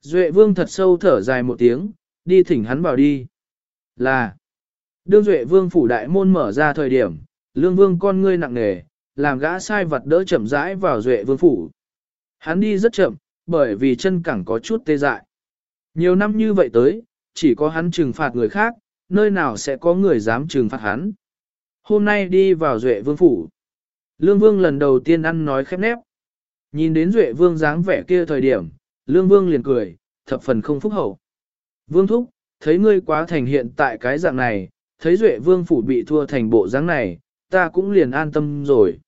Duệ vương thật sâu thở dài một tiếng, đi thỉnh hắn vào đi. Là, đương Duệ vương phủ đại môn mở ra thời điểm, lương vương con ngươi nặng nề, làm gã sai vật đỡ chậm rãi vào Duệ vương phủ. Hắn đi rất chậm, bởi vì chân cẳng có chút tê dại. Nhiều năm như vậy tới, chỉ có hắn trừng phạt người khác, nơi nào sẽ có người dám trừng phạt hắn. Hôm nay đi vào Duệ vương phủ. Lương vương lần đầu tiên ăn nói khép nép. Nhìn đến Duệ vương dáng vẻ kia thời điểm, Lương vương liền cười, thập phần không phúc hậu. Vương thúc, thấy ngươi quá thành hiện tại cái dạng này, thấy Duệ vương phủ bị thua thành bộ dáng này, ta cũng liền an tâm rồi.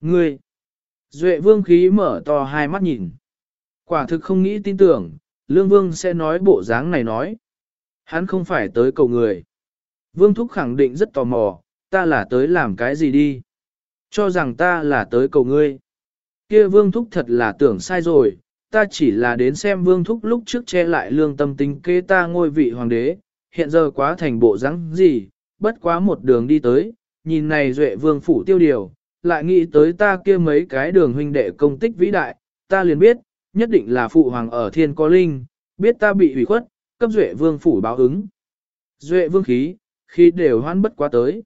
Ngươi, Duệ vương khí mở to hai mắt nhìn. Quả thực không nghĩ tin tưởng, Lương vương sẽ nói bộ dáng này nói. Hắn không phải tới cầu người. Vương thúc khẳng định rất tò mò, ta là tới làm cái gì đi. Cho rằng ta là tới cầu ngươi. Kia vương thúc thật là tưởng sai rồi, ta chỉ là đến xem vương thúc lúc trước che lại lương tâm tính kế ta ngôi vị hoàng đế, hiện giờ quá thành bộ rắn gì, bất quá một đường đi tới, nhìn này duệ vương phủ tiêu điều, lại nghĩ tới ta kia mấy cái đường huynh đệ công tích vĩ đại, ta liền biết, nhất định là phụ hoàng ở thiên có linh, biết ta bị ủy khuất, cấp duệ vương phủ báo ứng. Duệ vương khí, khi đều hoan bất quá tới.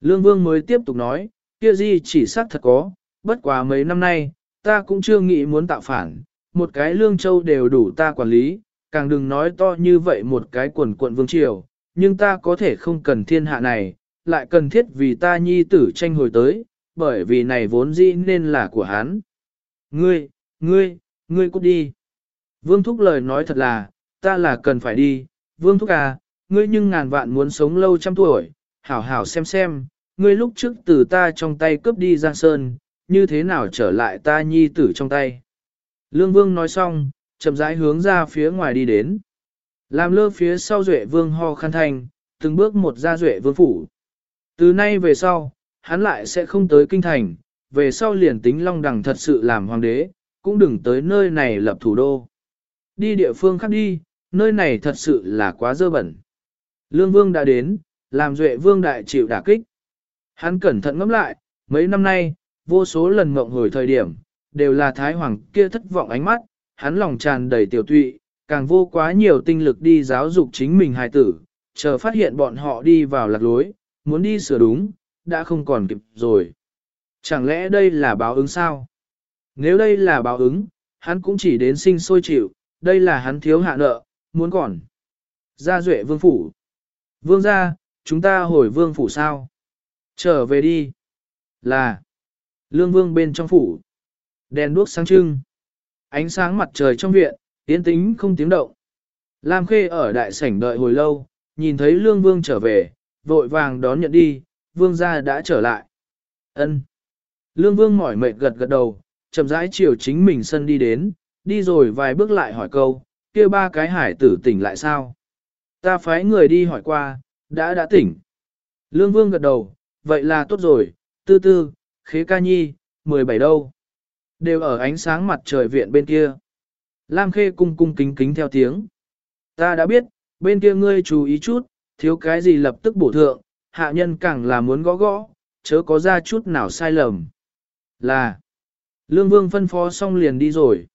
Lương vương mới tiếp tục nói, kia gì chỉ xác thật có, bất quá mấy năm nay, ta cũng chưa nghĩ muốn tạo phản, một cái lương châu đều đủ ta quản lý, càng đừng nói to như vậy một cái quần quận vương triều, nhưng ta có thể không cần thiên hạ này, lại cần thiết vì ta nhi tử tranh hồi tới, bởi vì này vốn dĩ nên là của hắn. Ngươi, ngươi, ngươi cút đi. Vương Thúc lời nói thật là, ta là cần phải đi, Vương Thúc à, ngươi nhưng ngàn vạn muốn sống lâu trăm tuổi, hảo hảo xem xem, ngươi lúc trước từ ta trong tay cướp đi Giang Sơn, như thế nào trở lại ta nhi tử trong tay. Lương Vương nói xong, chậm rãi hướng ra phía ngoài đi đến. Làm lơ phía sau Duệ Vương ho khăn thành, từng bước một ra Duệ Vương phủ. Từ nay về sau, hắn lại sẽ không tới kinh thành, về sau liền tính Long Đằng thật sự làm hoàng đế, cũng đừng tới nơi này lập thủ đô. Đi địa phương khác đi, nơi này thật sự là quá dơ bẩn. Lương Vương đã đến, làm Duệ Vương đại chịu đả kích. Hắn cẩn thận ngẫm lại, mấy năm nay, vô số lần mộng hồi thời điểm, đều là Thái Hoàng kia thất vọng ánh mắt, hắn lòng tràn đầy tiểu tụy, càng vô quá nhiều tinh lực đi giáo dục chính mình hài tử, chờ phát hiện bọn họ đi vào lạc lối, muốn đi sửa đúng, đã không còn kịp rồi. Chẳng lẽ đây là báo ứng sao? Nếu đây là báo ứng, hắn cũng chỉ đến sinh sôi chịu, đây là hắn thiếu hạ nợ, muốn còn. Gia duệ vương phủ. Vương gia, chúng ta hồi vương phủ sao? Trở về đi. Là. Lương vương bên trong phủ. Đèn đuốc sáng trưng. Ánh sáng mặt trời trong viện, yên tĩnh không tiếng động. Lam Khê ở đại sảnh đợi hồi lâu, nhìn thấy Lương Vương trở về, vội vàng đón nhận đi, Vương gia đã trở lại. Ân. Lương Vương mỏi mệt gật gật đầu, chậm rãi chiều chính mình sân đi đến, đi rồi vài bước lại hỏi câu, kia ba cái hải tử tỉnh lại sao? Ta phái người đi hỏi qua, đã đã tỉnh. Lương Vương gật đầu, vậy là tốt rồi, tư tư, khế ca nhi, 17 đâu? Đều ở ánh sáng mặt trời viện bên kia. Lam Khê cung cung kính kính theo tiếng. Ta đã biết, bên kia ngươi chú ý chút, thiếu cái gì lập tức bổ thượng, hạ nhân càng là muốn gõ gõ, chớ có ra chút nào sai lầm. Là, Lương Vương phân phó xong liền đi rồi.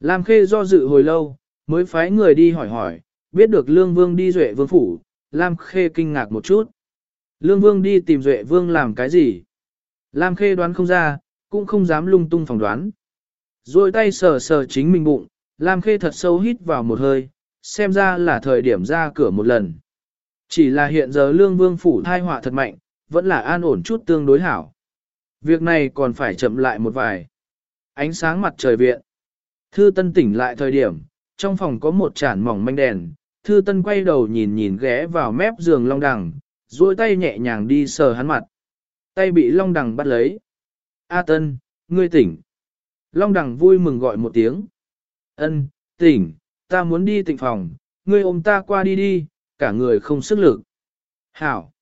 Lam Khê do dự hồi lâu, mới phái người đi hỏi hỏi, biết được Lương Vương đi Duệ Vương phủ, Lam Khê kinh ngạc một chút. Lương Vương đi tìm Duệ Vương làm cái gì? Lam Khê đoán không ra, cũng không dám lung tung phỏng đoán. Rồi tay sờ sờ chính mình bụng, Lam Khê thật sâu hít vào một hơi, xem ra là thời điểm ra cửa một lần. Chỉ là hiện giờ lương vương phủ thai họa thật mạnh, vẫn là an ổn chút tương đối hảo. Việc này còn phải chậm lại một vài. Ánh sáng mặt trời viện. Thư Tân tỉnh lại thời điểm, trong phòng có một chản mỏng manh đèn, Thư Tân quay đầu nhìn nhìn ghé vào mép giường Long Đằng, duỗi tay nhẹ nhàng đi sờ hắn mặt. Tay bị Long Đằng bắt lấy. A Tân, ngươi tỉnh. Long Đằng vui mừng gọi một tiếng. Ân, tỉnh, ta muốn đi tịnh phòng, ngươi ôm ta qua đi đi, cả người không sức lực. Hảo.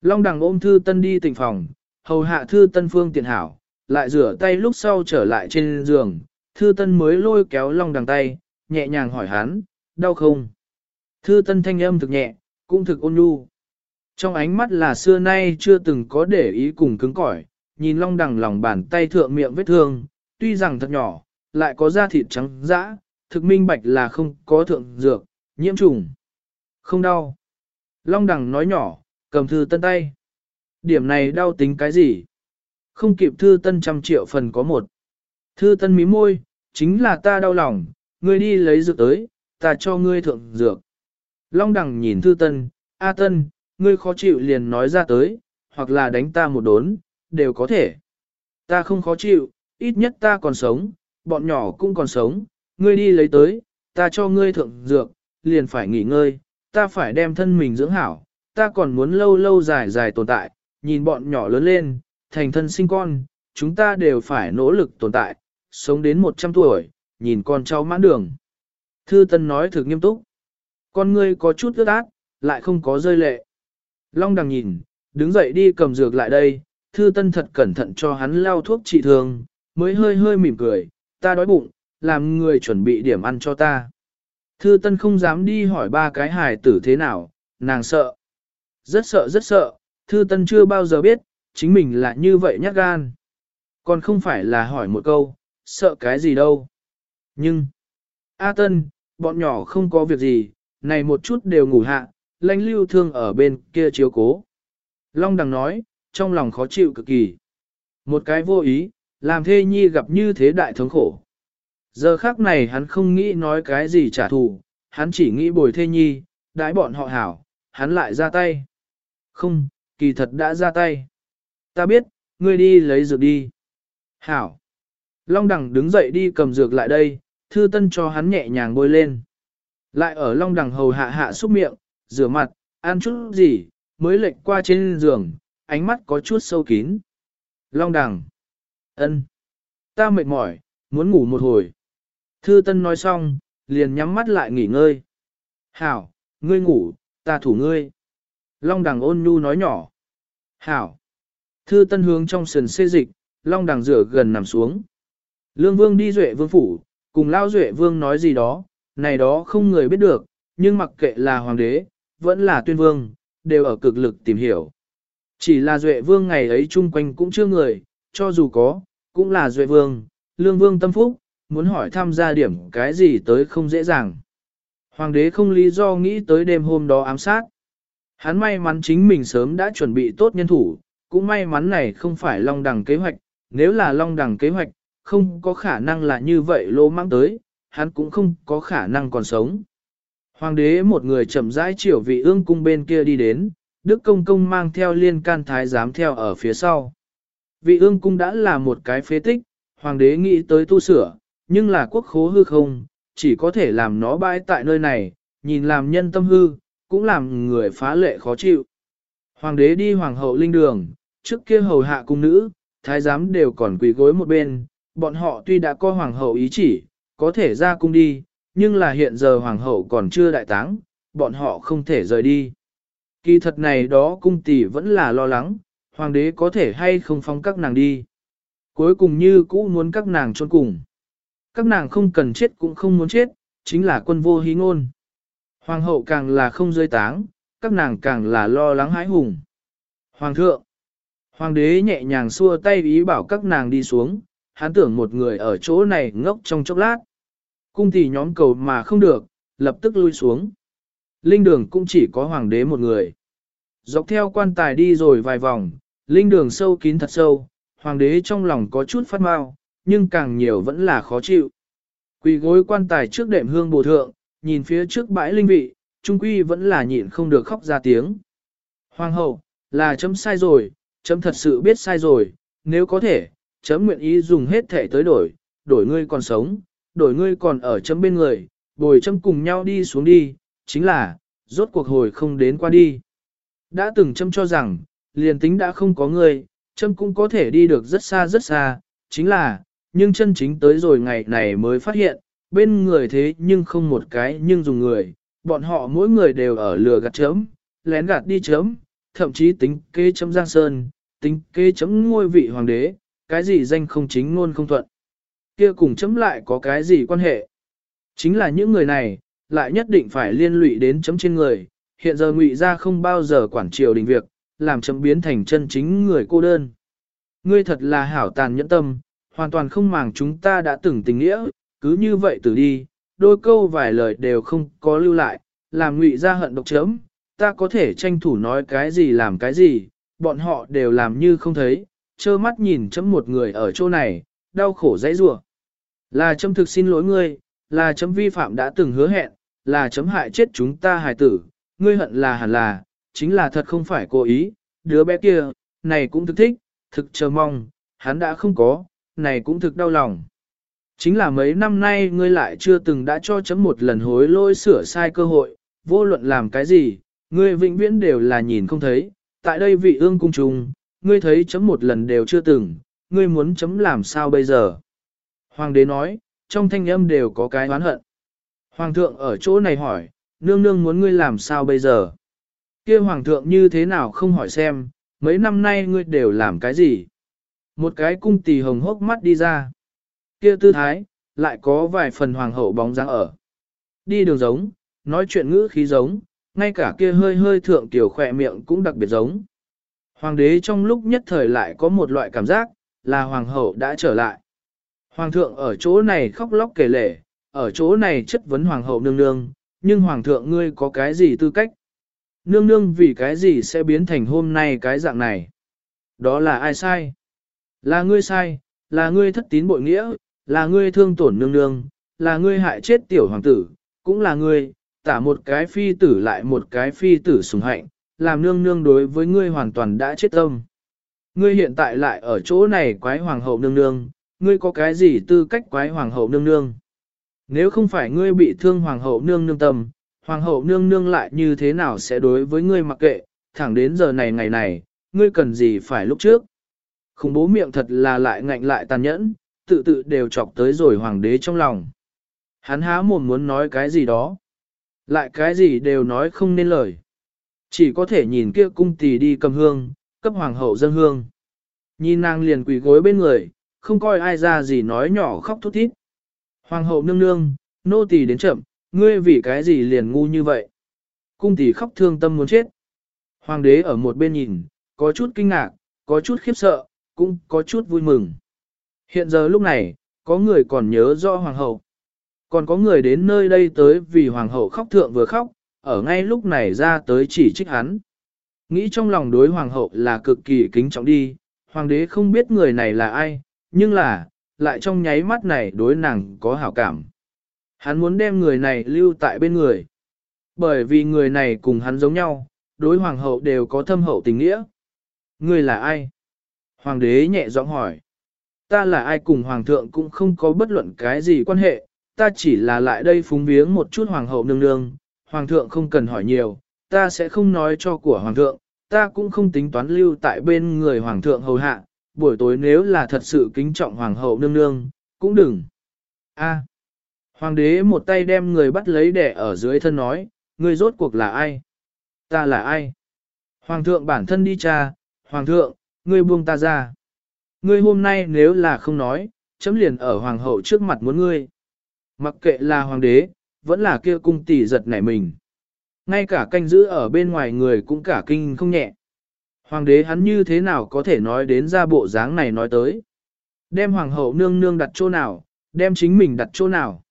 Long Đằng ôm Thư Tân đi tịnh phòng, hầu hạ Thư Tân phương tiện hảo, lại rửa tay lúc sau trở lại trên giường, Thư Tân mới lôi kéo Long Đằng tay, nhẹ nhàng hỏi hắn, đau không? Thư Tân thanh âm thực nhẹ, cũng thực ôn nhu. Trong ánh mắt là xưa nay chưa từng có để ý cùng cứng cỏi, nhìn long đằng lòng bàn tay thượng miệng vết thương, tuy rằng thật nhỏ, lại có da thịt trắng dã, thực minh bạch là không có thượng dược, nhiễm trùng. Không đau. Long đằng nói nhỏ, cầm thư tân tay. Điểm này đau tính cái gì? Không kịp thư tân trăm triệu phần có một. Thư tân mí môi, chính là ta đau lòng, ngươi đi lấy dược tới, ta cho ngươi thượng dược. Long đằng nhìn thư tân, A tân, ngươi khó chịu liền nói ra tới, hoặc là đánh ta một đốn, đều có thể. Ta không khó chịu, ít nhất ta còn sống, bọn nhỏ cũng còn sống, ngươi đi lấy tới, ta cho ngươi thượng dược, liền phải nghỉ ngơi, ta phải đem thân mình dưỡng hảo, ta còn muốn lâu lâu dài dài tồn tại, nhìn bọn nhỏ lớn lên, thành thân sinh con, chúng ta đều phải nỗ lực tồn tại, sống đến 100 tuổi, nhìn con cháu mãn đường. Thư Tân nói thực nghiêm túc. Con ngươi có chút ướt át, lại không có rơi lệ. Long đằng nhìn, đứng dậy đi cầm dược lại đây, Thư Tân thật cẩn thận cho hắn lau thuốc trị thương, mới hơi hơi mỉm cười, ta đói bụng, làm người chuẩn bị điểm ăn cho ta. Thư Tân không dám đi hỏi ba cái hài tử thế nào, nàng sợ. Rất sợ rất sợ, Thư Tân chưa bao giờ biết, chính mình là như vậy nhát gan. Còn không phải là hỏi một câu, sợ cái gì đâu. Nhưng, A Tân, bọn nhỏ không có việc gì, này một chút đều ngủ hạ, lãnh lưu thương ở bên kia chiếu cố. Long đằng nói, trong lòng khó chịu cực kỳ. Một cái vô ý, làm thê nhi gặp như thế đại thống khổ. Giờ khác này hắn không nghĩ nói cái gì trả thù, hắn chỉ nghĩ bồi thê nhi, đãi bọn họ hảo, hắn lại ra tay. Không, kỳ thật đã ra tay. Ta biết, ngươi đi lấy dược đi. Hảo. Long đằng đứng dậy đi cầm dược lại đây, thư tân cho hắn nhẹ nhàng bôi lên. Lại ở long đằng hầu hạ hạ xúc miệng, rửa mặt, ăn chút gì, mới lệch qua trên giường, ánh mắt có chút sâu kín. Long đằng. ân, Ta mệt mỏi, muốn ngủ một hồi. Thư Tân nói xong, liền nhắm mắt lại nghỉ ngơi. Hảo, ngươi ngủ, ta thủ ngươi. Long đằng ôn nhu nói nhỏ. Hảo. Thư Tân hướng trong sườn xê dịch, Long đằng rửa gần nằm xuống. Lương Vương đi duệ vương phủ, cùng Lao duệ vương nói gì đó, này đó không người biết được, nhưng mặc kệ là hoàng đế, vẫn là tuyên vương, đều ở cực lực tìm hiểu. Chỉ là duệ vương ngày ấy chung quanh cũng chưa người, cho dù có, cũng là duệ vương, lương vương tâm phúc, muốn hỏi tham gia điểm cái gì tới không dễ dàng. Hoàng đế không lý do nghĩ tới đêm hôm đó ám sát. Hắn may mắn chính mình sớm đã chuẩn bị tốt nhân thủ, cũng may mắn này không phải long đằng kế hoạch, nếu là long đằng kế hoạch, không có khả năng là như vậy lô mang tới, hắn cũng không có khả năng còn sống. Hoàng đế một người chậm rãi chiều vị ương cung bên kia đi đến, Đức Công Công mang theo liên can thái giám theo ở phía sau. Vị ương cung đã là một cái phế tích, hoàng đế nghĩ tới tu sửa, nhưng là quốc khố hư không, chỉ có thể làm nó bãi tại nơi này, nhìn làm nhân tâm hư, cũng làm người phá lệ khó chịu. Hoàng đế đi hoàng hậu linh đường, trước kia hầu hạ cung nữ, thái giám đều còn quỳ gối một bên, bọn họ tuy đã có hoàng hậu ý chỉ, có thể ra cung đi, nhưng là hiện giờ hoàng hậu còn chưa đại táng, bọn họ không thể rời đi. Kỳ thật này đó cung tỷ vẫn là lo lắng, hoàng đế có thể hay không phong các nàng đi. Cuối cùng như cũ muốn các nàng trôn cùng. Các nàng không cần chết cũng không muốn chết, chính là quân vô hí ngôn. Hoàng hậu càng là không rơi táng, các nàng càng là lo lắng hãi hùng. Hoàng thượng, hoàng đế nhẹ nhàng xua tay ý bảo các nàng đi xuống, hắn tưởng một người ở chỗ này ngốc trong chốc lát. Cung tỷ nhóm cầu mà không được, lập tức lui xuống. Linh đường cũng chỉ có hoàng đế một người. Dọc theo quan tài đi rồi vài vòng, linh đường sâu kín thật sâu, hoàng đế trong lòng có chút phát mau, nhưng càng nhiều vẫn là khó chịu. Quỳ gối quan tài trước đệm hương bồ thượng, nhìn phía trước bãi linh vị, trung quy vẫn là nhịn không được khóc ra tiếng. Hoàng hậu, là chấm sai rồi, chấm thật sự biết sai rồi, nếu có thể, chấm nguyện ý dùng hết thể tới đổi, đổi ngươi còn sống, đổi ngươi còn ở chấm bên người, bồi chấm cùng nhau đi xuống đi, chính là, rốt cuộc hồi không đến qua đi. Đã từng châm cho rằng, liền tính đã không có người, châm cũng có thể đi được rất xa rất xa, chính là, nhưng chân chính tới rồi ngày này mới phát hiện, bên người thế nhưng không một cái nhưng dùng người, bọn họ mỗi người đều ở lừa gạt chấm, lén gạt đi chấm, thậm chí tính kê chấm giang sơn, tính kê chấm ngôi vị hoàng đế, cái gì danh không chính ngôn không thuận. kia cùng chấm lại có cái gì quan hệ? Chính là những người này, lại nhất định phải liên lụy đến chấm trên người, hiện giờ ngụy ra không bao giờ quản triều đình việc, làm chấm biến thành chân chính người cô đơn. Ngươi thật là hảo tàn nhẫn tâm, hoàn toàn không màng chúng ta đã từng tình nghĩa, cứ như vậy từ đi, đôi câu vài lời đều không có lưu lại, làm ngụy ra hận độc chấm, ta có thể tranh thủ nói cái gì làm cái gì, bọn họ đều làm như không thấy, trơ mắt nhìn chấm một người ở chỗ này, đau khổ dãy rủa. Là chấm thực xin lỗi ngươi, là chấm vi phạm đã từng hứa hẹn, là chấm hại chết chúng ta hài tử, ngươi hận là hẳn là, chính là thật không phải cố ý, đứa bé kia, này cũng thực thích, thực chờ mong, hắn đã không có, này cũng thực đau lòng. Chính là mấy năm nay ngươi lại chưa từng đã cho chấm một lần hối lỗi sửa sai cơ hội, vô luận làm cái gì, ngươi vĩnh viễn đều là nhìn không thấy, tại đây vị ương cung trùng, ngươi thấy chấm một lần đều chưa từng, ngươi muốn chấm làm sao bây giờ. Hoàng đế nói, trong thanh âm đều có cái oán hận. Hoàng thượng ở chỗ này hỏi, nương nương muốn ngươi làm sao bây giờ? kia hoàng thượng như thế nào không hỏi xem, mấy năm nay ngươi đều làm cái gì? Một cái cung tỳ hồng hốc mắt đi ra. Kia tư thái, lại có vài phần hoàng hậu bóng dáng ở. Đi đường giống, nói chuyện ngữ khí giống, ngay cả kia hơi hơi thượng tiểu khỏe miệng cũng đặc biệt giống. Hoàng đế trong lúc nhất thời lại có một loại cảm giác, là hoàng hậu đã trở lại. Hoàng thượng ở chỗ này khóc lóc kể lể, ở chỗ này chất vấn hoàng hậu nương nương, nhưng hoàng thượng ngươi có cái gì tư cách? Nương nương vì cái gì sẽ biến thành hôm nay cái dạng này? Đó là ai sai? Là ngươi sai, là ngươi thất tín bội nghĩa, là ngươi thương tổn nương nương, là ngươi hại chết tiểu hoàng tử, cũng là ngươi, tả một cái phi tử lại một cái phi tử sùng hạnh, làm nương nương đối với ngươi hoàn toàn đã chết tâm. Ngươi hiện tại lại ở chỗ này quái hoàng hậu nương nương, ngươi có cái gì tư cách quái hoàng hậu nương nương? Nếu không phải ngươi bị thương hoàng hậu nương nương tâm, hoàng hậu nương nương lại như thế nào sẽ đối với ngươi mặc kệ, thẳng đến giờ này ngày này, ngươi cần gì phải lúc trước? Khủng bố miệng thật là lại ngạnh lại tàn nhẫn, tự tự đều chọc tới rồi hoàng đế trong lòng. Hắn há mồm muốn nói cái gì đó. Lại cái gì đều nói không nên lời. Chỉ có thể nhìn kia cung tỳ đi cầm hương, cấp hoàng hậu dân hương. Nhìn nàng liền quỳ gối bên người, không coi ai ra gì nói nhỏ khóc thút thít. Hoàng hậu nương nương, nô tỳ đến chậm, ngươi vì cái gì liền ngu như vậy. Cung tỳ khóc thương tâm muốn chết. Hoàng đế ở một bên nhìn, có chút kinh ngạc, có chút khiếp sợ, cũng có chút vui mừng. Hiện giờ lúc này, có người còn nhớ rõ hoàng hậu. Còn có người đến nơi đây tới vì hoàng hậu khóc thượng vừa khóc, ở ngay lúc này ra tới chỉ trích hắn. Nghĩ trong lòng đối hoàng hậu là cực kỳ kính trọng đi, hoàng đế không biết người này là ai, nhưng là, lại trong nháy mắt này đối nàng có hảo cảm. Hắn muốn đem người này lưu tại bên người. Bởi vì người này cùng hắn giống nhau, đối hoàng hậu đều có thâm hậu tình nghĩa. Người là ai? Hoàng đế nhẹ giọng hỏi. Ta là ai cùng hoàng thượng cũng không có bất luận cái gì quan hệ, ta chỉ là lại đây phúng viếng một chút hoàng hậu nương nương, hoàng thượng không cần hỏi nhiều, ta sẽ không nói cho của hoàng thượng, ta cũng không tính toán lưu tại bên người hoàng thượng hầu hạ, buổi tối nếu là thật sự kính trọng hoàng hậu nương nương, cũng đừng. A. Hoàng đế một tay đem người bắt lấy để ở dưới thân nói, ngươi rốt cuộc là ai? Ta là ai? Hoàng thượng bản thân đi cha, hoàng thượng, ngươi buông ta ra. Ngươi hôm nay nếu là không nói, chấm liền ở hoàng hậu trước mặt muốn ngươi. Mặc kệ là hoàng đế, vẫn là kia cung tỷ giật nảy mình. Ngay cả canh giữ ở bên ngoài người cũng cả kinh không nhẹ. Hoàng đế hắn như thế nào có thể nói đến ra bộ dáng này nói tới. Đem hoàng hậu nương nương đặt chỗ nào, đem chính mình đặt chỗ nào.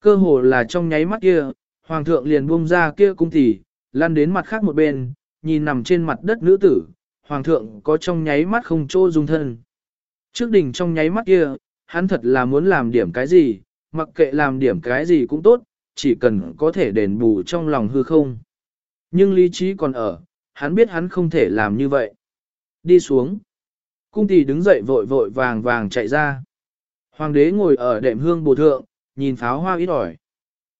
Cơ hồ là trong nháy mắt kia, hoàng thượng liền buông ra kia cung tỷ, lăn đến mặt khác một bên, nhìn nằm trên mặt đất nữ tử, hoàng thượng có trong nháy mắt không chỗ dung thân. Trước đỉnh trong nháy mắt kia, hắn thật là muốn làm điểm cái gì, mặc kệ làm điểm cái gì cũng tốt, chỉ cần có thể đền bù trong lòng hư không. Nhưng lý trí còn ở, hắn biết hắn không thể làm như vậy. Đi xuống. Cung tỷ đứng dậy vội vội vàng vàng chạy ra. Hoàng đế ngồi ở đệm hương bồ thượng, nhìn pháo hoa ít ỏi.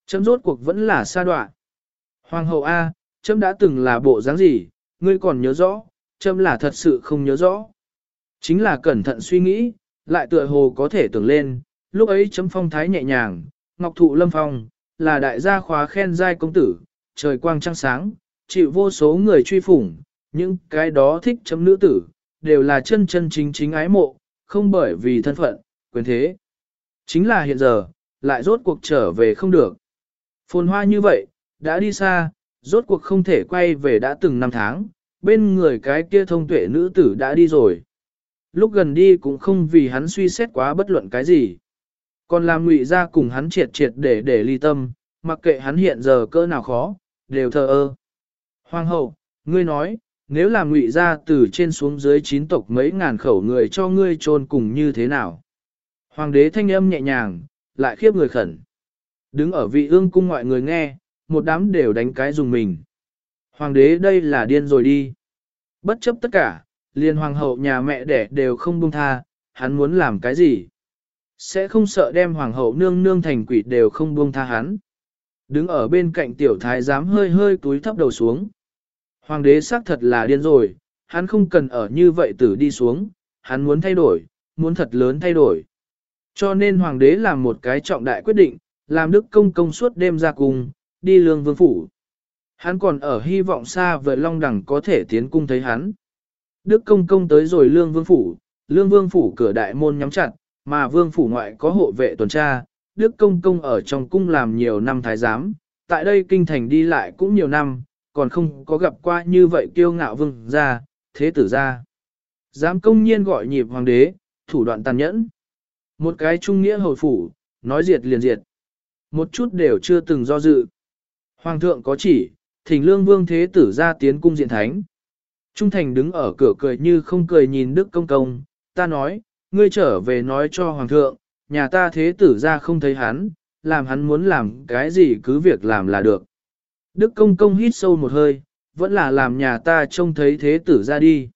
Chấm rốt cuộc vẫn là sa đoạn. Hoàng hậu A, chấm đã từng là bộ dáng gì, ngươi còn nhớ rõ, chấm là thật sự không nhớ rõ. Chính là cẩn thận suy nghĩ, lại tựa hồ có thể tưởng lên, lúc ấy chấm phong thái nhẹ nhàng, ngọc thụ lâm phong, là đại gia khóa khen giai công tử, trời quang trăng sáng, chịu vô số người truy phủng, những cái đó thích chấm nữ tử, đều là chân chân chính chính ái mộ, không bởi vì thân phận, quyền thế. Chính là hiện giờ, lại rốt cuộc trở về không được. Phồn hoa như vậy, đã đi xa, rốt cuộc không thể quay về đã từng năm tháng, bên người cái kia thông tuệ nữ tử đã đi rồi. Lúc gần đi cũng không vì hắn suy xét quá bất luận cái gì. Còn làm ngụy ra cùng hắn triệt triệt để để ly tâm, mặc kệ hắn hiện giờ cỡ nào khó, đều thờ ơ. Hoàng hậu, ngươi nói, nếu làm ngụy ra từ trên xuống dưới chín tộc mấy ngàn khẩu người cho ngươi chôn cùng như thế nào? Hoàng đế thanh âm nhẹ nhàng, lại khiếp người khẩn. Đứng ở vị ương cung ngoại người nghe, một đám đều đánh cái dùng mình. Hoàng đế đây là điên rồi đi. Bất chấp tất cả, liền hoàng hậu nhà mẹ đẻ đều không buông tha, hắn muốn làm cái gì? Sẽ không sợ đem hoàng hậu nương nương thành quỷ đều không buông tha hắn. Đứng ở bên cạnh tiểu thái giám hơi hơi túi thấp đầu xuống. Hoàng đế xác thật là điên rồi, hắn không cần ở như vậy tử đi xuống, hắn muốn thay đổi, muốn thật lớn thay đổi. Cho nên hoàng đế làm một cái trọng đại quyết định, làm đức công công suốt đêm ra cùng, đi lương vương phủ. Hắn còn ở hy vọng xa vời long đẳng có thể tiến cung thấy hắn. Đức công công tới rồi lương vương phủ, lương vương phủ cửa đại môn nhắm chặt, mà vương phủ ngoại có hộ vệ tuần tra, Đức công công ở trong cung làm nhiều năm thái giám, tại đây kinh thành đi lại cũng nhiều năm, còn không có gặp qua như vậy kiêu ngạo vương gia, thế tử gia. giám công nhiên gọi nhịp hoàng đế, thủ đoạn tàn nhẫn. Một cái trung nghĩa hồi phủ, nói diệt liền diệt. Một chút đều chưa từng do dự. Hoàng thượng có chỉ, thỉnh lương vương thế tử ra tiến cung diện thánh. Trung thành đứng ở cửa cười như không cười nhìn Đức Công Công, ta nói, ngươi trở về nói cho Hoàng thượng, nhà ta thế tử ra không thấy hắn, làm hắn muốn làm cái gì cứ việc làm là được. Đức Công Công hít sâu một hơi, vẫn là làm nhà ta trông thấy thế tử ra đi.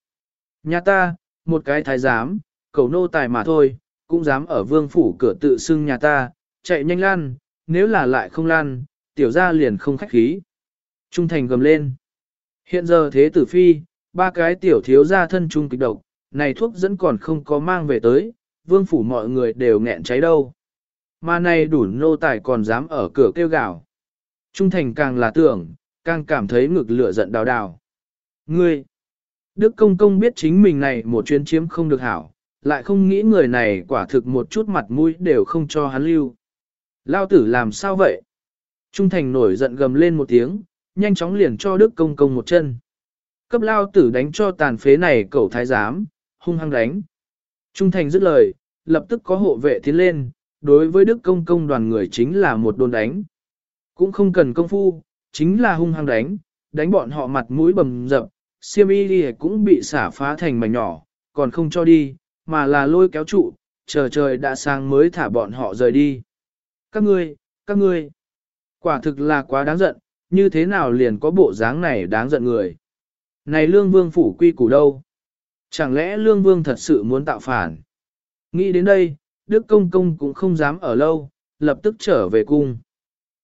Nhà ta, một cái thái giám, cầu nô tài mà thôi, cũng dám ở vương phủ cửa tự xưng nhà ta, chạy nhanh lan, nếu là lại không lan, tiểu ra liền không khách khí. Trung thành gầm lên. Hiện giờ thế tử phi, ba cái tiểu thiếu ra thân trung kịch độc, này thuốc dẫn còn không có mang về tới, vương phủ mọi người đều nghẹn cháy đâu. Mà nay đủ nô tài còn dám ở cửa kêu gào. Trung thành càng là tưởng, càng cảm thấy ngực lửa giận đào đào. Ngươi! Đức công công biết chính mình này một chuyến chiếm không được hảo, lại không nghĩ người này quả thực một chút mặt mũi đều không cho hắn lưu. Lao tử làm sao vậy? Trung thành nổi giận gầm lên một tiếng, nhanh chóng liền cho Đức công công một chân. Cấp lao tử đánh cho tàn phế này cẩu thái giám, hung hăng đánh. Trung thành dứt lời, lập tức có hộ vệ tiến lên, đối với Đức công công đoàn người chính là một đồn đánh. Cũng không cần công phu, chính là hung hăng đánh, đánh bọn họ mặt mũi bầm dập, siêm y cũng bị xả phá thành mảnh nhỏ, còn không cho đi, mà là lôi kéo trụ, chờ trời đã sáng mới thả bọn họ rời đi. Các ngươi, các ngươi, quả thực là quá đáng giận, như thế nào liền có bộ dáng này đáng giận người. Này lương vương phủ quy củ đâu? Chẳng lẽ lương vương thật sự muốn tạo phản? Nghĩ đến đây, Đức Công Công cũng không dám ở lâu, lập tức trở về cung.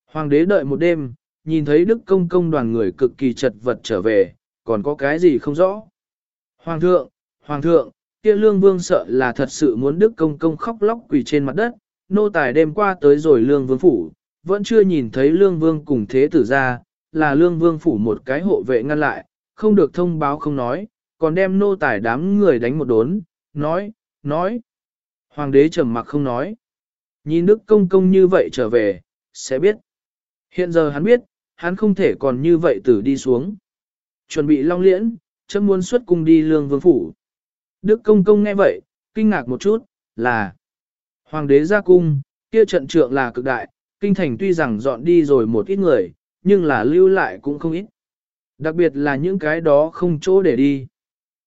Hoàng đế đợi một đêm, nhìn thấy Đức Công Công đoàn người cực kỳ chật vật trở về, còn có cái gì không rõ. Hoàng thượng, Hoàng thượng, kia lương vương sợ là thật sự muốn Đức Công Công khóc lóc quỳ trên mặt đất, nô tài đêm qua tới rồi lương vương phủ, vẫn chưa nhìn thấy lương vương cùng thế tử ra, là lương vương phủ một cái hộ vệ ngăn lại, không được thông báo không nói, còn đem nô tài đám người đánh một đốn, nói, nói. Hoàng đế trầm mặc không nói. Nhìn Đức Công Công như vậy trở về, sẽ biết. Hiện giờ hắn biết, hắn không thể còn như vậy tử đi xuống. Chuẩn bị long liễn, chấm muốn xuất cung đi lương vương phủ. Đức Công Công nghe vậy, kinh ngạc một chút, là Hoàng đế ra cung, kia trận trượng là cực đại, kinh thành tuy rằng dọn đi rồi một ít người, nhưng là lưu lại cũng không ít. Đặc biệt là những cái đó không chỗ để đi.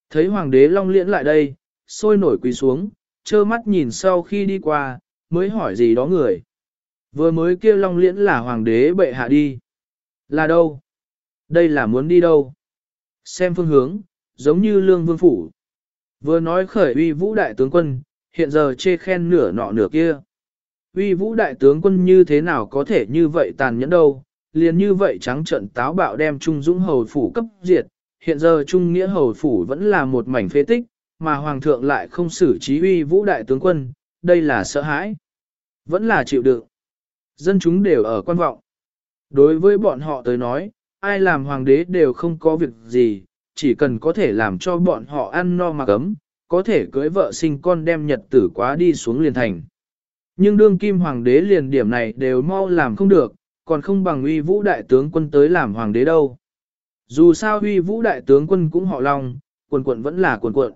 Thấy hoàng đế long liễn lại đây, sôi nổi quỳ xuống, trơ mắt nhìn sau khi đi qua, mới hỏi gì đó người. Vừa mới kia long liễn là hoàng đế bệ hạ đi. Là đâu? Đây là muốn đi đâu? Xem phương hướng, giống như lương vương phủ. Vừa nói khởi uy vũ đại tướng quân, hiện giờ chê khen nửa nọ nửa kia. Uy vũ đại tướng quân như thế nào có thể như vậy tàn nhẫn đâu, liền như vậy trắng trận táo bạo đem Trung Dũng Hầu Phủ cấp diệt, hiện giờ Trung Nghĩa Hầu Phủ vẫn là một mảnh phế tích, mà Hoàng thượng lại không xử trí uy vũ đại tướng quân, đây là sợ hãi, vẫn là chịu đựng. Dân chúng đều ở quan vọng. Đối với bọn họ tới nói, ai làm hoàng đế đều không có việc gì, chỉ cần có thể làm cho bọn họ ăn no mặc ấm, có thể cưới vợ sinh con đem nhật tử quá đi xuống liền thành. Nhưng đương kim hoàng đế liền điểm này đều mau làm không được, còn không bằng uy vũ đại tướng quân tới làm hoàng đế đâu. Dù sao uy vũ đại tướng quân cũng họ lòng, quần quận vẫn là quần quận.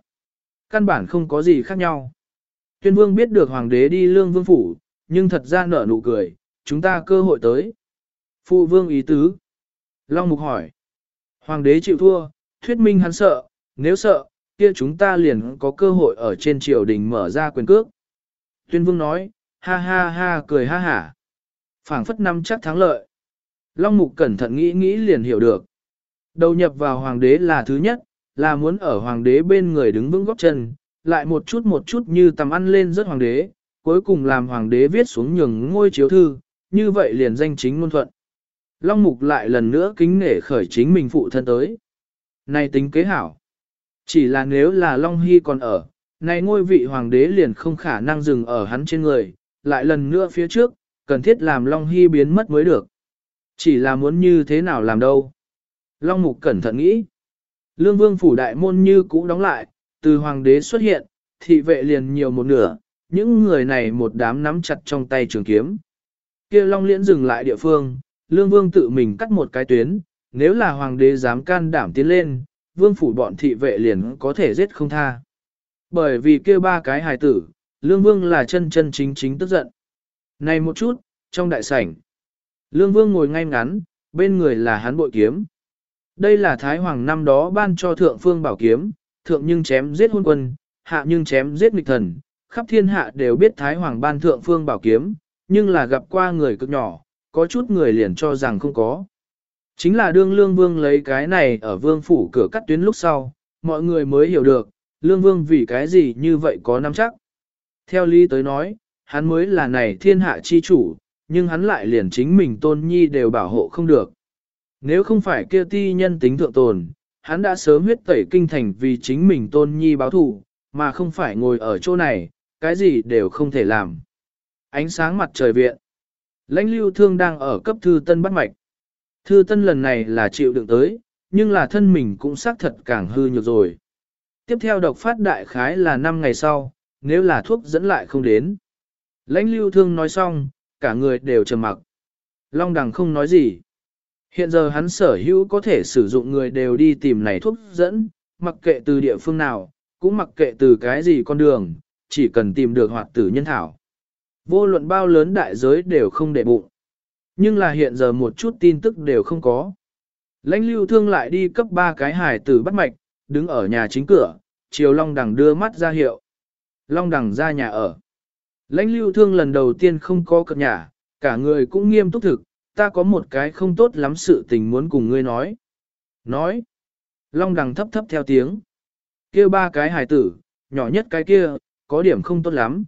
Căn bản không có gì khác nhau. Tuyên vương biết được hoàng đế đi lương vương phủ, nhưng thật ra nở nụ cười, chúng ta cơ hội tới. Phụ vương ý tứ. Long Mục hỏi. Hoàng đế chịu thua, thuyết minh hắn sợ, nếu sợ, kia chúng ta liền có cơ hội ở trên triều đình mở ra quyền cước. Tuyên vương nói, ha ha ha cười ha hả. phảng phất năm chắc thắng lợi. Long Mục cẩn thận nghĩ nghĩ liền hiểu được. Đầu nhập vào hoàng đế là thứ nhất, là muốn ở hoàng đế bên người đứng vững góc chân, lại một chút một chút như tầm ăn lên rất hoàng đế, cuối cùng làm hoàng đế viết xuống nhường ngôi chiếu thư, như vậy liền danh chính ngôn thuận. Long Mục lại lần nữa kính nể khởi chính mình phụ thân tới. Này tính kế hảo. Chỉ là nếu là Long Hy còn ở, này ngôi vị hoàng đế liền không khả năng dừng ở hắn trên người, lại lần nữa phía trước, cần thiết làm Long Hy biến mất mới được. Chỉ là muốn như thế nào làm đâu. Long Mục cẩn thận nghĩ. Lương vương phủ đại môn như cũ đóng lại, từ hoàng đế xuất hiện, thị vệ liền nhiều một nửa, những người này một đám nắm chặt trong tay trường kiếm. kia Long Liễn dừng lại địa phương, Lương Vương tự mình cắt một cái tuyến, nếu là hoàng đế dám can đảm tiến lên, vương phủ bọn thị vệ liền có thể giết không tha. Bởi vì kia ba cái hài tử, Lương Vương là chân chân chính chính tức giận. Này một chút, trong đại sảnh, Lương Vương ngồi ngay ngắn, bên người là hắn bội kiếm. Đây là Thái Hoàng năm đó ban cho thượng phương bảo kiếm, thượng nhưng chém giết hôn quân, hạ nhưng chém giết nghịch thần. Khắp thiên hạ đều biết Thái Hoàng ban thượng phương bảo kiếm, nhưng là gặp qua người cực nhỏ, có chút người liền cho rằng không có. Chính là đương lương vương lấy cái này ở vương phủ cửa cắt tuyến lúc sau, mọi người mới hiểu được, lương vương vì cái gì như vậy có nắm chắc. Theo lý tới nói, hắn mới là này thiên hạ chi chủ, nhưng hắn lại liền chính mình tôn nhi đều bảo hộ không được. Nếu không phải kia ti nhân tính thượng tồn, hắn đã sớm huyết tẩy kinh thành vì chính mình tôn nhi báo thù, mà không phải ngồi ở chỗ này, cái gì đều không thể làm. Ánh sáng mặt trời viện. Lãnh lưu thương đang ở cấp thư tân bắt mạch. Thư tân lần này là chịu đựng tới, nhưng là thân mình cũng xác thật càng hư nhược rồi. Tiếp theo độc phát đại khái là 5 ngày sau, nếu là thuốc dẫn lại không đến. Lãnh lưu thương nói xong, cả người đều trầm mặc. Long đằng không nói gì. Hiện giờ hắn sở hữu có thể sử dụng người đều đi tìm này thuốc dẫn, mặc kệ từ địa phương nào, cũng mặc kệ từ cái gì con đường, chỉ cần tìm được hoạt tử nhân thảo. Vô luận bao lớn đại giới đều không để bụng. Nhưng là hiện giờ một chút tin tức đều không có. Lãnh lưu thương lại đi cấp ba cái hải tử bắt mạch, đứng ở nhà chính cửa, chiều Long Đằng đưa mắt ra hiệu. Long Đằng ra nhà ở. Lãnh lưu thương lần đầu tiên không có cập nhà, cả người cũng nghiêm túc thực, ta có một cái không tốt lắm sự tình muốn cùng ngươi nói. Nói. Long Đằng thấp thấp theo tiếng. kia ba cái hài tử, nhỏ nhất cái kia, có điểm không tốt lắm.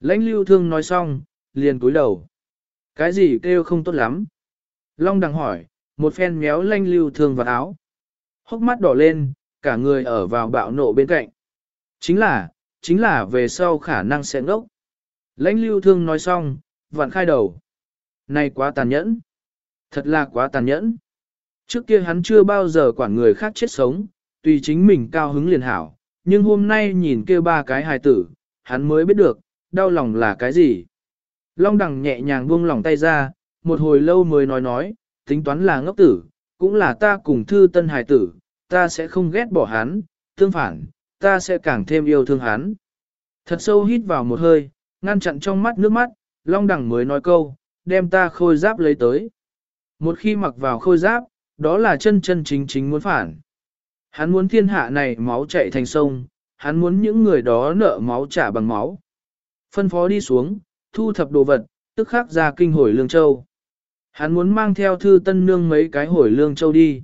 Lãnh lưu thương nói xong, liền cúi đầu. Cái gì kêu không tốt lắm? Long đằng hỏi, một phen méo lãnh lưu thương vào áo. Hốc mắt đỏ lên, cả người ở vào bạo nộ bên cạnh. Chính là, chính là về sau khả năng sẽ ngốc. Lãnh lưu thương nói xong, vặn khai đầu. Này quá tàn nhẫn. Thật là quá tàn nhẫn. Trước kia hắn chưa bao giờ quản người khác chết sống, tùy chính mình cao hứng liền hảo. Nhưng hôm nay nhìn kêu ba cái hài tử, hắn mới biết được, đau lòng là cái gì? Long đằng nhẹ nhàng buông lòng tay ra, một hồi lâu mới nói nói, tính toán là ngốc tử, cũng là ta cùng thư tân hài tử, ta sẽ không ghét bỏ hắn, tương phản, ta sẽ càng thêm yêu thương hắn. Thật sâu hít vào một hơi, ngăn chặn trong mắt nước mắt, long đằng mới nói câu, đem ta khôi giáp lấy tới. Một khi mặc vào khôi giáp, đó là chân chân chính chính muốn phản. Hắn muốn thiên hạ này máu chạy thành sông, hắn muốn những người đó nợ máu trả bằng máu. Phân phó đi xuống, thu thập đồ vật, tức khắc ra kinh hồi Lương Châu. Hắn muốn mang theo thư tân nương mấy cái hồi Lương Châu đi.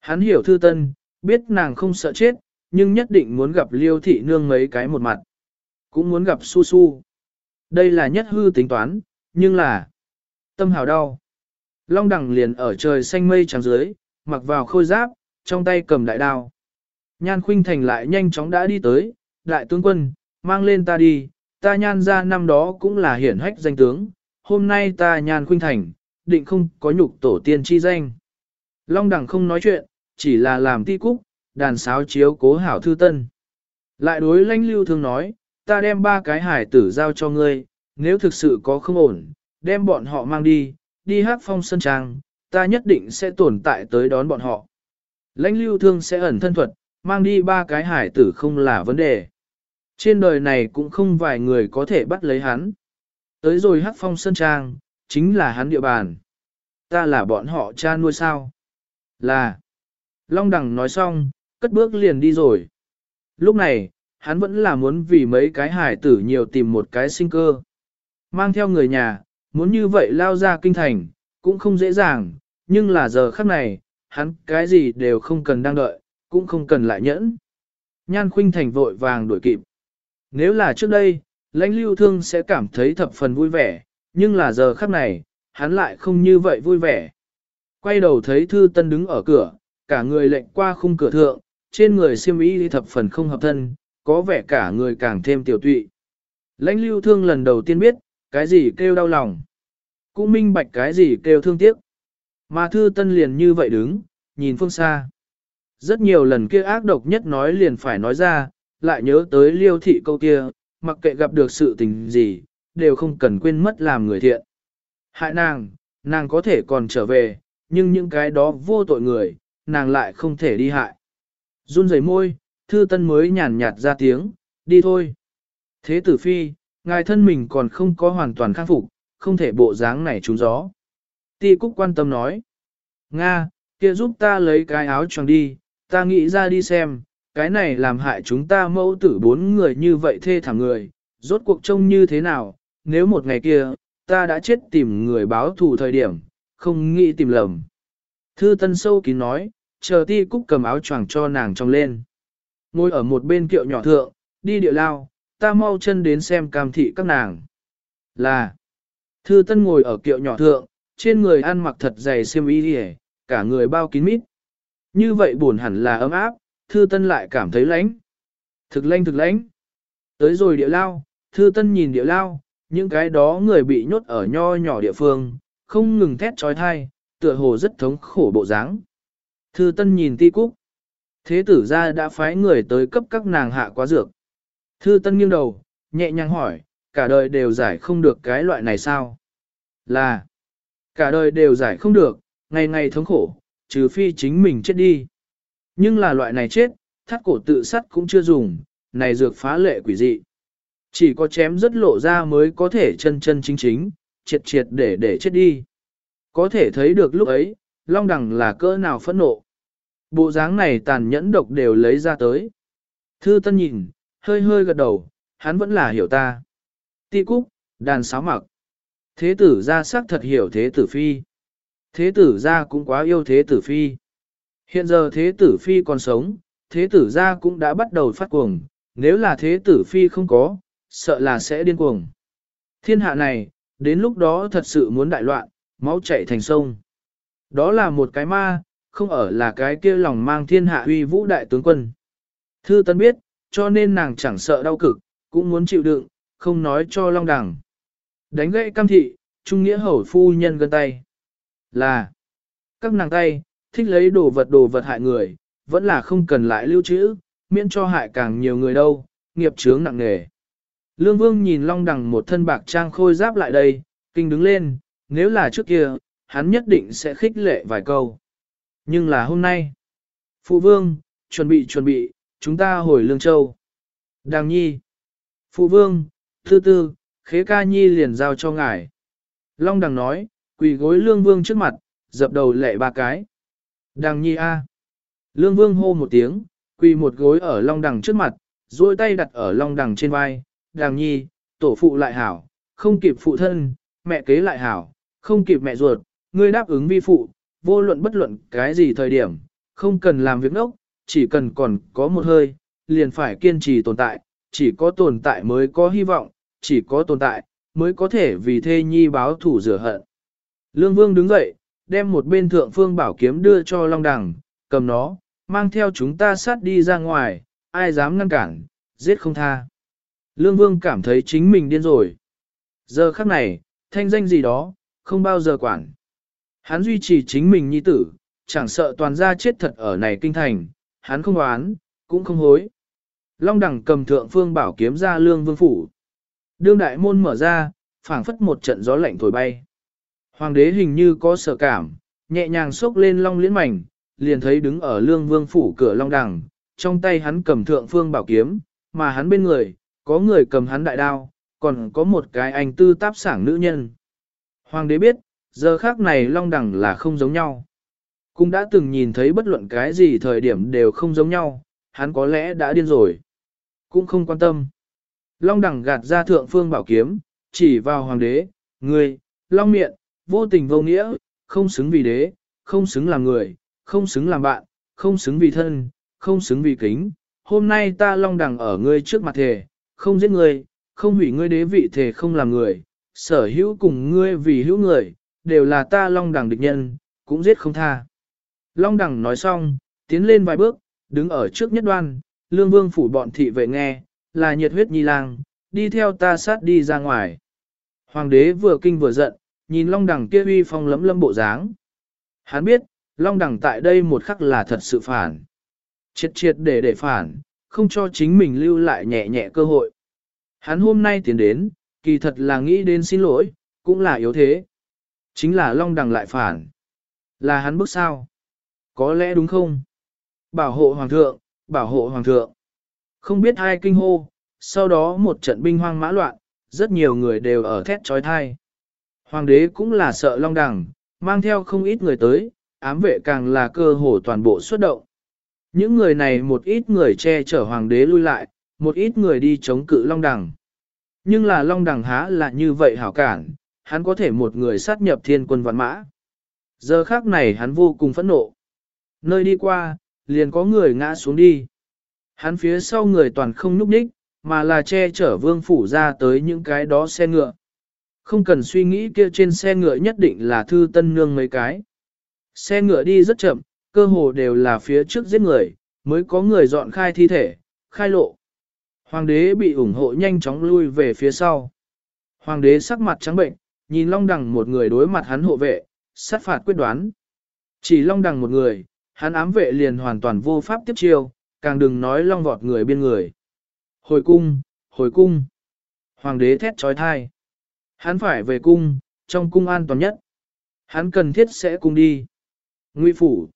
Hắn hiểu thư tân, biết nàng không sợ chết, nhưng nhất định muốn gặp liêu thị nương mấy cái một mặt. Cũng muốn gặp su su. Đây là nhất hư tính toán, nhưng là tâm hào đau. Long đẳng liền ở trời xanh mây trắng dưới, mặc vào khôi giáp, trong tay cầm đại đao. Nhan khuynh thành lại nhanh chóng đã đi tới, đại tướng quân, mang lên ta đi, ta nhan ra năm đó cũng là hiển hách danh tướng, hôm nay ta nhan khuynh thành, định không có nhục tổ tiên chi danh. Long đẳng không nói chuyện, chỉ là làm ti cúc, đàn sáo chiếu cố hảo thư tân. Lại đối lãnh lưu thường nói, ta đem ba cái hải tử giao cho ngươi, nếu thực sự có không ổn, đem bọn họ mang đi, đi hát phong sân trang, ta nhất định sẽ tồn tại tới đón bọn họ. Lãnh lưu thương sẽ ẩn thân thuật, mang đi ba cái hải tử không là vấn đề. Trên đời này cũng không vài người có thể bắt lấy hắn. Tới rồi hắc phong sơn trang, chính là hắn địa bàn. Ta là bọn họ cha nuôi sao? Là. Long đằng nói xong, cất bước liền đi rồi. Lúc này, hắn vẫn là muốn vì mấy cái hải tử nhiều tìm một cái sinh cơ. Mang theo người nhà, muốn như vậy lao ra kinh thành, cũng không dễ dàng, nhưng là giờ khắc này, hắn cái gì đều không cần đang đợi, cũng không cần lại nhẫn. Nhan khuynh thành vội vàng đuổi kịp. Nếu là trước đây, lãnh lưu thương sẽ cảm thấy thập phần vui vẻ, nhưng là giờ khắc này, hắn lại không như vậy vui vẻ. Quay đầu thấy thư tân đứng ở cửa, cả người lệnh qua khung cửa thượng, trên người siêm y thập phần không hợp thân, có vẻ cả người càng thêm tiểu tụy. Lãnh lưu thương lần đầu tiên biết, cái gì kêu đau lòng. Cũng minh bạch cái gì kêu thương tiếc. Mà thư tân liền như vậy đứng, nhìn phương xa. Rất nhiều lần kia ác độc nhất nói liền phải nói ra, lại nhớ tới liêu thị câu kia, mặc kệ gặp được sự tình gì, đều không cần quên mất làm người thiện. Hại nàng, nàng có thể còn trở về, nhưng những cái đó vô tội người, nàng lại không thể đi hại. Run rẩy môi, thư tân mới nhàn nhạt ra tiếng, đi thôi. Thế tử phi, ngài thân mình còn không có hoàn toàn khắc phục, không thể bộ dáng này trúng gió. Ti Cúc quan tâm nói, Nga, kia giúp ta lấy cái áo choàng đi, ta nghĩ ra đi xem, cái này làm hại chúng ta mẫu tử bốn người như vậy thê thảm người, rốt cuộc trông như thế nào, nếu một ngày kia, ta đã chết tìm người báo thù thời điểm, không nghĩ tìm lầm. Thư Tân sâu kín nói, chờ Ti Cúc cầm áo choàng cho nàng trong lên. Ngồi ở một bên kiệu nhỏ thượng, đi địa lao, ta mau chân đến xem cam thị các nàng. Là, Thư Tân ngồi ở kiệu nhỏ thượng, trên người ăn mặc thật dày xiêm y hề, cả người bao kín mít. Như vậy buồn hẳn là ấm áp, Thư Tân lại cảm thấy lánh. Thực lạnh thực lánh. Tới rồi địa lao, Thư Tân nhìn địa lao, những cái đó người bị nhốt ở nho nhỏ địa phương, không ngừng thét trói thai, tựa hồ rất thống khổ bộ dáng. Thư Tân nhìn Ti Cúc. Thế tử gia đã phái người tới cấp các nàng hạ quá dược. Thư Tân nghiêng đầu, nhẹ nhàng hỏi, cả đời đều giải không được cái loại này sao? Là, cả đời đều giải không được, ngày ngày thống khổ, trừ phi chính mình chết đi. Nhưng là loại này chết, thắt cổ tự sát cũng chưa dùng, này dược phá lệ quỷ dị. Chỉ có chém rất lộ ra mới có thể chân chân chính chính, triệt triệt để để chết đi. Có thể thấy được lúc ấy, Long Đằng là cỡ nào phẫn nộ. Bộ dáng này tàn nhẫn độc đều lấy ra tới. Thư Tân nhìn, hơi hơi gật đầu, hắn vẫn là hiểu ta. Ti cúc, đàn sáo mặc. Thế tử gia sắc thật hiểu thế tử phi. Thế tử gia cũng quá yêu thế tử phi. Hiện giờ thế tử phi còn sống, thế tử gia cũng đã bắt đầu phát cuồng, nếu là thế tử phi không có, sợ là sẽ điên cuồng. Thiên hạ này, đến lúc đó thật sự muốn đại loạn, máu chảy thành sông. Đó là một cái ma, không ở là cái kia lòng mang thiên hạ uy vũ đại tướng quân. Thư Tân biết, cho nên nàng chẳng sợ đau cực, cũng muốn chịu đựng, không nói cho Long Đằng. Đánh gãy cam thị, trung nghĩa hầu phu nhân gân tay. Là, các nàng tay, thích lấy đồ vật đồ vật hại người, vẫn là không cần lại lưu trữ, miễn cho hại càng nhiều người đâu, nghiệp chướng nặng nề. Lương Vương nhìn Long Đằng một thân bạc trang khôi giáp lại đây, kinh đứng lên, nếu là trước kia, hắn nhất định sẽ khích lệ vài câu. Nhưng là hôm nay, Phụ Vương, chuẩn bị chuẩn bị, chúng ta hồi Lương Châu. Đàng Nhi, Phụ Vương, Thư Tư, Khế Ca Nhi liền giao cho ngài. Long Đằng nói, quỳ gối Lương Vương trước mặt, dập đầu lệ ba cái. Đàng Nhi A. Lương Vương hô một tiếng, quỳ một gối ở Long Đằng trước mặt, duỗi tay đặt ở Long Đằng trên vai. Đàng Nhi, tổ phụ lại hảo, không kịp phụ thân, mẹ kế lại hảo, không kịp mẹ ruột, ngươi đáp ứng vi phụ, vô luận bất luận cái gì thời điểm, không cần làm việc nốc, chỉ cần còn có một hơi, liền phải kiên trì tồn tại, chỉ có tồn tại mới có hy vọng, chỉ có tồn tại, mới có thể vì thê nhi báo thủ rửa hận. Lương Vương đứng dậy, đem một bên thượng phương bảo kiếm đưa cho Long Đằng, cầm nó, mang theo chúng ta sát đi ra ngoài, ai dám ngăn cản, giết không tha. Lương Vương cảm thấy chính mình điên rồi. Giờ khắc này, thanh danh gì đó, không bao giờ quản. Hắn duy trì chính mình nhi tử, chẳng sợ toàn gia chết thật ở này kinh thành, hắn không oán, cũng không hối. Long đẳng cầm thượng phương bảo kiếm ra lương vương phủ. Đương đại môn mở ra, phảng phất một trận gió lạnh thổi bay. Hoàng đế hình như có sợ cảm, nhẹ nhàng xốc lên long liễn mảnh, liền thấy đứng ở lương vương phủ cửa long đẳng, trong tay hắn cầm thượng phương bảo kiếm, mà hắn bên người, có người cầm hắn đại đao, còn có một cái anh tư táp sảng nữ nhân. Hoàng đế biết, giờ khác này long đẳng là không giống nhau. Cũng đã từng nhìn thấy bất luận cái gì thời điểm đều không giống nhau, hắn có lẽ đã điên rồi. Cũng không quan tâm. Long đẳng gạt ra thượng phương bảo kiếm, chỉ vào hoàng đế, người, long miệng, vô tình vô nghĩa, không xứng vì đế, không xứng làm người, không xứng làm bạn, không xứng vì thân, không xứng vì kính. Hôm nay ta long đẳng ở ngươi trước mặt thề, không giết ngươi, không hủy ngươi đế vị thề không làm người, sở hữu cùng ngươi vì hữu người, đều là ta long đẳng địch nhân, cũng giết không tha. Long đẳng nói xong, tiến lên vài bước, đứng ở trước nhất đoan, lương vương phủ bọn thị vệ nghe, là nhiệt huyết nhi lang, đi theo ta sát đi ra ngoài. Hoàng đế vừa kinh vừa giận, nhìn long đẳng kia uy phong lấm lâm bộ dáng. Hắn biết, long đẳng tại đây một khắc là thật sự phản. Triệt triệt để để phản, không cho chính mình lưu lại nhẹ nhẹ cơ hội. Hắn hôm nay tiến đến, kỳ thật là nghĩ đến xin lỗi, cũng là yếu thế. Chính là long đằng lại phản. Là hắn bước sao? Có lẽ đúng không? Bảo hộ hoàng thượng, bảo hộ hoàng thượng. Không biết ai kinh hô, sau đó một trận binh hoang mã loạn, rất nhiều người đều ở thét trói thai. Hoàng đế cũng là sợ long đẳng mang theo không ít người tới, ám vệ càng là cơ hồ toàn bộ xuất động. Những người này một ít người che chở hoàng đế lui lại, một ít người đi chống cự long đẳng Nhưng là long đẳng há là như vậy hảo cản, hắn có thể một người sát nhập thiên quân vạn mã. Giờ khác này hắn vô cùng phẫn nộ. Nơi đi qua, liền có người ngã xuống đi. Hắn phía sau người toàn không núp đích, mà là che chở vương phủ ra tới những cái đó xe ngựa. Không cần suy nghĩ kia trên xe ngựa nhất định là thư tân nương mấy cái. Xe ngựa đi rất chậm, cơ hồ đều là phía trước giết người, mới có người dọn khai thi thể, khai lộ. Hoàng đế bị ủng hộ nhanh chóng lui về phía sau. Hoàng đế sắc mặt trắng bệnh, nhìn Long Đằng một người đối mặt hắn hộ vệ, sát phạt quyết đoán. Chỉ Long Đằng một người, hắn ám vệ liền hoàn toàn vô pháp tiếp chiêu, càng đừng nói Long vọt người biên người. Hồi cung, hồi cung. Hoàng đế thét trói thai. Hắn phải về cung, trong cung an toàn nhất. Hắn cần thiết sẽ cung đi. Ngụy phủ.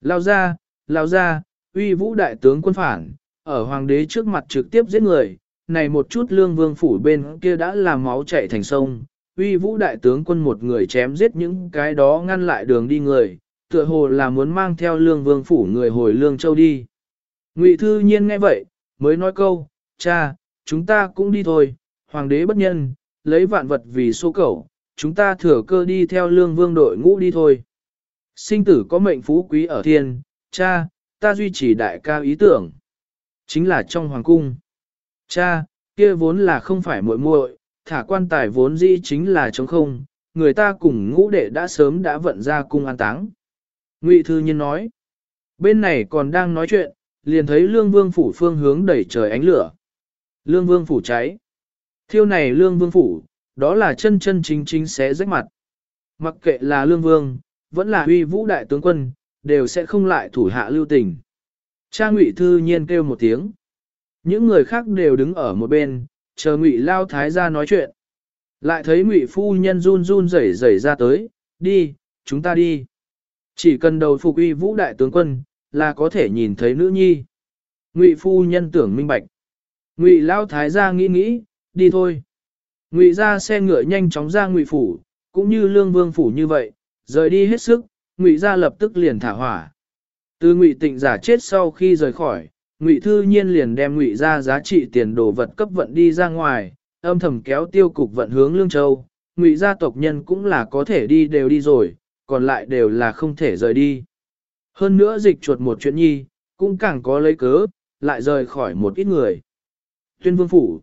Lao ra, lao ra, uy vũ đại tướng quân phản, ở hoàng đế trước mặt trực tiếp giết người, này một chút lương vương phủ bên kia đã làm máu chảy thành sông, uy vũ đại tướng quân một người chém giết những cái đó ngăn lại đường đi người, tựa hồ là muốn mang theo lương vương phủ người hồi lương châu đi. Ngụy thư nhiên nghe vậy, mới nói câu, cha, chúng ta cũng đi thôi, hoàng đế bất nhân, lấy vạn vật vì số cẩu, chúng ta thừa cơ đi theo lương vương đội ngũ đi thôi. Sinh tử có mệnh phú quý ở thiên, cha, ta duy trì đại ca ý tưởng. Chính là trong hoàng cung. Cha, kia vốn là không phải muội muội, thả quan tài vốn dĩ chính là trống không, người ta cùng ngũ đệ đã sớm đã vận ra cung an táng. Ngụy Thư Nhiên nói, bên này còn đang nói chuyện, liền thấy Lương Vương Phủ phương hướng đẩy trời ánh lửa. Lương Vương Phủ cháy. Thiêu này Lương Vương Phủ, đó là chân chân chính chính sẽ rách mặt. Mặc kệ là Lương Vương, vẫn là huy vũ đại tướng quân, đều sẽ không lại thủ hạ lưu tình. Cha Ngụy Thư Nhiên kêu một tiếng. Những người khác đều đứng ở một bên, chờ Ngụy Lao Thái ra nói chuyện. Lại thấy Ngụy Phu Nhân run run rẩy rẩy ra tới, đi, chúng ta đi. Chỉ cần đầu phục uy vũ đại tướng quân, là có thể nhìn thấy nữ nhi. Ngụy Phu Nhân tưởng minh bạch. Ngụy Lao Thái gia nghĩ nghĩ, đi thôi. Ngụy ra xe ngựa nhanh chóng ra Ngụy Phủ, cũng như Lương Vương Phủ như vậy, rời đi hết sức, Ngụy ra lập tức liền thả hỏa. Từ Ngụy Tịnh giả chết sau khi rời khỏi, Ngụy Thư Nhiên liền đem Ngụy ra giá trị tiền đồ vật cấp vận đi ra ngoài, âm thầm kéo tiêu cục vận hướng Lương Châu. Ngụy gia tộc nhân cũng là có thể đi đều đi rồi, còn lại đều là không thể rời đi. Hơn nữa dịch chuột một chuyện nhi, cũng càng có lấy cớ, lại rời khỏi một ít người. Tuyên vương phủ.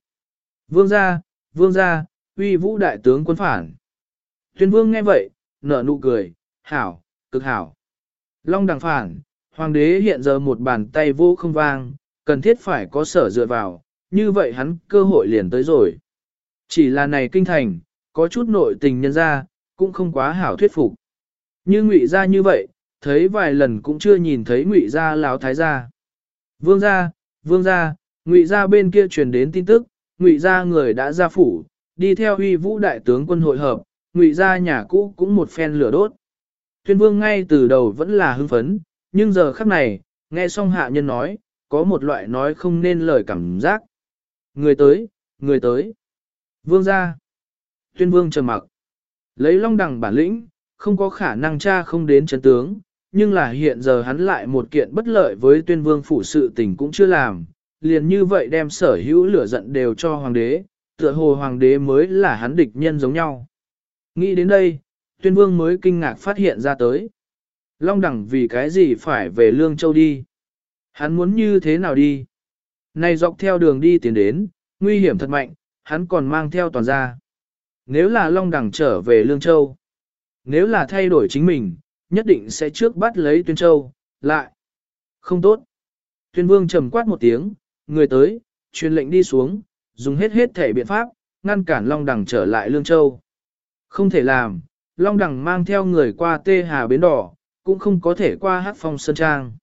Vương gia, vương gia, uy vũ đại tướng quân phản. Tuyên vương nghe vậy, nở nụ cười, hảo, cực hảo. Long đằng phản, hoàng đế hiện giờ một bàn tay vô không vang, cần thiết phải có sở dựa vào, như vậy hắn cơ hội liền tới rồi. Chỉ là này kinh thành, có chút nội tình nhân ra, cũng không quá hảo thuyết phục. Như ngụy ra như vậy, thấy vài lần cũng chưa nhìn thấy ngụy ra láo thái gia. Vương gia, vương gia, ngụy ra bên kia truyền đến tin tức, ngụy ra người đã ra phủ, đi theo huy vũ đại tướng quân hội hợp, ngụy ra nhà cũ cũng một phen lửa đốt. Tuyên vương ngay từ đầu vẫn là hưng phấn, nhưng giờ khắc này, nghe xong hạ nhân nói, có một loại nói không nên lời cảm giác. Người tới, người tới. Vương ra. Tuyên vương trầm mặc. Lấy long đằng bản lĩnh, không có khả năng cha không đến chấn tướng, nhưng là hiện giờ hắn lại một kiện bất lợi với tuyên vương phủ sự tình cũng chưa làm, liền như vậy đem sở hữu lửa giận đều cho hoàng đế, tựa hồ hoàng đế mới là hắn địch nhân giống nhau. Nghĩ đến đây, tuyên vương mới kinh ngạc phát hiện ra tới. Long đẳng vì cái gì phải về Lương Châu đi? Hắn muốn như thế nào đi? Này dọc theo đường đi tiến đến, nguy hiểm thật mạnh, hắn còn mang theo toàn gia. Nếu là Long đẳng trở về Lương Châu, nếu là thay đổi chính mình, nhất định sẽ trước bắt lấy Tuyên Châu, lại. Không tốt. Tuyên Vương trầm quát một tiếng, người tới, truyền lệnh đi xuống, dùng hết hết thể biện pháp, ngăn cản Long Đằng trở lại Lương Châu. Không thể làm, Long Đằng mang theo người qua Tê Hà Bến Đỏ, cũng không có thể qua hát phong Sơn Trang.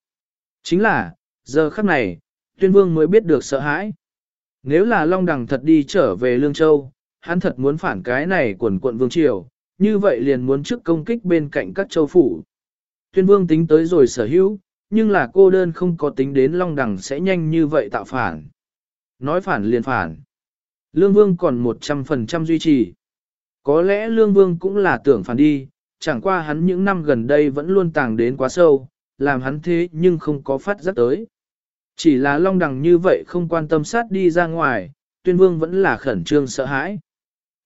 Chính là, giờ khắc này, Tuyên Vương mới biết được sợ hãi. Nếu là Long Đằng thật đi trở về Lương Châu, hắn thật muốn phản cái này quần quận Vương Triều, như vậy liền muốn trước công kích bên cạnh các châu phủ. Tuyên Vương tính tới rồi sở hữu, nhưng là cô đơn không có tính đến Long Đằng sẽ nhanh như vậy tạo phản. Nói phản liền phản. Lương Vương còn 100% duy trì. Có lẽ Lương Vương cũng là tưởng phản đi, chẳng qua hắn những năm gần đây vẫn luôn tàng đến quá sâu, làm hắn thế nhưng không có phát giác tới. Chỉ là Long Đằng như vậy không quan tâm sát đi ra ngoài, Tuyên Vương vẫn là khẩn trương sợ hãi.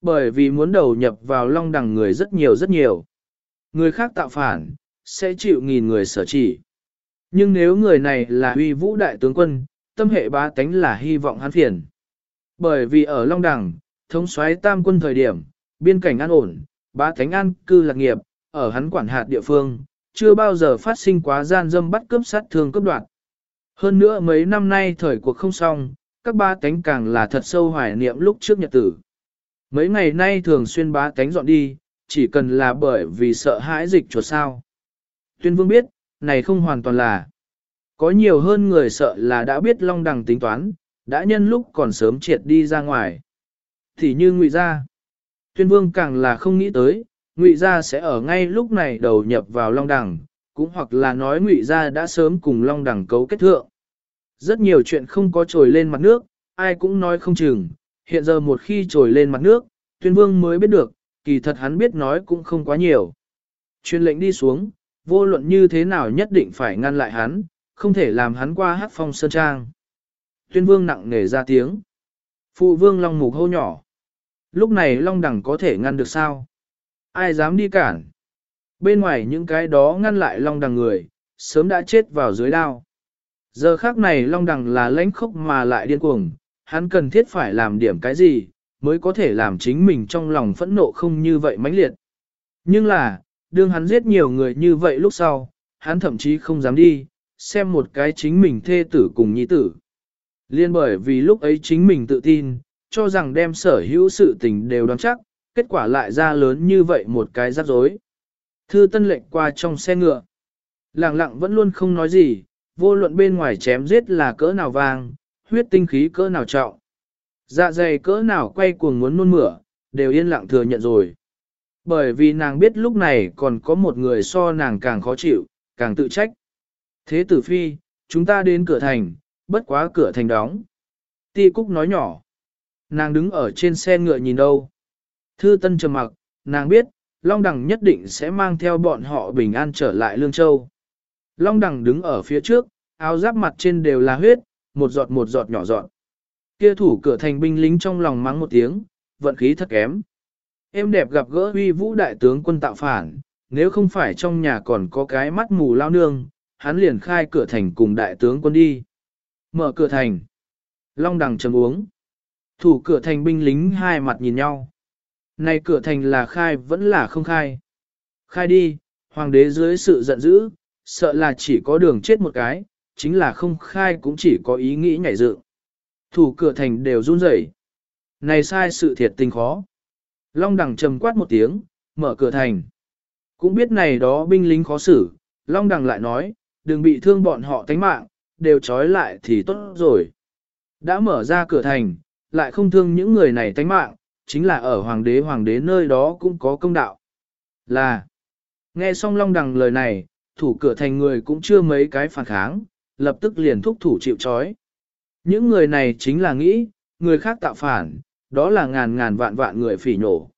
Bởi vì muốn đầu nhập vào Long Đằng người rất nhiều rất nhiều. Người khác tạo phản, sẽ chịu nghìn người sở chỉ. Nhưng nếu người này là huy vũ đại tướng quân, tâm hệ bá tánh là hy vọng hắn phiền. Bởi vì ở Long Đằng, thống soái tam quân thời điểm, biên cảnh an ổn, bá tánh an cư lạc nghiệp, ở hắn quản hạt địa phương, chưa bao giờ phát sinh quá gian dâm bắt cướp sát thương cướp đoạt. Hơn nữa mấy năm nay thời cuộc không xong, các ba tánh càng là thật sâu hoài niệm lúc trước nhật tử. Mấy ngày nay thường xuyên bá tánh dọn đi, chỉ cần là bởi vì sợ hãi dịch chuột sao. Tuyên vương biết, này không hoàn toàn là. Có nhiều hơn người sợ là đã biết long đằng tính toán, đã nhân lúc còn sớm triệt đi ra ngoài. Thì như ngụy gia. Tuyên vương càng là không nghĩ tới, ngụy gia sẽ ở ngay lúc này đầu nhập vào long đằng, cũng hoặc là nói ngụy gia đã sớm cùng long đằng cấu kết thượng. Rất nhiều chuyện không có trồi lên mặt nước, ai cũng nói không chừng, hiện giờ một khi trồi lên mặt nước, tuyên vương mới biết được, kỳ thật hắn biết nói cũng không quá nhiều. Chuyên lệnh đi xuống, vô luận như thế nào nhất định phải ngăn lại hắn, không thể làm hắn qua hát phong sơn trang. Tuyên vương nặng nề ra tiếng. Phụ vương long mục hô nhỏ. Lúc này long đẳng có thể ngăn được sao? Ai dám đi cản? Bên ngoài những cái đó ngăn lại long đằng người, sớm đã chết vào dưới đao. Giờ khác này long đằng là lãnh khốc mà lại điên cuồng, hắn cần thiết phải làm điểm cái gì, mới có thể làm chính mình trong lòng phẫn nộ không như vậy mãnh liệt. Nhưng là, đương hắn giết nhiều người như vậy lúc sau, hắn thậm chí không dám đi, xem một cái chính mình thê tử cùng nhi tử. Liên bởi vì lúc ấy chính mình tự tin, cho rằng đem sở hữu sự tình đều đoán chắc, kết quả lại ra lớn như vậy một cái rắc rối. Thư tân lệnh qua trong xe ngựa. Lặng lặng vẫn luôn không nói gì, vô luận bên ngoài chém giết là cỡ nào vàng, huyết tinh khí cỡ nào trọng. Dạ dày cỡ nào quay cuồng muốn nôn mửa, đều yên lặng thừa nhận rồi. Bởi vì nàng biết lúc này còn có một người so nàng càng khó chịu, càng tự trách. Thế tử phi, chúng ta đến cửa thành, bất quá cửa thành đóng. Ti Cúc nói nhỏ. Nàng đứng ở trên xe ngựa nhìn đâu. Thư Tân trầm mặc, nàng biết, Long Đằng nhất định sẽ mang theo bọn họ bình an trở lại Lương Châu. Long Đằng đứng ở phía trước, áo giáp mặt trên đều là huyết, một giọt một giọt nhỏ giọt. Kia thủ cửa thành binh lính trong lòng mắng một tiếng, vận khí thật kém. Em đẹp gặp gỡ uy vũ đại tướng quân tạo phản, nếu không phải trong nhà còn có cái mắt mù lao nương, hắn liền khai cửa thành cùng đại tướng quân đi. Mở cửa thành. Long đằng chấm uống. Thủ cửa thành binh lính hai mặt nhìn nhau. Này cửa thành là khai vẫn là không khai. Khai đi, hoàng đế dưới sự giận dữ, sợ là chỉ có đường chết một cái, chính là không khai cũng chỉ có ý nghĩ nhảy dự. Thủ cửa thành đều run rẩy. Này sai sự thiệt tình khó. Long đằng trầm quát một tiếng, mở cửa thành. Cũng biết này đó binh lính khó xử, Long đằng lại nói, đừng bị thương bọn họ tánh mạng, đều trói lại thì tốt rồi. Đã mở ra cửa thành, lại không thương những người này tánh mạng, chính là ở hoàng đế hoàng đế nơi đó cũng có công đạo. Là, nghe xong Long đằng lời này, thủ cửa thành người cũng chưa mấy cái phản kháng, lập tức liền thúc thủ chịu trói. Những người này chính là nghĩ, người khác tạo phản, đó là ngàn ngàn vạn vạn người phỉ nổ.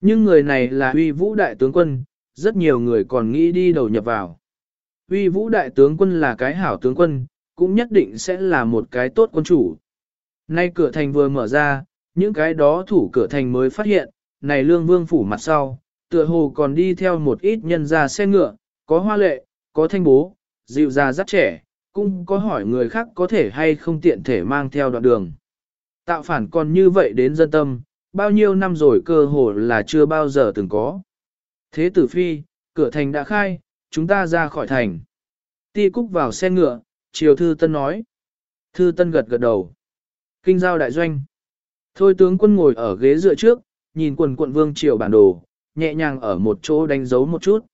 Nhưng người này là uy vũ đại tướng quân, rất nhiều người còn nghĩ đi đầu nhập vào. Uy vũ đại tướng quân là cái hảo tướng quân, cũng nhất định sẽ là một cái tốt quân chủ. Nay cửa thành vừa mở ra, những cái đó thủ cửa thành mới phát hiện, này lương vương phủ mặt sau, tựa hồ còn đi theo một ít nhân ra xe ngựa, có hoa lệ, có thanh bố, dịu ra rất trẻ, cũng có hỏi người khác có thể hay không tiện thể mang theo đoạn đường. Tạo phản còn như vậy đến dân tâm, bao nhiêu năm rồi cơ hồ là chưa bao giờ từng có. Thế tử phi, cửa thành đã khai, chúng ta ra khỏi thành. Ti cúc vào xe ngựa, chiều thư tân nói. Thư tân gật gật đầu. Kinh giao đại doanh. Thôi tướng quân ngồi ở ghế dựa trước, nhìn quần quận vương triều bản đồ, nhẹ nhàng ở một chỗ đánh dấu một chút.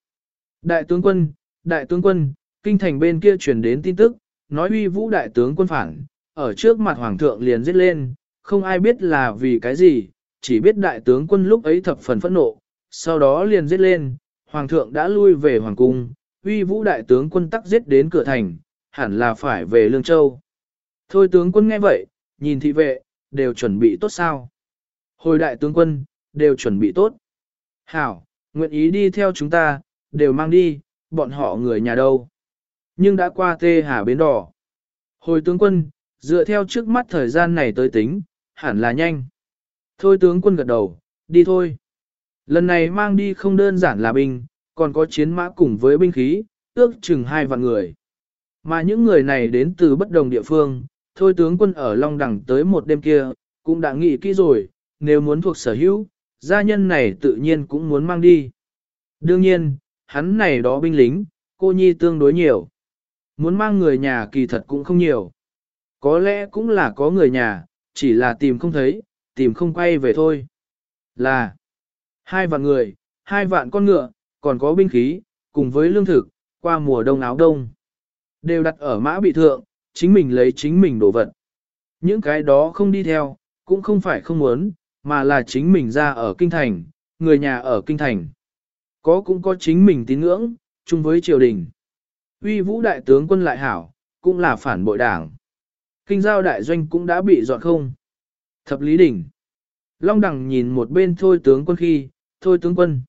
Đại tướng quân, đại tướng quân, kinh thành bên kia truyền đến tin tức, nói uy vũ đại tướng quân phản, ở trước mặt hoàng thượng liền giết lên, không ai biết là vì cái gì, chỉ biết đại tướng quân lúc ấy thập phần phẫn nộ, sau đó liền giết lên, hoàng thượng đã lui về hoàng cung, uy vũ đại tướng quân tắc giết đến cửa thành, hẳn là phải về Lương Châu. Thôi tướng quân nghe vậy, nhìn thị vệ, đều chuẩn bị tốt sao. Hồi đại tướng quân, đều chuẩn bị tốt. Hảo, nguyện ý đi theo chúng ta, đều mang đi, bọn họ người nhà đâu. Nhưng đã qua tê hà bến đỏ. Hồi tướng quân, dựa theo trước mắt thời gian này tới tính, hẳn là nhanh. Thôi tướng quân gật đầu, đi thôi. Lần này mang đi không đơn giản là binh, còn có chiến mã cùng với binh khí, ước chừng hai vạn người. Mà những người này đến từ bất đồng địa phương, thôi tướng quân ở Long Đẳng tới một đêm kia, cũng đã nghĩ kỹ rồi, nếu muốn thuộc sở hữu, gia nhân này tự nhiên cũng muốn mang đi. Đương nhiên, hắn này đó binh lính, cô nhi tương đối nhiều. Muốn mang người nhà kỳ thật cũng không nhiều. Có lẽ cũng là có người nhà, chỉ là tìm không thấy, tìm không quay về thôi. Là hai vạn người, hai vạn con ngựa, còn có binh khí, cùng với lương thực, qua mùa đông áo đông. Đều đặt ở mã bị thượng, chính mình lấy chính mình đổ vật. Những cái đó không đi theo, cũng không phải không muốn, mà là chính mình ra ở kinh thành, người nhà ở kinh thành. Có cũng có chính mình tín ngưỡng, chung với triều đình. Uy vũ đại tướng quân lại hảo, cũng là phản bội đảng. Kinh giao đại doanh cũng đã bị dọn không. Thập lý đỉnh. Long đẳng nhìn một bên thôi tướng quân khi, thôi tướng quân.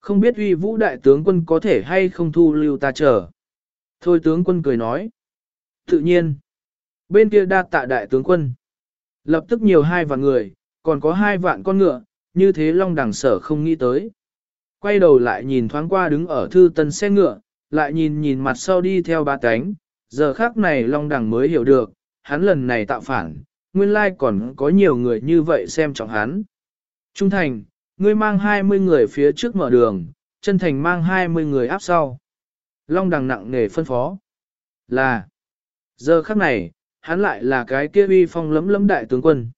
Không biết uy vũ đại tướng quân có thể hay không thu lưu ta chờ. Thôi tướng quân cười nói. Tự nhiên. Bên kia đa tạ đại tướng quân. Lập tức nhiều hai vạn người, còn có hai vạn con ngựa, như thế long đẳng sở không nghĩ tới. Quay đầu lại nhìn thoáng qua đứng ở thư tân xe ngựa, lại nhìn nhìn mặt sau đi theo ba cánh, giờ khác này long đằng mới hiểu được, hắn lần này tạo phản, nguyên lai còn có nhiều người như vậy xem trọng hắn. Trung thành, ngươi mang 20 người phía trước mở đường, chân thành mang 20 người áp sau. Long đằng nặng nề phân phó. Là, giờ khắc này, hắn lại là cái kia uy phong lấm lấm đại tướng quân.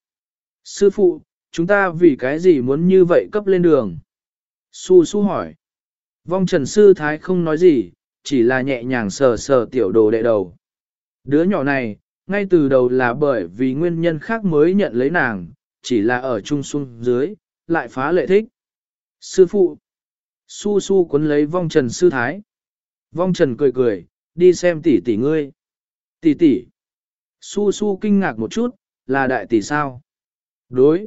Sư phụ, chúng ta vì cái gì muốn như vậy cấp lên đường? Su su hỏi. Vong trần sư thái không nói gì, chỉ là nhẹ nhàng sờ sờ tiểu đồ đệ đầu. Đứa nhỏ này, ngay từ đầu là bởi vì nguyên nhân khác mới nhận lấy nàng, chỉ là ở trung xuân dưới, lại phá lệ thích. Sư phụ, su su cuốn lấy vong trần sư thái. Vong trần cười cười, đi xem tỷ tỷ ngươi. Tỷ tỷ. Su su kinh ngạc một chút, là đại tỷ sao? Đối.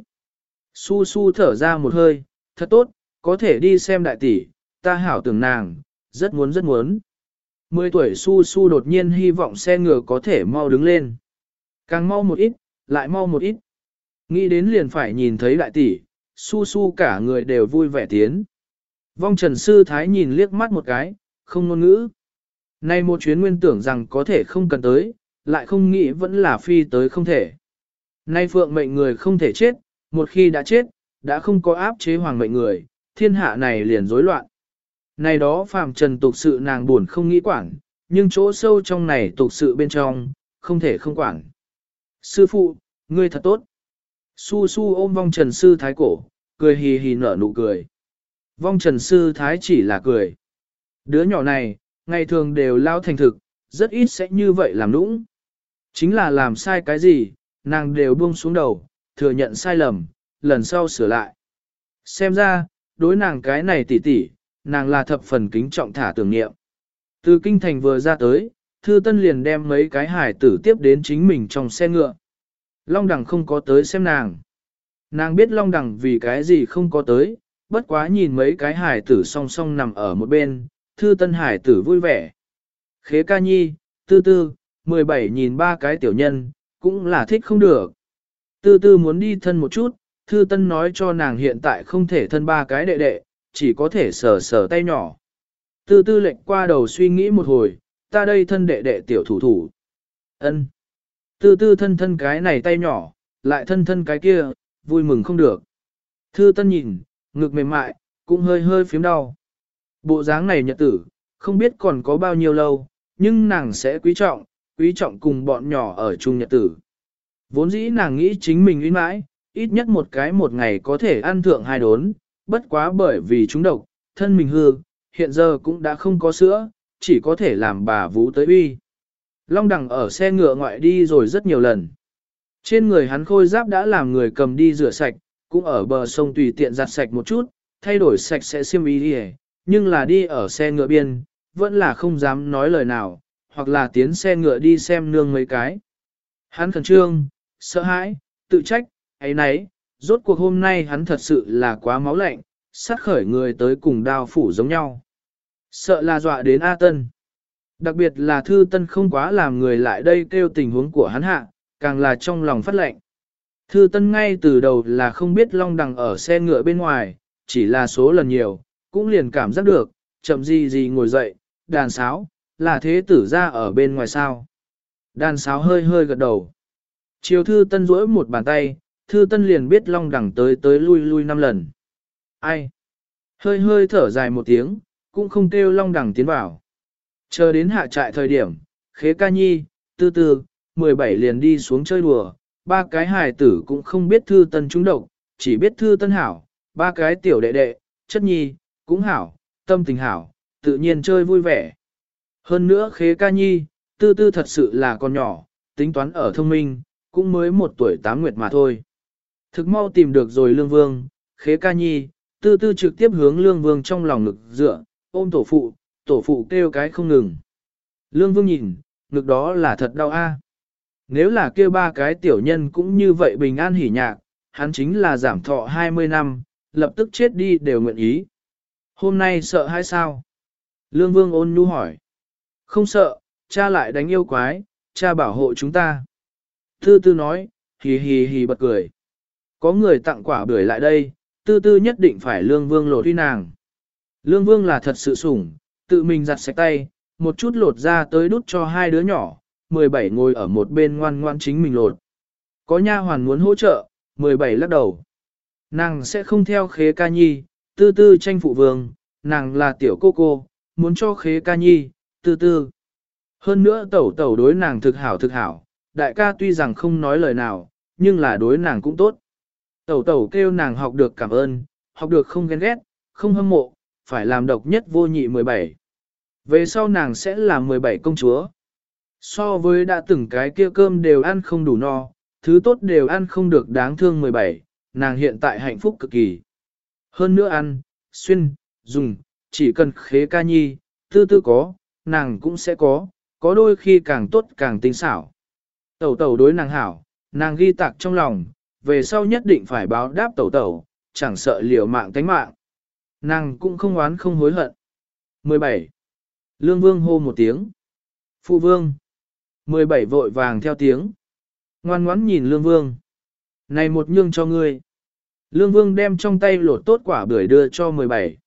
Su su thở ra một hơi, thật tốt, có thể đi xem đại tỷ, ta hảo tưởng nàng, rất muốn rất muốn. Mười tuổi su su đột nhiên hy vọng xe ngựa có thể mau đứng lên. Càng mau một ít, lại mau một ít. Nghĩ đến liền phải nhìn thấy đại tỷ, su su cả người đều vui vẻ tiến. Vong trần sư thái nhìn liếc mắt một cái, không ngôn ngữ. Nay một chuyến nguyên tưởng rằng có thể không cần tới, lại không nghĩ vẫn là phi tới không thể. Nay phượng mệnh người không thể chết, một khi đã chết, đã không có áp chế hoàng mệnh người, thiên hạ này liền rối loạn. Này đó phàm trần tục sự nàng buồn không nghĩ quản, nhưng chỗ sâu trong này tục sự bên trong, không thể không quản. Sư phụ, ngươi thật tốt. Su su ôm vong trần sư thái cổ, cười hì hì nở nụ cười. Vong trần sư thái chỉ là cười. Đứa nhỏ này, ngày thường đều lao thành thực, rất ít sẽ như vậy làm nũng. Chính là làm sai cái gì, nàng đều buông xuống đầu, thừa nhận sai lầm, lần sau sửa lại. Xem ra, đối nàng cái này tỉ tỉ, nàng là thập phần kính trọng thả tưởng niệm. Từ kinh thành vừa ra tới, thư tân liền đem mấy cái hải tử tiếp đến chính mình trong xe ngựa. Long đằng không có tới xem nàng. Nàng biết long đằng vì cái gì không có tới, bất quá nhìn mấy cái hải tử song song nằm ở một bên, thư tân hải tử vui vẻ. Khế ca nhi, tư tư, 17 nhìn ba cái tiểu nhân, cũng là thích không được. Tư tư muốn đi thân một chút, thư tân nói cho nàng hiện tại không thể thân ba cái đệ đệ, chỉ có thể sờ sờ tay nhỏ. Tư tư lệnh qua đầu suy nghĩ một hồi, ta đây thân đệ đệ tiểu thủ thủ. ân Tư tư thân thân cái này tay nhỏ, lại thân thân cái kia, vui mừng không được. Thư tân nhìn, ngực mềm mại, cũng hơi hơi phím đau. Bộ dáng này nhật tử, không biết còn có bao nhiêu lâu, nhưng nàng sẽ quý trọng, quý trọng cùng bọn nhỏ ở chung nhật tử. Vốn dĩ nàng nghĩ chính mình uy mãi, ít nhất một cái một ngày có thể ăn thượng hai đốn, bất quá bởi vì chúng độc, thân mình hư, hiện giờ cũng đã không có sữa, chỉ có thể làm bà vũ tới uy. Long đằng ở xe ngựa ngoại đi rồi rất nhiều lần. Trên người hắn khôi giáp đã làm người cầm đi rửa sạch, cũng ở bờ sông tùy tiện giặt sạch một chút, thay đổi sạch sẽ xiêm y đi nhưng là đi ở xe ngựa biên, vẫn là không dám nói lời nào, hoặc là tiến xe ngựa đi xem nương mấy cái. Hắn khẩn trương, sợ hãi, tự trách, ấy nấy, rốt cuộc hôm nay hắn thật sự là quá máu lạnh, sát khởi người tới cùng đao phủ giống nhau. Sợ là dọa đến A Tân. Đặc biệt là Thư Tân không quá làm người lại đây kêu tình huống của hắn hạ, càng là trong lòng phát lệnh. Thư Tân ngay từ đầu là không biết Long Đằng ở xe ngựa bên ngoài, chỉ là số lần nhiều, cũng liền cảm giác được, chậm gì gì ngồi dậy, đàn sáo, là thế tử ra ở bên ngoài sao. Đàn sáo hơi hơi gật đầu. Chiều Thư Tân duỗi một bàn tay, Thư Tân liền biết Long đẳng tới tới lui lui năm lần. Ai? Hơi hơi thở dài một tiếng, cũng không kêu Long đẳng tiến vào. Chờ đến hạ trại thời điểm, khế ca nhi, tư tư, 17 liền đi xuống chơi đùa, ba cái hài tử cũng không biết thư tân trúng độc, chỉ biết thư tân hảo, ba cái tiểu đệ đệ, chất nhi, cũng hảo, tâm tình hảo, tự nhiên chơi vui vẻ. Hơn nữa khế ca nhi, tư tư thật sự là con nhỏ, tính toán ở thông minh, cũng mới một tuổi tám nguyệt mà thôi. Thực mau tìm được rồi lương vương, khế ca nhi, tư tư trực tiếp hướng lương vương trong lòng ngực dựa, ôm tổ phụ, tổ phụ kêu cái không ngừng. Lương vương nhìn, ngực đó là thật đau a. Nếu là kêu ba cái tiểu nhân cũng như vậy bình an hỉ nhạc, hắn chính là giảm thọ 20 năm, lập tức chết đi đều nguyện ý. Hôm nay sợ hay sao? Lương vương ôn nhu hỏi. Không sợ, cha lại đánh yêu quái, cha bảo hộ chúng ta. Tư tư nói, hì hì hì bật cười. Có người tặng quả bưởi lại đây, tư tư nhất định phải lương vương lột uy nàng. Lương vương là thật sự sủng, tự mình giặt sạch tay, một chút lột ra tới đút cho hai đứa nhỏ, 17 ngồi ở một bên ngoan ngoan chính mình lột. Có nha hoàn muốn hỗ trợ, 17 lắc đầu. Nàng sẽ không theo khế ca nhi, tư tư tranh phụ vương, nàng là tiểu cô cô, muốn cho khế ca nhi, tư tư. Hơn nữa tẩu tẩu đối nàng thực hảo thực hảo, đại ca tuy rằng không nói lời nào, nhưng là đối nàng cũng tốt. Tẩu tẩu kêu nàng học được cảm ơn, học được không ghen ghét, không hâm mộ, phải làm độc nhất vô nhị 17. Về sau nàng sẽ là 17 công chúa. So với đã từng cái kia cơm đều ăn không đủ no, thứ tốt đều ăn không được đáng thương 17, nàng hiện tại hạnh phúc cực kỳ. Hơn nữa ăn, xuyên, dùng, chỉ cần khế ca nhi, tư tư có, nàng cũng sẽ có, có đôi khi càng tốt càng tinh xảo. Tẩu tẩu đối nàng hảo, nàng ghi tạc trong lòng, về sau nhất định phải báo đáp tẩu tẩu, chẳng sợ liều mạng tánh mạng. Nàng cũng không oán không hối hận. 17. Lương Vương hô một tiếng. Phụ Vương. 17 vội vàng theo tiếng. Ngoan ngoãn nhìn Lương Vương. Này một nhương cho ngươi. Lương Vương đem trong tay lột tốt quả bưởi đưa cho 17.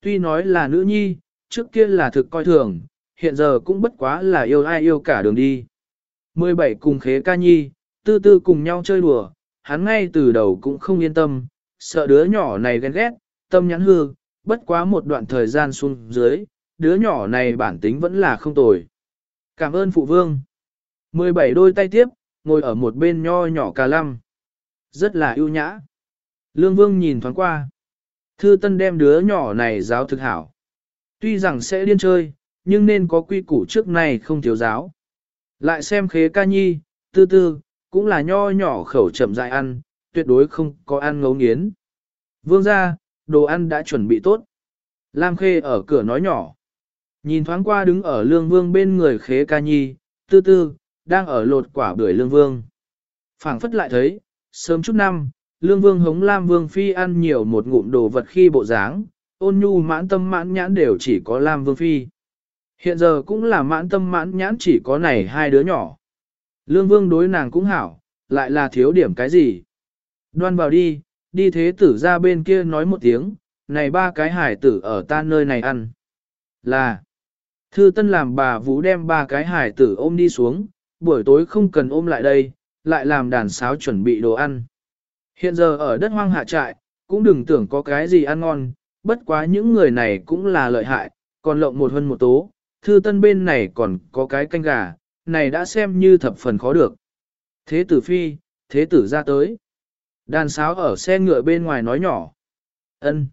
Tuy nói là nữ nhi, trước kia là thực coi thường, hiện giờ cũng bất quá là yêu ai yêu cả đường đi. 17 cùng khế ca nhi, tư tư cùng nhau chơi đùa, hắn ngay từ đầu cũng không yên tâm, sợ đứa nhỏ này ghen ghét, tâm nhắn hư, bất quá một đoạn thời gian xuống dưới, đứa nhỏ này bản tính vẫn là không tồi. Cảm ơn phụ vương. 17 đôi tay tiếp, ngồi ở một bên nho nhỏ cà lăm. Rất là ưu nhã. Lương vương nhìn thoáng qua. Thư tân đem đứa nhỏ này giáo thực hảo. Tuy rằng sẽ điên chơi, nhưng nên có quy củ trước này không thiếu giáo. Lại xem khế ca nhi, tư tư, cũng là nho nhỏ khẩu chậm dại ăn, tuyệt đối không có ăn ngấu nghiến. Vương ra, đồ ăn đã chuẩn bị tốt. Lam Khê ở cửa nói nhỏ. Nhìn thoáng qua đứng ở lương vương bên người khế ca nhi, tư tư, đang ở lột quả bưởi lương vương. phảng phất lại thấy, sớm chút năm, lương vương hống lam vương phi ăn nhiều một ngụm đồ vật khi bộ dáng, ôn nhu mãn tâm mãn nhãn đều chỉ có lam vương phi. Hiện giờ cũng là mãn tâm mãn nhãn chỉ có này hai đứa nhỏ. Lương vương đối nàng cũng hảo, lại là thiếu điểm cái gì. Đoan vào đi, đi thế tử ra bên kia nói một tiếng, này ba cái hải tử ở ta nơi này ăn. Là, thư tân làm bà vũ đem ba cái hải tử ôm đi xuống, buổi tối không cần ôm lại đây, lại làm đàn sáo chuẩn bị đồ ăn. Hiện giờ ở đất hoang hạ trại, cũng đừng tưởng có cái gì ăn ngon, bất quá những người này cũng là lợi hại, còn lộng một hơn một tố, thư tân bên này còn có cái canh gà, này đã xem như thập phần khó được. Thế tử phi, thế tử ra tới. Đàn sáo ở xe ngựa bên ngoài nói nhỏ. ân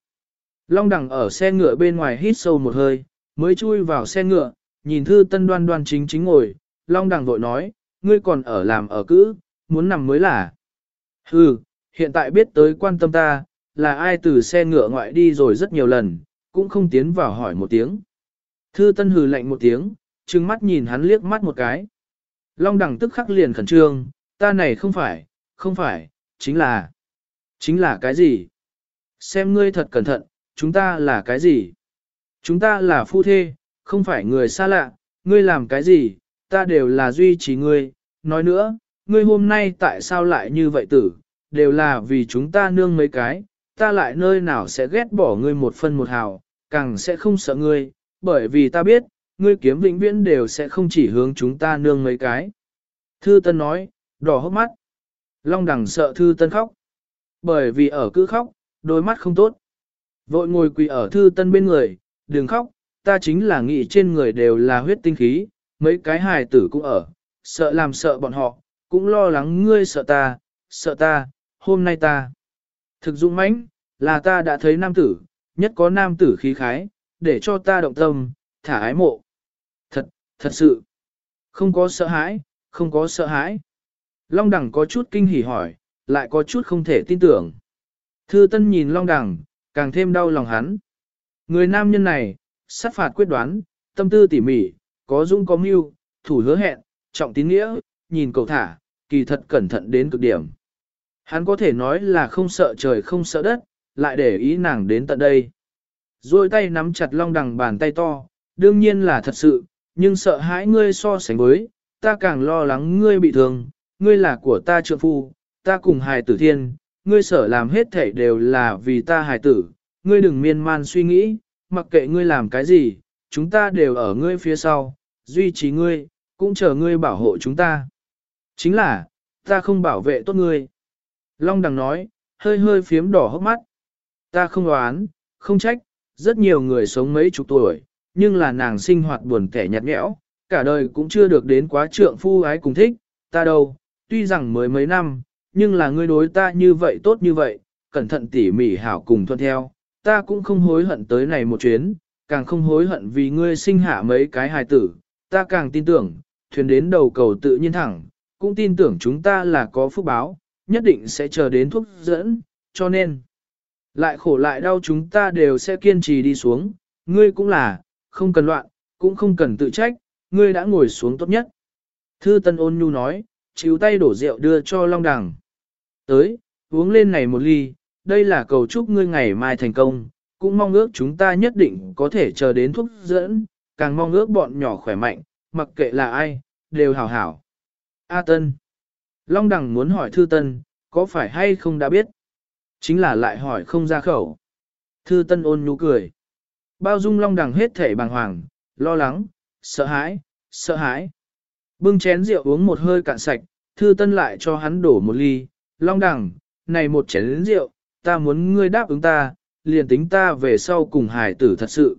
Long đẳng ở xe ngựa bên ngoài hít sâu một hơi, mới chui vào xe ngựa, nhìn thư tân đoan đoan chính chính ngồi. Long đẳng vội nói, ngươi còn ở làm ở cữ, muốn nằm mới là. Hừ, hiện tại biết tới quan tâm ta, là ai từ xe ngựa ngoại đi rồi rất nhiều lần, cũng không tiến vào hỏi một tiếng. Thư tân hừ lạnh một tiếng, trừng mắt nhìn hắn liếc mắt một cái. Long đẳng tức khắc liền khẩn trương, ta này không phải, không phải, chính là, chính là cái gì? Xem ngươi thật cẩn thận, chúng ta là cái gì? Chúng ta là phu thê, không phải người xa lạ, ngươi làm cái gì, ta đều là duy trì ngươi. Nói nữa, ngươi hôm nay tại sao lại như vậy tử, đều là vì chúng ta nương mấy cái, ta lại nơi nào sẽ ghét bỏ ngươi một phân một hào, càng sẽ không sợ ngươi, bởi vì ta biết, ngươi kiếm vĩnh viễn đều sẽ không chỉ hướng chúng ta nương mấy cái. Thư Tân nói, đỏ hốc mắt. Long đằng sợ Thư Tân khóc. Bởi vì ở cứ khóc, đôi mắt không tốt. Vội ngồi quỳ ở Thư Tân bên người, đừng khóc, ta chính là nghĩ trên người đều là huyết tinh khí, mấy cái hài tử cũng ở, sợ làm sợ bọn họ, cũng lo lắng ngươi sợ ta, sợ ta, hôm nay ta. Thực dụng mãnh, là ta đã thấy nam tử, nhất có nam tử khí khái, để cho ta động tâm, thả ái mộ. Thật, sự, không có sợ hãi, không có sợ hãi. Long đẳng có chút kinh hỉ hỏi, lại có chút không thể tin tưởng. Thư Tân nhìn Long đẳng, càng thêm đau lòng hắn. Người nam nhân này, sát phạt quyết đoán, tâm tư tỉ mỉ, có dũng có mưu, thủ hứa hẹn, trọng tín nghĩa, nhìn cầu thả, kỳ thật cẩn thận đến cực điểm. Hắn có thể nói là không sợ trời không sợ đất, lại để ý nàng đến tận đây. Rồi tay nắm chặt long đằng bàn tay to, đương nhiên là thật sự, nhưng sợ hãi ngươi so sánh với, ta càng lo lắng ngươi bị thương, ngươi là của ta trượng phu, ta cùng hài tử thiên, ngươi sợ làm hết thể đều là vì ta hài tử, ngươi đừng miên man suy nghĩ, mặc kệ ngươi làm cái gì, chúng ta đều ở ngươi phía sau, duy trì ngươi, cũng chờ ngươi bảo hộ chúng ta. Chính là, ta không bảo vệ tốt ngươi. Long đằng nói, hơi hơi phiếm đỏ hốc mắt. Ta không đoán, không trách, rất nhiều người sống mấy chục tuổi, nhưng là nàng sinh hoạt buồn kẻ nhạt nhẽo, cả đời cũng chưa được đến quá trượng phu ái cùng thích, ta đâu, tuy rằng mới mấy năm, nhưng là ngươi đối ta như vậy tốt như vậy, cẩn thận tỉ mỉ hảo cùng thuận theo, ta cũng không hối hận tới này một chuyến, càng không hối hận vì ngươi sinh hạ mấy cái hài tử, ta càng tin tưởng, thuyền đến đầu cầu tự nhiên thẳng, cũng tin tưởng chúng ta là có phúc báo, nhất định sẽ chờ đến thuốc dẫn, cho nên, lại khổ lại đau chúng ta đều sẽ kiên trì đi xuống, ngươi cũng là, không cần loạn, cũng không cần tự trách, ngươi đã ngồi xuống tốt nhất. Thư Tân ôn nhu nói, chiếu tay đổ rượu đưa cho Long Đằng. Tới, uống lên này một ly, đây là cầu chúc ngươi ngày mai thành công, cũng mong ước chúng ta nhất định có thể chờ đến thuốc dẫn, càng mong ước bọn nhỏ khỏe mạnh, mặc kệ là ai, đều hảo hảo. A Tân Long Đằng muốn hỏi Thư Tân, có phải hay không đã biết? Chính là lại hỏi không ra khẩu. Thư Tân ôn nhu cười. Bao dung Long Đằng hết thể bàng hoàng, lo lắng, sợ hãi, sợ hãi. Bưng chén rượu uống một hơi cạn sạch, Thư Tân lại cho hắn đổ một ly. Long Đằng, này một chén rượu, ta muốn ngươi đáp ứng ta, liền tính ta về sau cùng hải tử thật sự.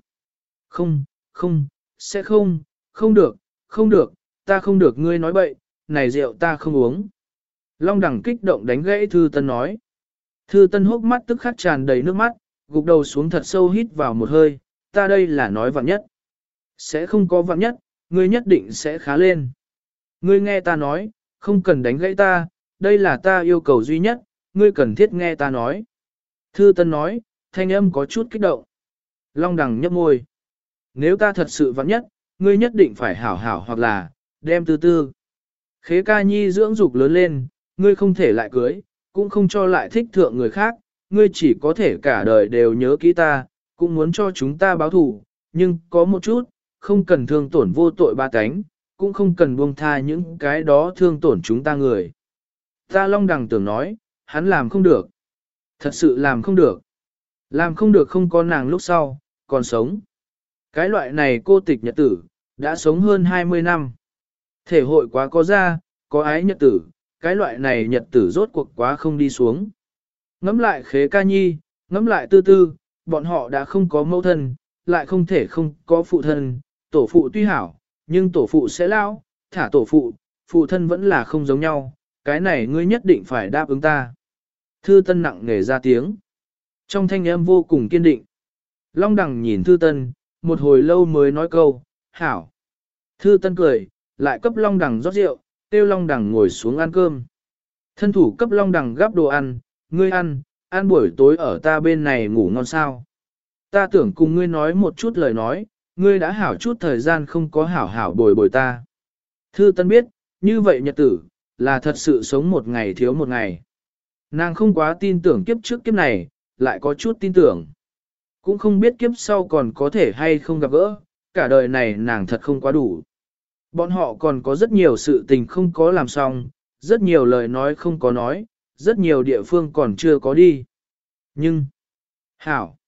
Không, không, sẽ không, không được, không được, ta không được ngươi nói bậy, này rượu ta không uống. Long đẳng kích động đánh gãy Thư Tân nói. Thư Tân hốc mắt tức khắc tràn đầy nước mắt, gục đầu xuống thật sâu hít vào một hơi, ta đây là nói vạn nhất. Sẽ không có vạn nhất, ngươi nhất định sẽ khá lên. Ngươi nghe ta nói, không cần đánh gãy ta, đây là ta yêu cầu duy nhất, ngươi cần thiết nghe ta nói. Thư Tân nói, thanh âm có chút kích động. Long đằng nhấp môi. Nếu ta thật sự vạn nhất, ngươi nhất định phải hảo hảo hoặc là, đem từ tư. Khế ca nhi dưỡng dục lớn lên, ngươi không thể lại cưới, cũng không cho lại thích thượng người khác, ngươi chỉ có thể cả đời đều nhớ kỹ ta, cũng muốn cho chúng ta báo thù, nhưng có một chút, không cần thương tổn vô tội ba cánh, cũng không cần buông tha những cái đó thương tổn chúng ta người. Ta long đằng tưởng nói, hắn làm không được. Thật sự làm không được. Làm không được không có nàng lúc sau, còn sống. Cái loại này cô tịch nhật tử, đã sống hơn 20 năm. Thể hội quá có ra, có ái nhật tử, cái loại này nhật tử rốt cuộc quá không đi xuống. Ngắm lại khế ca nhi, ngắm lại tư tư, bọn họ đã không có mẫu thân, lại không thể không có phụ thân, tổ phụ tuy hảo, nhưng tổ phụ sẽ lao, thả tổ phụ, phụ thân vẫn là không giống nhau, cái này ngươi nhất định phải đáp ứng ta. Thư Tân nặng nề ra tiếng. Trong thanh âm vô cùng kiên định. Long Đằng nhìn Thư Tân, một hồi lâu mới nói câu, "Hảo." Thư Tân cười, lại cấp Long Đằng rót rượu, kêu Long Đằng ngồi xuống ăn cơm. Thân thủ cấp Long Đằng gắp đồ ăn, "Ngươi ăn, ăn buổi tối ở ta bên này ngủ ngon sao?" Ta tưởng cùng ngươi nói một chút lời nói, ngươi đã hảo chút thời gian không có hảo hảo bồi bồi ta. Thư Tân biết, như vậy nhật tử, là thật sự sống một ngày thiếu một ngày. Nàng không quá tin tưởng kiếp trước kiếp này, lại có chút tin tưởng. Cũng không biết kiếp sau còn có thể hay không gặp gỡ, cả đời này nàng thật không quá đủ. Bọn họ còn có rất nhiều sự tình không có làm xong, rất nhiều lời nói không có nói, rất nhiều địa phương còn chưa có đi. Nhưng, hảo,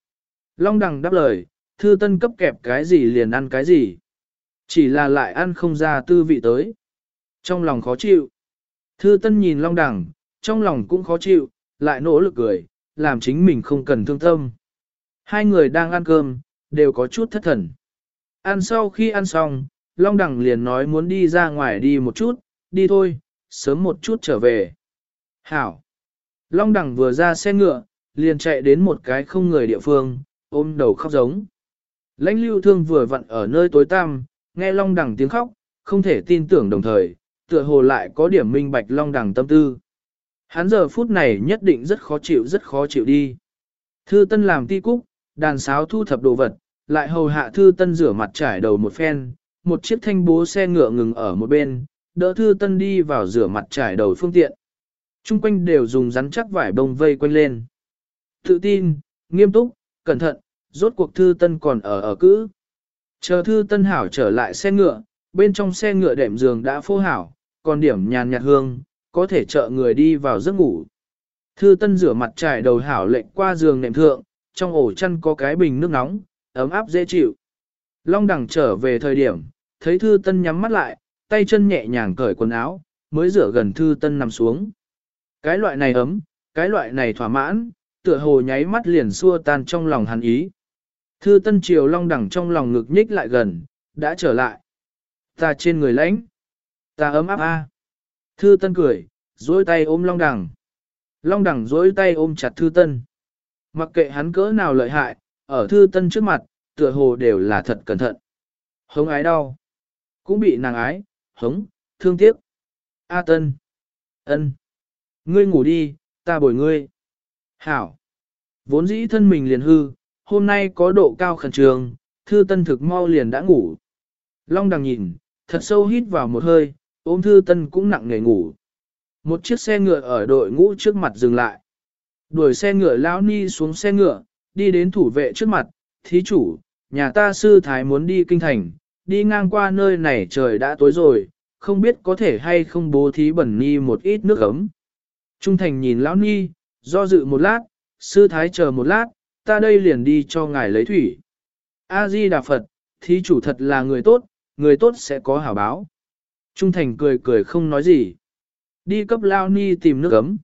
Long đằng đáp lời, thư tân cấp kẹp cái gì liền ăn cái gì. Chỉ là lại ăn không ra tư vị tới. Trong lòng khó chịu. Thư tân nhìn long đằng, trong lòng cũng khó chịu, lại nỗ lực cười, làm chính mình không cần thương tâm. Hai người đang ăn cơm, đều có chút thất thần. Ăn sau khi ăn xong, Long Đằng liền nói muốn đi ra ngoài đi một chút, đi thôi, sớm một chút trở về. Hảo! Long Đằng vừa ra xe ngựa, liền chạy đến một cái không người địa phương, ôm đầu khóc giống. Lãnh lưu thương vừa vặn ở nơi tối tăm, nghe Long Đằng tiếng khóc, không thể tin tưởng đồng thời, tựa hồ lại có điểm minh bạch Long Đằng tâm tư. Hắn giờ phút này nhất định rất khó chịu rất khó chịu đi. Thư Tân làm ti cúc, đàn sáo thu thập đồ vật, lại hầu hạ Thư Tân rửa mặt trải đầu một phen, một chiếc thanh bố xe ngựa ngừng ở một bên, đỡ Thư Tân đi vào rửa mặt trải đầu phương tiện. Trung quanh đều dùng rắn chắc vải bông vây quanh lên. Tự tin, nghiêm túc, cẩn thận, rốt cuộc Thư Tân còn ở ở cữ. Chờ Thư Tân hảo trở lại xe ngựa, bên trong xe ngựa đệm giường đã phô hảo, còn điểm nhàn nhạt hương, có thể trợ người đi vào giấc ngủ. Thư Tân rửa mặt trải đầu hảo lệnh qua giường nệm thượng, trong ổ chăn có cái bình nước nóng, ấm áp dễ chịu. Long đẳng trở về thời điểm, thấy Thư Tân nhắm mắt lại, tay chân nhẹ nhàng cởi quần áo, mới rửa gần Thư Tân nằm xuống. Cái loại này ấm, cái loại này thỏa mãn, tựa hồ nháy mắt liền xua tan trong lòng hắn ý. Thư Tân Triều Long đẳng trong lòng ngực nhích lại gần, đã trở lại. Ta trên người lãnh, ta ấm áp a. Thư Tân cười, duỗi tay ôm Long đẳng. Long đẳng duỗi tay ôm chặt Thư Tân. Mặc kệ hắn cỡ nào lợi hại, ở Thư Tân trước mặt, tựa hồ đều là thật cẩn thận. Hống ái đau, cũng bị nàng ái, hống, thương tiếc. A Tân, ân, ngươi ngủ đi, ta bồi ngươi. Hảo, vốn dĩ thân mình liền hư, hôm nay có độ cao khẩn trường, Thư Tân thực mau liền đã ngủ. Long đằng nhìn, thật sâu hít vào một hơi, ôm Thư Tân cũng nặng nề ngủ. Một chiếc xe ngựa ở đội ngũ trước mặt dừng lại. Đuổi xe ngựa lão ni xuống xe ngựa, đi đến thủ vệ trước mặt, thí chủ, nhà ta sư thái muốn đi kinh thành, đi ngang qua nơi này trời đã tối rồi, không biết có thể hay không bố thí bẩn ni một ít nước ấm. Trung thành nhìn lão ni, do dự một lát, sư thái chờ một lát, ta đây liền đi cho ngài lấy thủy. A-di Đà Phật, thí chủ thật là người tốt, người tốt sẽ có hảo báo. Trung thành cười cười không nói gì. Đi cấp lao ni tìm nước ấm.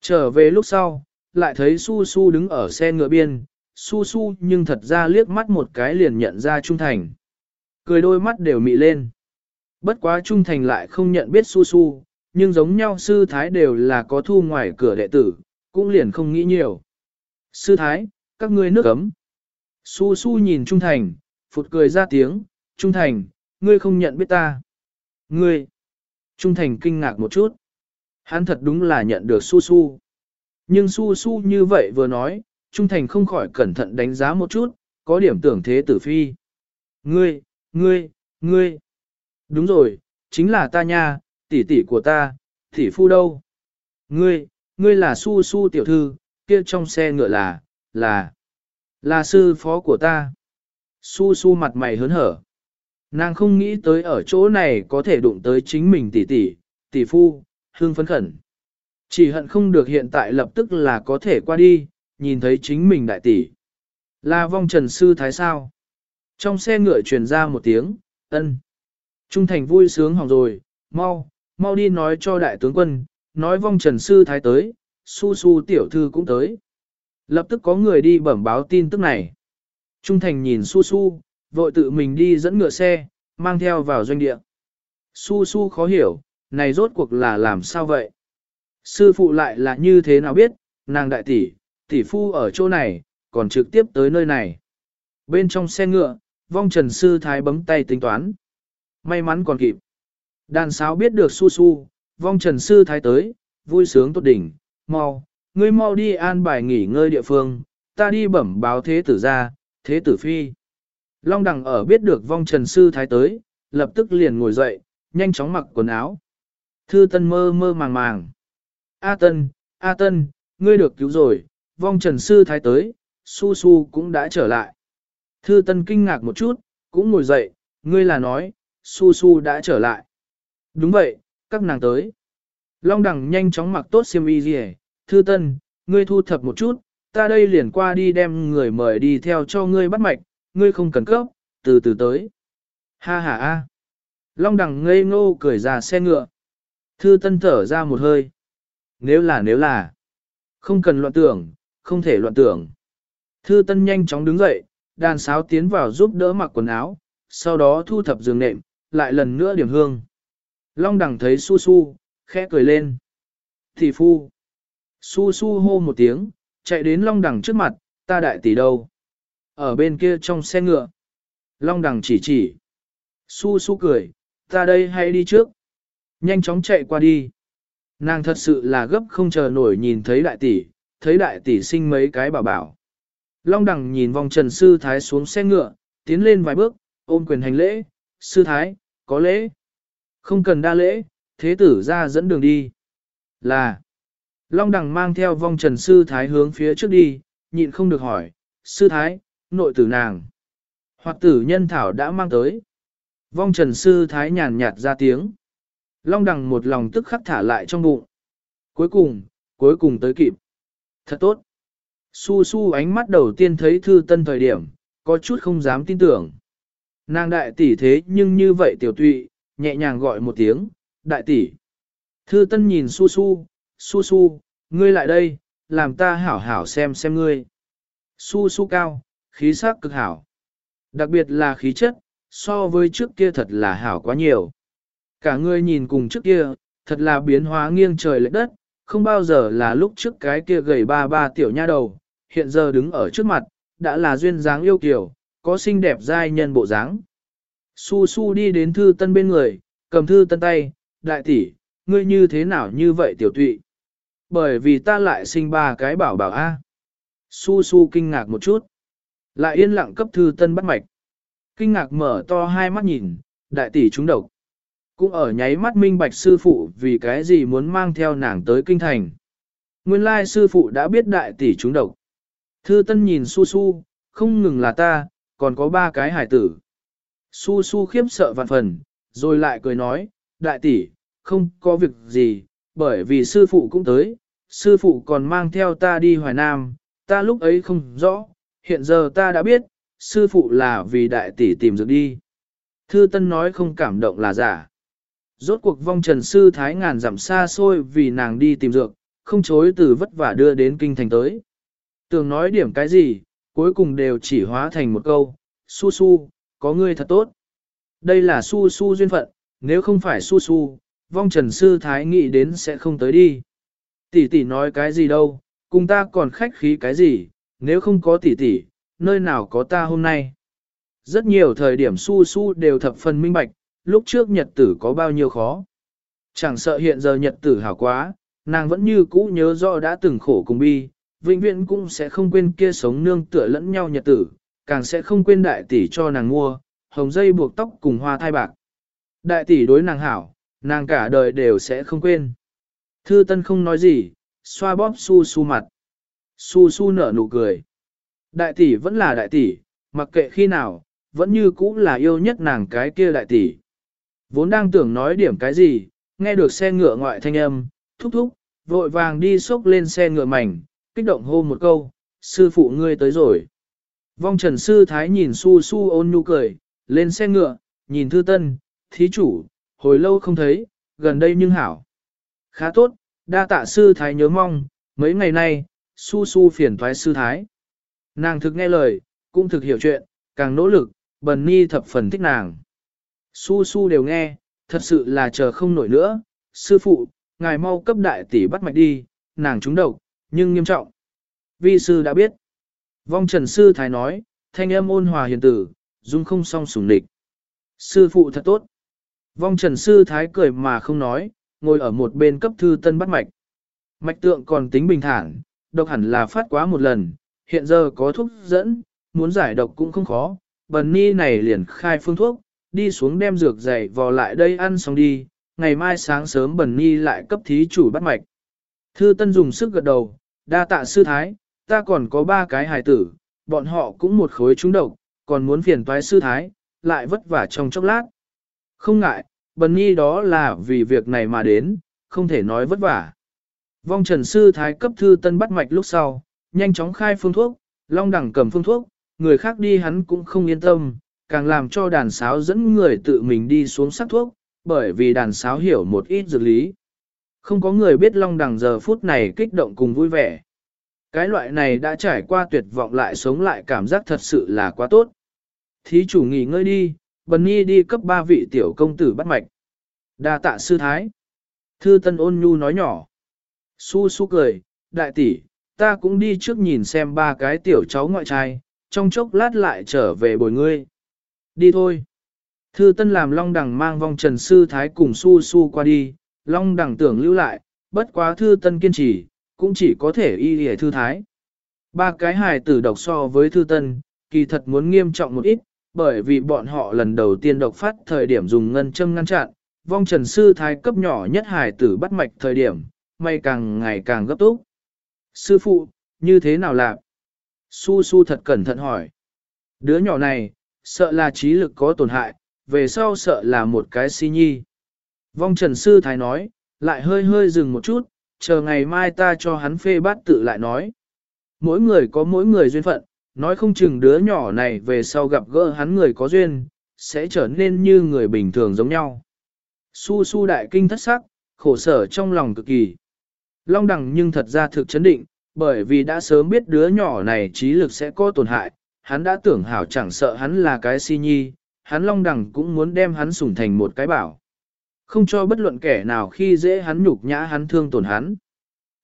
Trở về lúc sau, lại thấy Su Su đứng ở xe ngựa biên, Su Su nhưng thật ra liếc mắt một cái liền nhận ra Trung Thành. Cười đôi mắt đều mị lên. Bất quá Trung Thành lại không nhận biết Su Su, nhưng giống nhau sư thái đều là có thu ngoài cửa đệ tử, cũng liền không nghĩ nhiều. Sư thái, các ngươi nước cấm Su Su nhìn Trung Thành, phụt cười ra tiếng, Trung Thành, ngươi không nhận biết ta. Ngươi. Trung Thành kinh ngạc một chút. Hắn thật đúng là nhận được Su Su. Nhưng Su Su như vậy vừa nói, Trung Thành không khỏi cẩn thận đánh giá một chút, có điểm tưởng thế tử phi. Ngươi, ngươi, ngươi. Đúng rồi, chính là ta nha, tỷ tỷ của ta, tỷ phu đâu? Ngươi, ngươi là su su tiểu thư, kia trong xe ngựa là, là, là sư phó của ta. Su su mặt mày hớn hở. Nàng không nghĩ tới ở chỗ này có thể đụng tới chính mình tỷ tỷ, tỷ phu, hương phấn khẩn. Chỉ hận không được hiện tại lập tức là có thể qua đi, nhìn thấy chính mình đại tỷ. Là vong trần sư thái sao. Trong xe ngựa truyền ra một tiếng, ân. Trung thành vui sướng hỏng rồi, mau, mau đi nói cho đại tướng quân, nói vong trần sư thái tới, su su tiểu thư cũng tới. Lập tức có người đi bẩm báo tin tức này. Trung thành nhìn su su, vội tự mình đi dẫn ngựa xe, mang theo vào doanh địa. Su su khó hiểu, này rốt cuộc là làm sao vậy? Sư phụ lại là như thế nào biết, nàng đại tỷ, tỷ phu ở chỗ này, còn trực tiếp tới nơi này. Bên trong xe ngựa, vong trần sư thái bấm tay tính toán. May mắn còn kịp. Đàn sáo biết được su su, vong trần sư thái tới, vui sướng tốt đỉnh, mau, ngươi mau đi an bài nghỉ ngơi địa phương, ta đi bẩm báo thế tử ra, thế tử phi. Long đằng ở biết được vong trần sư thái tới, lập tức liền ngồi dậy, nhanh chóng mặc quần áo. Thư tân mơ mơ màng màng. A tân, A tân, ngươi được cứu rồi, vong trần sư thái tới, su su cũng đã trở lại. Thư tân kinh ngạc một chút, cũng ngồi dậy, ngươi là nói, su su đã trở lại. Đúng vậy, các nàng tới. Long đằng nhanh chóng mặc tốt xiêm y gì thư tân, ngươi thu thập một chút, ta đây liền qua đi đem người mời đi theo cho ngươi bắt mạch, ngươi không cần cấp, từ từ tới. Ha ha ha. Long đằng ngây ngô cười ra xe ngựa. Thư tân thở ra một hơi. Nếu là nếu là. Không cần loạn tưởng, không thể loạn tưởng. Thư tân nhanh chóng đứng dậy, đàn sáo tiến vào giúp đỡ mặc quần áo, sau đó thu thập giường nệm, lại lần nữa điểm hương. Long đằng thấy su su, khẽ cười lên. Thì phu. Su su hô một tiếng, chạy đến long đằng trước mặt, ta đại tỷ đâu. Ở bên kia trong xe ngựa. Long đằng chỉ chỉ. Su su cười, ta đây hay đi trước. Nhanh chóng chạy qua đi. Nàng thật sự là gấp không chờ nổi nhìn thấy đại tỷ, thấy đại tỷ sinh mấy cái bảo bảo. Long đằng nhìn vòng trần sư thái xuống xe ngựa, tiến lên vài bước, ôm quyền hành lễ, sư thái, có lễ. Không cần đa lễ, thế tử ra dẫn đường đi. Là, Long đằng mang theo vong trần sư thái hướng phía trước đi, nhịn không được hỏi, sư thái, nội tử nàng. Hoặc tử nhân thảo đã mang tới. Vong trần sư thái nhàn nhạt ra tiếng. Long đằng một lòng tức khắc thả lại trong bụng. Cuối cùng, cuối cùng tới kịp. Thật tốt. Su su ánh mắt đầu tiên thấy thư tân thời điểm, có chút không dám tin tưởng. Nàng đại tỷ thế nhưng như vậy tiểu tụy, nhẹ nhàng gọi một tiếng, đại tỷ. Thư tân nhìn su su, su su, ngươi lại đây, làm ta hảo hảo xem xem ngươi. Su su cao, khí sắc cực hảo. Đặc biệt là khí chất, so với trước kia thật là hảo quá nhiều. Cả ngươi nhìn cùng trước kia, thật là biến hóa nghiêng trời lệch đất, không bao giờ là lúc trước cái kia gầy ba ba tiểu nha đầu, hiện giờ đứng ở trước mặt, đã là duyên dáng yêu kiều, có xinh đẹp giai nhân bộ dáng. Su su đi đến thư tân bên người, cầm thư tân tay, đại tỷ, ngươi như thế nào như vậy tiểu tụy? Bởi vì ta lại sinh ba cái bảo bảo A. Su su kinh ngạc một chút. Lại yên lặng cấp thư tân bắt mạch. Kinh ngạc mở to hai mắt nhìn, đại tỷ trúng độc. Cũng ở nháy mắt minh bạch sư phụ vì cái gì muốn mang theo nàng tới kinh thành. Nguyên lai sư phụ đã biết đại tỷ trúng độc. Thư tân nhìn su su, không ngừng là ta, còn có ba cái hải tử. Su su khiếp sợ vạn phần, rồi lại cười nói, đại tỷ, không có việc gì, bởi vì sư phụ cũng tới, sư phụ còn mang theo ta đi Hoài Nam, ta lúc ấy không rõ, hiện giờ ta đã biết, sư phụ là vì đại tỷ tìm dược đi. Thư Tân nói không cảm động là giả. Rốt cuộc vong trần sư thái ngàn dặm xa xôi vì nàng đi tìm dược, không chối từ vất vả đưa đến kinh thành tới. Tưởng nói điểm cái gì, cuối cùng đều chỉ hóa thành một câu, su su, có ngươi thật tốt. Đây là su su duyên phận, nếu không phải su su, vong trần sư thái nghĩ đến sẽ không tới đi. Tỷ tỷ nói cái gì đâu, cùng ta còn khách khí cái gì, nếu không có tỷ tỷ, nơi nào có ta hôm nay. Rất nhiều thời điểm su su đều thập phần minh bạch, lúc trước nhật tử có bao nhiêu khó. Chẳng sợ hiện giờ nhật tử hảo quá, nàng vẫn như cũ nhớ rõ đã từng khổ cùng bi, vĩnh viễn cũng sẽ không quên kia sống nương tựa lẫn nhau nhật tử, càng sẽ không quên đại tỷ cho nàng mua, hồng dây buộc tóc cùng hoa thai bạc. Đại tỷ đối nàng hảo, nàng cả đời đều sẽ không quên. Thư Tân không nói gì, xoa bóp su su mặt. Su su nở nụ cười. Đại tỷ vẫn là đại tỷ, mặc kệ khi nào, vẫn như cũ là yêu nhất nàng cái kia đại tỷ. Vốn đang tưởng nói điểm cái gì, nghe được xe ngựa ngoại thanh âm, thúc thúc, vội vàng đi xốc lên xe ngựa mảnh, kích động hô một câu, sư phụ ngươi tới rồi. Vong trần sư thái nhìn su su ôn nhu cười, lên xe ngựa, nhìn thư tân, thí chủ, hồi lâu không thấy, gần đây nhưng hảo. Khá tốt, đa tạ sư thái nhớ mong, mấy ngày nay, su su phiền thoái sư thái. Nàng thực nghe lời, cũng thực hiểu chuyện, càng nỗ lực, bần ni thập phần thích nàng. Su su đều nghe, thật sự là chờ không nổi nữa, sư phụ, ngài mau cấp đại tỷ bắt mạch đi, nàng trúng độc, nhưng nghiêm trọng. Vi sư đã biết. Vong trần sư thái nói, thanh âm ôn hòa hiền tử, dung không song sủng địch. Sư phụ thật tốt. Vong trần sư thái cười mà không nói, ngồi ở một bên cấp thư tân bắt mạch. Mạch tượng còn tính bình thản, độc hẳn là phát quá một lần, hiện giờ có thuốc dẫn, muốn giải độc cũng không khó. Bần ni này liền khai phương thuốc, đi xuống đem dược dày vò lại đây ăn xong đi, ngày mai sáng sớm bần ni lại cấp thí chủ bắt mạch. Thư Tân dùng sức gật đầu, đa tạ sư thái, ta còn có ba cái hài tử, bọn họ cũng một khối trúng độc, còn muốn phiền toái sư thái, lại vất vả trong chốc lát. Không ngại, bần nhi đó là vì việc này mà đến, không thể nói vất vả. Vong trần sư thái cấp thư tân bắt mạch lúc sau, nhanh chóng khai phương thuốc, long đẳng cầm phương thuốc, người khác đi hắn cũng không yên tâm, càng làm cho đàn sáo dẫn người tự mình đi xuống sắc thuốc, bởi vì đàn sáo hiểu một ít dược lý. Không có người biết long đằng giờ phút này kích động cùng vui vẻ. Cái loại này đã trải qua tuyệt vọng lại sống lại cảm giác thật sự là quá tốt. Thí chủ nghỉ ngơi đi, bần nhi đi cấp ba vị tiểu công tử bắt mạch. đa tạ sư thái. Thư tân ôn nhu nói nhỏ. Su su cười, đại tỷ, ta cũng đi trước nhìn xem ba cái tiểu cháu ngoại trai, trong chốc lát lại trở về bồi ngươi. Đi thôi. Thư Tân làm Long Đằng mang vong Trần Sư Thái cùng Su Su qua đi, Long Đằng tưởng lưu lại, bất quá Thư Tân kiên trì, cũng chỉ có thể y hề Thư Thái. Ba cái hài tử độc so với Thư Tân, kỳ thật muốn nghiêm trọng một ít, bởi vì bọn họ lần đầu tiên độc phát thời điểm dùng ngân châm ngăn chặn, vong Trần Sư Thái cấp nhỏ nhất hài tử bắt mạch thời điểm, may càng ngày càng gấp túc Sư phụ, như thế nào làm? Su Su thật cẩn thận hỏi. Đứa nhỏ này, sợ là trí lực có tổn hại, về sau sợ là một cái si nhi. Vong Trần Sư Thái nói, lại hơi hơi dừng một chút, chờ ngày mai ta cho hắn phê bát tự lại nói. Mỗi người có mỗi người duyên phận, nói không chừng đứa nhỏ này về sau gặp gỡ hắn người có duyên, sẽ trở nên như người bình thường giống nhau. Su su đại kinh thất sắc, khổ sở trong lòng cực kỳ. Long đằng nhưng thật ra thực chấn định, bởi vì đã sớm biết đứa nhỏ này trí lực sẽ có tổn hại, hắn đã tưởng hảo chẳng sợ hắn là cái si nhi, hắn long đằng cũng muốn đem hắn sủng thành một cái bảo. Không cho bất luận kẻ nào khi dễ hắn nhục nhã hắn thương tổn hắn.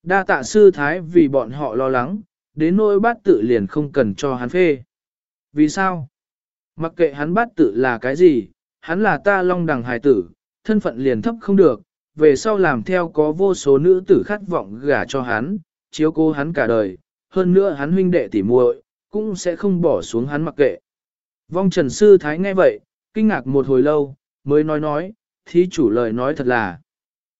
Đa tạ sư thái vì bọn họ lo lắng, đến nỗi bát tự liền không cần cho hắn phê. Vì sao? Mặc kệ hắn bát tự là cái gì, hắn là ta long đằng hài tử, thân phận liền thấp không được, về sau làm theo có vô số nữ tử khát vọng gả cho hắn, chiếu cố hắn cả đời, hơn nữa hắn huynh đệ tỉ muội cũng sẽ không bỏ xuống hắn mặc kệ. Vong Trần Sư Thái nghe vậy, kinh ngạc một hồi lâu, mới nói nói, thí chủ lời nói thật là.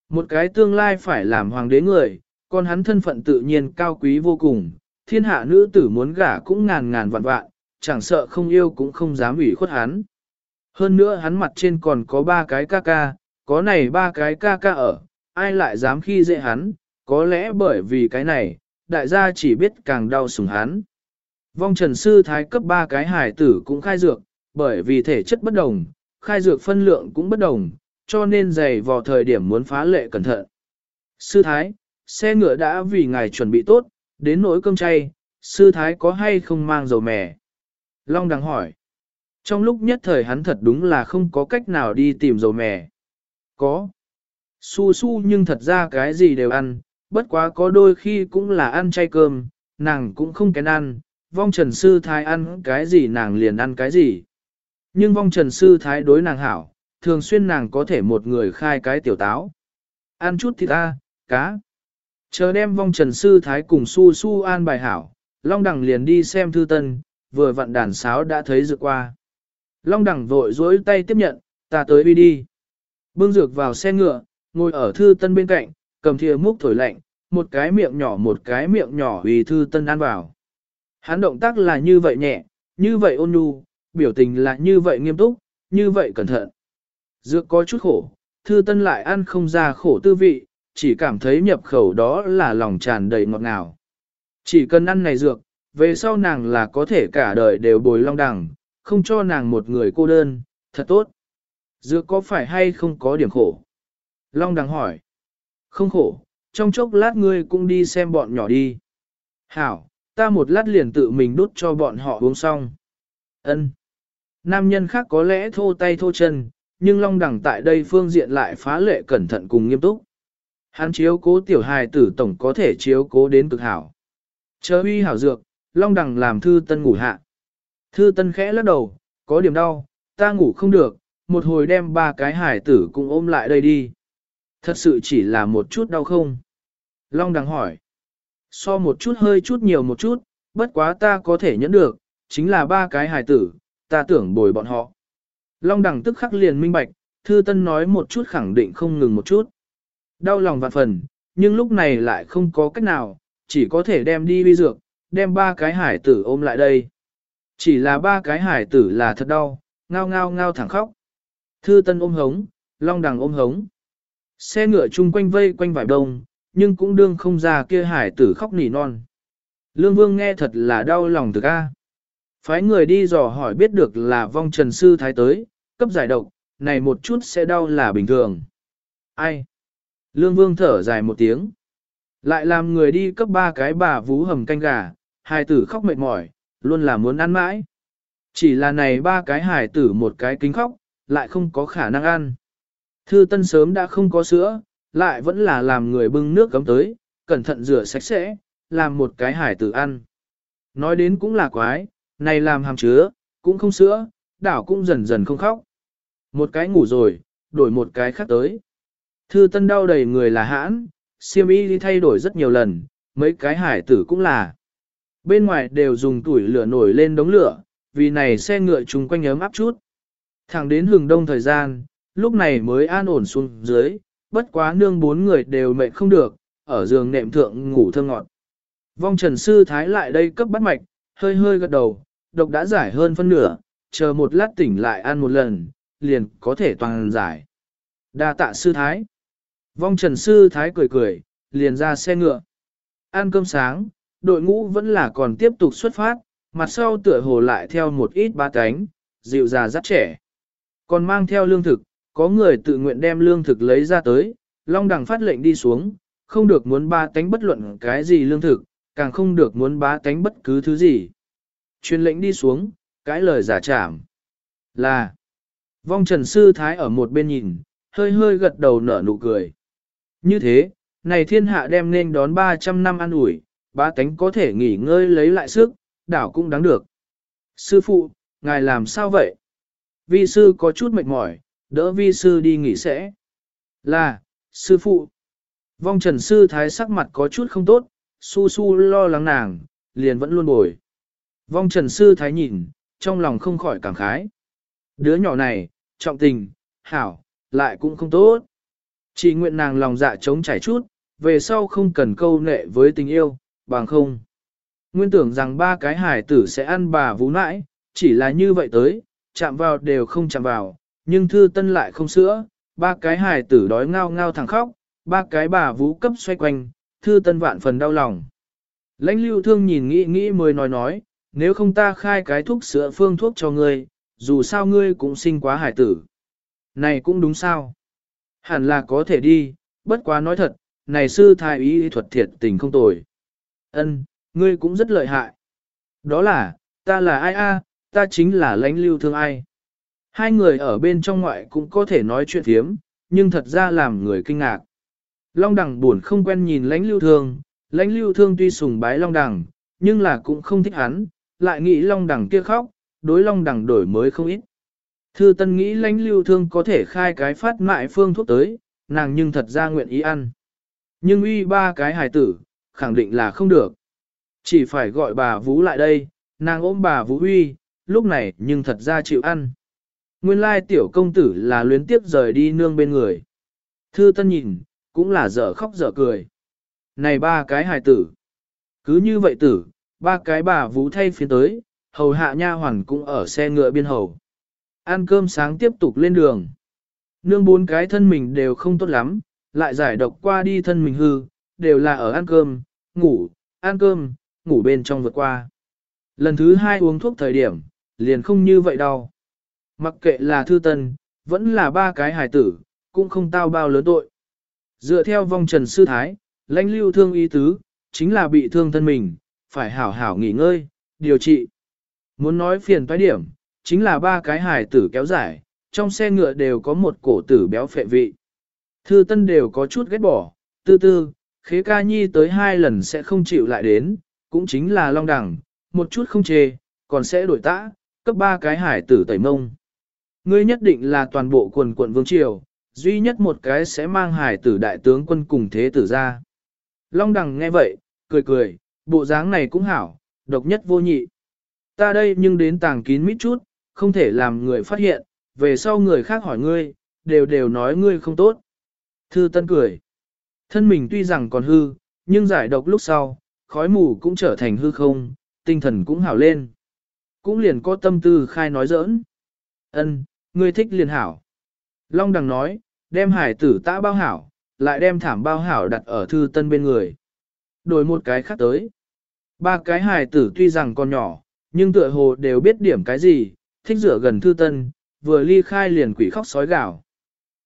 Một cái tương lai phải làm hoàng đế người, còn hắn thân phận tự nhiên cao quý vô cùng, thiên hạ nữ tử muốn gả cũng ngàn ngàn vạn vạn, chẳng sợ không yêu cũng không dám ủy khuất hắn. Hơn nữa hắn mặt trên còn có ba cái ca ca, có này ba cái ca ca ở, ai lại dám khi dễ hắn, có lẽ bởi vì cái này, đại gia chỉ biết càng đau sủng hắn. Vong trần sư thái cấp ba cái hải tử cũng khai dược, bởi vì thể chất bất đồng, khai dược phân lượng cũng bất đồng, cho nên giày vào thời điểm muốn phá lệ cẩn thận. Sư thái, xe ngựa đã vì ngài chuẩn bị tốt, đến nỗi cơm chay, sư thái có hay không mang dầu mè? Long đang hỏi. Trong lúc nhất thời hắn thật đúng là không có cách nào đi tìm dầu mè. Có. Su su nhưng thật ra cái gì đều ăn, bất quá có đôi khi cũng là ăn chay cơm, nàng cũng không kén ăn, vong trần sư thái ăn cái gì nàng liền ăn cái gì. Nhưng vong trần sư thái đối nàng hảo, thường xuyên nàng có thể một người khai cái tiểu táo. Ăn chút thịt ta, cá. Chờ đem vong trần sư thái cùng su su an bài hảo, Long Đằng liền đi xem thư tân, vừa vặn đàn sáo đã thấy dược qua. Long Đằng vội dối tay tiếp nhận, ta tới đi đi. Bưng dược vào xe ngựa, ngồi ở thư tân bên cạnh, cầm thìa múc thổi lạnh, một cái miệng nhỏ một cái miệng nhỏ vì thư tân ăn vào. Hắn động tác là như vậy nhẹ, như vậy ôn nhu, biểu tình là như vậy nghiêm túc, như vậy cẩn thận. Dược có chút khổ, thư tân lại ăn không ra khổ tư vị, chỉ cảm thấy nhập khẩu đó là lòng tràn đầy ngọt ngào. Chỉ cần ăn này dược, về sau nàng là có thể cả đời đều bồi long đằng, không cho nàng một người cô đơn, thật tốt. Dược có phải hay không có điểm khổ? Long đằng hỏi. Không khổ, trong chốc lát ngươi cũng đi xem bọn nhỏ đi. Hảo, ta một lát liền tự mình đút cho bọn họ uống xong. Ân. Nam nhân khác có lẽ thô tay thô chân, nhưng Long Đằng tại đây phương diện lại phá lệ cẩn thận cùng nghiêm túc. Hắn chiếu cố tiểu hài tử tổng có thể chiếu cố đến cực hảo. Chờ uy hảo dược, Long Đằng làm thư tân ngủ hạ. Thư tân khẽ lắc đầu, có điểm đau, ta ngủ không được, một hồi đem ba cái hài tử cùng ôm lại đây đi. Thật sự chỉ là một chút đau không? Long Đằng hỏi. So một chút hơi chút nhiều một chút, bất quá ta có thể nhẫn được, chính là ba cái hài tử, ta tưởng bồi bọn họ. Long đẳng tức khắc liền minh bạch, thư tân nói một chút khẳng định không ngừng một chút. Đau lòng vạn phần, nhưng lúc này lại không có cách nào, chỉ có thể đem đi vi dược, đem ba cái hải tử ôm lại đây. Chỉ là ba cái hải tử là thật đau, ngao ngao ngao thẳng khóc. Thư tân ôm hống, long đằng ôm hống. Xe ngựa chung quanh vây quanh vải đông, nhưng cũng đương không ra kia hải tử khóc nỉ non. Lương Vương nghe thật là đau lòng thực a. Phái người đi dò hỏi biết được là vong trần sư thái tới, cấp giải độc, này một chút sẽ đau là bình thường. Ai? Lương Vương thở dài một tiếng. Lại làm người đi cấp ba cái bà vú hầm canh gà, hài tử khóc mệt mỏi, luôn là muốn ăn mãi. Chỉ là này ba cái hài tử một cái kính khóc, lại không có khả năng ăn. Thư tân sớm đã không có sữa, lại vẫn là làm người bưng nước cấm tới, cẩn thận rửa sạch sẽ, làm một cái hải tử ăn. Nói đến cũng là quái, này làm hàm chứa, cũng không sữa, đảo cũng dần dần không khóc. Một cái ngủ rồi, đổi một cái khác tới. Thư tân đau đầy người là hãn, siêm y đi thay đổi rất nhiều lần, mấy cái hải tử cũng là. Bên ngoài đều dùng tuổi lửa nổi lên đống lửa, vì này xe ngựa chung quanh ấm áp chút. Thẳng đến hừng đông thời gian, lúc này mới an ổn xuống dưới, bất quá nương bốn người đều mệt không được, ở giường nệm thượng ngủ thơ ngọt. Vong trần sư thái lại đây cấp bắt mạch, hơi hơi gật đầu, độc đã giải hơn phân nửa, chờ một lát tỉnh lại ăn một lần, liền có thể toàn giải. đa tạ sư thái. Vong trần sư thái cười cười, liền ra xe ngựa. Ăn cơm sáng, đội ngũ vẫn là còn tiếp tục xuất phát, mặt sau tựa hồ lại theo một ít ba cánh, dịu già rất trẻ. Còn mang theo lương thực, có người tự nguyện đem lương thực lấy ra tới, Long Đằng phát lệnh đi xuống, không được muốn ba tánh bất luận cái gì lương thực, càng không được muốn bá tánh bất cứ thứ gì. Truyền lệnh đi xuống, cái lời giả trảm là vong trần sư thái ở một bên nhìn, hơi hơi gật đầu nở nụ cười. Như thế, này thiên hạ đem nên đón 300 năm ăn ủi, bá tánh có thể nghỉ ngơi lấy lại sức, đảo cũng đáng được. Sư phụ, ngài làm sao vậy? Vi sư có chút mệt mỏi, đỡ vi sư đi nghỉ sẽ. Là, sư phụ. Vong trần sư thái sắc mặt có chút không tốt, su su lo lắng nàng, liền vẫn luôn bồi. Vong trần sư thái nhìn, trong lòng không khỏi cảm khái. Đứa nhỏ này, trọng tình, hảo, lại cũng không tốt. Chỉ nguyện nàng lòng dạ trống trải chút, về sau không cần câu nệ với tình yêu, bằng không. Nguyên tưởng rằng ba cái hải tử sẽ ăn bà vú nãi, chỉ là như vậy tới, chạm vào đều không chạm vào, nhưng thư tân lại không sữa, ba cái hải tử đói ngao ngao thẳng khóc, ba cái bà vú cấp xoay quanh, thư tân vạn phần đau lòng. Lãnh lưu thương nhìn nghĩ nghĩ mới nói nói, nếu không ta khai cái thuốc sữa phương thuốc cho ngươi, dù sao ngươi cũng sinh quá hải tử. Này cũng đúng sao. Hẳn là có thể đi, bất quá nói thật, này sư thái ý thuật thiệt tình không tồi. Ân, ngươi cũng rất lợi hại. Đó là, ta là ai a, ta chính là lãnh lưu thương ai. Hai người ở bên trong ngoại cũng có thể nói chuyện thiếm, nhưng thật ra làm người kinh ngạc. Long đằng buồn không quen nhìn lãnh lưu thương, lãnh lưu thương tuy sùng bái long đằng, nhưng là cũng không thích hắn, lại nghĩ long đằng kia khóc, đối long đằng đổi mới không ít. Thư tân nghĩ lãnh lưu thương có thể khai cái phát mại phương thuốc tới, nàng nhưng thật ra nguyện ý ăn. Nhưng uy ba cái hài tử, khẳng định là không được. Chỉ phải gọi bà Vũ lại đây, nàng ôm bà Vũ uy, lúc này nhưng thật ra chịu ăn. Nguyên lai tiểu công tử là luyến tiếp rời đi nương bên người. Thư tân nhìn, cũng là dở khóc dở cười. này ba cái hài tử. Cứ như vậy tử, ba cái bà vũ thay phía tới, hầu hạ nha hoàn cũng ở xe ngựa biên hầu. Ăn cơm sáng tiếp tục lên đường. Nương bốn cái thân mình đều không tốt lắm, lại giải độc qua đi thân mình hư, đều là ở ăn cơm, ngủ, ăn cơm, ngủ bên trong vượt qua. Lần thứ hai uống thuốc thời điểm, liền không như vậy đâu. Mặc kệ là thư tân, vẫn là ba cái hài tử, cũng không tao bao lớn tội. Dựa theo vong trần sư thái, lãnh lưu thương ý tứ, chính là bị thương thân mình, phải hảo hảo nghỉ ngơi, điều trị. Muốn nói phiền toái điểm, chính là ba cái hài tử kéo dài, trong xe ngựa đều có một cổ tử béo phệ vị. Thư tân đều có chút ghét bỏ, tư tư, khế ca nhi tới hai lần sẽ không chịu lại đến, cũng chính là long đẳng, một chút không chê, còn sẽ đổi tã, cấp ba cái hải tử tẩy mông. Ngươi nhất định là toàn bộ quần quận vương triều, duy nhất một cái sẽ mang hải tử đại tướng quân cùng thế tử ra. Long đằng nghe vậy, cười cười, bộ dáng này cũng hảo, độc nhất vô nhị. Ta đây nhưng đến tàng kín mít chút, không thể làm người phát hiện, về sau người khác hỏi ngươi, đều đều nói ngươi không tốt. Thư Tân cười. Thân mình tuy rằng còn hư, nhưng giải độc lúc sau, khói mù cũng trở thành hư không, tinh thần cũng hảo lên. Cũng liền có tâm tư khai nói giỡn. Ân, ngươi thích liền hảo. Long đằng nói, đem hải tử tã bao hảo, lại đem thảm bao hảo đặt ở thư tân bên người. Đổi một cái khác tới. Ba cái hài tử tuy rằng còn nhỏ, nhưng tựa hồ đều biết điểm cái gì, thích rửa gần thư tân, vừa ly khai liền quỷ khóc sói gào.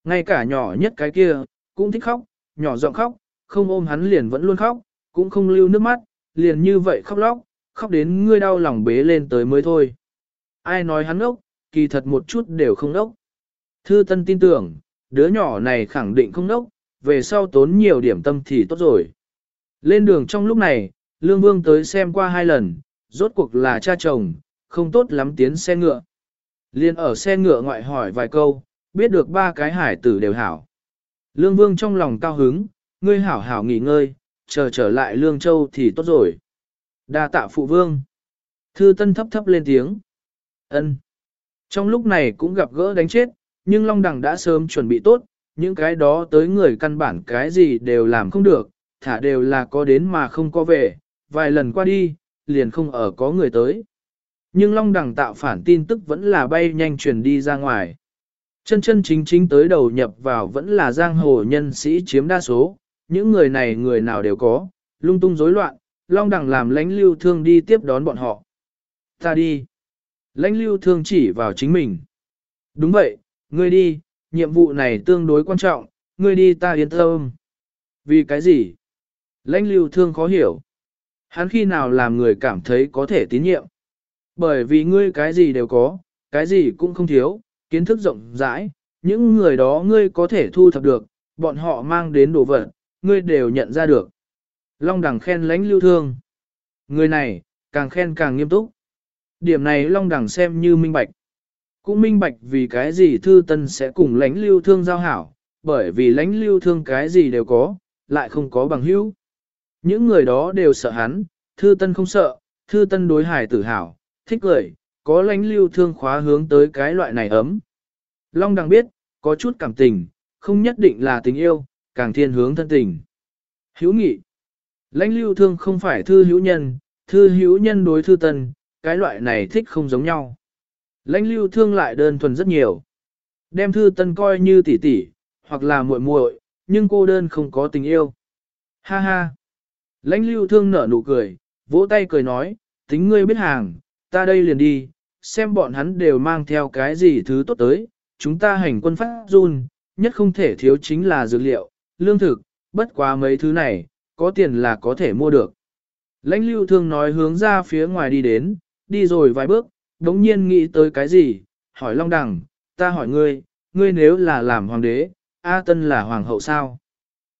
Ngay cả nhỏ nhất cái kia, cũng thích khóc, nhỏ giọng khóc, không ôm hắn liền vẫn luôn khóc, cũng không lưu nước mắt, liền như vậy khóc lóc, khóc đến ngươi đau lòng bế lên tới mới thôi. Ai nói hắn ốc, kỳ thật một chút đều không ốc. Thư Tân tin tưởng, đứa nhỏ này khẳng định không ốc, về sau tốn nhiều điểm tâm thì tốt rồi. Lên đường trong lúc này, Lương Vương tới xem qua hai lần, rốt cuộc là cha chồng, không tốt lắm tiến xe ngựa. Liên ở xe ngựa ngoại hỏi vài câu, biết được ba cái hải tử đều hảo. Lương Vương trong lòng cao hứng, ngươi hảo hảo nghỉ ngơi, chờ trở lại Lương Châu thì tốt rồi. Đa tạ phụ vương. Thư Tân thấp thấp lên tiếng. Ân. Trong lúc này cũng gặp gỡ đánh chết, nhưng Long Đằng đã sớm chuẩn bị tốt, những cái đó tới người căn bản cái gì đều làm không được, thả đều là có đến mà không có về, vài lần qua đi, liền không ở có người tới. Nhưng Long Đằng tạo phản tin tức vẫn là bay nhanh truyền đi ra ngoài. Chân chân chính chính tới đầu nhập vào vẫn là giang hồ nhân sĩ chiếm đa số, những người này người nào đều có, lung tung rối loạn, Long Đằng làm lãnh lưu thương đi tiếp đón bọn họ. Ta đi. Lãnh lưu thương chỉ vào chính mình. Đúng vậy, ngươi đi, nhiệm vụ này tương đối quan trọng, ngươi đi ta yên tâm. Vì cái gì? Lãnh lưu thương khó hiểu. Hắn khi nào làm người cảm thấy có thể tín nhiệm? Bởi vì ngươi cái gì đều có, cái gì cũng không thiếu, kiến thức rộng rãi, những người đó ngươi có thể thu thập được, bọn họ mang đến đồ vật, ngươi đều nhận ra được. Long đẳng khen lãnh lưu thương. Người này, càng khen càng nghiêm túc. Điểm này Long đẳng xem như minh bạch. Cũng minh bạch vì cái gì thư tân sẽ cùng lãnh lưu thương giao hảo, bởi vì lãnh lưu thương cái gì đều có, lại không có bằng hữu. Những người đó đều sợ hắn, thư tân không sợ, thư tân đối hải tử hảo, thích cười, có lãnh lưu thương khóa hướng tới cái loại này ấm. Long đằng biết, có chút cảm tình, không nhất định là tình yêu, càng thiên hướng thân tình. Hiếu nghị. Lãnh lưu thương không phải thư hữu nhân, thư hữu nhân đối thư tân, cái loại này thích không giống nhau. Lãnh lưu thương lại đơn thuần rất nhiều. Đem thư tân coi như tỷ tỷ, hoặc là muội muội, nhưng cô đơn không có tình yêu. Ha ha. Lãnh lưu thương nở nụ cười, vỗ tay cười nói, tính ngươi biết hàng, ta đây liền đi, xem bọn hắn đều mang theo cái gì thứ tốt tới, chúng ta hành quân phát run, nhất không thể thiếu chính là dược liệu, lương thực, bất quá mấy thứ này, có tiền là có thể mua được. Lãnh lưu thương nói hướng ra phía ngoài đi đến, đi rồi vài bước, đống nhiên nghĩ tới cái gì, hỏi Long Đằng, ta hỏi ngươi, ngươi nếu là làm hoàng đế, A Tân là hoàng hậu sao?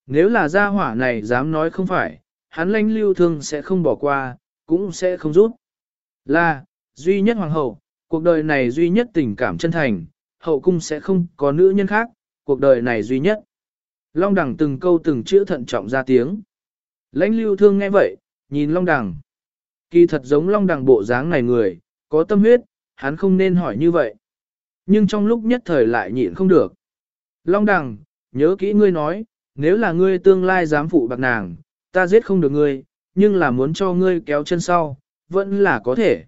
Nếu là gia hỏa này dám nói không phải, hắn lãnh lưu thương sẽ không bỏ qua, cũng sẽ không rút. Là, duy nhất hoàng hậu, cuộc đời này duy nhất tình cảm chân thành, hậu cung sẽ không có nữ nhân khác, cuộc đời này duy nhất. Long đẳng từng câu từng chữ thận trọng ra tiếng. Lãnh lưu thương nghe vậy, nhìn long đẳng. Kỳ thật giống long đẳng bộ dáng này người, có tâm huyết, hắn không nên hỏi như vậy. Nhưng trong lúc nhất thời lại nhịn không được. Long đẳng, nhớ kỹ ngươi nói, nếu là ngươi tương lai dám phụ bạc nàng, ta giết không được ngươi, nhưng là muốn cho ngươi kéo chân sau, vẫn là có thể.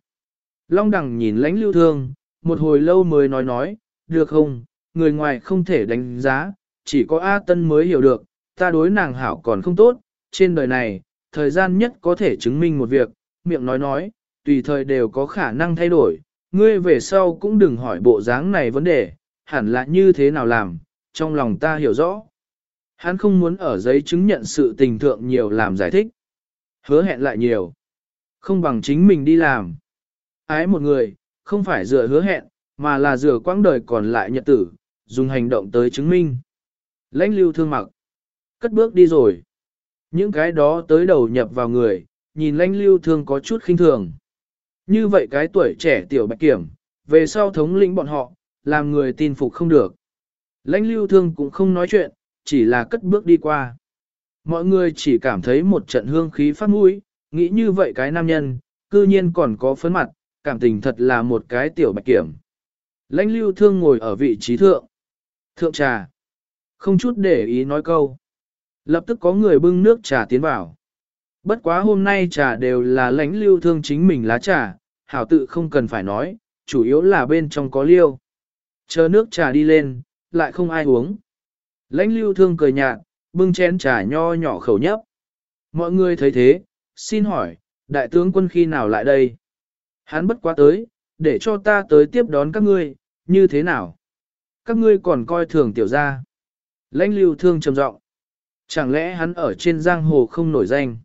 Long đằng nhìn lãnh lưu thương, một hồi lâu mới nói nói, được không, người ngoài không thể đánh giá, chỉ có A Tân mới hiểu được, ta đối nàng hảo còn không tốt, trên đời này, thời gian nhất có thể chứng minh một việc, miệng nói nói, tùy thời đều có khả năng thay đổi, ngươi về sau cũng đừng hỏi bộ dáng này vấn đề, hẳn là như thế nào làm, trong lòng ta hiểu rõ. Hắn không muốn ở giấy chứng nhận sự tình thượng nhiều làm giải thích. Hứa hẹn lại nhiều. Không bằng chính mình đi làm. Ái một người, không phải dựa hứa hẹn, mà là dựa quãng đời còn lại nhật tử, dùng hành động tới chứng minh. Lãnh lưu thương mặc. Cất bước đi rồi. Những cái đó tới đầu nhập vào người, nhìn lãnh lưu thương có chút khinh thường. Như vậy cái tuổi trẻ tiểu bạch kiểm, về sau thống lĩnh bọn họ, làm người tin phục không được. Lãnh lưu thương cũng không nói chuyện, chỉ là cất bước đi qua. Mọi người chỉ cảm thấy một trận hương khí phát mũi, nghĩ như vậy cái nam nhân, cư nhiên còn có phấn mặt, cảm tình thật là một cái tiểu bạch kiểm. Lãnh lưu thương ngồi ở vị trí thượng. Thượng trà. Không chút để ý nói câu. Lập tức có người bưng nước trà tiến vào. Bất quá hôm nay trà đều là lãnh lưu thương chính mình lá trà, hảo tự không cần phải nói, chủ yếu là bên trong có liêu. Chờ nước trà đi lên, lại không ai uống. Lãnh lưu thương cười nhạt, bưng chén trà nho nhỏ khẩu nhấp. Mọi người thấy thế, xin hỏi, đại tướng quân khi nào lại đây? Hắn bất quá tới, để cho ta tới tiếp đón các ngươi, như thế nào? Các ngươi còn coi thường tiểu gia. Lãnh lưu thương trầm giọng. Chẳng lẽ hắn ở trên giang hồ không nổi danh?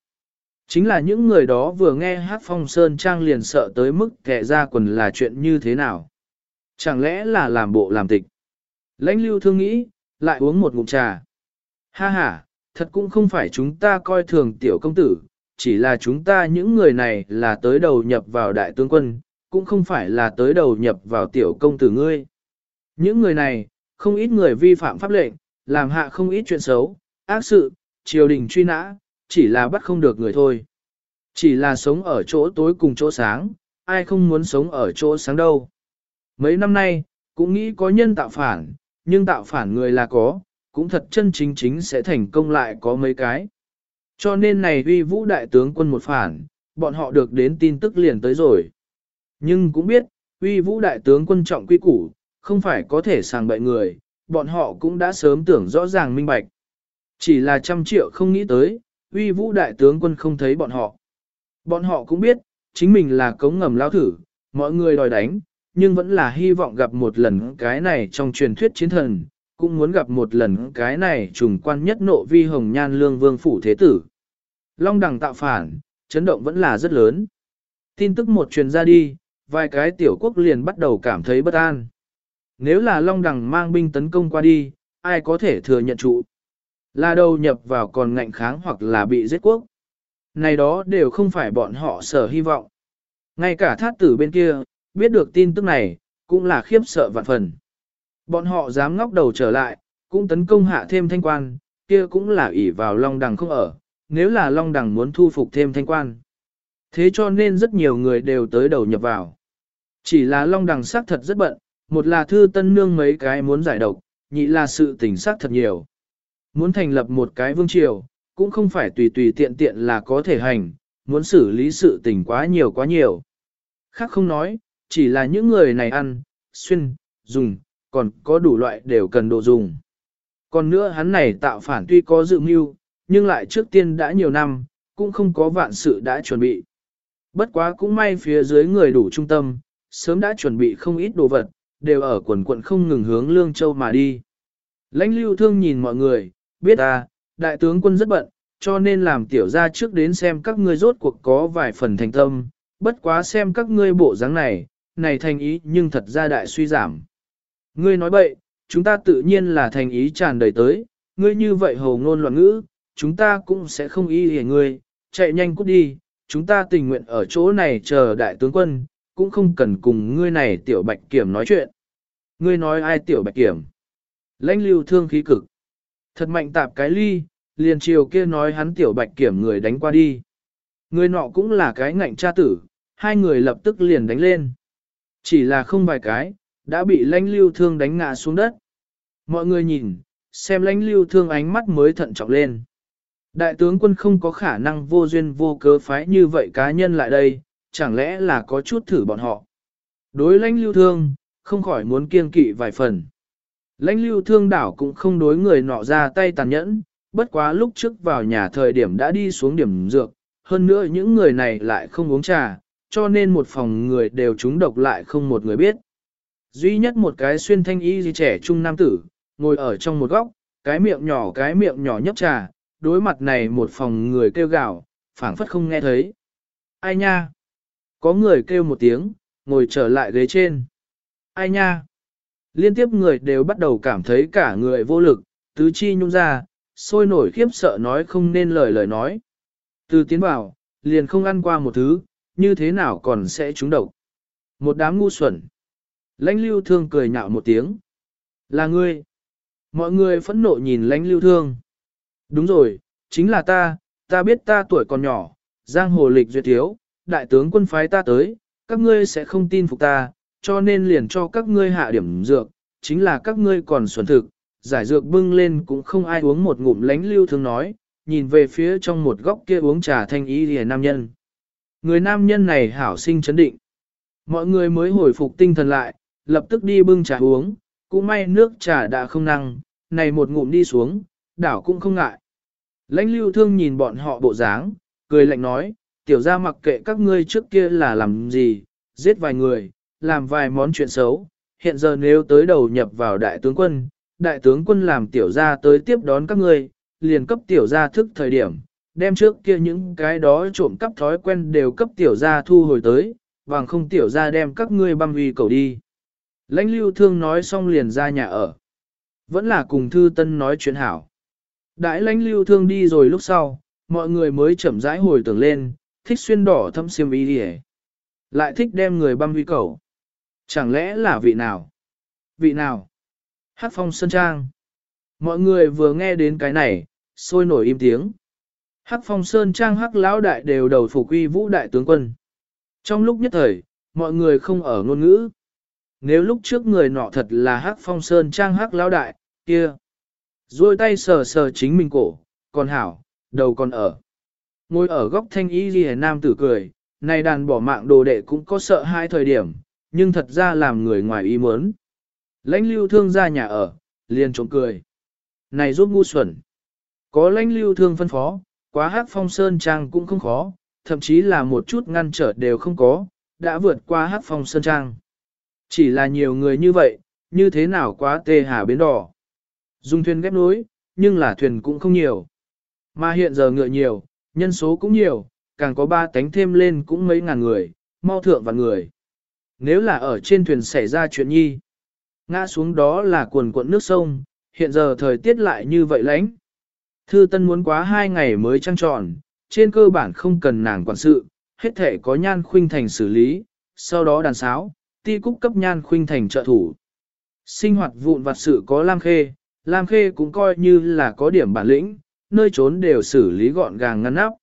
Chính là những người đó vừa nghe hát phong sơn trang liền sợ tới mức kẻ ra quần là chuyện như thế nào? Chẳng lẽ là làm bộ làm tịch? Lãnh lưu thương nghĩ, lại uống một ngụm trà. Ha ha, thật cũng không phải chúng ta coi thường tiểu công tử, chỉ là chúng ta những người này là tới đầu nhập vào đại tướng quân, cũng không phải là tới đầu nhập vào tiểu công tử ngươi. Những người này, không ít người vi phạm pháp lệnh, làm hạ không ít chuyện xấu, ác sự, triều đình truy nã, chỉ là bắt không được người thôi. Chỉ là sống ở chỗ tối cùng chỗ sáng, ai không muốn sống ở chỗ sáng đâu. Mấy năm nay, cũng nghĩ có nhân tạo phản, nhưng tạo phản người là có, cũng thật chân chính chính sẽ thành công lại có mấy cái. Cho nên này uy vũ đại tướng quân một phản, bọn họ được đến tin tức liền tới rồi. Nhưng cũng biết, uy vũ đại tướng quân trọng quy củ, không phải có thể sàng bậy người, bọn họ cũng đã sớm tưởng rõ ràng minh bạch. Chỉ là trăm triệu không nghĩ tới, uy vũ đại tướng quân không thấy bọn họ. Bọn họ cũng biết, chính mình là cống ngầm lao thử, mọi người đòi đánh, nhưng vẫn là hy vọng gặp một lần cái này trong truyền thuyết chiến thần, cũng muốn gặp một lần cái này trùng quan nhất nộ vi hồng nhan lương vương phủ thế tử. Long đằng tạo phản, chấn động vẫn là rất lớn. Tin tức một truyền ra đi, vài cái tiểu quốc liền bắt đầu cảm thấy bất an. Nếu là Long đằng mang binh tấn công qua đi, ai có thể thừa nhận trụ? Là đầu nhập vào còn ngạnh kháng hoặc là bị giết quốc? Này đó đều không phải bọn họ sở hy vọng. Ngay cả thát tử bên kia, biết được tin tức này, cũng là khiếp sợ vạn phần. Bọn họ dám ngóc đầu trở lại, cũng tấn công hạ thêm thanh quan, kia cũng là ỷ vào Long Đằng không ở, nếu là Long Đằng muốn thu phục thêm thanh quan. Thế cho nên rất nhiều người đều tới đầu nhập vào. Chỉ là Long Đằng xác thật rất bận, một là thư tân nương mấy cái muốn giải độc, nhị là sự tình xác thật nhiều. Muốn thành lập một cái vương triều, cũng không phải tùy tùy tiện tiện là có thể hành, muốn xử lý sự tình quá nhiều quá nhiều. Khác không nói, chỉ là những người này ăn, xuyên, dùng, còn có đủ loại đều cần đồ dùng. Còn nữa hắn này tạo phản tuy có dự mưu, nhưng lại trước tiên đã nhiều năm, cũng không có vạn sự đã chuẩn bị. Bất quá cũng may phía dưới người đủ trung tâm, sớm đã chuẩn bị không ít đồ vật, đều ở quần quận không ngừng hướng Lương Châu mà đi. Lãnh lưu thương nhìn mọi người, biết à, đại tướng quân rất bận, cho nên làm tiểu ra trước đến xem các ngươi rốt cuộc có vài phần thành tâm, bất quá xem các ngươi bộ dáng này, này thành ý nhưng thật ra đại suy giảm. Ngươi nói bậy, chúng ta tự nhiên là thành ý tràn đầy tới, ngươi như vậy hồ ngôn loạn ngữ, chúng ta cũng sẽ không ý hề ngươi, chạy nhanh cút đi, chúng ta tình nguyện ở chỗ này chờ đại tướng quân, cũng không cần cùng ngươi này tiểu bạch kiểm nói chuyện. Ngươi nói ai tiểu bạch kiểm? Lãnh lưu thương khí cực. Thật mạnh tạp cái ly, liền chiều kia nói hắn tiểu bạch kiểm người đánh qua đi. Người nọ cũng là cái ngạnh cha tử, hai người lập tức liền đánh lên. Chỉ là không vài cái, đã bị lãnh lưu thương đánh ngã xuống đất. Mọi người nhìn, xem lãnh lưu thương ánh mắt mới thận trọng lên. Đại tướng quân không có khả năng vô duyên vô cớ phái như vậy cá nhân lại đây, chẳng lẽ là có chút thử bọn họ. Đối lãnh lưu thương, không khỏi muốn kiên kỵ vài phần. Lãnh lưu thương đảo cũng không đối người nọ ra tay tàn nhẫn, bất quá lúc trước vào nhà thời điểm đã đi xuống điểm dược, hơn nữa những người này lại không uống trà, cho nên một phòng người đều trúng độc lại không một người biết. Duy nhất một cái xuyên thanh y gì trẻ trung nam tử, ngồi ở trong một góc, cái miệng nhỏ cái miệng nhỏ nhấp trà, đối mặt này một phòng người kêu gào, phảng phất không nghe thấy. Ai nha? Có người kêu một tiếng, ngồi trở lại ghế trên. Ai nha? Liên tiếp người đều bắt đầu cảm thấy cả người vô lực, tứ chi nhung ra, sôi nổi khiếp sợ nói không nên lời lời nói. Từ tiến vào, liền không ăn qua một thứ, như thế nào còn sẽ trúng độc. Một đám ngu xuẩn. Lãnh lưu thương cười nhạo một tiếng. Là ngươi. Mọi người phẫn nộ nhìn lãnh lưu thương. Đúng rồi, chính là ta, ta biết ta tuổi còn nhỏ, giang hồ lịch duyệt thiếu, đại tướng quân phái ta tới, các ngươi sẽ không tin phục ta, cho nên liền cho các ngươi hạ điểm dược, chính là các ngươi còn xuẩn thực, giải dược bưng lên cũng không ai uống một ngụm lánh lưu thương nói, nhìn về phía trong một góc kia uống trà thanh ý lìa nam nhân. Người nam nhân này hảo sinh chấn định. Mọi người mới hồi phục tinh thần lại, lập tức đi bưng trà uống, cũng may nước trà đã không năng, này một ngụm đi xuống, đảo cũng không ngại. Lãnh lưu thương nhìn bọn họ bộ dáng, cười lạnh nói, tiểu ra mặc kệ các ngươi trước kia là làm gì, giết vài người, làm vài món chuyện xấu, hiện giờ nếu tới đầu nhập vào đại tướng quân, đại tướng quân làm tiểu gia tới tiếp đón các ngươi, liền cấp tiểu gia thức thời điểm, đem trước kia những cái đó trộm cắp thói quen đều cấp tiểu gia thu hồi tới, bằng không tiểu gia đem các ngươi băm uy cầu đi. Lãnh lưu thương nói xong liền ra nhà ở. Vẫn là cùng thư tân nói chuyện hảo. Đại lãnh lưu thương đi rồi lúc sau, mọi người mới chậm rãi hồi tưởng lên, thích xuyên đỏ thâm xiêm y đi Lại thích đem người băm uy cầu. Chẳng lẽ là vị nào? Vị nào? Hát phong sơn trang. Mọi người vừa nghe đến cái này, sôi nổi im tiếng. Hắc phong sơn trang hắc lão đại đều đầu phục quy vũ đại tướng quân. Trong lúc nhất thời, mọi người không ở ngôn ngữ. Nếu lúc trước người nọ thật là hắc phong sơn trang hắc lão đại, kia. Rồi tay sờ sờ chính mình cổ, còn hảo, đầu còn ở. Ngồi ở góc thanh y ghi nam tử cười, này đàn bỏ mạng đồ đệ cũng có sợ hai thời điểm, nhưng thật ra làm người ngoài ý muốn. Lãnh lưu thương ra nhà ở, liền trộm cười. Này giúp ngu xuẩn. Có lãnh lưu thương phân phó, quá hát phong sơn trang cũng không khó, thậm chí là một chút ngăn trở đều không có, đã vượt qua hát phong sơn trang. Chỉ là nhiều người như vậy, như thế nào quá tê hà bến đỏ. Dùng thuyền ghép nối, nhưng là thuyền cũng không nhiều. Mà hiện giờ ngựa nhiều, nhân số cũng nhiều, càng có ba tánh thêm lên cũng mấy ngàn người, mau thượng và người. Nếu là ở trên thuyền xảy ra chuyện nhi, ngã xuống đó là cuồn cuộn nước sông, hiện giờ thời tiết lại như vậy lánh. Thư Tân muốn quá hai ngày mới trăng tròn, trên cơ bản không cần nàng quản sự, hết thể có nhan khuynh thành xử lý, sau đó đàn sáo, ti cúc cấp nhan khuynh thành trợ thủ. Sinh hoạt vụn vặt sự có Lam Khê, Lam Khê cũng coi như là có điểm bản lĩnh, nơi trốn đều xử lý gọn gàng ngăn nắp.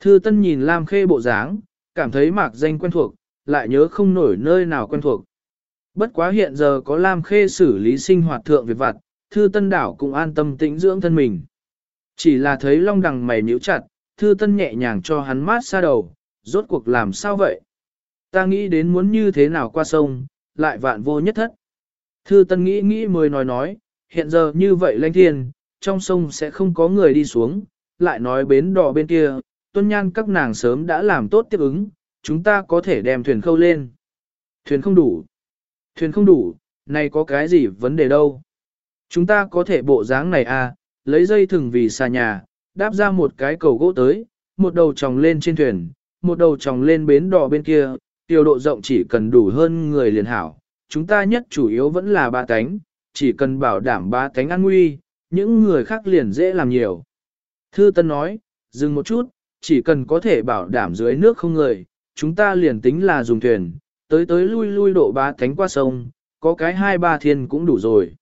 Thư Tân nhìn Lam Khê bộ dáng, cảm thấy mạc danh quen thuộc, lại nhớ không nổi nơi nào quen thuộc. Bất quá hiện giờ có Lam Khê xử lý sinh hoạt thượng việc vặt, Thư Tân đảo cũng an tâm tĩnh dưỡng thân mình. Chỉ là thấy Long Đằng mày nhíu chặt, Thư Tân nhẹ nhàng cho hắn mát xa đầu, rốt cuộc làm sao vậy? Ta nghĩ đến muốn như thế nào qua sông, lại vạn vô nhất thất. Thư Tân nghĩ nghĩ mới nói nói, hiện giờ như vậy lãnh thiên, trong sông sẽ không có người đi xuống, lại nói bến đò bên kia, tuân nhan các nàng sớm đã làm tốt tiếp ứng, chúng ta có thể đem thuyền khâu lên. Thuyền không đủ. Thuyền không đủ, này có cái gì vấn đề đâu. Chúng ta có thể bộ dáng này à, lấy dây thừng vì xa nhà, đáp ra một cái cầu gỗ tới, một đầu tròng lên trên thuyền, một đầu tròng lên bến đò bên kia, tiểu độ rộng chỉ cần đủ hơn người liền hảo. Chúng ta nhất chủ yếu vẫn là ba cánh, chỉ cần bảo đảm ba cánh an nguy, những người khác liền dễ làm nhiều. Thư Tân nói, dừng một chút, chỉ cần có thể bảo đảm dưới nước không người, chúng ta liền tính là dùng thuyền, tới tới lui lui độ ba cánh qua sông, có cái hai ba thiên cũng đủ rồi.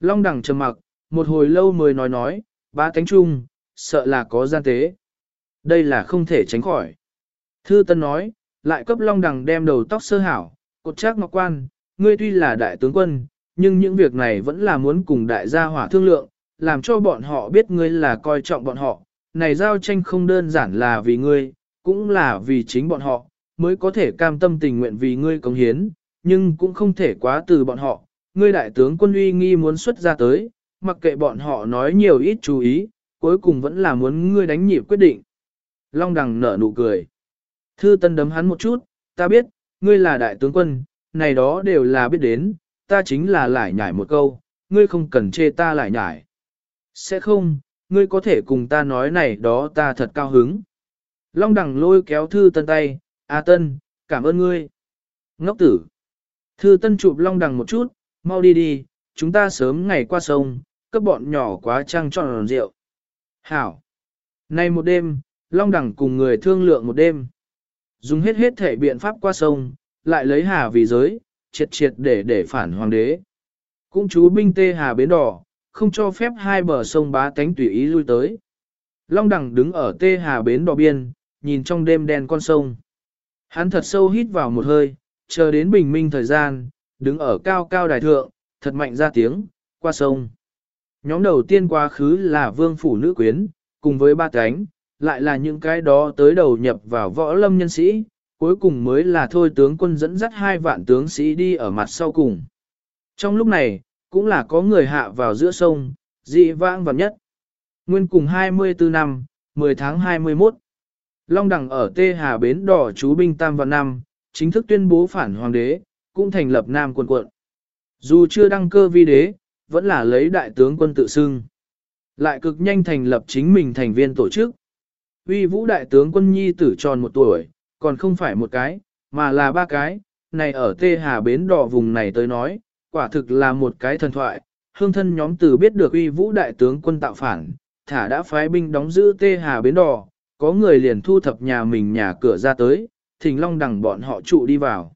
Long đẳng trầm mặc, một hồi lâu mới nói nói, ba cánh chung, sợ là có gian tế. Đây là không thể tránh khỏi. Thư Tân nói, lại cấp Long đẳng đem đầu tóc sơ hảo, cột chắc ngọc quan, ngươi tuy là đại tướng quân, nhưng những việc này vẫn là muốn cùng đại gia hỏa thương lượng, làm cho bọn họ biết ngươi là coi trọng bọn họ, này giao tranh không đơn giản là vì ngươi, cũng là vì chính bọn họ, mới có thể cam tâm tình nguyện vì ngươi cống hiến, nhưng cũng không thể quá từ bọn họ. Ngươi đại tướng quân uy nghi muốn xuất ra tới, mặc kệ bọn họ nói nhiều ít chú ý, cuối cùng vẫn là muốn ngươi đánh nhịp quyết định. Long đằng nở nụ cười. Thư tân đấm hắn một chút, ta biết, ngươi là đại tướng quân, này đó đều là biết đến, ta chính là lại nhải một câu, ngươi không cần chê ta lại nhải. Sẽ không, ngươi có thể cùng ta nói này đó ta thật cao hứng. Long đằng lôi kéo thư tân tay, A tân, cảm ơn ngươi. Ngốc tử. Thư tân chụp long đằng một chút, mau đi đi, chúng ta sớm ngày qua sông, các bọn nhỏ quá trăng tròn rượu. Hảo. Nay một đêm, long Đẳng cùng người thương lượng một đêm. Dùng hết hết thể biện pháp qua sông, lại lấy hà vì giới, triệt triệt để để phản hoàng đế. Cũng chú binh tê hà bến đỏ, không cho phép hai bờ sông bá tánh tùy ý lui tới. Long Đẳng đứng ở tê hà bến đỏ biên, nhìn trong đêm đen con sông. Hắn thật sâu hít vào một hơi, chờ đến bình minh thời gian, đứng ở cao cao đài thượng, thật mạnh ra tiếng, qua sông. Nhóm đầu tiên quá khứ là vương phủ nữ quyến, cùng với ba cánh, lại là những cái đó tới đầu nhập vào võ lâm nhân sĩ, cuối cùng mới là thôi tướng quân dẫn dắt hai vạn tướng sĩ đi ở mặt sau cùng. Trong lúc này, cũng là có người hạ vào giữa sông, dị vãng vào nhất. Nguyên cùng 24 năm, 10 tháng 21. Long Đằng ở Tê Hà Bến Đỏ chú binh tam vào năm, chính thức tuyên bố phản hoàng đế, cũng thành lập Nam quân quận. Dù chưa đăng cơ vi đế, vẫn là lấy đại tướng quân tự xưng. Lại cực nhanh thành lập chính mình thành viên tổ chức. Uy vũ đại tướng quân nhi tử tròn một tuổi, còn không phải một cái, mà là ba cái, này ở Tê Hà Bến Đỏ vùng này tới nói, quả thực là một cái thần thoại. Hương thân nhóm từ biết được uy vũ đại tướng quân tạo phản, thả đã phái binh đóng giữ Tê Hà Bến Đỏ, có người liền thu thập nhà mình nhà cửa ra tới, thỉnh long đằng bọn họ trụ đi vào.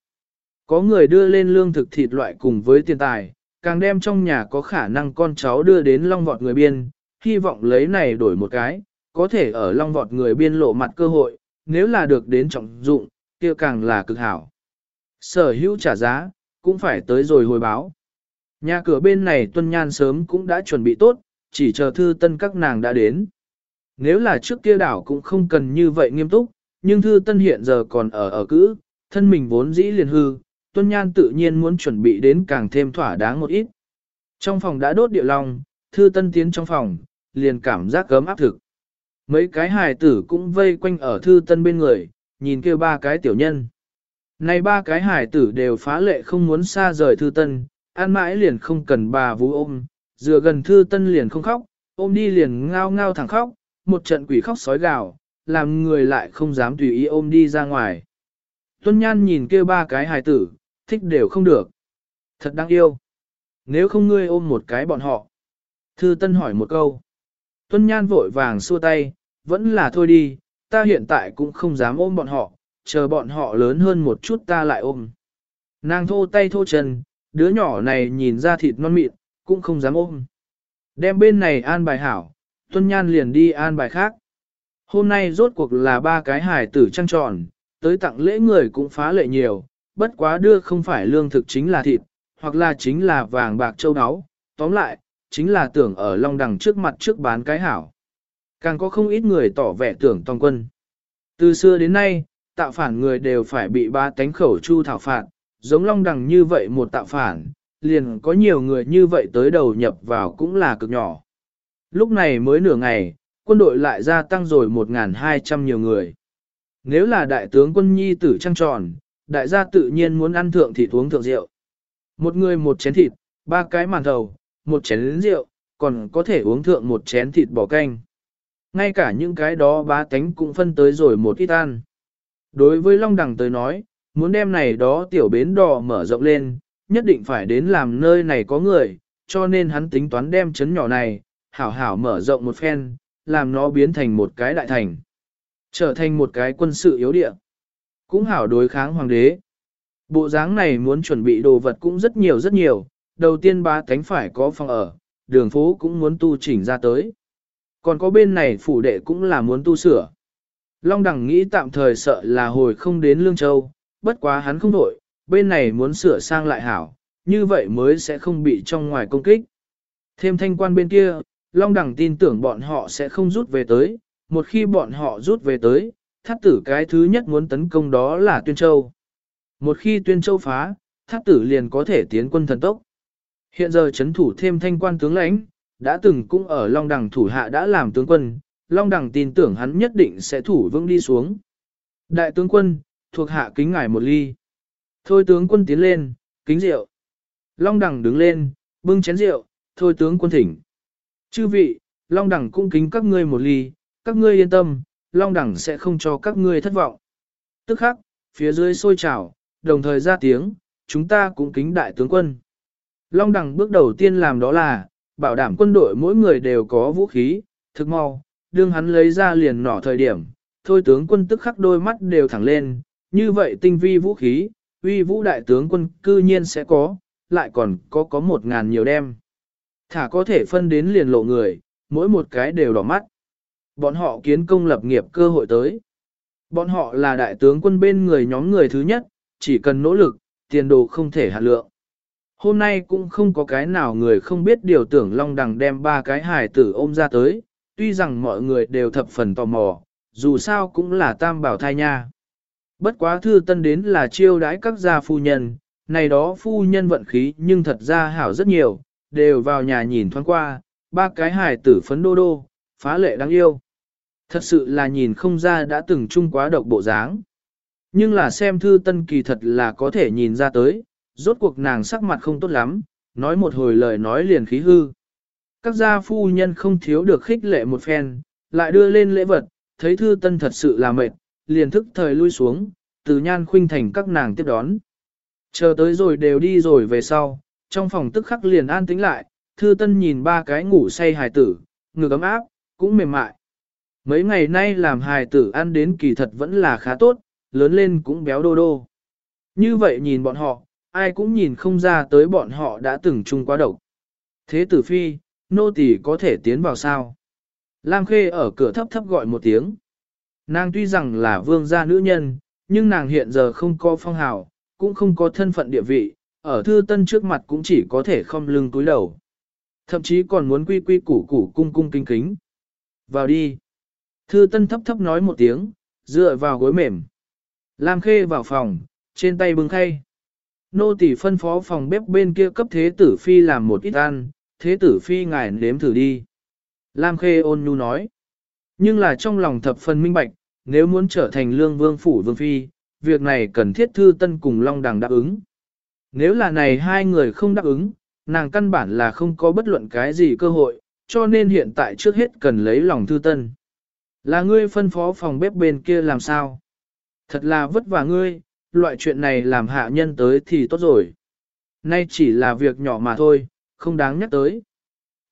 Có người đưa lên lương thực thịt loại cùng với tiền tài, càng đem trong nhà có khả năng con cháu đưa đến long vọt người biên, hy vọng lấy này đổi một cái, có thể ở long vọt người biên lộ mặt cơ hội, nếu là được đến trọng dụng, kia càng là cực hảo. Sở hữu trả giá, cũng phải tới rồi hồi báo. Nhà cửa bên này tuân nhan sớm cũng đã chuẩn bị tốt, chỉ chờ thư tân các nàng đã đến. Nếu là trước kia đảo cũng không cần như vậy nghiêm túc, nhưng thư tân hiện giờ còn ở ở cữ, thân mình vốn dĩ liền hư, tuân nhan tự nhiên muốn chuẩn bị đến càng thêm thỏa đáng một ít. Trong phòng đã đốt địa long, thư tân tiến trong phòng, liền cảm giác gấm áp thực. Mấy cái hài tử cũng vây quanh ở thư tân bên người, nhìn kêu ba cái tiểu nhân. Này ba cái hài tử đều phá lệ không muốn xa rời thư tân, ăn mãi liền không cần bà vú ôm, dựa gần thư tân liền không khóc, ôm đi liền ngao ngao thẳng khóc, một trận quỷ khóc sói gào, làm người lại không dám tùy ý ôm đi ra ngoài. Tuân Nhan nhìn kêu ba cái hài tử, thích đều không được. Thật đáng yêu. Nếu không ngươi ôm một cái bọn họ. Thư Tân hỏi một câu. Tuân Nhan vội vàng xua tay, vẫn là thôi đi, ta hiện tại cũng không dám ôm bọn họ, chờ bọn họ lớn hơn một chút ta lại ôm. Nàng thô tay thô chân, đứa nhỏ này nhìn ra thịt non mịn, cũng không dám ôm. Đem bên này an bài hảo, Tuân Nhan liền đi an bài khác. Hôm nay rốt cuộc là ba cái hài tử trăng tròn, tới tặng lễ người cũng phá lệ nhiều, bất quá đưa không phải lương thực chính là thịt, hoặc là chính là vàng bạc châu áo, tóm lại, chính là tưởng ở long đằng trước mặt trước bán cái hảo. Càng có không ít người tỏ vẻ tưởng toàn quân. Từ xưa đến nay, tạo phản người đều phải bị ba tánh khẩu chu thảo phạt, giống long đằng như vậy một tạo phản, liền có nhiều người như vậy tới đầu nhập vào cũng là cực nhỏ. Lúc này mới nửa ngày, quân đội lại gia tăng rồi 1.200 nhiều người. Nếu là đại tướng quân nhi tử trăng tròn, đại gia tự nhiên muốn ăn thượng thịt uống thượng rượu. Một người một chén thịt, ba cái màn thầu, một chén rượu, còn có thể uống thượng một chén thịt bò canh. Ngay cả những cái đó ba tánh cũng phân tới rồi một ít ăn. Đối với Long Đằng tới nói, muốn đem này đó tiểu bến đò mở rộng lên, nhất định phải đến làm nơi này có người, cho nên hắn tính toán đem chấn nhỏ này, hảo hảo mở rộng một phen, làm nó biến thành một cái đại thành. Trở thành một cái quân sự yếu địa. Cũng hảo đối kháng hoàng đế. Bộ dáng này muốn chuẩn bị đồ vật cũng rất nhiều rất nhiều, đầu tiên ba cánh phải có phòng ở, đường phố cũng muốn tu chỉnh ra tới. Còn có bên này phủ đệ cũng là muốn tu sửa. Long đẳng nghĩ tạm thời sợ là hồi không đến Lương Châu, bất quá hắn không đổi, bên này muốn sửa sang lại hảo, như vậy mới sẽ không bị trong ngoài công kích. Thêm thanh quan bên kia, Long đẳng tin tưởng bọn họ sẽ không rút về tới, một khi bọn họ rút về tới, thác tử cái thứ nhất muốn tấn công đó là Tuyên Châu. Một khi Tuyên Châu phá, thác tử liền có thể tiến quân thần tốc. Hiện giờ chấn thủ thêm thanh quan tướng lãnh, đã từng cũng ở Long Đằng thủ hạ đã làm tướng quân, Long Đằng tin tưởng hắn nhất định sẽ thủ vững đi xuống. Đại tướng quân, thuộc hạ kính ngài một ly. Thôi tướng quân tiến lên, kính rượu. Long Đằng đứng lên, bưng chén rượu, thôi tướng quân thỉnh. Chư vị, Long Đằng cũng kính các ngươi một ly, các ngươi yên tâm, Long Đằng sẽ không cho các ngươi thất vọng. Tức khắc, phía dưới sôi trào, đồng thời ra tiếng, chúng ta cũng kính đại tướng quân. Long Đằng bước đầu tiên làm đó là, bảo đảm quân đội mỗi người đều có vũ khí, thực mau, đương hắn lấy ra liền nỏ thời điểm, thôi tướng quân tức khắc đôi mắt đều thẳng lên, như vậy tinh vi vũ khí, uy vũ đại tướng quân cư nhiên sẽ có, lại còn có có một ngàn nhiều đem. Thả có thể phân đến liền lộ người, mỗi một cái đều đỏ mắt. Bọn họ kiến công lập nghiệp cơ hội tới. Bọn họ là đại tướng quân bên người nhóm người thứ nhất, chỉ cần nỗ lực, tiền đồ không thể hạ lượng. Hôm nay cũng không có cái nào người không biết điều tưởng Long Đằng đem ba cái hài tử ôm ra tới, tuy rằng mọi người đều thập phần tò mò, dù sao cũng là tam bảo thai nha. Bất quá thư tân đến là chiêu đãi các gia phu nhân, này đó phu nhân vận khí nhưng thật ra hảo rất nhiều, đều vào nhà nhìn thoáng qua, ba cái hài tử phấn đô đô, phá lệ đáng yêu. Thật sự là nhìn không ra đã từng chung quá độc bộ dáng. Nhưng là xem thư tân kỳ thật là có thể nhìn ra tới, rốt cuộc nàng sắc mặt không tốt lắm, nói một hồi lời nói liền khí hư. Các gia phu nhân không thiếu được khích lệ một phen, lại đưa lên lễ vật, thấy thư tân thật sự là mệt, liền thức thời lui xuống, từ nhan khuynh thành các nàng tiếp đón. Chờ tới rồi đều đi rồi về sau, trong phòng tức khắc liền an tĩnh lại, thư tân nhìn ba cái ngủ say hài tử, ngực ấm áp, cũng mềm mại. Mấy ngày nay làm hài tử ăn đến kỳ thật vẫn là khá tốt, lớn lên cũng béo đô đô. Như vậy nhìn bọn họ, ai cũng nhìn không ra tới bọn họ đã từng chung quá độc. Thế tử phi, nô tỳ có thể tiến vào sao? Lam Khê ở cửa thấp thấp gọi một tiếng. Nàng tuy rằng là vương gia nữ nhân, nhưng nàng hiện giờ không có phong hào, cũng không có thân phận địa vị, ở thư tân trước mặt cũng chỉ có thể không lưng túi đầu. Thậm chí còn muốn quy quy củ củ cung cung kinh kính. Vào đi. Thư tân thấp thấp nói một tiếng, dựa vào gối mềm. Lam Khê vào phòng, trên tay bưng khay. Nô tỳ phân phó phòng bếp bên kia cấp thế tử phi làm một ít ăn, thế tử phi ngài nếm thử đi. Lam Khê ôn nhu nói. Nhưng là trong lòng thập phần minh bạch, nếu muốn trở thành lương vương phủ vương phi, việc này cần thiết thư tân cùng Long Đằng đáp ứng. Nếu là này hai người không đáp ứng, nàng căn bản là không có bất luận cái gì cơ hội, cho nên hiện tại trước hết cần lấy lòng thư tân. Là ngươi phân phó phòng bếp bên kia làm sao? Thật là vất vả ngươi, loại chuyện này làm hạ nhân tới thì tốt rồi. Nay chỉ là việc nhỏ mà thôi, không đáng nhắc tới.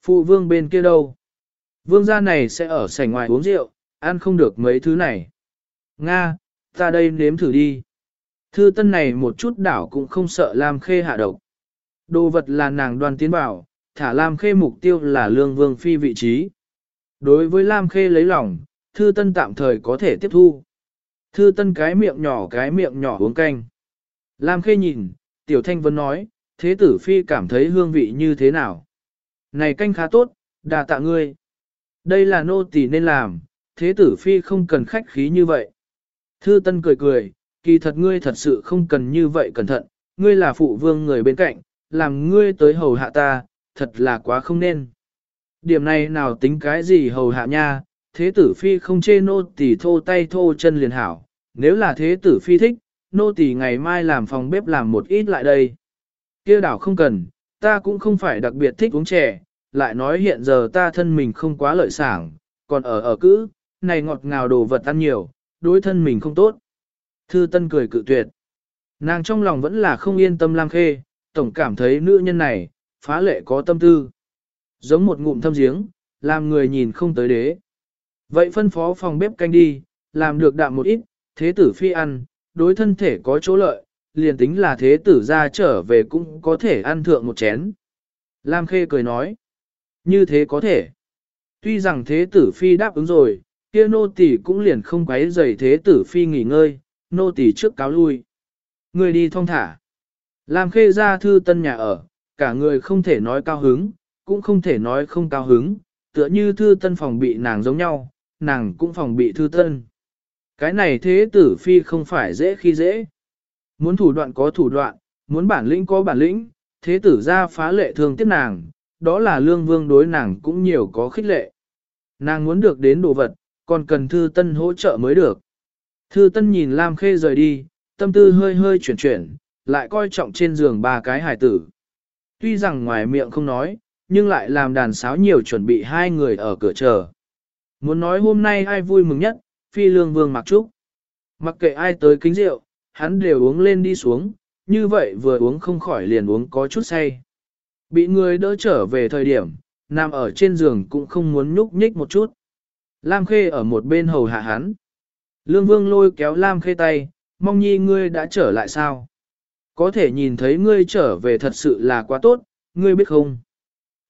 Phụ vương bên kia đâu? Vương gia này sẽ ở sảnh ngoài uống rượu, ăn không được mấy thứ này. Nga, ta đây nếm thử đi. Thư tân này một chút đảo cũng không sợ làm Khê hạ độc. Đồ vật là nàng đoàn tiến bảo, thả Lam Khê mục tiêu là lương vương phi vị trí. Đối với Lam Khê lấy lòng, Thư tân tạm thời có thể tiếp thu. Thư tân cái miệng nhỏ cái miệng nhỏ uống canh. Lam Khê nhìn, Tiểu Thanh Vân nói, thế tử phi cảm thấy hương vị như thế nào? Này canh khá tốt, đà tạ ngươi. Đây là nô tỳ nên làm, thế tử phi không cần khách khí như vậy. Thư Tân cười cười, kỳ thật ngươi thật sự không cần như vậy cẩn thận, ngươi là phụ vương người bên cạnh, làm ngươi tới hầu hạ ta, thật là quá không nên. Điểm này nào tính cái gì hầu hạ nha, thế tử phi không chê nô tỳ thô tay thô chân liền hảo, nếu là thế tử phi thích, nô tỳ ngày mai làm phòng bếp làm một ít lại đây. Kia đảo không cần, ta cũng không phải đặc biệt thích uống chè, lại nói hiện giờ ta thân mình không quá lợi sảng, còn ở ở cữ, này ngọt ngào đồ vật ăn nhiều, đối thân mình không tốt. Thư Tân cười cự tuyệt. Nàng trong lòng vẫn là không yên tâm Lam Khê, tổng cảm thấy nữ nhân này, phá lệ có tâm tư. Giống một ngụm thâm giếng, làm người nhìn không tới đế. Vậy phân phó phòng bếp canh đi, làm được đạm một ít, thế tử phi ăn, đối thân thể có chỗ lợi, liền tính là thế tử ra trở về cũng có thể ăn thượng một chén. Lam Khê cười nói, như thế có thể. Tuy rằng thế tử phi đáp ứng rồi, kia nô tỳ cũng liền không quấy rầy thế tử phi nghỉ ngơi, nô tỳ trước cáo lui. Người đi thong thả. Lam Khê ra thư tân nhà ở, cả người không thể nói cao hứng, cũng không thể nói không cao hứng, tựa như thư tân phòng bị nàng giống nhau, nàng cũng phòng bị thư tân. Cái này thế tử phi không phải dễ khi dễ. Muốn thủ đoạn có thủ đoạn, muốn bản lĩnh có bản lĩnh, thế tử ra phá lệ thương tiếc nàng, đó là lương vương đối nàng cũng nhiều có khích lệ. Nàng muốn được đến đồ vật, còn cần thư tân hỗ trợ mới được. Thư tân nhìn Lam Khê rời đi, tâm tư hơi hơi chuyển chuyển, lại coi trọng trên giường ba cái hài tử. Tuy rằng ngoài miệng không nói, nhưng lại làm đàn sáo nhiều chuẩn bị hai người ở cửa chờ. Muốn nói hôm nay ai vui mừng nhất, phi lương vương mặc trúc. Mặc kệ ai tới kính rượu, hắn đều uống lên đi xuống, như vậy vừa uống không khỏi liền uống có chút say. Bị người đỡ trở về thời điểm, nằm ở trên giường cũng không muốn nhúc nhích một chút. Lam Khê ở một bên hầu hạ hắn. Lương Vương lôi kéo Lam Khê tay, mong nhi ngươi đã trở lại sao? Có thể nhìn thấy ngươi trở về thật sự là quá tốt, ngươi biết không?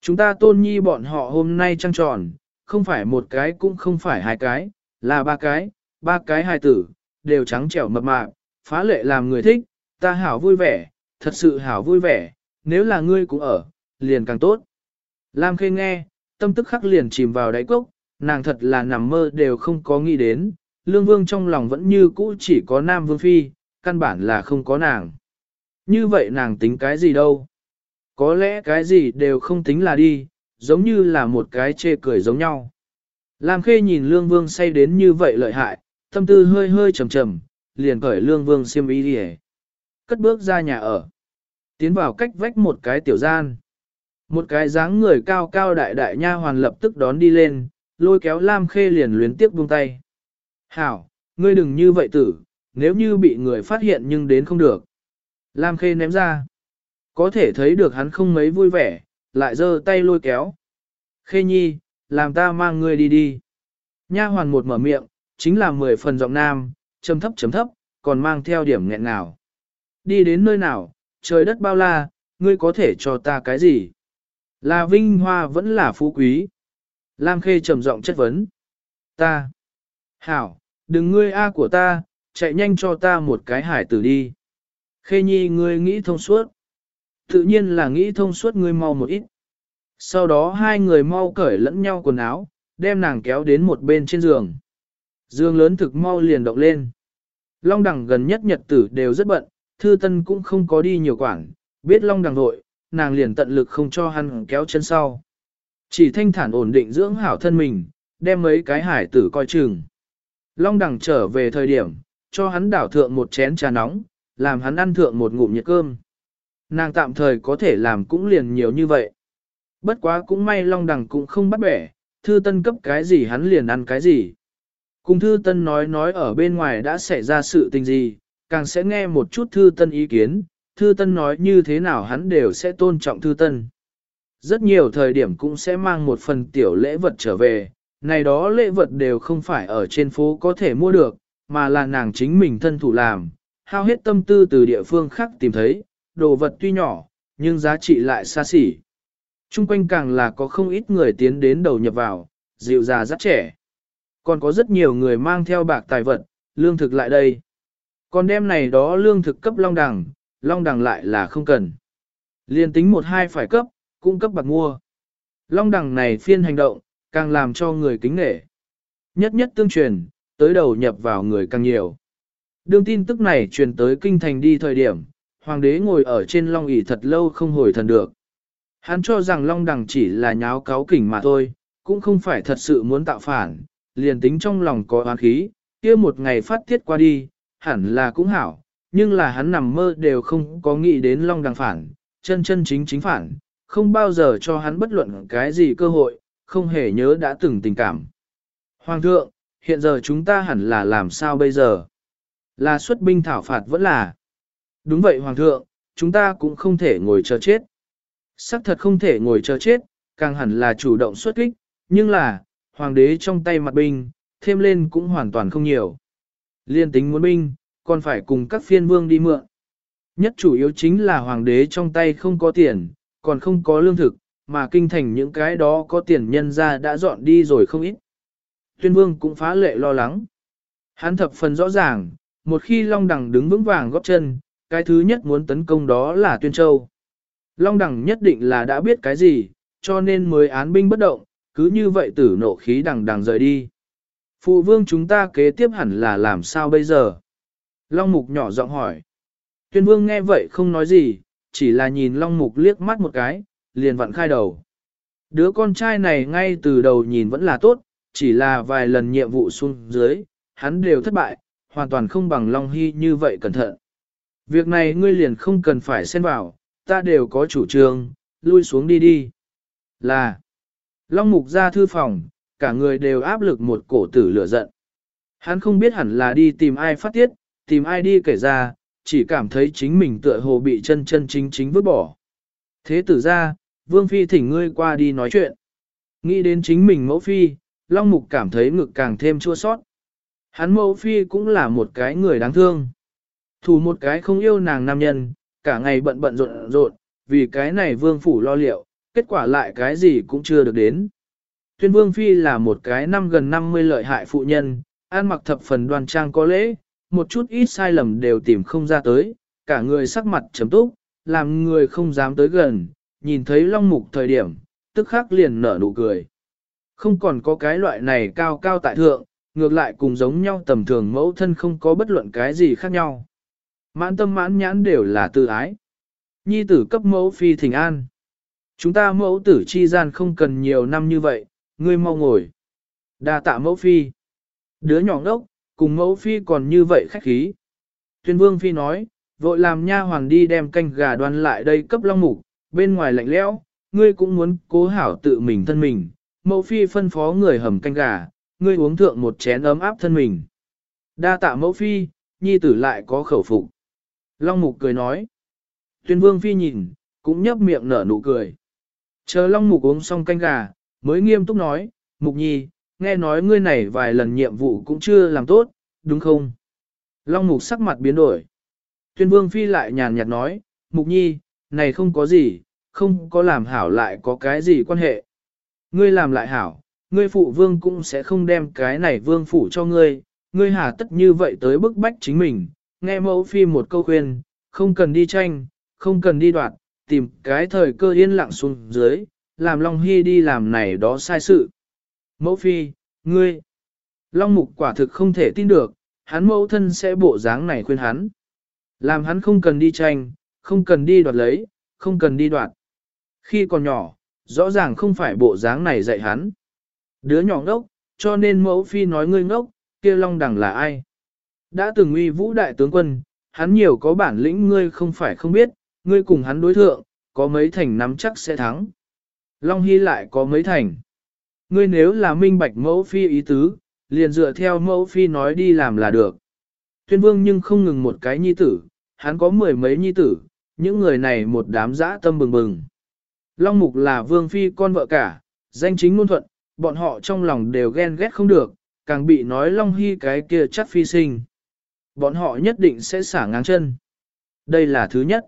Chúng ta tôn nhi bọn họ hôm nay trăng tròn, không phải một cái cũng không phải hai cái, là ba cái, ba cái hài tử, đều trắng trẻo mập mạp, phá lệ làm người thích, ta hảo vui vẻ, thật sự hảo vui vẻ, nếu là ngươi cũng ở, liền càng tốt. Lam Khê nghe, tâm tức khắc liền chìm vào đáy cốc, nàng thật là nằm mơ đều không có nghĩ đến, Lương Vương trong lòng vẫn như cũ chỉ có Nam Vương Phi, căn bản là không có nàng. Như vậy nàng tính cái gì đâu? Có lẽ cái gì đều không tính là đi, giống như là một cái chê cười giống nhau. Lam Khê nhìn Lương Vương say đến như vậy lợi hại, tâm tư hơi hơi trầm trầm, liền cởi Lương Vương xiêm y đi Cất bước ra nhà ở. Tiến vào cách vách một cái tiểu gian. Một cái dáng người cao cao đại đại nha hoàn lập tức đón đi lên, lôi kéo Lam Khê liền luyến tiếp buông tay. Hảo, ngươi đừng như vậy tử, nếu như bị người phát hiện nhưng đến không được. Lam Khê ném ra. Có thể thấy được hắn không mấy vui vẻ, lại giơ tay lôi kéo. Khê nhi, làm ta mang ngươi đi đi. Nha hoàn một mở miệng, chính là mười phần giọng nam, chấm thấp chấm thấp, còn mang theo điểm nghẹn nào. Đi đến nơi nào, trời đất bao la, ngươi có thể cho ta cái gì? Là vinh hoa vẫn là phú quý. Lam Khê trầm giọng chất vấn. Ta. Hảo, đừng ngươi A của ta, chạy nhanh cho ta một cái hải tử đi. Khê nhi ngươi nghĩ thông suốt. Tự nhiên là nghĩ thông suốt ngươi mau một ít. Sau đó hai người mau cởi lẫn nhau quần áo, đem nàng kéo đến một bên trên giường. Dương lớn thực mau liền động lên. Long đẳng gần nhất nhật tử đều rất bận, thư tân cũng không có đi nhiều quảng, biết long đẳng nội, nàng liền tận lực không cho hắn kéo chân sau. Chỉ thanh thản ổn định dưỡng hảo thân mình, đem mấy cái hải tử coi chừng. Long đẳng trở về thời điểm, cho hắn đảo thượng một chén trà nóng, làm hắn ăn thượng một ngụm nhiệt cơm. Nàng tạm thời có thể làm cũng liền nhiều như vậy. Bất quá cũng may Long Đằng cũng không bắt bẻ, thư tân cấp cái gì hắn liền ăn cái gì. Cùng thư tân nói nói ở bên ngoài đã xảy ra sự tình gì, càng sẽ nghe một chút thư tân ý kiến, thư tân nói như thế nào hắn đều sẽ tôn trọng thư tân. Rất nhiều thời điểm cũng sẽ mang một phần tiểu lễ vật trở về, này đó lễ vật đều không phải ở trên phố có thể mua được, mà là nàng chính mình thân thủ làm, hao hết tâm tư từ địa phương khác tìm thấy, đồ vật tuy nhỏ, nhưng giá trị lại xa xỉ. Trung quanh càng là có không ít người tiến đến đầu nhập vào, dịu già rất trẻ. Còn có rất nhiều người mang theo bạc tài vật, lương thực lại đây. Còn đem này đó lương thực cấp long đằng, long đằng lại là không cần. Liên tính một hai phải cấp, cung cấp bạc mua. Long đằng này phiên hành động, càng làm cho người kính nể. Nhất nhất tương truyền, tới đầu nhập vào người càng nhiều. Đương tin tức này truyền tới kinh thành đi thời điểm, hoàng đế ngồi ở trên long ỷ thật lâu không hồi thần được. Hắn cho rằng long đằng chỉ là nháo cáo kỉnh mà thôi, cũng không phải thật sự muốn tạo phản, liền tính trong lòng có oán khí, kia một ngày phát tiết qua đi, hẳn là cũng hảo, nhưng là hắn nằm mơ đều không có nghĩ đến long đằng phản, chân chân chính chính phản, không bao giờ cho hắn bất luận cái gì cơ hội, không hề nhớ đã từng tình cảm. Hoàng thượng, hiện giờ chúng ta hẳn là làm sao bây giờ? Là xuất binh thảo phạt vẫn là. Đúng vậy Hoàng thượng, chúng ta cũng không thể ngồi chờ chết. Sắc thật không thể ngồi chờ chết, càng hẳn là chủ động xuất kích, nhưng là, Hoàng đế trong tay mặt binh, thêm lên cũng hoàn toàn không nhiều. Liên tính muốn binh, còn phải cùng các phiên vương đi mượn. Nhất chủ yếu chính là Hoàng đế trong tay không có tiền, còn không có lương thực, mà kinh thành những cái đó có tiền nhân ra đã dọn đi rồi không ít. Tuyên vương cũng phá lệ lo lắng. Hắn thập phần rõ ràng, một khi Long Đằng đứng vững vàng góp chân, cái thứ nhất muốn tấn công đó là Tuyên Châu. Long Đằng nhất định là đã biết cái gì, cho nên mới án binh bất động, cứ như vậy tử nộ khí đằng đằng rời đi. Phụ vương chúng ta kế tiếp hẳn là làm sao bây giờ? Long mục nhỏ giọng hỏi. Tuyên vương nghe vậy không nói gì, chỉ là nhìn Long mục liếc mắt một cái, liền vặn khai đầu. Đứa con trai này ngay từ đầu nhìn vẫn là tốt, chỉ là vài lần nhiệm vụ xuống dưới, hắn đều thất bại, hoàn toàn không bằng Long Hy như vậy cẩn thận. Việc này ngươi liền không cần phải xen vào, ta đều có chủ trương, lui xuống đi đi. Là, Long Mục ra thư phòng, cả người đều áp lực một cổ tử lửa giận. Hắn không biết hẳn là đi tìm ai phát tiết, tìm ai đi kể ra, chỉ cảm thấy chính mình tựa hồ bị chân chân chính chính vứt bỏ. Thế tử ra, Vương Phi thỉnh ngươi qua đi nói chuyện. Nghĩ đến chính mình mẫu Phi, Long Mục cảm thấy ngực càng thêm chua sót. Hắn mẫu Phi cũng là một cái người đáng thương. Thủ một cái không yêu nàng nam nhân, cả ngày bận bận rộn rộn, vì cái này Vương Phủ lo liệu, kết quả lại cái gì cũng chưa được đến. Tuyên Vương Phi là một cái năm gần 50 lợi hại phụ nhân, an mặc thập phần đoan trang có lễ, một chút ít sai lầm đều tìm không ra tới, cả người sắc mặt chấm túc, làm người không dám tới gần, nhìn thấy long mục thời điểm, tức khắc liền nở nụ cười. Không còn có cái loại này cao cao tại thượng, ngược lại cùng giống nhau tầm thường mẫu thân không có bất luận cái gì khác nhau. Mãn tâm mãn nhãn đều là tự ái. Nhi tử cấp mẫu phi thỉnh an. Chúng ta mẫu tử chi gian không cần nhiều năm như vậy, ngươi mau ngồi. đa tạ mẫu phi. Đứa nhỏ ngốc, cùng mẫu phi còn như vậy khách khí. Tuyên vương phi nói, vội làm nha hoàng đi đem canh gà đoan lại đây cấp long mục, bên ngoài lạnh lẽo, ngươi cũng muốn cố hảo tự mình thân mình. Mẫu phi phân phó người hầm canh gà, ngươi uống thượng một chén ấm áp thân mình. Đa tạ mẫu phi, nhi tử lại có khẩu phục. Long mục cười nói. Tuyên vương phi nhìn, cũng nhấp miệng nở nụ cười. Chờ long mục uống xong canh gà, mới nghiêm túc nói, mục nhi, nghe nói ngươi này vài lần nhiệm vụ cũng chưa làm tốt, đúng không? Long mục sắc mặt biến đổi. Tuyên vương phi lại nhàn nhạt nói, mục nhi, này không có gì, không có làm hảo lại có cái gì quan hệ. Ngươi làm lại hảo, ngươi phụ vương cũng sẽ không đem cái này vương phủ cho ngươi, ngươi hà tất như vậy tới bức bách chính mình, nghe mẫu phi một câu khuyên, không cần đi tranh, không cần đi đoạt, tìm cái thời cơ yên lặng xuống dưới, làm Long Hy đi làm này đó sai sự. Mẫu phi, ngươi, Long Mục quả thực không thể tin được, hắn mẫu thân sẽ bộ dáng này khuyên hắn. Làm hắn không cần đi tranh, không cần đi đoạt lấy, không cần đi đoạt. Khi còn nhỏ, rõ ràng không phải bộ dáng này dạy hắn. Đứa nhỏ ngốc, cho nên mẫu phi nói ngươi ngốc, kia Long Đằng là ai? Đã từng uy vũ đại tướng quân, hắn nhiều có bản lĩnh ngươi không phải không biết, ngươi cùng hắn đối thượng, có mấy thành nắm chắc sẽ thắng. Long Hy lại có mấy thành. Ngươi nếu là minh bạch mẫu phi ý tứ, liền dựa theo mẫu phi nói đi làm là được. Tuyên vương nhưng không ngừng một cái nhi tử, hắn có mười mấy nhi tử, những người này một đám dã tâm bừng bừng. Long Mục là vương phi con vợ cả, danh chính ngôn thuận, bọn họ trong lòng đều ghen ghét không được, càng bị nói Long Hy cái kia chắc phi sinh. Bọn họ nhất định sẽ xả ngang chân. Đây là thứ nhất.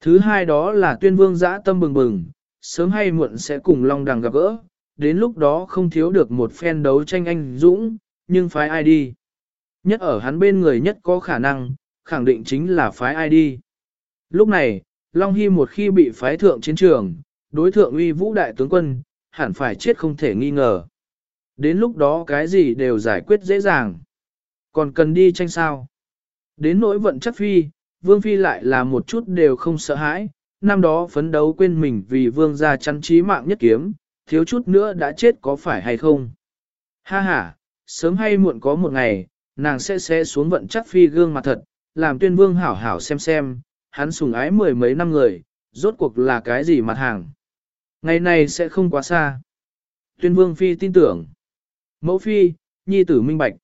Thứ hai đó là tuyên vương dã tâm bừng bừng, sớm hay muộn sẽ cùng Long Đằng gặp gỡ, đến lúc đó không thiếu được một phen đấu tranh anh dũng, nhưng phái ai đi. Nhất ở hắn bên người nhất có khả năng, khẳng định chính là phái ai đi. Lúc này, Long Hy một khi bị phái thượng chiến trường, đối thượng uy vũ đại tướng quân, hẳn phải chết không thể nghi ngờ. Đến lúc đó cái gì đều giải quyết dễ dàng. Còn cần đi tranh sao. Đến nỗi vận chắc phi, vương phi lại là một chút đều không sợ hãi, năm đó phấn đấu quên mình vì vương gia chăn trí mạng nhất kiếm, thiếu chút nữa đã chết có phải hay không. Ha ha, sớm hay muộn có một ngày, nàng sẽ sẽ xuống vận chắc phi gương mặt thật, làm tuyên vương hảo hảo xem xem, hắn sùng ái mười mấy năm người, rốt cuộc là cái gì mặt hàng. Ngày này sẽ không quá xa. Tuyên vương phi tin tưởng. Mẫu phi, nhi tử minh bạch.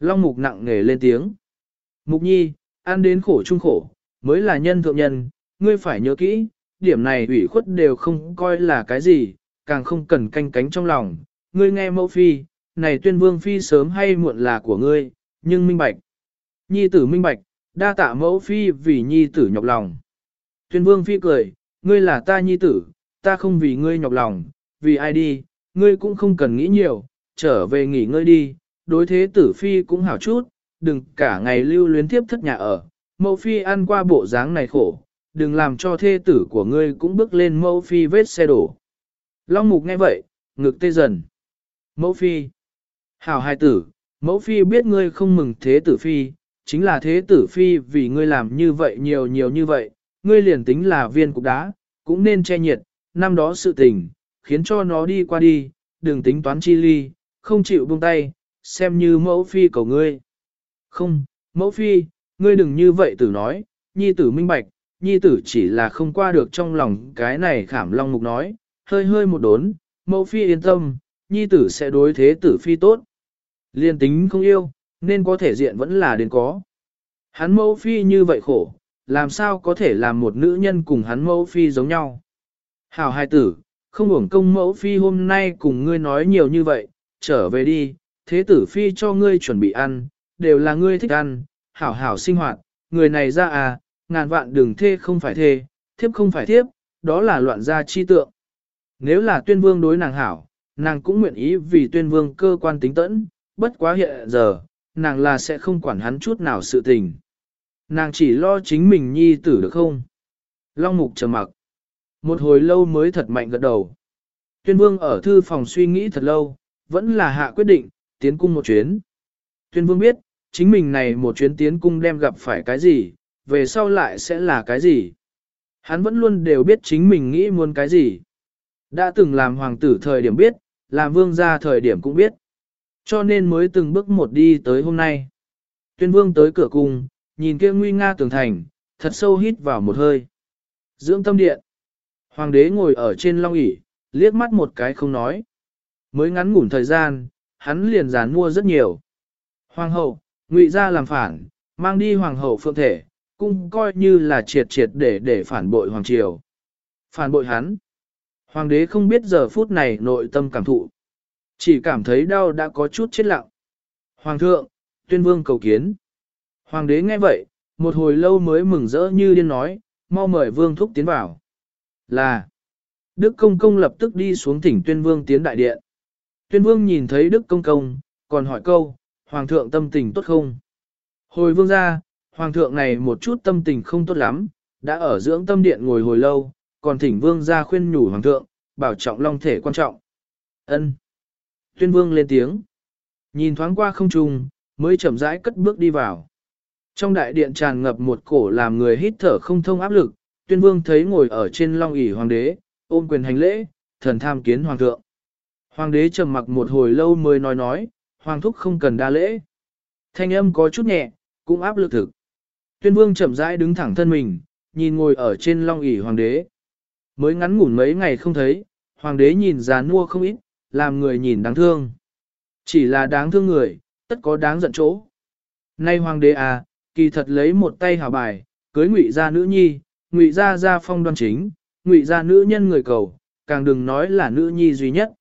Long mục nặng nề lên tiếng. Mục nhi, ăn đến khổ chung khổ, mới là nhân thượng nhân, ngươi phải nhớ kỹ, điểm này ủy khuất đều không coi là cái gì, càng không cần canh cánh trong lòng. Ngươi nghe mẫu phi, này tuyên vương phi sớm hay muộn là của ngươi, nhưng minh bạch. Nhi tử minh bạch, đa tạ mẫu phi vì nhi tử nhọc lòng. Tuyên vương phi cười, ngươi là ta nhi tử, ta không vì ngươi nhọc lòng, vì ai đi, ngươi cũng không cần nghĩ nhiều, trở về nghỉ ngơi đi, đối thế tử phi cũng hảo chút, đừng cả ngày lưu luyến tiếp thất nhà ở, mẫu phi ăn qua bộ dáng này khổ, đừng làm cho thê tử của ngươi cũng bước lên mẫu phi vết xe đổ. Long mục nghe vậy, ngực tê dần. Mẫu phi, Hảo hai tử, mẫu phi biết ngươi không mừng thế tử phi, chính là thế tử phi vì ngươi làm như vậy nhiều nhiều như vậy, ngươi liền tính là viên cục đá, cũng nên che nhiệt, năm đó sự tình, khiến cho nó đi qua đi, đừng tính toán chi ly, không chịu buông tay, xem như mẫu phi cầu ngươi. Không, mẫu phi, ngươi đừng như vậy tử nói, nhi tử minh bạch, nhi tử chỉ là không qua được trong lòng cái này khảm long mục nói, hơi hơi một đốn, mẫu phi yên tâm, nhi tử sẽ đối thế tử phi tốt. Liên tính không yêu, nên có thể diện vẫn là đến có. Hắn mẫu phi như vậy khổ, làm sao có thể làm một nữ nhân cùng hắn mẫu phi giống nhau. Hảo hai tử, không uổng công mẫu phi hôm nay cùng ngươi nói nhiều như vậy, trở về đi, thế tử phi cho ngươi chuẩn bị ăn, đều là ngươi thích ăn, hảo hảo sinh hoạt, người này ra à, ngàn vạn đừng thê không phải thê, thiếp không phải thiếp, đó là loạn gia chi tượng. Nếu là tuyên vương đối nàng hảo, nàng cũng nguyện ý vì tuyên vương cơ quan tính tẫn, bất quá hiện giờ, nàng là sẽ không quản hắn chút nào sự tình. Nàng chỉ lo chính mình nhi tử được không? Long mục trầm mặc. Một hồi lâu mới thật mạnh gật đầu. Tuyên vương ở thư phòng suy nghĩ thật lâu, vẫn là hạ quyết định, tiến cung một chuyến. Tuyên vương biết, chính mình này một chuyến tiến cung đem gặp phải cái gì, về sau lại sẽ là cái gì. Hắn vẫn luôn đều biết chính mình nghĩ muốn cái gì. Đã từng làm hoàng tử thời điểm biết, làm vương gia thời điểm cũng biết. Cho nên mới từng bước một đi tới hôm nay. Tuyên vương tới cửa cung, nhìn kia nguy nga tường thành, thật sâu hít vào một hơi. Dưỡng tâm điện. Hoàng đế ngồi ở trên long ỷ liếc mắt một cái không nói. Mới ngắn ngủn thời gian, hắn liền gián mua rất nhiều. Hoàng hậu, ngụy ra làm phản, mang đi hoàng hậu phượng thể, cũng coi như là triệt triệt để để phản bội hoàng triều. Phản bội hắn. Hoàng đế không biết giờ phút này nội tâm cảm thụ. Chỉ cảm thấy đau đã có chút chết lặng. Hoàng thượng, tuyên vương cầu kiến. Hoàng đế nghe vậy, một hồi lâu mới mừng rỡ như điên nói, mau mời vương thúc tiến vào. Là, Đức Công Công lập tức đi xuống thỉnh tuyên vương tiến đại điện. Tuyên vương nhìn thấy Đức Công Công, còn hỏi câu, Hoàng thượng tâm tình tốt không? Hồi vương ra, Hoàng thượng này một chút tâm tình không tốt lắm, đã ở dưỡng tâm điện ngồi hồi lâu, còn thỉnh vương ra khuyên nhủ Hoàng thượng, bảo trọng long thể quan trọng. ân Tuyên vương lên tiếng. Nhìn thoáng qua không trùng, mới chậm rãi cất bước đi vào. Trong đại điện tràn ngập một cổ làm người hít thở không thông áp lực, tuyên vương thấy ngồi ở trên long ỷ hoàng đế, ôm quyền hành lễ, thần tham kiến hoàng thượng. Hoàng đế trầm mặc một hồi lâu mới nói nói, hoàng thúc không cần đa lễ. Thanh âm có chút nhẹ, cũng áp lực thực. Tuyên vương chậm rãi đứng thẳng thân mình, nhìn ngồi ở trên long ỷ hoàng đế. Mới ngắn ngủn mấy ngày không thấy, hoàng đế nhìn già nua không ít, làm người nhìn đáng thương. Chỉ là đáng thương người, tất có đáng giận chỗ. Nay hoàng đế à, kỳ thật lấy một tay hào bài, cưới ngụy gia nữ nhi, ngụy gia gia phong đoan chính, ngụy gia nữ nhân người cầu, càng đừng nói là nữ nhi duy nhất.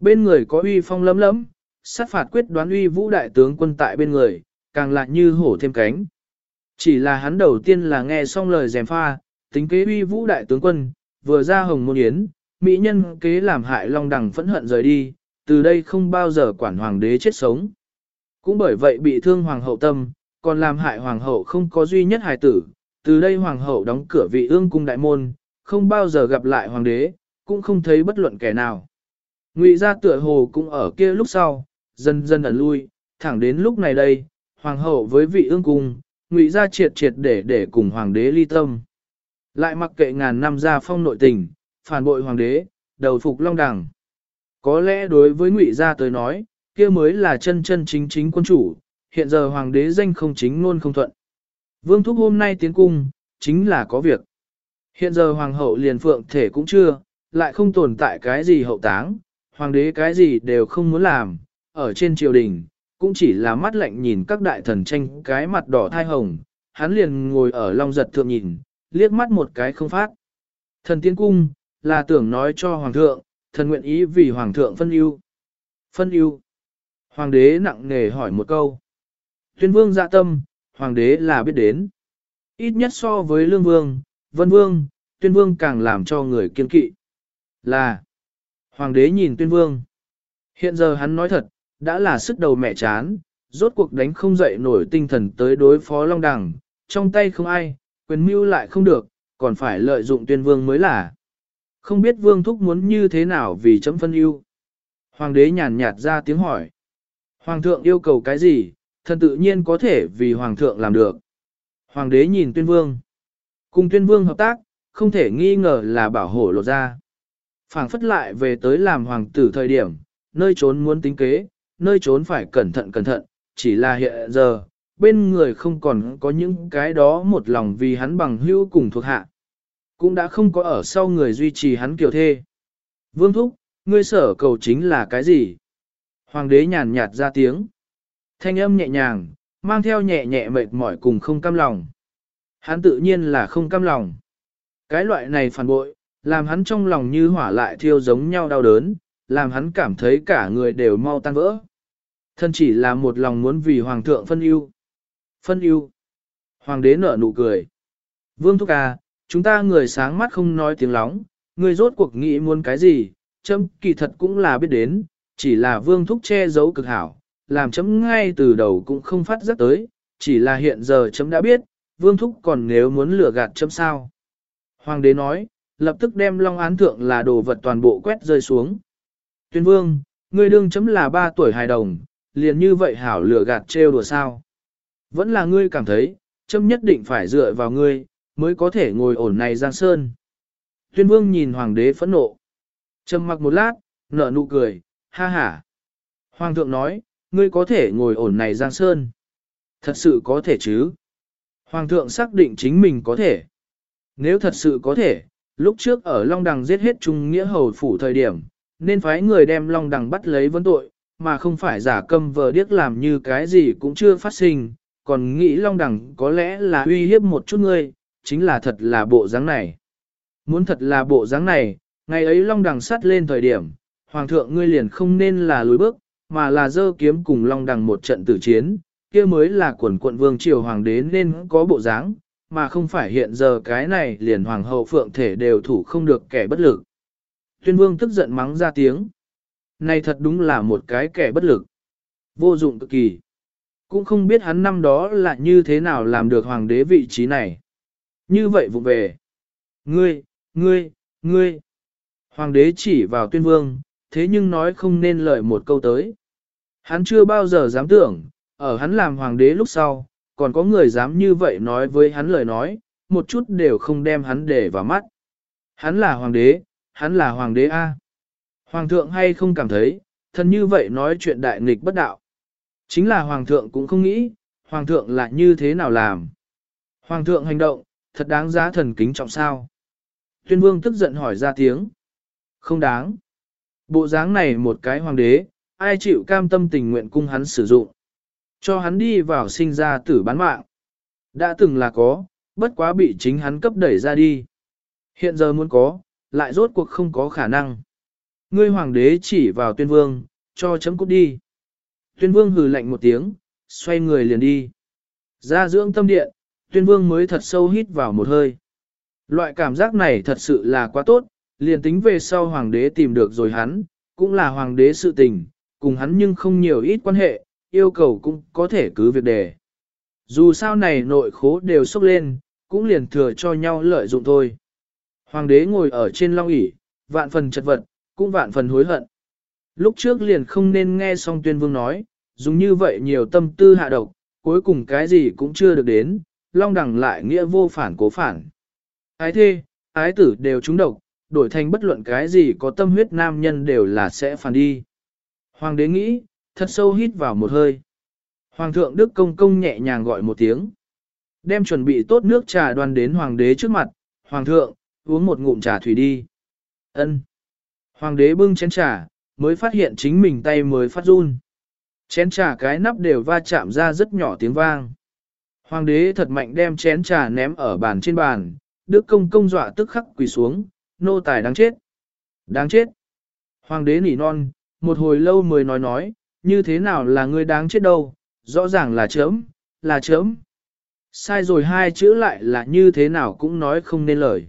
Bên người có uy phong lấm lấm, sát phạt quyết đoán uy vũ đại tướng quân tại bên người, càng lại như hổ thêm cánh. Chỉ là hắn đầu tiên là nghe xong lời dèm pha, tính kế uy vũ đại tướng quân, vừa ra hồng môn yến, mỹ nhân kế làm hại long đằng phẫn hận rời đi, từ đây không bao giờ quản hoàng đế chết sống. Cũng bởi vậy bị thương hoàng hậu tâm, còn làm hại hoàng hậu không có duy nhất hài tử, từ đây hoàng hậu đóng cửa vị ương cung đại môn, không bao giờ gặp lại hoàng đế, cũng không thấy bất luận kẻ nào. Ngụy gia tựa hồ cũng ở kia lúc sau, dần dần ẩn lui, thẳng đến lúc này đây, hoàng hậu với vị ương cung, ngụy gia triệt triệt để để cùng hoàng đế ly tâm. Lại mặc kệ ngàn năm gia phong nội tình, phản bội hoàng đế, đầu phục long đẳng. Có lẽ đối với ngụy gia tới nói, kia mới là chân chân chính chính quân chủ, hiện giờ hoàng đế danh không chính luôn không thuận. Vương Thúc hôm nay tiến cung, chính là có việc. Hiện giờ hoàng hậu liền phượng thể cũng chưa, lại không tồn tại cái gì hậu táng, hoàng đế cái gì đều không muốn làm, ở trên triều đình, cũng chỉ là mắt lạnh nhìn các đại thần tranh cái mặt đỏ thai hồng, hắn liền ngồi ở long giật thượng nhìn, liếc mắt một cái không phát. Thần tiến cung, là tưởng nói cho hoàng thượng, thần nguyện ý vì hoàng thượng phân ưu. Phân ưu. Hoàng đế nặng nề hỏi một câu. Tuyên vương dạ tâm, hoàng đế là biết đến. Ít nhất so với lương vương, vân vương, tuyên vương càng làm cho người kiên kỵ. Là, hoàng đế nhìn tuyên vương. Hiện giờ hắn nói thật, đã là sức đầu mẹ chán, rốt cuộc đánh không dậy nổi tinh thần tới đối phó long đẳng, trong tay không ai, quyền mưu lại không được, còn phải lợi dụng tuyên vương mới là. Không biết vương thúc muốn như thế nào vì chấm phân ưu. Hoàng đế nhàn nhạt ra tiếng hỏi. Hoàng thượng yêu cầu cái gì, thần tự nhiên có thể vì hoàng thượng làm được. Hoàng đế nhìn tuyên vương. Cùng tuyên vương hợp tác, không thể nghi ngờ là bảo hộ lột ra. phảng phất lại về tới làm hoàng tử thời điểm, nơi trốn muốn tính kế, nơi trốn phải cẩn thận cẩn thận, chỉ là hiện giờ, bên người không còn có những cái đó một lòng vì hắn bằng hữu cùng thuộc hạ. Cũng đã không có ở sau người duy trì hắn kiều thê. Vương Thúc, ngươi sở cầu chính là cái gì? Hoàng đế nhàn nhạt ra tiếng. Thanh âm nhẹ nhàng, mang theo nhẹ nhẹ mệt mỏi cùng không cam lòng. Hắn tự nhiên là không cam lòng. Cái loại này phản bội, làm hắn trong lòng như hỏa lại thiêu giống nhau đau đớn, làm hắn cảm thấy cả người đều mau tan vỡ. Thân chỉ là một lòng muốn vì hoàng thượng phân ưu. Phân ưu. Hoàng đế nở nụ cười. Vương Thúc à, chúng ta người sáng mắt không nói tiếng lóng, người rốt cuộc nghĩ muốn cái gì, châm kỳ thật cũng là biết đến, chỉ là Vương Thúc che giấu cực hảo, làm chấm ngay từ đầu cũng không phát giác tới, chỉ là hiện giờ chấm đã biết, Vương Thúc còn nếu muốn lừa gạt chấm sao. Hoàng đế nói, lập tức đem long án thượng là đồ vật toàn bộ quét rơi xuống. Tuyên vương, ngươi đương chấm là ba tuổi hài đồng, liền như vậy hảo lừa gạt trêu đùa sao. Vẫn là ngươi cảm thấy, chấm nhất định phải dựa vào ngươi, mới có thể ngồi ổn này giang sơn. Tuyên vương nhìn hoàng đế phẫn nộ. Trầm mặc một lát, nở nụ cười, ha ha. Hoàng thượng nói, ngươi có thể ngồi ổn này giang sơn. Thật sự có thể chứ. Hoàng thượng xác định chính mình có thể. Nếu thật sự có thể, lúc trước ở Long Đằng giết hết Trung Nghĩa Hầu Phủ thời điểm, nên phái người đem Long Đằng bắt lấy vấn tội, mà không phải giả câm vờ điếc làm như cái gì cũng chưa phát sinh, còn nghĩ Long Đằng có lẽ là uy hiếp một chút ngươi, chính là thật là bộ dáng này. Muốn thật là bộ dáng này, ngày ấy Long Đằng sắt lên thời điểm, Hoàng thượng ngươi liền không nên là lùi bước, mà là dơ kiếm cùng Long Đằng một trận tử chiến, kia mới là quần quận vương triều hoàng đế nên có bộ dáng, mà không phải hiện giờ cái này liền hoàng hậu phượng thể đều thủ không được kẻ bất lực. Tuyên vương tức giận mắng ra tiếng. Này thật đúng là một cái kẻ bất lực. Vô dụng cực kỳ. Cũng không biết hắn năm đó là như thế nào làm được hoàng đế vị trí này. Như vậy vụ về. Ngươi, ngươi, ngươi. Hoàng đế chỉ vào tuyên vương, thế nhưng nói không nên lời một câu tới. Hắn chưa bao giờ dám tưởng, ở hắn làm hoàng đế lúc sau, còn có người dám như vậy nói với hắn lời nói, một chút đều không đem hắn để vào mắt. Hắn là hoàng đế, hắn là hoàng đế A. Hoàng thượng hay không cảm thấy, thân như vậy nói chuyện đại nghịch bất đạo. Chính là hoàng thượng cũng không nghĩ, hoàng thượng là như thế nào làm. Hoàng thượng hành động, thật đáng giá thần kính trọng sao. Tuyên vương tức giận hỏi ra tiếng. Không đáng. Bộ dáng này một cái hoàng đế, ai chịu cam tâm tình nguyện cung hắn sử dụng. Cho hắn đi vào sinh ra tử bán mạng. Đã từng là có, bất quá bị chính hắn cấp đẩy ra đi. Hiện giờ muốn có, lại rốt cuộc không có khả năng. Ngươi hoàng đế chỉ vào tuyên vương, cho chấm cút đi. Tuyên vương hừ lạnh một tiếng, xoay người liền đi. Ra dưỡng tâm điện, tuyên vương mới thật sâu hít vào một hơi. Loại cảm giác này thật sự là quá tốt, liền tính về sau hoàng đế tìm được rồi hắn, cũng là hoàng đế sự tình, cùng hắn nhưng không nhiều ít quan hệ, yêu cầu cũng có thể cứ việc đề. Dù sao này nội khố đều sốc lên, cũng liền thừa cho nhau lợi dụng thôi. Hoàng đế ngồi ở trên long ỷ vạn phần chật vật, cũng vạn phần hối hận. Lúc trước liền không nên nghe xong tuyên vương nói, dùng như vậy nhiều tâm tư hạ độc, cuối cùng cái gì cũng chưa được đến, long đẳng lại nghĩa vô phản cố phản. Ái thê, ái tử đều trúng độc, đổi thành bất luận cái gì có tâm huyết nam nhân đều là sẽ phản đi. Hoàng đế nghĩ, thật sâu hít vào một hơi. Hoàng thượng Đức Công Công nhẹ nhàng gọi một tiếng. Đem chuẩn bị tốt nước trà đoan đến hoàng đế trước mặt, hoàng thượng, uống một ngụm trà thủy đi. Ân. Hoàng đế bưng chén trà, mới phát hiện chính mình tay mới phát run. Chén trà cái nắp đều va chạm ra rất nhỏ tiếng vang. Hoàng đế thật mạnh đem chén trà ném ở bàn trên bàn, Đức Công Công dọa tức khắc quỳ xuống, nô tài đáng chết. Đáng chết. Hoàng đế nỉ non, một hồi lâu mới nói nói, như thế nào là ngươi đáng chết đâu, rõ ràng là chớm, là chớm. Sai rồi hai chữ lại là như thế nào cũng nói không nên lời.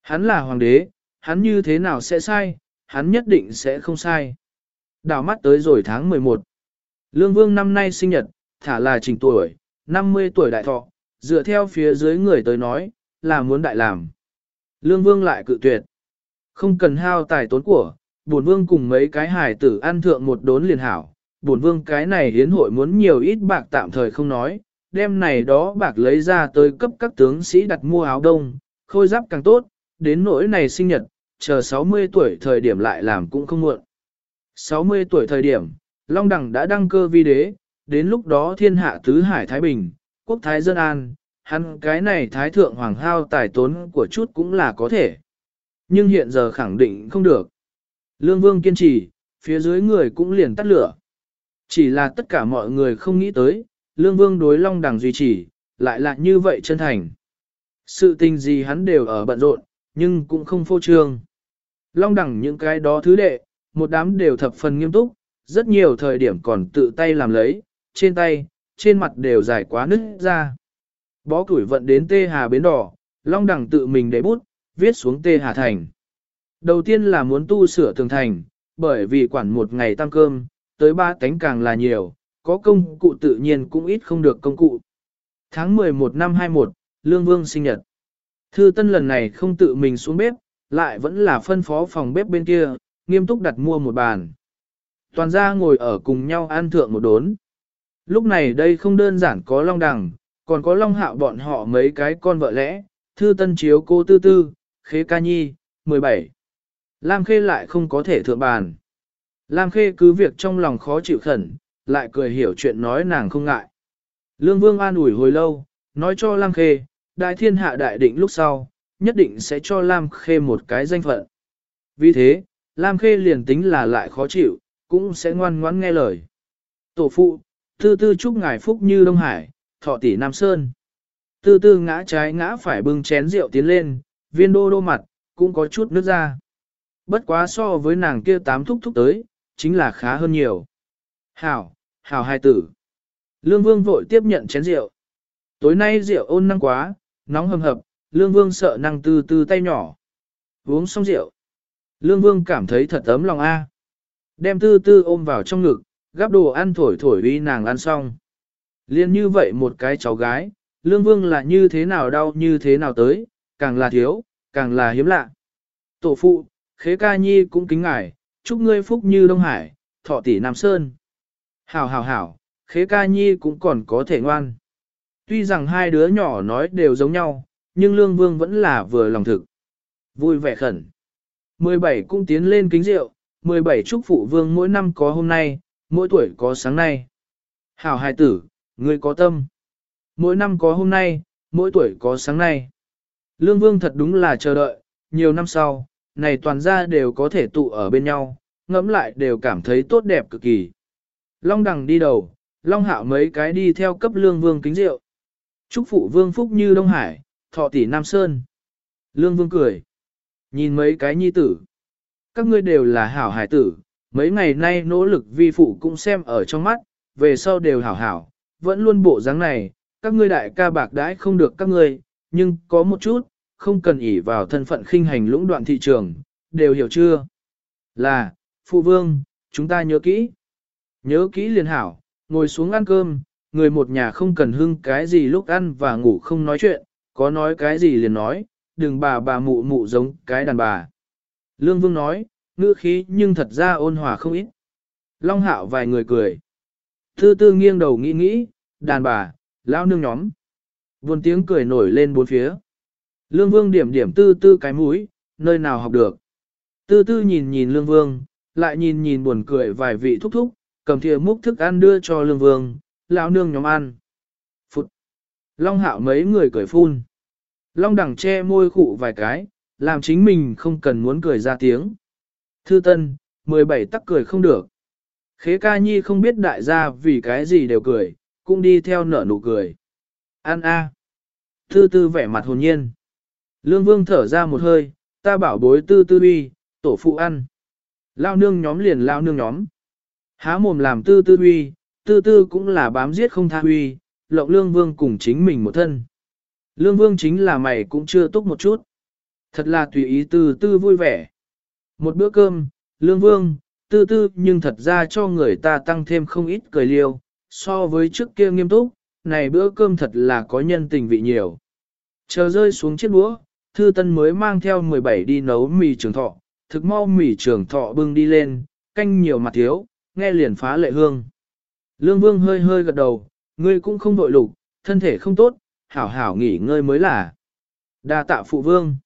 Hắn là hoàng đế, hắn như thế nào sẽ sai, hắn nhất định sẽ không sai. Đào mắt tới rồi tháng 11. Lương Vương năm nay sinh nhật, thả là trình tuổi, 50 tuổi đại thọ, dựa theo phía dưới người tới nói, là muốn đại làm. Lương Vương lại cự tuyệt. Không cần hao tài tốn của, bổn Vương cùng mấy cái hài tử ăn thượng một đốn liền hảo, bổn vương cái này hiến hội muốn nhiều ít bạc tạm thời không nói, đem này đó bạc lấy ra tới cấp các tướng sĩ đặt mua áo đông, khôi giáp càng tốt, đến nỗi này sinh nhật, chờ 60 tuổi thời điểm lại làm cũng không muộn. 60 tuổi thời điểm, Long Đằng đã đăng cơ vi đế, đến lúc đó thiên hạ tứ hải Thái Bình, quốc thái dân an, hắn cái này thái thượng hoàng hao tài tốn của chút cũng là có thể. Nhưng hiện giờ khẳng định không được. Lương Vương kiên trì, phía dưới người cũng liền tắt lửa. Chỉ là tất cả mọi người không nghĩ tới, Lương Vương đối Long Đằng duy trì, lại là như vậy chân thành. Sự tình gì hắn đều ở bận rộn, nhưng cũng không phô trương. Long Đằng những cái đó thứ đệ, một đám đều thập phần nghiêm túc, rất nhiều thời điểm còn tự tay làm lấy, trên tay, trên mặt đều dài quá nứt ra. Bó củi vận đến Tê Hà Bến Đỏ, Long Đằng tự mình để bút, viết xuống Tê Hà Thành. Đầu tiên là muốn tu sửa tường thành, bởi vì quản một ngày tăng cơm, tới ba tánh càng là nhiều, có công cụ tự nhiên cũng ít không được công cụ. Tháng 11 năm 21, Lương Vương sinh nhật. Thư Tân lần này không tự mình xuống bếp, lại vẫn là phân phó phòng bếp bên kia, nghiêm túc đặt mua một bàn. Toàn gia ngồi ở cùng nhau ăn thượng một đốn. Lúc này đây không đơn giản có long đằng, còn có long hạo bọn họ mấy cái con vợ lẽ, thư tân chiếu cô tư tư, khế ca nhi, 17. Lam khê lại không có thể thượng bàn. Lam khê cứ việc trong lòng khó chịu khẩn, lại cười hiểu chuyện nói nàng không ngại. Lương vương an ủi hồi lâu, nói cho Lam khê, đại thiên hạ đại định lúc sau, nhất định sẽ cho Lam khê một cái danh phận. Vì thế, Lam khê liền tính là lại khó chịu, cũng sẽ ngoan ngoãn nghe lời. Tổ phụ, tư tư chúc ngài phúc như Đông Hải, thọ tỷ Nam Sơn. Tư tư ngã trái ngã phải bưng chén rượu tiến lên, viên đô đô mặt, cũng có chút nước ra. Bất quá so với nàng kia tám thúc thúc tới, chính là khá hơn nhiều. Hảo, hảo hai tử. Lương Vương vội tiếp nhận chén rượu. Tối nay rượu ôn năng quá, nóng hầm hập, Lương Vương sợ năng từ từ tay nhỏ. Uống xong rượu. Lương Vương cảm thấy thật ấm lòng a. Đem tư tư ôm vào trong ngực, gắp đồ ăn thổi thổi uy nàng ăn xong. Liên như vậy một cái cháu gái, lương vương là như thế nào đau như thế nào tới, càng là thiếu, càng là hiếm lạ. Tổ phụ, khế ca nhi cũng kính ngài, chúc ngươi phúc như Đông Hải, thọ tỷ Nam Sơn. Hảo hảo hảo, khế ca nhi cũng còn có thể ngoan. Tuy rằng hai đứa nhỏ nói đều giống nhau, nhưng lương vương vẫn là vừa lòng thực. Vui vẻ khẩn. 17 cũng tiến lên kính rượu, 17 chúc phụ vương mỗi năm có hôm nay, mỗi tuổi có sáng nay. Hảo hài tử, ngươi có tâm. Mỗi năm có hôm nay, mỗi tuổi có sáng nay. Lương vương thật đúng là chờ đợi, nhiều năm sau, này toàn gia đều có thể tụ ở bên nhau, ngẫm lại đều cảm thấy tốt đẹp cực kỳ. Long đằng đi đầu, Long hạo mấy cái đi theo cấp lương vương kính rượu. Chúc phụ vương phúc như Đông Hải, thọ tỷ Nam Sơn. Lương vương cười. Nhìn mấy cái nhi tử. Các ngươi đều là hảo hải tử, mấy ngày nay nỗ lực vi phụ cũng xem ở trong mắt, về sau đều hảo hảo, vẫn luôn bộ dáng này, các ngươi đại ca bạc đãi không được các ngươi, nhưng có một chút, không cần ỷ vào thân phận khinh hành lũng đoạn thị trường, đều hiểu chưa? Là, phụ vương, chúng ta nhớ kỹ. Nhớ kỹ liền hảo, ngồi xuống ăn cơm, người một nhà không cần hưng cái gì lúc ăn và ngủ không nói chuyện, có nói cái gì liền nói, đừng bà bà mụ mụ giống cái đàn bà. Lương Vương nói, ngữ khí nhưng thật ra ôn hòa không ít. Long hạo vài người cười. Tư tư nghiêng đầu nghĩ nghĩ, đàn bà, lão nương nhóm. Vốn tiếng cười nổi lên bốn phía. Lương Vương điểm điểm tư tư cái mũi, nơi nào học được. Tư tư nhìn nhìn Lương Vương, lại nhìn nhìn buồn cười vài vị thúc thúc, cầm thìa múc thức ăn đưa cho Lương Vương, lão nương nhóm ăn. Phụt. Long hạo mấy người cười phun. Long đẳng che môi khụ vài cái, làm chính mình không cần muốn cười ra tiếng. Thư Tân, 17 tắc cười không được. Khế ca nhi không biết đại gia vì cái gì đều cười, cũng đi theo nở nụ cười. An a. Thư tư vẻ mặt hồn nhiên. Lương vương thở ra một hơi, ta bảo bối tư tư uy, tổ phụ ăn. Lao nương nhóm liền lao nương nhóm. Há mồm làm tư tư uy, tư tư cũng là bám giết không tha uy, lộng lương vương cùng chính mình một thân. Lương vương chính là mày cũng chưa túc một chút. Thật là tùy ý tư tư vui vẻ. Một bữa cơm, lương vương, tư tư nhưng thật ra cho người ta tăng thêm không ít cười liêu, so với trước kia nghiêm túc, này bữa cơm thật là có nhân tình vị nhiều. Chờ rơi xuống chiếc đũa, thư tân mới mang theo 17 đi nấu mì trường thọ, thực mau mì trường thọ bưng đi lên, canh nhiều mặt thiếu, nghe liền phá lệ hương. Lương Vương hơi hơi gật đầu, ngươi cũng không vội lục, thân thể không tốt, hảo hảo nghỉ ngơi mới là. Đa tạ phụ vương.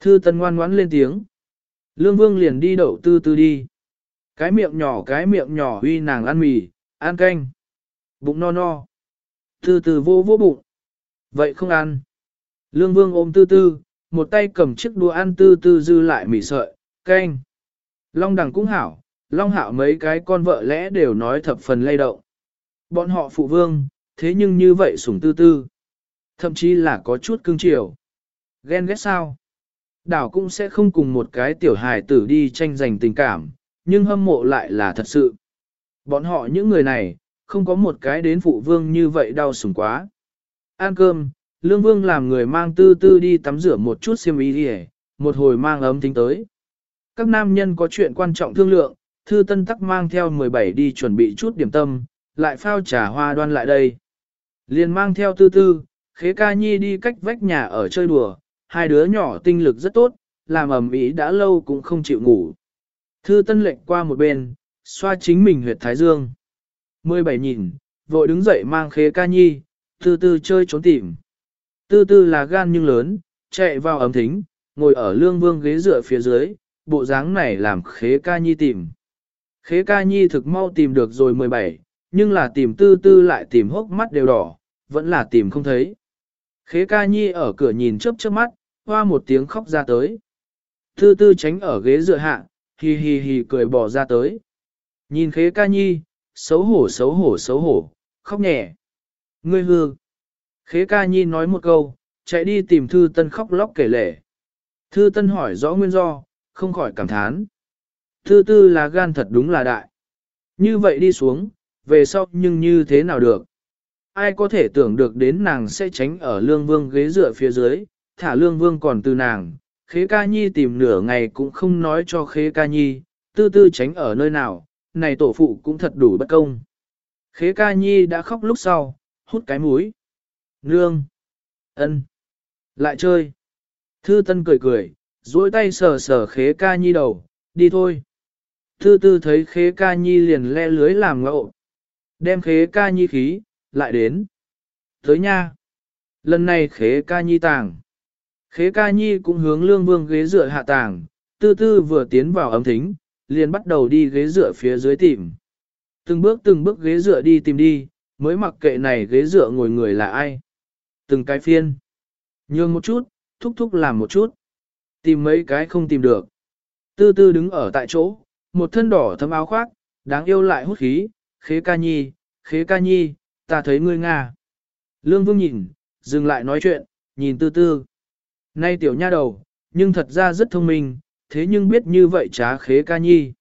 Thư tân ngoan ngoãn lên tiếng. Lương Vương liền đi đậu tư tư đi. Cái miệng nhỏ cái miệng nhỏ huy nàng ăn mì, ăn canh. Bụng no no. Tư tư vô vô bụng. Vậy không ăn. Lương Vương ôm tư tư, một tay cầm chiếc đũa ăn tư tư dư lại mì sợi, canh. Long đằng cũng hảo, Long hạo mấy cái con vợ lẽ đều nói thập phần lay động. Bọn họ phụ vương, thế nhưng như vậy sủng tư tư. Thậm chí là có chút cưng chiều. Ghen ghét sao? Đảo cũng sẽ không cùng một cái tiểu hài tử đi tranh giành tình cảm, nhưng hâm mộ lại là thật sự. Bọn họ những người này, không có một cái đến phụ vương như vậy đau sủng quá. Ăn cơm, lương vương làm người mang tư tư đi tắm rửa một chút xiêm y đi một hồi mang ấm tính tới. Các nam nhân có chuyện quan trọng thương lượng, thư tân tắc mang theo 17 đi chuẩn bị chút điểm tâm, lại phao trà hoa đoan lại đây. Liền mang theo tư tư, khế ca nhi đi cách vách nhà ở chơi đùa, hai đứa nhỏ tinh lực rất tốt, làm ẩm ý đã lâu cũng không chịu ngủ. Thư tân lệnh qua một bên, xoa chính mình huyệt thái dương. 17 nhìn, vội đứng dậy mang khế ca nhi, tư tư chơi trốn tìm. Tư tư là gan nhưng lớn, chạy vào ấm thính, ngồi ở lương vương ghế dựa phía dưới, bộ dáng này làm khế ca nhi tìm. Khế ca nhi thực mau tìm được rồi 17, nhưng là tìm tư tư lại tìm hốc mắt đều đỏ, vẫn là tìm không thấy. Khế ca nhi ở cửa nhìn chớp chớp mắt, hoa một tiếng khóc ra tới. Tư tư tránh ở ghế dựa hạ, hì hì hì cười bỏ ra tới. Nhìn khế ca nhi, xấu hổ xấu hổ xấu hổ, khóc nhẹ. Ngươi hư. Khế ca nhi nói một câu, chạy đi tìm thư tân khóc lóc kể lể. Thư tân hỏi rõ nguyên do, không khỏi cảm thán. Thư tư là gan thật đúng là đại. Như vậy đi xuống, về sau nhưng như thế nào được? Ai có thể tưởng được đến nàng sẽ tránh ở lương vương ghế dựa phía dưới, thả lương vương còn từ nàng, khế ca nhi tìm nửa ngày cũng không nói cho khế ca nhi, tư tư tránh ở nơi nào, này tổ phụ cũng thật đủ bất công. Khế ca nhi đã khóc lúc sau, hút cái mũi. Nương! ân, Lại chơi! Thư tân cười cười, duỗi tay sờ sờ khế ca nhi đầu, đi thôi. Thư tư thấy khế ca nhi liền le lưới làm ngậu. Đem khế ca nhi khí, lại đến. Tới nha. Lần này khế ca nhi tàng. Khế ca nhi cũng hướng lương vương ghế dựa hạ tàng, tư tư vừa tiến vào ấm thính, liền bắt đầu đi ghế dựa phía dưới tìm. Từng bước từng bước ghế dựa đi tìm đi, mới mặc kệ này ghế dựa ngồi người là ai. Từng cái phiên. Nhường một chút, thúc thúc làm một chút. Tìm mấy cái không tìm được. Tư tư đứng ở tại chỗ, một thân đỏ thấm áo khoác, đáng yêu lại hút khí, khế ca nhi, khế ca nhi, ta thấy ngươi Nga. Lương Vương nhìn, dừng lại nói chuyện, nhìn tư tư. Nay tiểu nha đầu, nhưng thật ra rất thông minh, thế nhưng biết như vậy trá khế ca nhi.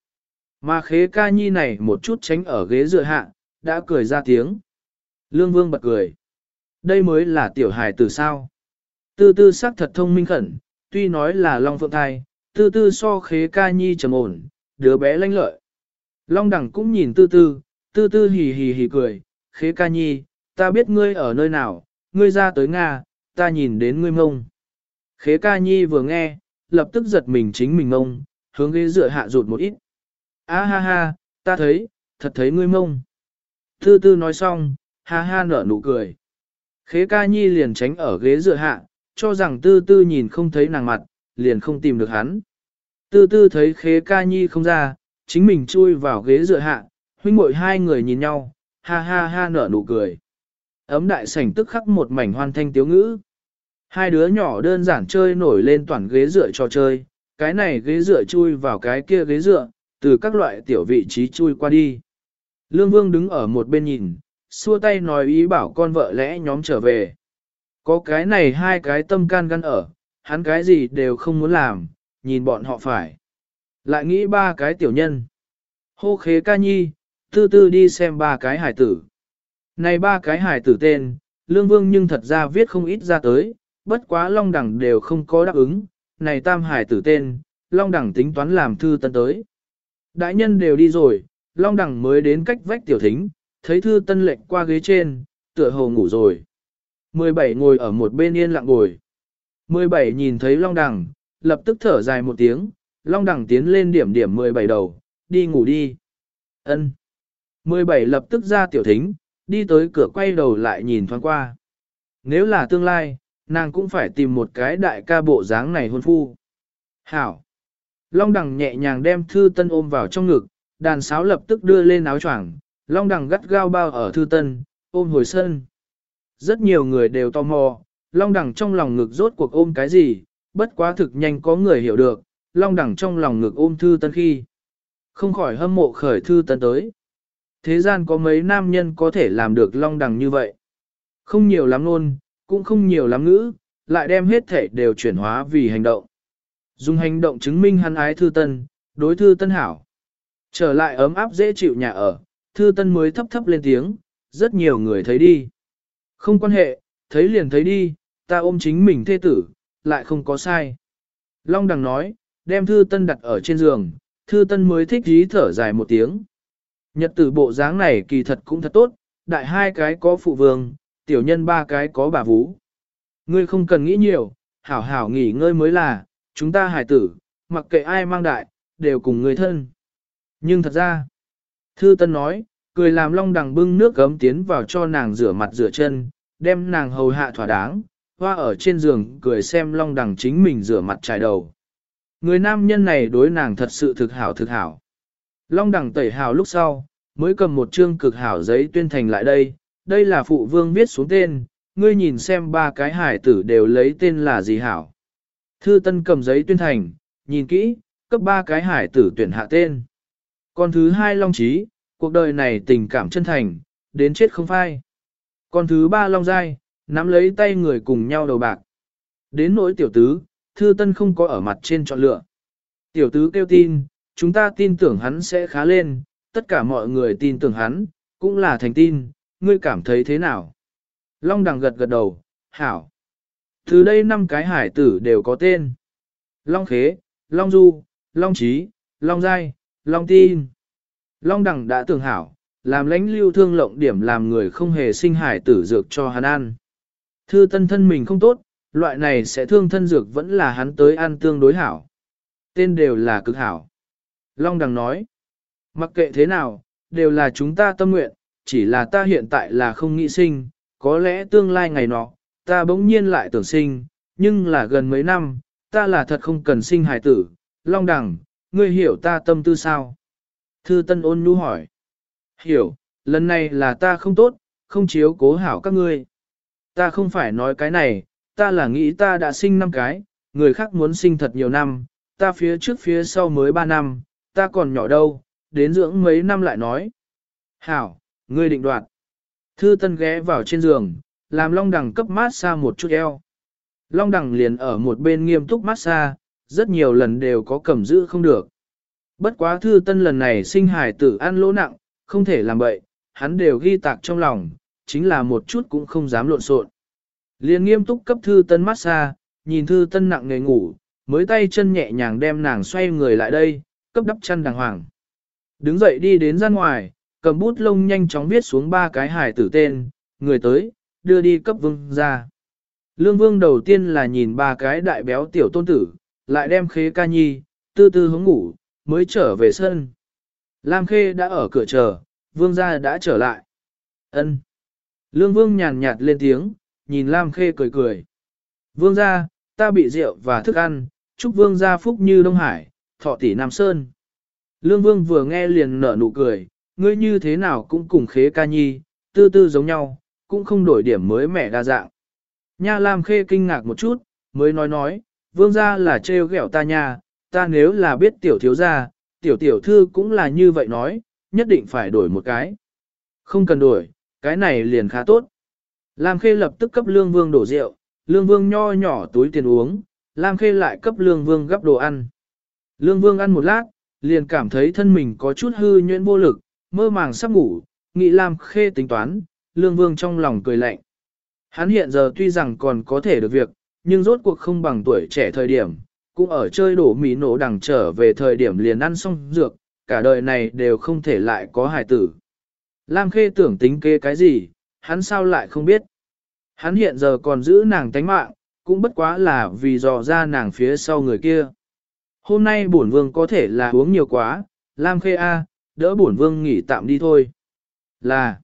Mà khế ca nhi này một chút tránh ở ghế dựa hạ, đã cười ra tiếng. Lương Vương bật cười. Đây mới là tiểu hài từ sao. Tư tư sắc thật thông minh khẩn, tuy nói là Long Phượng Thai, tư tư so khế ca nhi trầm ổn, đứa bé lanh lợi. Long đẳng cũng nhìn tư tư, tư tư hì hì hì cười, khế ca nhi, ta biết ngươi ở nơi nào, ngươi ra tới Nga, ta nhìn đến ngươi mông. Khế ca nhi vừa nghe, lập tức giật mình chính mình mông, hướng ghế dựa hạ rụt một ít. A ha ha, ta thấy, thật thấy ngươi mông. Tư tư nói xong, ha ha nở nụ cười. Khế ca nhi liền tránh ở ghế dựa hạ, cho rằng tư tư nhìn không thấy nàng mặt, liền không tìm được hắn. Tư tư thấy khế ca nhi không ra, chính mình chui vào ghế dựa hạ, huynh muội hai người nhìn nhau, ha ha ha nở nụ cười. Ấm đại sảnh tức khắc một mảnh hoan thanh tiếu ngữ. Hai đứa nhỏ đơn giản chơi nổi lên toàn ghế dựa cho chơi, cái này ghế dựa chui vào cái kia ghế dựa, từ các loại tiểu vị trí chui qua đi. Lương Vương đứng ở một bên nhìn, xua tay nói ý bảo con vợ lẽ nhóm trở về. Có cái này hai cái tâm can gan ở, hắn cái gì đều không muốn làm, nhìn bọn họ phải. Lại nghĩ ba cái tiểu nhân. Hô khế ca nhi, tư tư đi xem ba cái hải tử. Này ba cái hải tử tên, lương vương nhưng thật ra viết không ít ra tới, bất quá long đẳng đều không có đáp ứng. Này tam hải tử tên, long đẳng tính toán làm thư tân tới. Đại nhân đều đi rồi, long đẳng mới đến cách vách tiểu thính, thấy thư tân lệnh qua ghế trên, tựa hồ ngủ rồi. 17 ngồi ở một bên yên lặng ngồi. 17 nhìn thấy long đẳng, lập tức thở dài một tiếng, long đẳng tiến lên điểm điểm 17 đầu, đi ngủ đi. Ân. 17 lập tức ra tiểu thính, đi tới cửa quay đầu lại nhìn thoáng qua. Nếu là tương lai, nàng cũng phải tìm một cái đại ca bộ dáng này hôn phu. Hảo! Long đằng nhẹ nhàng đem thư tân ôm vào trong ngực, đàn sáo lập tức đưa lên áo choàng, long đằng gắt gao bao ở thư tân, ôm hồi sân. Rất nhiều người đều tò mò, long đằng trong lòng ngực rốt cuộc ôm cái gì, bất quá thực nhanh có người hiểu được, long đằng trong lòng ngực ôm thư tân khi. Không khỏi hâm mộ khởi thư tân tới. Thế gian có mấy nam nhân có thể làm được long đằng như vậy. Không nhiều lắm luôn, cũng không nhiều lắm ngữ, lại đem hết thể đều chuyển hóa vì hành động. Dùng hành động chứng minh hắn ái thư tân, đối thư tân hảo. Trở lại ấm áp dễ chịu nhà ở, thư tân mới thấp thấp lên tiếng, rất nhiều người thấy đi. Không quan hệ, thấy liền thấy đi, ta ôm chính mình thê tử, lại không có sai. Long đằng nói, đem thư tân đặt ở trên giường, thư tân mới thích dí thở dài một tiếng. Nhật tử bộ dáng này kỳ thật cũng thật tốt, đại hai cái có phụ vương, tiểu nhân ba cái có bà vú. Ngươi không cần nghĩ nhiều, hảo hảo nghỉ ngơi mới là, chúng ta hải tử, mặc kệ ai mang đại, đều cùng người thân. Nhưng thật ra, Thư Tân nói, cười làm long đằng bưng nước gấm tiến vào cho nàng rửa mặt rửa chân, đem nàng hầu hạ thỏa đáng, hoa ở trên giường cười xem long đằng chính mình rửa mặt trải đầu. Người nam nhân này đối nàng thật sự thực hảo thực hảo. Long đằng tẩy hào lúc sau, mới cầm một chương cực hảo giấy tuyên thành lại đây, đây là phụ vương viết xuống tên, ngươi nhìn xem ba cái hải tử đều lấy tên là gì hảo. Thư Tân cầm giấy tuyên thành, nhìn kỹ, cấp ba cái hải tử tuyển hạ tên. Con thứ hai Long Chí, cuộc đời này tình cảm chân thành, đến chết không phai. Con thứ ba Long Giai, nắm lấy tay người cùng nhau đầu bạc. Đến nỗi tiểu tứ, Thư Tân không có ở mặt trên chọn lựa. Tiểu tứ kêu tin, chúng ta tin tưởng hắn sẽ khá lên, tất cả mọi người tin tưởng hắn, cũng là thành tin, ngươi cảm thấy thế nào? Long đằng gật gật đầu, hảo. Từ đây năm cái hải tử đều có tên. Long Khế, Long Du, Long Trí, Long Giai, Long Tin. Long Đằng đã tưởng hảo, làm lãnh lưu thương lộng điểm làm người không hề sinh hải tử dược cho hắn ăn. Thư tân thân mình không tốt, loại này sẽ thương thân dược vẫn là hắn tới ăn tương đối hảo. Tên đều là cực hảo. Long Đằng nói, mặc kệ thế nào, đều là chúng ta tâm nguyện, chỉ là ta hiện tại là không nghĩ sinh, có lẽ tương lai ngày nọ, ta bỗng nhiên lại tưởng sinh, nhưng là gần mấy năm, ta là thật không cần sinh hài tử. Long Đằng ngươi hiểu ta tâm tư sao? Thư Tân ôn nhu hỏi. Hiểu, lần này là ta không tốt, không chiếu cố hảo các ngươi. Ta không phải nói cái này, ta là nghĩ ta đã sinh năm cái, người khác muốn sinh thật nhiều năm, ta phía trước phía sau mới ba năm, ta còn nhỏ đâu, đến dưỡng mấy năm lại nói. Hảo, ngươi định đoạt. Thư Tân ghé vào trên giường, làm Long Đằng cấp mát xa một chút eo. Long Đằng liền ở một bên nghiêm túc mát xa, rất nhiều lần đều có cầm giữ không được. Bất quá Thư Tân lần này sinh hài tử ăn lỗ nặng, không thể làm bậy, hắn đều ghi tạc trong lòng, chính là một chút cũng không dám lộn xộn. Liền nghiêm túc cấp Thư Tân mát xa, nhìn Thư Tân nặng nề ngủ, mới tay chân nhẹ nhàng đem nàng xoay người lại đây, cấp đắp chăn đàng hoàng. Đứng dậy đi đến ra ngoài, cầm bút lông nhanh chóng viết xuống ba cái hài tử tên, người tới, đưa đi cấp vương ra. Lương vương đầu tiên là nhìn ba cái đại béo tiểu tôn tử, lại đem khế ca nhi, tư tư hướng ngủ, mới trở về sân. Lam khê đã ở cửa chờ, vương gia đã trở lại. ân Lương vương nhàn nhạt lên tiếng, nhìn Lam khê cười cười. Vương gia, ta bị rượu và thức ăn, chúc vương gia phúc như Đông Hải, thọ tỷ Nam Sơn. Lương vương vừa nghe liền nở nụ cười, ngươi như thế nào cũng cùng khế ca nhi, tư tư giống nhau, cũng không đổi điểm mới mẻ đa dạng. Nha Lam Khê kinh ngạc một chút, mới nói nói, vương gia là trêu ghẹo ta nha, ta nếu là biết tiểu thiếu gia, tiểu tiểu thư cũng là như vậy nói, nhất định phải đổi một cái. Không cần đổi, cái này liền khá tốt. Lam Khê lập tức cấp Lương Vương đổ rượu, Lương Vương nho nhỏ túi tiền uống, Lam Khê lại cấp Lương Vương gấp đồ ăn. Lương Vương ăn một lát, liền cảm thấy thân mình có chút hư nhuyễn vô lực, mơ màng sắp ngủ, nghĩ Lam Khê tính toán, Lương Vương trong lòng cười lạnh. Hắn hiện giờ tuy rằng còn có thể được việc, nhưng rốt cuộc không bằng tuổi trẻ thời điểm, cũng ở chơi đổ mì nổ đằng trở về thời điểm liền ăn xong dược, cả đời này đều không thể lại có hài tử. Lam Khê tưởng tính kê cái gì, hắn sao lại không biết. Hắn hiện giờ còn giữ nàng tánh mạng, cũng bất quá là vì dò ra nàng phía sau người kia. Hôm nay bổn vương có thể là uống nhiều quá, Lam Khê A, đỡ bổn vương nghỉ tạm đi thôi. Là,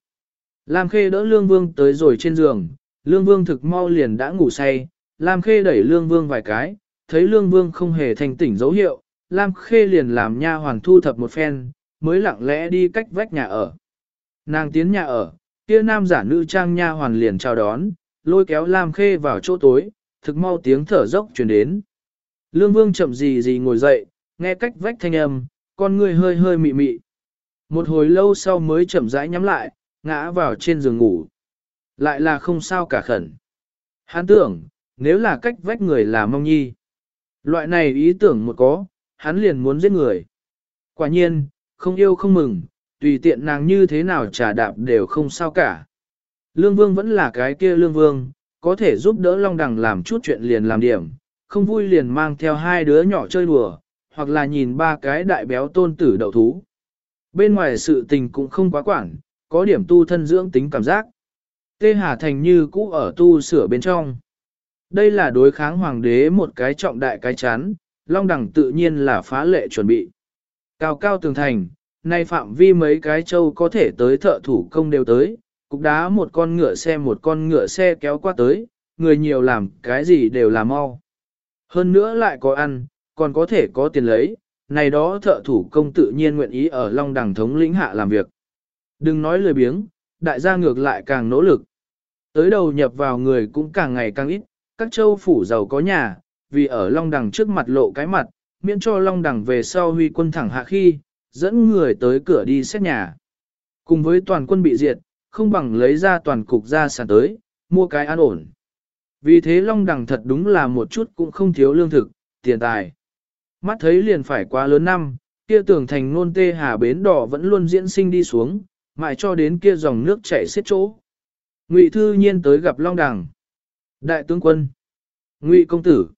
Lam Khê đỡ Lương Vương tới rồi trên giường, Lương Vương thực mau liền đã ngủ say, Lam Khê đẩy Lương Vương vài cái, thấy Lương Vương không hề thành tỉnh dấu hiệu, Lam Khê liền làm nha hoàn thu thập một phen, mới lặng lẽ đi cách vách nhà ở. Nàng tiến nhà ở, kia nam giả nữ trang nha hoàn liền chào đón, lôi kéo Lam Khê vào chỗ tối, thực mau tiếng thở dốc truyền đến. Lương Vương chậm gì gì ngồi dậy, nghe cách vách thanh âm, con người hơi hơi mị mị. Một hồi lâu sau mới chậm rãi nhắm lại, ngã vào trên giường ngủ. Lại là không sao cả khẩn. Hắn tưởng, nếu là cách vách người là mong nhi. Loại này ý tưởng một có, hắn liền muốn giết người. Quả nhiên, không yêu không mừng, tùy tiện nàng như thế nào trả đạp đều không sao cả. Lương Vương vẫn là cái kia Lương Vương, có thể giúp đỡ Long Đằng làm chút chuyện liền làm điểm, không vui liền mang theo hai đứa nhỏ chơi đùa, hoặc là nhìn ba cái đại béo tôn tử đậu thú. Bên ngoài sự tình cũng không quá quản, có điểm tu thân dưỡng tính cảm giác. Tê Hà Thành như cũ ở tu sửa bên trong. Đây là đối kháng hoàng đế một cái trọng đại cái chán, Long đẳng tự nhiên là phá lệ chuẩn bị. Cao cao tường thành, nay phạm vi mấy cái châu có thể tới thợ thủ công đều tới, cục đá một con ngựa xe một con ngựa xe kéo qua tới, người nhiều làm cái gì đều làm mau. Hơn nữa lại có ăn, còn có thể có tiền lấy, này đó thợ thủ công tự nhiên nguyện ý ở Long đẳng thống lĩnh hạ làm việc. Đừng nói lười biếng, đại gia ngược lại càng nỗ lực. Tới đầu nhập vào người cũng càng ngày càng ít, các châu phủ giàu có nhà, vì ở Long Đằng trước mặt lộ cái mặt, miễn cho Long Đằng về sau huy quân thẳng hạ khi, dẫn người tới cửa đi xét nhà. Cùng với toàn quân bị diệt, không bằng lấy ra toàn cục ra sản tới, mua cái an ổn. Vì thế Long Đằng thật đúng là một chút cũng không thiếu lương thực, tiền tài. Mắt thấy liền phải quá lớn năm, kia tưởng thành nôn tê hà bến đỏ vẫn luôn diễn sinh đi xuống, mãi cho đến kia dòng nước chảy xiết chỗ. Ngụy Thư Nhiên tới gặp Long Đằng. Đại tướng quân. Ngụy công tử.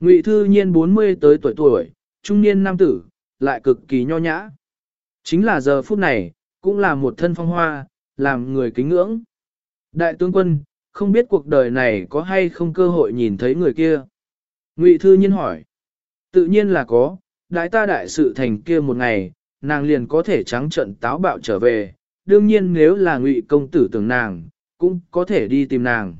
Ngụy Thư Nhiên 40 tới tuổi tuổi, trung niên nam tử, lại cực kỳ nho nhã. Chính là giờ phút này, cũng là một thân phong hoa, làm người kính ngưỡng. Đại tướng quân, không biết cuộc đời này có hay không cơ hội nhìn thấy người kia. Ngụy Thư Nhiên hỏi. Tự nhiên là có, đại ta đại sự thành kia một ngày, nàng liền có thể trắng trận táo bạo trở về. Đương nhiên nếu là ngụy công tử tưởng nàng, cũng có thể đi tìm nàng.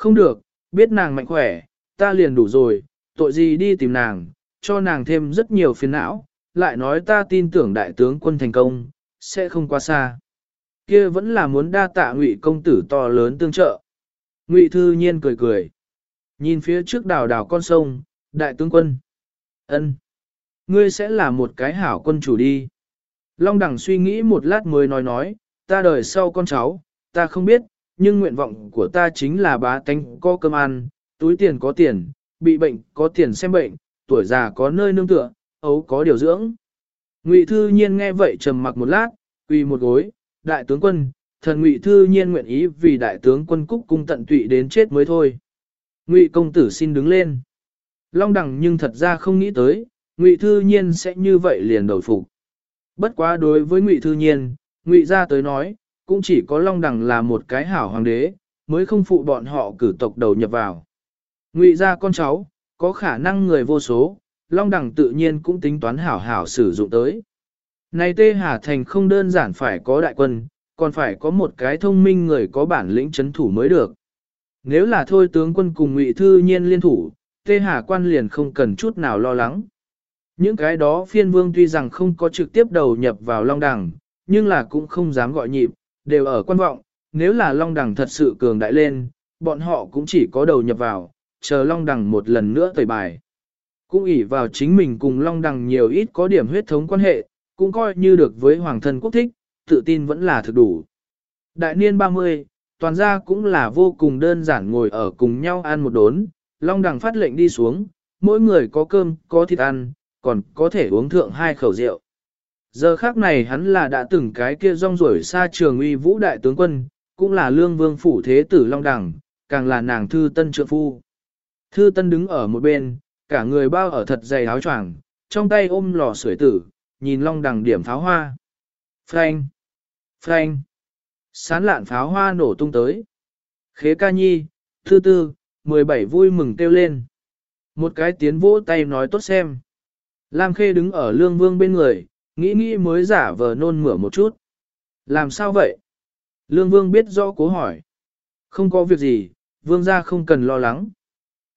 Không được, biết nàng mạnh khỏe, ta liền đủ rồi, tội gì đi tìm nàng, cho nàng thêm rất nhiều phiền não, lại nói ta tin tưởng đại tướng quân thành công, sẽ không quá xa. Kia vẫn là muốn đa tạ ngụy công tử to lớn tương trợ. Ngụy thư nhiên cười cười. Nhìn phía trước đảo đảo con sông, đại tướng quân. ân, Ngươi sẽ là một cái hảo quân chủ đi. Long đẳng suy nghĩ một lát mới nói nói, ta đời sau con cháu, ta không biết, nhưng nguyện vọng của ta chính là bá tánh có cơm ăn, túi tiền có tiền, bị bệnh có tiền xem bệnh, tuổi già có nơi nương tựa, ấu có điều dưỡng. Ngụy Thư Nhiên nghe vậy trầm mặc một lát, quỳ một gối, đại tướng quân, thần Ngụy Thư Nhiên nguyện ý vì đại tướng quân cúc cung tận tụy đến chết mới thôi. Ngụy công tử xin đứng lên. Long đẳng nhưng thật ra không nghĩ tới, Ngụy Thư Nhiên sẽ như vậy liền đổi phục. Bất quá đối với Ngụy Thư Nhiên, Ngụy ra tới nói, cũng chỉ có Long Đằng là một cái hảo hoàng đế, mới không phụ bọn họ cử tộc đầu nhập vào. Ngụy ra con cháu, có khả năng người vô số, Long Đằng tự nhiên cũng tính toán hảo hảo sử dụng tới. Này Tê Hà Thành không đơn giản phải có đại quân, còn phải có một cái thông minh người có bản lĩnh chấn thủ mới được. Nếu là thôi tướng quân cùng ngụy thư nhiên liên thủ, Tê Hà quan liền không cần chút nào lo lắng. Những cái đó phiên vương tuy rằng không có trực tiếp đầu nhập vào Long Đằng, nhưng là cũng không dám gọi nhịp, đều ở quan vọng, nếu là Long Đằng thật sự cường đại lên, bọn họ cũng chỉ có đầu nhập vào, chờ Long Đằng một lần nữa tẩy bài. Cũng ỷ vào chính mình cùng Long Đằng nhiều ít có điểm huyết thống quan hệ, cũng coi như được với hoàng thân quốc thích, tự tin vẫn là thực đủ. Đại niên 30, toàn gia cũng là vô cùng đơn giản ngồi ở cùng nhau ăn một đốn, Long Đằng phát lệnh đi xuống, mỗi người có cơm, có thịt ăn, còn có thể uống thượng hai khẩu rượu. Giờ khác này hắn là đã từng cái kia rong rổi xa trường uy vũ đại tướng quân, cũng là lương vương phủ thế tử Long Đằng, càng là nàng thư tân trượng phu. Thư tân đứng ở một bên, cả người bao ở thật dày áo choàng, trong tay ôm lò sưởi tử, nhìn long đằng điểm pháo hoa. Phanh! Phanh! Sán lạn pháo hoa nổ tung tới. Khế ca nhi, thư tư, 17 vui mừng kêu lên. Một cái tiến vỗ tay nói tốt xem. Lam Khê đứng ở lương vương bên người, nghĩ nghĩ mới giả vờ nôn mửa một chút. Làm sao vậy? Lương Vương biết rõ cố hỏi. Không có việc gì, Vương gia không cần lo lắng.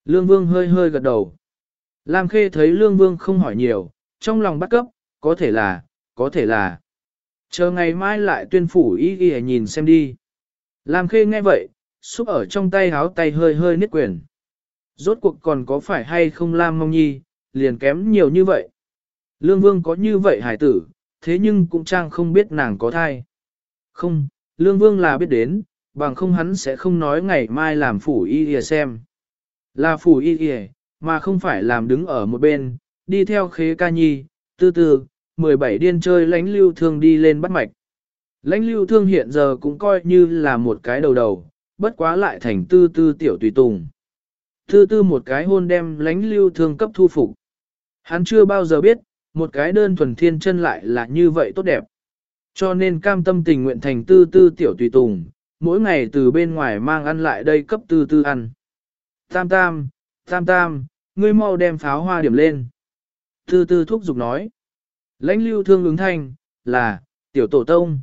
Lương Vương hơi hơi gật đầu. Lam Khê thấy Lương Vương không hỏi nhiều, trong lòng bắt cấp, có thể là, có thể là. Chờ ngày mai lại tuyên phủ ý ghi nhìn xem đi. Lam Khê nghe vậy, xúc ở trong tay háo tay hơi hơi niết quyền. Rốt cuộc còn có phải hay không Lam Mông Nhi, liền kém nhiều như vậy. Lương Vương có như vậy hải tử, thế nhưng cũng trang không biết nàng có thai. Không, Lương Vương là biết đến, bằng không hắn sẽ không nói ngày mai làm phủ y y xem. Là phủ y y, mà không phải làm đứng ở một bên, đi theo khế ca nhi, tư tư, 17 điên chơi lãnh lưu thương đi lên bắt mạch. Lãnh lưu thương hiện giờ cũng coi như là một cái đầu đầu, bất quá lại thành tư tư tiểu tùy tùng. Tư tư một cái hôn đem lãnh lưu thương cấp thu phục. Hắn chưa bao giờ biết, một cái đơn thuần thiên chân lại là như vậy tốt đẹp. Cho nên cam tâm tình nguyện thành tư tư tiểu tùy tùng, mỗi ngày từ bên ngoài mang ăn lại đây cấp tư tư ăn. Tam tam, tam tam, ngươi mau đem pháo hoa điểm lên. Tư tư thúc giục nói. Lãnh lưu thương ứng thanh, là, tiểu tổ tông.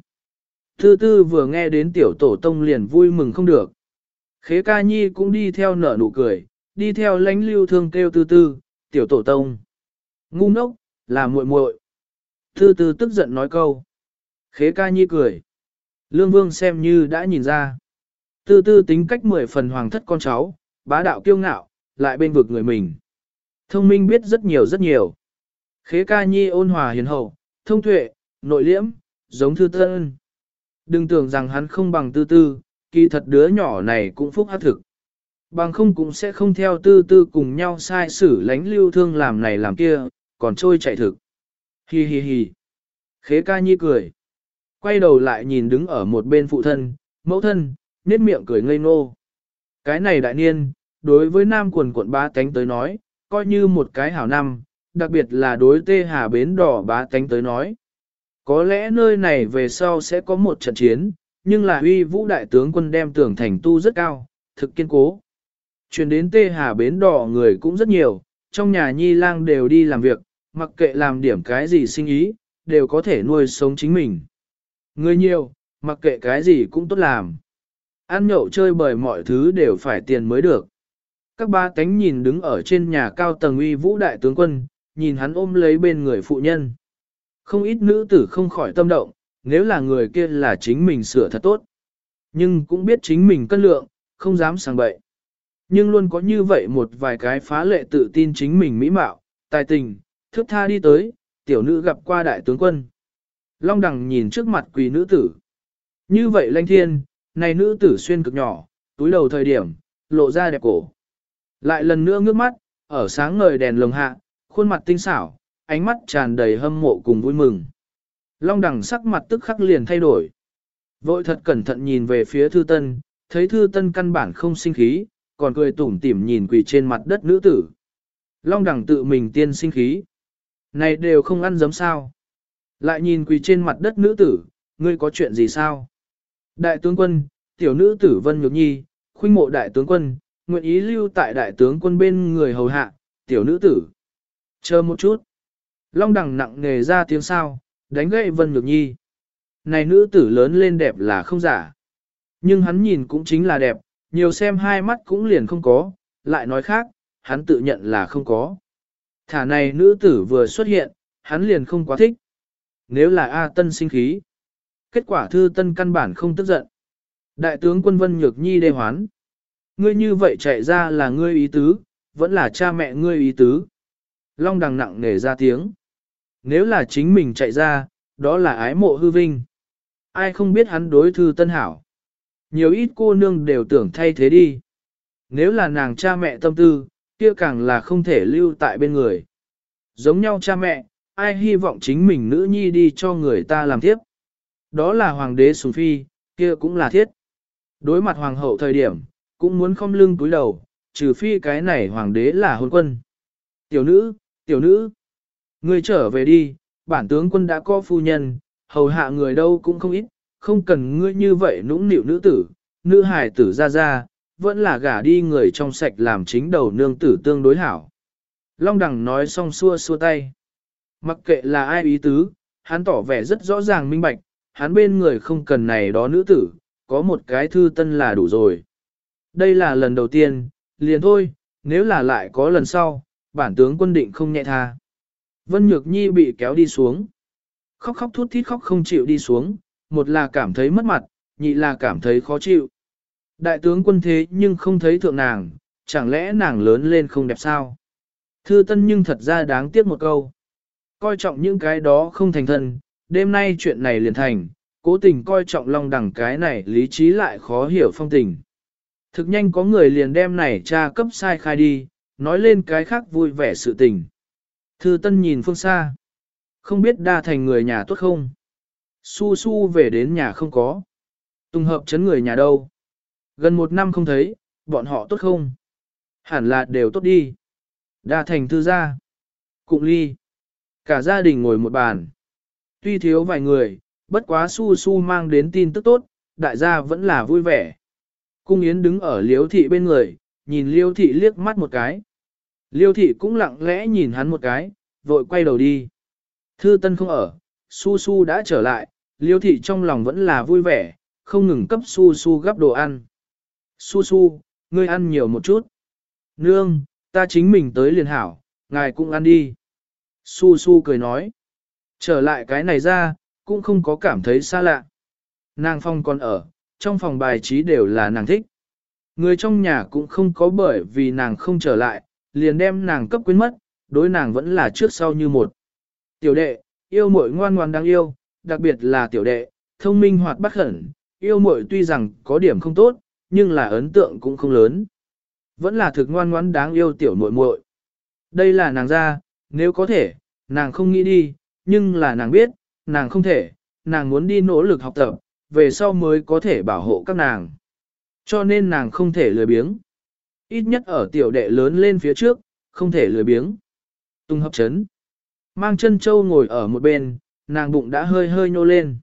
Tư tư vừa nghe đến tiểu tổ tông liền vui mừng không được. Khế ca nhi cũng đi theo nở nụ cười, đi theo lãnh lưu thương kêu tư tư, tiểu tổ tông. Ngu ngốc, là muội muội. Tư tư tức giận nói câu. Khế ca nhi cười. Lương vương xem như đã nhìn ra. Tư tư tính cách mười phần hoàng thất con cháu, bá đạo kiêu ngạo, lại bên vực người mình. Thông minh biết rất nhiều rất nhiều. Khế ca nhi ôn hòa hiền hậu, thông tuệ, nội liễm, giống thư tân. Đừng tưởng rằng hắn không bằng tư tư, kỳ thật đứa nhỏ này cũng phúc hát thực. Bằng không cũng sẽ không theo tư tư cùng nhau sai xử lánh lưu thương làm này làm kia, còn trôi chạy thực. Hi hi hi. Khế ca nhi cười. Quay đầu lại nhìn đứng ở một bên phụ thân, mẫu thân, nết miệng cười ngây ngô. Cái này đại niên, đối với nam quần quận ba tánh tới nói, coi như một cái hảo năm, đặc biệt là đối tê hà bến đỏ bá tánh tới nói. Có lẽ nơi này về sau sẽ có một trận chiến, nhưng là uy vũ đại tướng quân đem tưởng thành tu rất cao, thực kiên cố. Chuyển đến tê hà bến đỏ người cũng rất nhiều, trong nhà nhi lang đều đi làm việc, mặc kệ làm điểm cái gì sinh ý, đều có thể nuôi sống chính mình. Người nhiều, mặc kệ cái gì cũng tốt làm. Ăn nhậu chơi bời mọi thứ đều phải tiền mới được. Các ba tánh nhìn đứng ở trên nhà cao tầng uy vũ đại tướng quân, nhìn hắn ôm lấy bên người phụ nhân. Không ít nữ tử không khỏi tâm động, nếu là người kia là chính mình sửa thật tốt. Nhưng cũng biết chính mình cân lượng, không dám sang bậy. Nhưng luôn có như vậy một vài cái phá lệ tự tin chính mình mỹ mạo, tài tình, thước tha đi tới, tiểu nữ gặp qua đại tướng quân. Long đằng nhìn trước mặt quỳ nữ tử. Như vậy lanh thiên, này nữ tử xuyên cực nhỏ, túi đầu thời điểm, lộ ra đẹp cổ. Lại lần nữa ngước mắt, ở sáng ngời đèn lồng hạ, khuôn mặt tinh xảo, ánh mắt tràn đầy hâm mộ cùng vui mừng. Long đằng sắc mặt tức khắc liền thay đổi. Vội thật cẩn thận nhìn về phía thư tân, thấy thư tân căn bản không sinh khí, còn cười tủm tỉm nhìn quỳ trên mặt đất nữ tử. Long đằng tự mình tiên sinh khí. Này đều không ăn giấm sao. Lại nhìn quỳ trên mặt đất nữ tử, ngươi có chuyện gì sao? Đại tướng quân, tiểu nữ tử Vân Nhược Nhi, khuynh mộ đại tướng quân, nguyện ý lưu tại đại tướng quân bên người hầu hạ, tiểu nữ tử. Chờ một chút. Long đằng nặng nghề ra tiếng sao, đánh gậy Vân Nhược Nhi. Này nữ tử lớn lên đẹp là không giả. Nhưng hắn nhìn cũng chính là đẹp, nhiều xem hai mắt cũng liền không có, lại nói khác, hắn tự nhận là không có. Thả này nữ tử vừa xuất hiện, hắn liền không quá thích. Nếu là A Tân sinh khí, kết quả thư Tân căn bản không tức giận. Đại tướng quân Vân Nhược Nhi đê hoán. Ngươi như vậy chạy ra là ngươi ý tứ, vẫn là cha mẹ ngươi ý tứ. Long đằng nặng nề ra tiếng. Nếu là chính mình chạy ra, đó là ái mộ hư vinh. Ai không biết hắn đối thư tân hảo. Nhiều ít cô nương đều tưởng thay thế đi. Nếu là nàng cha mẹ tâm tư, kia càng là không thể lưu tại bên người. Giống nhau cha mẹ, ai hy vọng chính mình nữ nhi đi cho người ta làm tiếp. Đó là hoàng đế sùng phi, kia cũng là thiết. Đối mặt hoàng hậu thời điểm, cũng muốn không lưng túi đầu, trừ phi cái này hoàng đế là hôn quân. Tiểu nữ, tiểu nữ, ngươi trở về đi, bản tướng quân đã có phu nhân, hầu hạ người đâu cũng không ít, không cần ngươi như vậy nũng nịu nữ tử, nữ hài tử ra ra, vẫn là gả đi người trong sạch làm chính đầu nương tử tương đối hảo. Long đằng nói xong xua xua tay. Mặc kệ là ai ý tứ, hắn tỏ vẻ rất rõ ràng minh bạch, hắn bên người không cần này đó nữ tử, có một cái thư tân là đủ rồi. Đây là lần đầu tiên, liền thôi, nếu là lại có lần sau, bản tướng quân định không nhẹ tha. Vân Nhược Nhi bị kéo đi xuống. Khóc khóc thút thít khóc không chịu đi xuống, một là cảm thấy mất mặt, nhị là cảm thấy khó chịu. Đại tướng quân thế nhưng không thấy thượng nàng, chẳng lẽ nàng lớn lên không đẹp sao? Thư tân nhưng thật ra đáng tiếc một câu. Coi trọng những cái đó không thành thân, đêm nay chuyện này liền thành, cố tình coi trọng long đẳng cái này lý trí lại khó hiểu phong tình. Thực nhanh có người liền đem này tra cấp sai khai đi, nói lên cái khác vui vẻ sự tình. Thư Tân nhìn phương xa. Không biết đa thành người nhà tốt không? Su su về đến nhà không có. Tùng hợp chấn người nhà đâu? Gần một năm không thấy, bọn họ tốt không? Hẳn là đều tốt đi. Đa thành thư gia. Cụng ly. Cả gia đình ngồi một bàn. Tuy thiếu vài người, bất quá su su mang đến tin tức tốt, đại gia vẫn là vui vẻ. Cung Yến đứng ở liếu thị bên người, nhìn liêu thị liếc mắt một cái. Liêu thị cũng lặng lẽ nhìn hắn một cái, vội quay đầu đi. Thư Tân không ở, Su Su đã trở lại, Liêu thị trong lòng vẫn là vui vẻ, không ngừng cấp Su Su gắp đồ ăn. Su Su, ngươi ăn nhiều một chút. Nương, ta chính mình tới liền hảo, ngài cũng ăn đi. Su Su cười nói. Trở lại cái này ra, cũng không có cảm thấy xa lạ. Nàng phong còn ở, trong phòng bài trí đều là nàng thích. Người trong nhà cũng không có bởi vì nàng không trở lại, liền đem nàng cấp quyến mất, đối nàng vẫn là trước sau như một. Tiểu đệ, yêu muội ngoan ngoan đáng yêu, đặc biệt là tiểu đệ, thông minh hoạt bát khẩn, yêu muội tuy rằng có điểm không tốt, nhưng là ấn tượng cũng không lớn. Vẫn là thực ngoan ngoãn đáng yêu tiểu muội muội. Đây là nàng ra, nếu có thể, nàng không nghĩ đi, nhưng là nàng biết, nàng không thể, nàng muốn đi nỗ lực học tập, về sau mới có thể bảo hộ các nàng. Cho nên nàng không thể lười biếng. Ít nhất ở tiểu đệ lớn lên phía trước, không thể lười biếng. Tung hấp chấn. Mang chân châu ngồi ở một bên, nàng bụng đã hơi hơi nhô lên.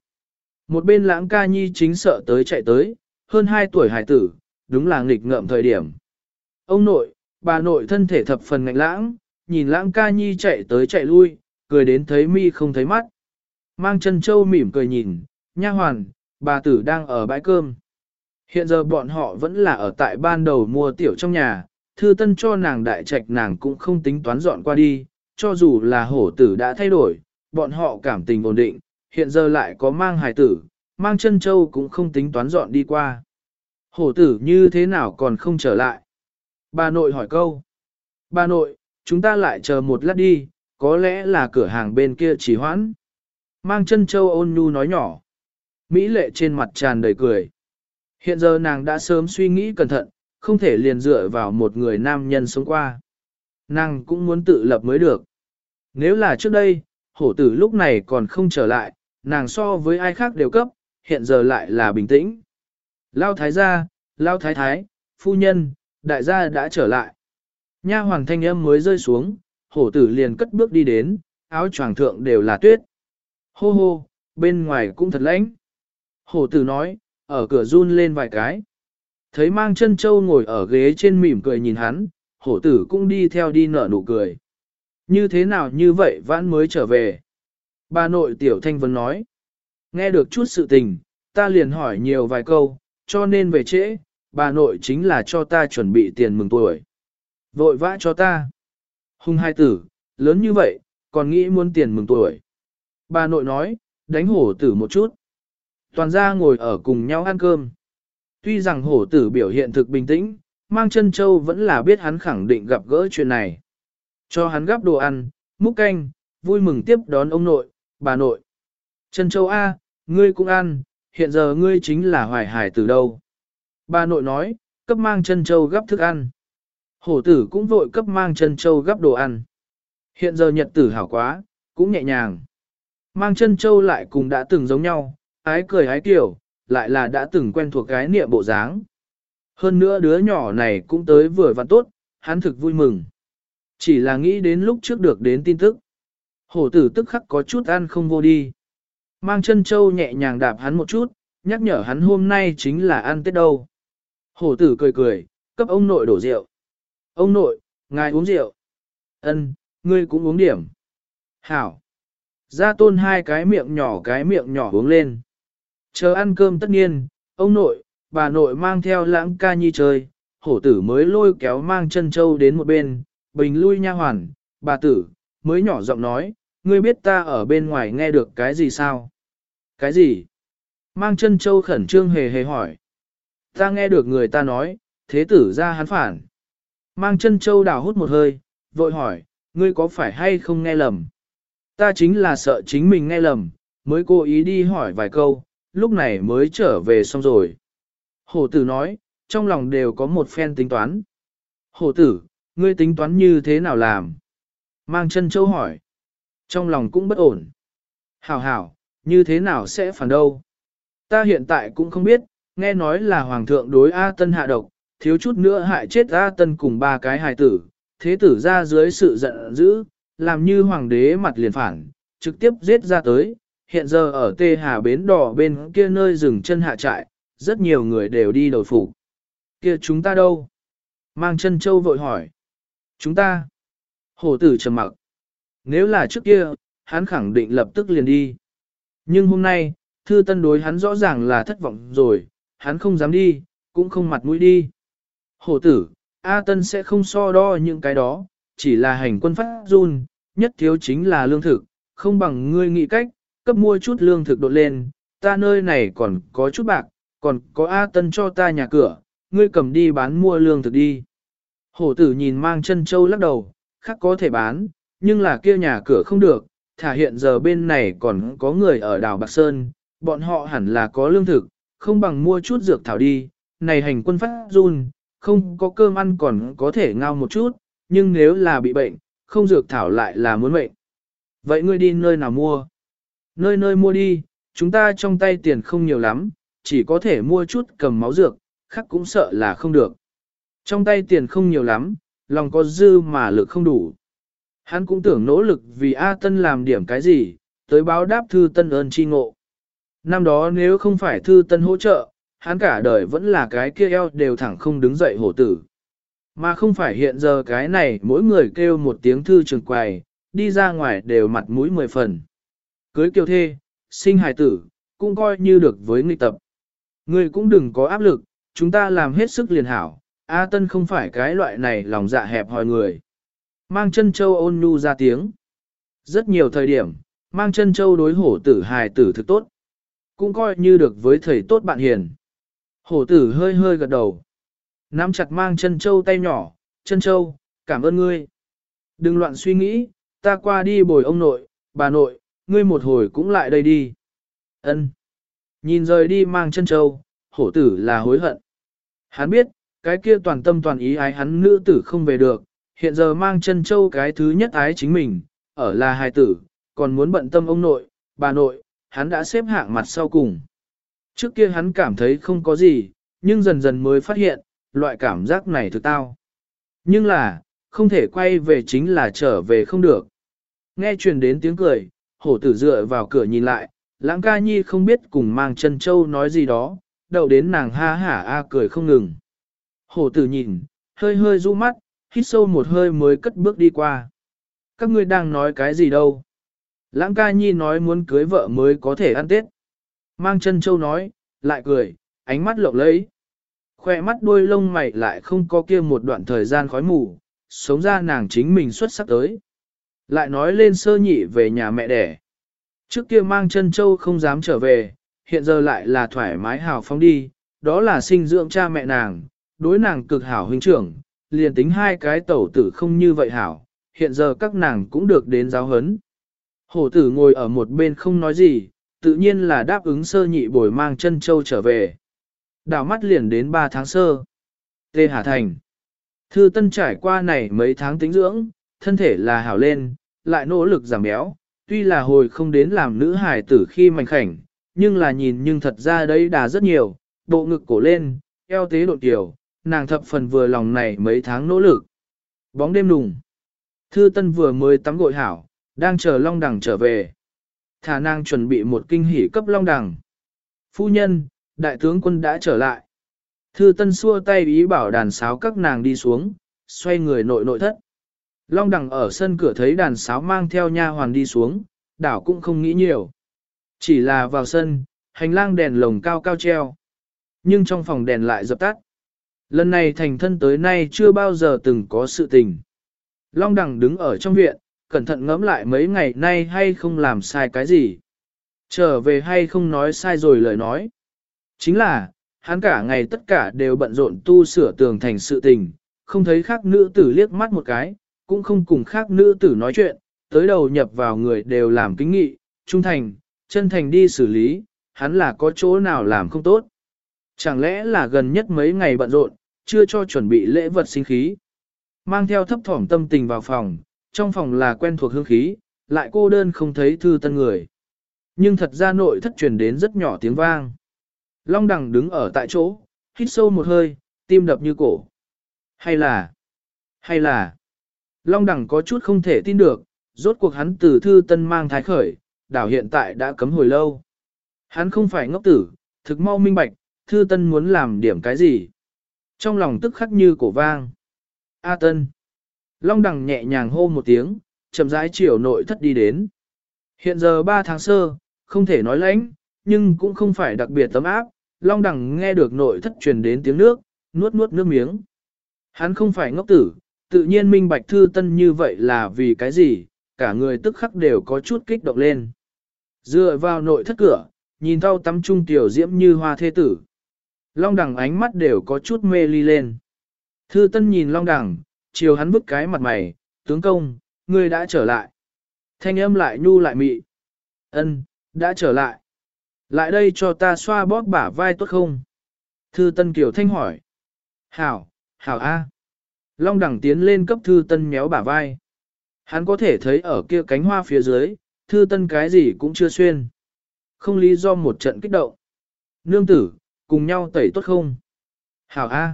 Một bên lãng ca nhi chính sợ tới chạy tới, hơn 2 tuổi hải tử, đúng là nghịch ngợm thời điểm. Ông nội, bà nội thân thể thập phần ngạnh lãng, nhìn lãng ca nhi chạy tới chạy lui, cười đến thấy mi không thấy mắt. Mang chân châu mỉm cười nhìn, nha hoàn, bà tử đang ở bãi cơm. Hiện giờ bọn họ vẫn là ở tại ban đầu mua tiểu trong nhà, thư tân cho nàng đại trạch nàng cũng không tính toán dọn qua đi, cho dù là hổ tử đã thay đổi, bọn họ cảm tình ổn định, hiện giờ lại có mang hài tử, mang chân châu cũng không tính toán dọn đi qua. Hổ tử như thế nào còn không trở lại? Bà nội hỏi câu. Bà nội, chúng ta lại chờ một lát đi, có lẽ là cửa hàng bên kia chỉ hoãn. Mang chân châu ôn nhu nói nhỏ. Mỹ lệ trên mặt tràn đầy cười. Hiện giờ nàng đã sớm suy nghĩ cẩn thận, không thể liền dựa vào một người nam nhân sống qua. Nàng cũng muốn tự lập mới được. Nếu là trước đây, hổ tử lúc này còn không trở lại, nàng so với ai khác đều cấp, hiện giờ lại là bình tĩnh. Lao thái gia, lao thái thái, phu nhân, đại gia đã trở lại. Nha hoàng thanh âm mới rơi xuống, hổ tử liền cất bước đi đến, áo choàng thượng đều là tuyết. Hô hô, bên ngoài cũng thật lạnh. Hổ tử nói, ở cửa run lên vài cái. Thấy mang chân châu ngồi ở ghế trên mỉm cười nhìn hắn, hổ tử cũng đi theo đi nở nụ cười. Như thế nào như vậy vãn mới trở về? Bà nội tiểu thanh vân nói. Nghe được chút sự tình, ta liền hỏi nhiều vài câu, cho nên về trễ, bà nội chính là cho ta chuẩn bị tiền mừng tuổi. Vội vã cho ta. Hùng hai tử, lớn như vậy, còn nghĩ muốn tiền mừng tuổi. Bà nội nói, đánh hổ tử một chút. Toàn gia ngồi ở cùng nhau ăn cơm. Tuy rằng hổ tử biểu hiện thực bình tĩnh, mang chân châu vẫn là biết hắn khẳng định gặp gỡ chuyện này. Cho hắn gắp đồ ăn, múc canh, vui mừng tiếp đón ông nội, bà nội trân châu A, ngươi cũng ăn, hiện giờ ngươi chính là hoài hải từ đâu. Bà nội nói, cấp mang trân châu gấp thức ăn. Hổ tử cũng vội cấp mang trân châu gấp đồ ăn. Hiện giờ nhật tử hảo quá, cũng nhẹ nhàng. Mang trân châu lại cùng đã từng giống nhau, ái cười ái kiểu, lại là đã từng quen thuộc cái niệm bộ dáng. Hơn nữa đứa nhỏ này cũng tới vừa và tốt, hắn thực vui mừng. Chỉ là nghĩ đến lúc trước được đến tin tức. Hổ tử tức khắc có chút ăn không vô đi. Mang chân châu nhẹ nhàng đạp hắn một chút, nhắc nhở hắn hôm nay chính là ăn tết đâu. Hổ tử cười cười, cấp ông nội đổ rượu. Ông nội, ngài uống rượu. Ân, ngươi cũng uống điểm. Hảo. gia tôn hai cái miệng nhỏ cái miệng nhỏ uống lên. Chờ ăn cơm tất nhiên, ông nội, bà nội mang theo lãng ca nhi chơi, hổ tử mới lôi kéo mang chân châu đến một bên, bình lui nha hoàn, bà tử, mới nhỏ giọng nói, ngươi biết ta ở bên ngoài nghe được cái gì sao? Cái gì? Mang chân châu khẩn trương hề hề hỏi. Ta nghe được người ta nói, thế tử ra hắn phản. Mang chân châu đào hút một hơi, vội hỏi, ngươi có phải hay không nghe lầm? Ta chính là sợ chính mình nghe lầm, mới cố ý đi hỏi vài câu, lúc này mới trở về xong rồi. Hổ tử nói, trong lòng đều có một phen tính toán. Hổ tử, ngươi tính toán như thế nào làm? Mang chân châu hỏi. Trong lòng cũng bất ổn. Hảo hảo, như thế nào sẽ phản đâu? Ta hiện tại cũng không biết, nghe nói là hoàng thượng đối A Tân hạ độc, thiếu chút nữa hại chết A Tân cùng ba cái hài tử, thế tử ra dưới sự giận dữ, làm như hoàng đế mặt liền phản, trực tiếp giết ra tới, hiện giờ ở Tê Hà Bến Đỏ bên kia nơi dừng chân hạ trại, rất nhiều người đều đi đầu phục. Kia chúng ta đâu? Mang chân châu vội hỏi. Chúng ta. Hổ tử trầm mặc. Nếu là trước kia, hắn khẳng định lập tức liền đi. Nhưng hôm nay, thư tân đối hắn rõ ràng là thất vọng rồi, hắn không dám đi, cũng không mặt mũi đi. Hổ tử, A Tân sẽ không so đo những cái đó, chỉ là hành quân phát run, nhất thiếu chính là lương thực, không bằng ngươi nghĩ cách, cấp mua chút lương thực đột lên, ta nơi này còn có chút bạc, còn có A Tân cho ta nhà cửa, ngươi cầm đi bán mua lương thực đi. Hổ tử nhìn mang chân châu lắc đầu, khác có thể bán, nhưng là kia nhà cửa không được, thả hiện giờ bên này còn có người ở đảo Bạc Sơn, bọn họ hẳn là có lương thực, không bằng mua chút dược thảo đi, này hành quân phát run, không có cơm ăn còn có thể ngao một chút, nhưng nếu là bị bệnh, không dược thảo lại là muốn bệnh. Vậy ngươi đi nơi nào mua? Nơi nơi mua đi, chúng ta trong tay tiền không nhiều lắm, chỉ có thể mua chút cầm máu dược, khác cũng sợ là không được. Trong tay tiền không nhiều lắm, lòng có dư mà lực không đủ. Hắn cũng tưởng nỗ lực vì A Tân làm điểm cái gì, tới báo đáp Thư Tân ơn chi ngộ. Năm đó nếu không phải Thư Tân hỗ trợ, hắn cả đời vẫn là cái kia eo đều thẳng không đứng dậy hổ tử. Mà không phải hiện giờ cái này mỗi người kêu một tiếng thư trường quài, đi ra ngoài đều mặt mũi mười phần. Cưới kiều thê, sinh hài tử, cũng coi như được với nghịch tập. người cũng đừng có áp lực, chúng ta làm hết sức liền hảo, A Tân không phải cái loại này lòng dạ hẹp hòi người. Mang chân châu ôn nhu ra tiếng. Rất nhiều thời điểm, mang chân châu đối hổ tử hài tử thực tốt. Cũng coi như được với thầy tốt bạn hiền. Hổ tử hơi hơi gật đầu. Nắm chặt mang chân châu tay nhỏ, chân châu, cảm ơn ngươi. Đừng loạn suy nghĩ, ta qua đi bồi ông nội, bà nội, ngươi một hồi cũng lại đây đi. Ân. Nhìn rời đi mang chân châu, hổ tử là hối hận. Hắn biết, cái kia toàn tâm toàn ý ái hắn nữ tử không về được, hiện giờ mang chân châu cái thứ nhất ái chính mình, ở là hài tử, còn muốn bận tâm ông nội, bà nội, hắn đã xếp hạng mặt sau cùng. Trước kia hắn cảm thấy không có gì, nhưng dần dần mới phát hiện, loại cảm giác này thực tao. Nhưng là, không thể quay về chính là trở về không được. Nghe truyền đến tiếng cười, hổ tử dựa vào cửa nhìn lại, lãng ca nhi không biết cùng mang chân châu nói gì đó, đậu đến nàng ha hả a cười không ngừng. Hổ tử nhìn, hơi hơi du mắt, hít sâu một hơi mới cất bước đi qua. Các ngươi đang nói cái gì đâu? Lãng ca nhi nói muốn cưới vợ mới có thể ăn tết. Mang chân châu nói, lại cười, ánh mắt lộng lẫy. Khoe mắt đuôi lông mày lại không có kia một đoạn thời gian khói mù, sống ra nàng chính mình xuất sắc tới. Lại nói lên sơ nhị về nhà mẹ đẻ. Trước kia mang chân châu không dám trở về, hiện giờ lại là thoải mái hào phóng đi, đó là sinh dưỡng cha mẹ nàng, đối nàng cực hảo huynh trưởng, liền tính hai cái tẩu tử không như vậy hảo, hiện giờ các nàng cũng được đến giáo hấn. Hổ tử ngồi ở một bên không nói gì, tự nhiên là đáp ứng sơ nhị bồi mang chân châu trở về. Đảo mắt liền đến 3 tháng sơ. Tê Hà Thành. Thư Tân trải qua này mấy tháng tính dưỡng, thân thể là hảo lên, lại nỗ lực giảm béo, tuy là hồi không đến làm nữ hài tử khi mạnh khảnh, nhưng là nhìn nhưng thật ra đấy đà rất nhiều, bộ ngực cổ lên, eo tế độ tiểu, nàng thập phần vừa lòng này mấy tháng nỗ lực. Bóng đêm đùng. Thư Tân vừa mới tắm gội hảo, đang chờ Long Đằng trở về. Thả nàng chuẩn bị một kinh hỉ cấp Long Đằng. Phu nhân, đại tướng quân đã trở lại. Thư Tân xua tay ý bảo đàn sáo các nàng đi xuống, xoay người nội nội thất. Long Đằng ở sân cửa thấy đàn sáo mang theo nha hoàn đi xuống, đảo cũng không nghĩ nhiều. Chỉ là vào sân, hành lang đèn lồng cao cao treo. Nhưng trong phòng đèn lại dập tắt. Lần này thành thân tới nay chưa bao giờ từng có sự tình. Long đằng đứng ở trong viện, cẩn thận ngẫm lại mấy ngày nay hay không làm sai cái gì. Trở về hay không nói sai rồi lời nói. Chính là, hắn cả ngày tất cả đều bận rộn tu sửa tường thành sự tình, không thấy khác nữ tử liếc mắt một cái, cũng không cùng khác nữ tử nói chuyện, tới đầu nhập vào người đều làm kính nghị, trung thành, chân thành đi xử lý, hắn là có chỗ nào làm không tốt. Chẳng lẽ là gần nhất mấy ngày bận rộn, chưa cho chuẩn bị lễ vật sinh khí. Mang theo thấp thỏm tâm tình vào phòng, trong phòng là quen thuộc hương khí, lại cô đơn không thấy thư tân người. Nhưng thật ra nội thất truyền đến rất nhỏ tiếng vang. Long đằng đứng ở tại chỗ, hít sâu một hơi, tim đập như cổ. Hay là, hay là, Long đằng có chút không thể tin được, rốt cuộc hắn từ thư tân mang thái khởi, đảo hiện tại đã cấm hồi lâu. Hắn không phải ngốc tử, thực mau minh bạch, thư tân muốn làm điểm cái gì. Trong lòng tức khắc như cổ vang. A tân. Long đằng nhẹ nhàng hô một tiếng, chậm rãi chiều nội thất đi đến. Hiện giờ 3 tháng sơ, không thể nói lãnh, nhưng cũng không phải đặc biệt tấm áp. Long đằng nghe được nội thất truyền đến tiếng nước, nuốt nuốt nước miếng. Hắn không phải ngốc tử, tự nhiên minh bạch thư tân như vậy là vì cái gì, cả người tức khắc đều có chút kích động lên. Dựa vào nội thất cửa, nhìn thau tắm trung tiểu diễm như hoa thê tử. Long đẳng ánh mắt đều có chút mê ly lên. Thư tân nhìn long đẳng, chiều hắn bức cái mặt mày, tướng công, ngươi đã trở lại. Thanh âm lại nhu lại mị. Ân, đã trở lại. Lại đây cho ta xoa bóp bả vai tốt không? Thư Tân Kiều Thanh hỏi. Hảo, hảo A. Long đẳng tiến lên cấp Thư Tân méo bả vai. Hắn có thể thấy ở kia cánh hoa phía dưới, Thư Tân cái gì cũng chưa xuyên. Không lý do một trận kích động. Nương tử, cùng nhau tẩy tốt không? Hảo A.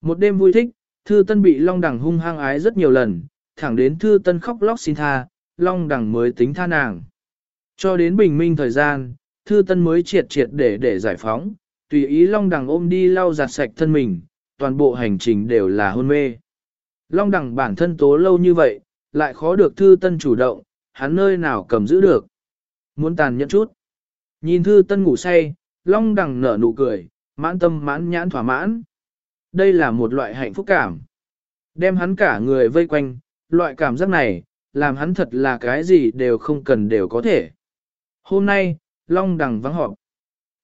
Một đêm vui thích, Thư Tân bị Long đẳng hung hăng ái rất nhiều lần, thẳng đến Thư Tân khóc lóc xin tha, Long đẳng mới tính tha nàng. Cho đến bình minh thời gian, Thư Tân mới triệt triệt để để giải phóng, tùy ý Long đẳng ôm đi lau giặt sạch thân mình, toàn bộ hành trình đều là hôn mê. Long đẳng bản thân tố lâu như vậy, lại khó được Thư Tân chủ động, hắn nơi nào cầm giữ được. Muốn tàn nhẫn chút. Nhìn Thư Tân ngủ say, Long đẳng nở nụ cười, mãn tâm mãn nhãn thỏa mãn. Đây là một loại hạnh phúc cảm. Đem hắn cả người vây quanh, loại cảm giác này, làm hắn thật là cái gì đều không cần đều có thể. Hôm nay, Long Đằng vắng họp.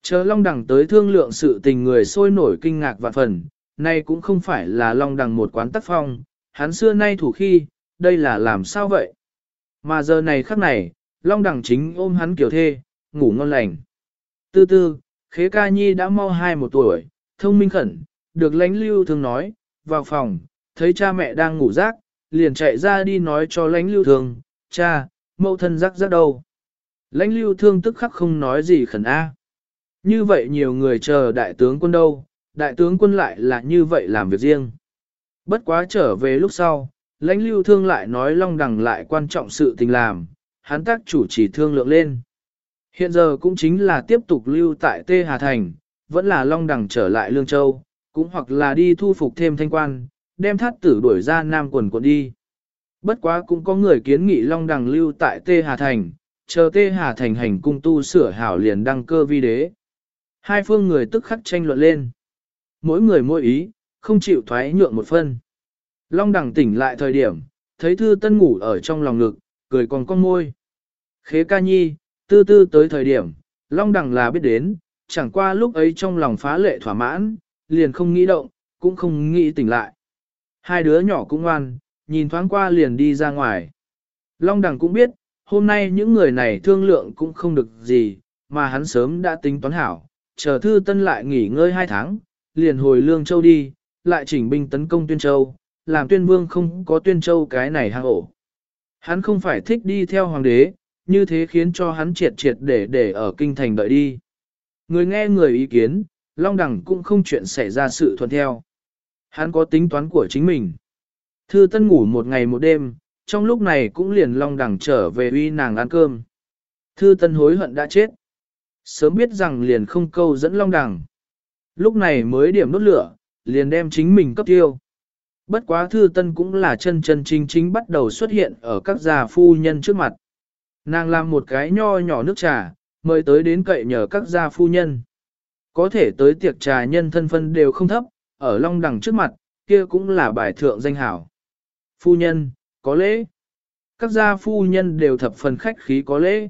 Chờ Long Đằng tới thương lượng sự tình người sôi nổi kinh ngạc vạn phần, nay cũng không phải là Long Đằng một quán tác phong, hắn xưa nay thủ khi, đây là làm sao vậy? Mà giờ này khắc này, Long Đằng chính ôm hắn kiểu thê, ngủ ngon lành. Tư tư, khế ca nhi đã mau hai một tuổi, thông minh khẩn, được lãnh lưu thường nói, vào phòng, thấy cha mẹ đang ngủ rác, liền chạy ra đi nói cho lãnh lưu thường, cha, mẫu thân rắc rắc đâu. Lãnh lưu thương tức khắc không nói gì khẩn A. Như vậy nhiều người chờ đại tướng quân đâu, đại tướng quân lại là như vậy làm việc riêng. Bất quá trở về lúc sau, lãnh lưu thương lại nói long đằng lại quan trọng sự tình làm, hắn tác chủ chỉ thương lượng lên. Hiện giờ cũng chính là tiếp tục lưu tại Tê Hà Thành, vẫn là long đằng trở lại Lương Châu, cũng hoặc là đi thu phục thêm thanh quan, đem thát tử đuổi ra Nam quần quận đi. Bất quá cũng có người kiến nghị long đằng lưu tại Tê Hà Thành, chờ Tê Hà Thành hành cung tu sửa hảo liền đăng cơ vi đế. Hai phương người tức khắc tranh luận lên. Mỗi người mỗi ý, không chịu thoái nhượng một phân. Long đằng tỉnh lại thời điểm, thấy thư tân ngủ ở trong lòng ngực, cười còn con môi. Khế ca nhi, tư tư tới thời điểm, Long đằng là biết đến, chẳng qua lúc ấy trong lòng phá lệ thỏa mãn, liền không nghĩ động, cũng không nghĩ tỉnh lại. Hai đứa nhỏ cũng ngoan, nhìn thoáng qua liền đi ra ngoài. Long đằng cũng biết, hôm nay những người này thương lượng cũng không được gì, mà hắn sớm đã tính toán hảo, chờ thư tân lại nghỉ ngơi hai tháng, liền hồi lương châu đi, lại chỉnh binh tấn công tuyên châu, làm tuyên vương không có tuyên châu cái này hang ổ. Hắn không phải thích đi theo hoàng đế, như thế khiến cho hắn triệt triệt để để ở kinh thành đợi đi. Người nghe người ý kiến, Long Đằng cũng không chuyện xảy ra sự thuận theo. Hắn có tính toán của chính mình. Thư Tân ngủ một ngày một đêm, trong lúc này cũng liền Long Đằng trở về uy nàng ăn cơm. Thư Tân hối hận đã chết. Sớm biết rằng liền không câu dẫn Long Đằng. Lúc này mới điểm đốt lửa, liền đem chính mình cấp tiêu. Bất quá Thư Tân cũng là chân chân chính chính bắt đầu xuất hiện ở các gia phu nhân trước mặt. Nàng làm một cái nho nhỏ nước trà, mời tới đến cậy nhờ các gia phu nhân. Có thể tới tiệc trà nhân thân phân đều không thấp, ở long đằng trước mặt, kia cũng là bài thượng danh hảo. Phu nhân, có lễ. Các gia phu nhân đều thập phần khách khí có lễ.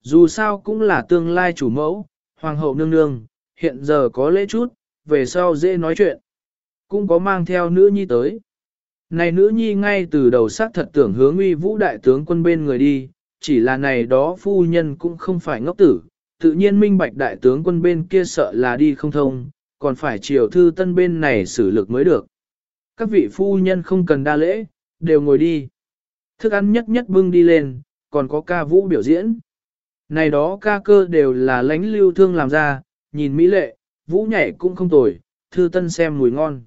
Dù sao cũng là tương lai chủ mẫu, hoàng hậu nương nương, hiện giờ có lễ chút, về sau dễ nói chuyện. Cũng có mang theo nữ nhi tới. Này nữ nhi ngay từ đầu xác thật tưởng hướng uy vũ đại tướng quân bên người đi, chỉ là này đó phu nhân cũng không phải ngốc tử, tự nhiên minh bạch đại tướng quân bên kia sợ là đi không thông, còn phải triều thư tân bên này xử lực mới được. Các vị phu nhân không cần đa lễ, đều ngồi đi. Thức ăn nhất nhất bưng đi lên, còn có ca vũ biểu diễn. Này đó ca cơ đều là lánh lưu thương làm ra, nhìn mỹ lệ, vũ nhảy cũng không tồi, thư tân xem mùi ngon.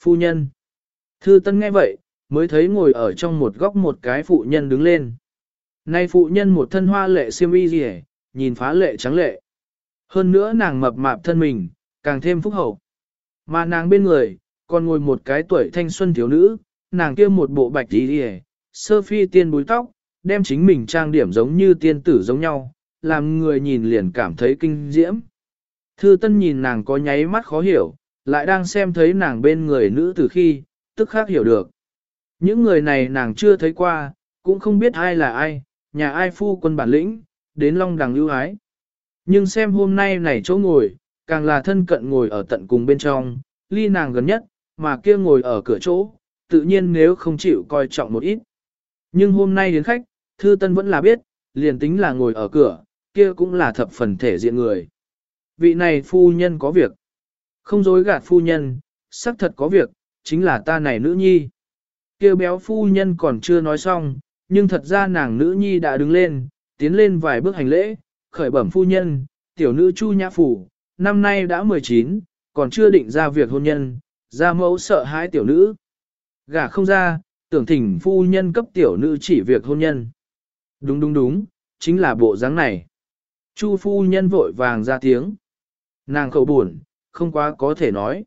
Phu nhân. Thư tân nghe vậy, mới thấy ngồi ở trong một góc một cái phụ nhân đứng lên. Nay phụ nhân một thân hoa lệ siêm y gì nhìn phá lệ trắng lệ. Hơn nữa nàng mập mạp thân mình, càng thêm phúc hậu. Mà nàng bên người, còn ngồi một cái tuổi thanh xuân thiếu nữ, nàng kia một bộ bạch y đi sơ phi tiên búi tóc, đem chính mình trang điểm giống như tiên tử giống nhau, làm người nhìn liền cảm thấy kinh diễm. Thư tân nhìn nàng có nháy mắt khó hiểu, lại đang xem thấy nàng bên người nữ từ khi, tức khác hiểu được. Những người này nàng chưa thấy qua, cũng không biết ai là ai, nhà ai phu quân bản lĩnh, đến long đằng lưu ái. Nhưng xem hôm nay này chỗ ngồi, càng là thân cận ngồi ở tận cùng bên trong, ly nàng gần nhất, mà kia ngồi ở cửa chỗ, tự nhiên nếu không chịu coi trọng một ít. Nhưng hôm nay đến khách, Thư Tân vẫn là biết, liền tính là ngồi ở cửa, kia cũng là thập phần thể diện người. Vị này phu nhân có việc. Không dối gạt phu nhân, xác thật có việc, chính là ta này nữ nhi. Kia béo phu nhân còn chưa nói xong, nhưng thật ra nàng nữ nhi đã đứng lên, tiến lên vài bước hành lễ, khởi bẩm phu nhân, tiểu nữ Chu Nhã Phủ, năm nay đã 19, còn chưa định ra việc hôn nhân, ra mẫu sợ hãi tiểu nữ. Gả không ra, tưởng thỉnh phu nhân cấp tiểu nữ chỉ việc hôn nhân. Đúng đúng đúng, chính là bộ dáng này. Chu phu nhân vội vàng ra tiếng. Nàng khẩu buồn, không quá có thể nói.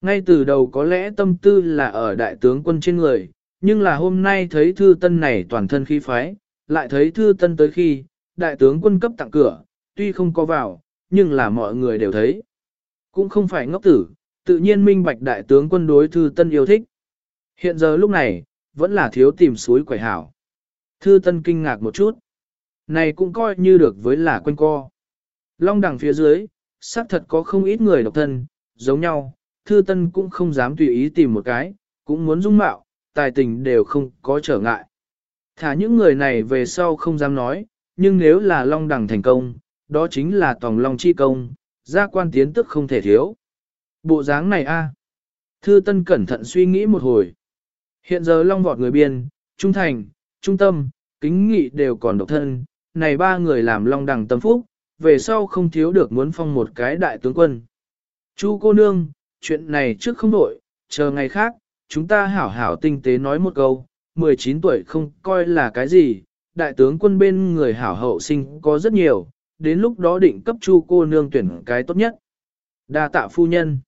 Ngay từ đầu có lẽ tâm tư là ở đại tướng quân trên người, nhưng là hôm nay thấy thư tân này toàn thân khí phái, lại thấy thư tân tới khi, đại tướng quân cấp tặng cửa, tuy không có vào, nhưng là mọi người đều thấy. Cũng không phải ngốc tử, tự nhiên minh bạch đại tướng quân đối thư tân yêu thích. Hiện giờ lúc này, vẫn là thiếu tìm suối quẩy hảo. Thư tân kinh ngạc một chút. Này cũng coi như được với là quanh co. Long đằng phía dưới, xác thật có không ít người độc thân, giống nhau, thư tân cũng không dám tùy ý tìm một cái, cũng muốn dung mạo, tài tình đều không có trở ngại. Thả những người này về sau không dám nói, nhưng nếu là long đẳng thành công, đó chính là tòng long chi công, gia quan tiến tức không thể thiếu. Bộ dáng này a Thư Tân cẩn thận suy nghĩ một hồi. Hiện giờ long vọt người biên, trung thành, trung tâm, kính nghị đều còn độc thân, này ba người làm long đẳng tâm phúc, về sau không thiếu được muốn phong một cái đại tướng quân. Chu cô nương, chuyện này trước không đổi, chờ ngày khác, chúng ta hảo hảo tinh tế nói một câu, 19 tuổi không coi là cái gì, đại tướng quân bên người hảo hậu sinh có rất nhiều, đến lúc đó định cấp chu cô nương tuyển cái tốt nhất. Đa tạ phu nhân.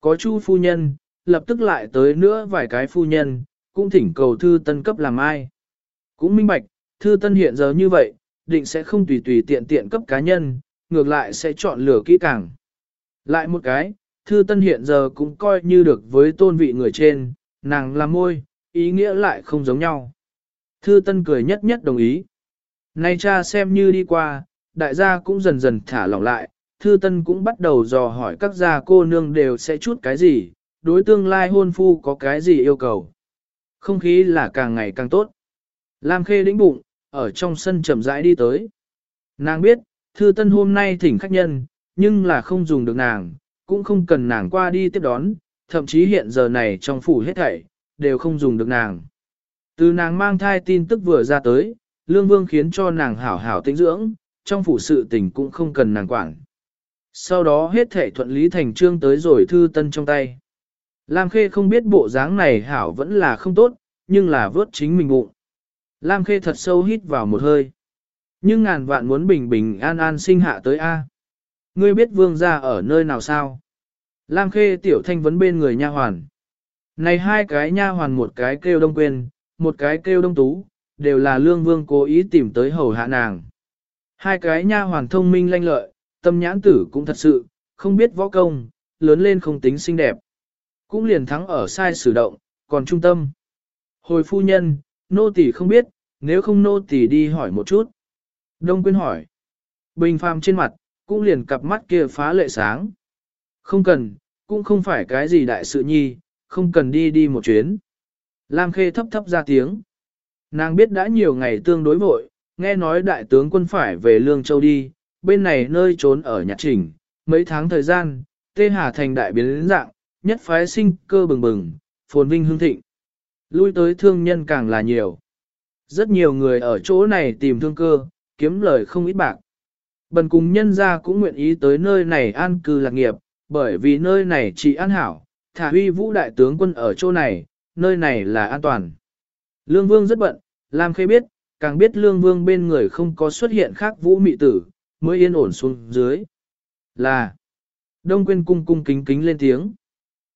Có chu phu nhân, lập tức lại tới nữa vài cái phu nhân, cũng thỉnh cầu thư tân cấp làm ai. Cũng minh bạch, thư tân hiện giờ như vậy, định sẽ không tùy tùy tiện tiện cấp cá nhân, ngược lại sẽ chọn lựa kỹ càng. Lại một cái, thư tân hiện giờ cũng coi như được với tôn vị người trên, nàng làm môi, ý nghĩa lại không giống nhau. Thư tân cười nhất nhất đồng ý. Nay cha xem như đi qua, đại gia cũng dần dần thả lỏng lại, thư tân cũng bắt đầu dò hỏi các gia cô nương đều sẽ chút cái gì, đối tương lai hôn phu có cái gì yêu cầu. Không khí là càng ngày càng tốt. Lam khê đĩnh bụng, ở trong sân chậm rãi đi tới. Nàng biết, thư tân hôm nay thỉnh khách nhân, nhưng là không dùng được nàng, cũng không cần nàng qua đi tiếp đón, thậm chí hiện giờ này trong phủ hết thảy, đều không dùng được nàng. Từ nàng mang thai tin tức vừa ra tới, Lương Vương khiến cho nàng hảo hảo tĩnh dưỡng, trong phủ sự tình cũng không cần nàng quản. Sau đó hết thể thuận lý thành trương tới rồi thư tân trong tay. Lam Khê không biết bộ dáng này hảo vẫn là không tốt, nhưng là vớt chính mình bụng. Lam Khê thật sâu hít vào một hơi. Nhưng ngàn vạn muốn bình bình an an sinh hạ tới A. Ngươi biết vương gia ở nơi nào sao? Lam Khê tiểu thanh vấn bên người nha hoàn. Này hai cái nha hoàn một cái kêu đông quên, một cái kêu đông tú, đều là lương vương cố ý tìm tới hầu hạ nàng. Hai cái nha hoàn thông minh lanh lợi, tâm nhãn tử cũng thật sự, không biết võ công, lớn lên không tính xinh đẹp. Cũng liền thắng ở sai sử động, còn trung tâm. Hồi phu nhân, nô tỳ không biết, nếu không nô tỳ đi hỏi một chút. Đông Quyên hỏi. Bình phàm trên mặt, cũng liền cặp mắt kia phá lệ sáng. Không cần, cũng không phải cái gì đại sự nhi, không cần đi đi một chuyến. Lam Khê thấp thấp ra tiếng. Nàng biết đã nhiều ngày tương đối vội, nghe nói đại tướng quân phải về Lương Châu đi, bên này nơi trốn ở nhạc trình, mấy tháng thời gian, Tê Hà thành đại biến dạng, nhất phái sinh cơ bừng bừng, phồn vinh hương thịnh. Lui tới thương nhân càng là nhiều. Rất nhiều người ở chỗ này tìm thương cơ, kiếm lời không ít bạc. Bần cùng nhân gia cũng nguyện ý tới nơi này an cư lạc nghiệp, bởi vì nơi này chỉ an hảo, thả huy vũ đại tướng quân ở chỗ này, nơi này là an toàn. Lương Vương rất bận, Lam Khê biết, càng biết Lương Vương bên người không có xuất hiện khác vũ mị tử, mới yên ổn xuống dưới. Là, Đông Quyên cung cung kính kính lên tiếng.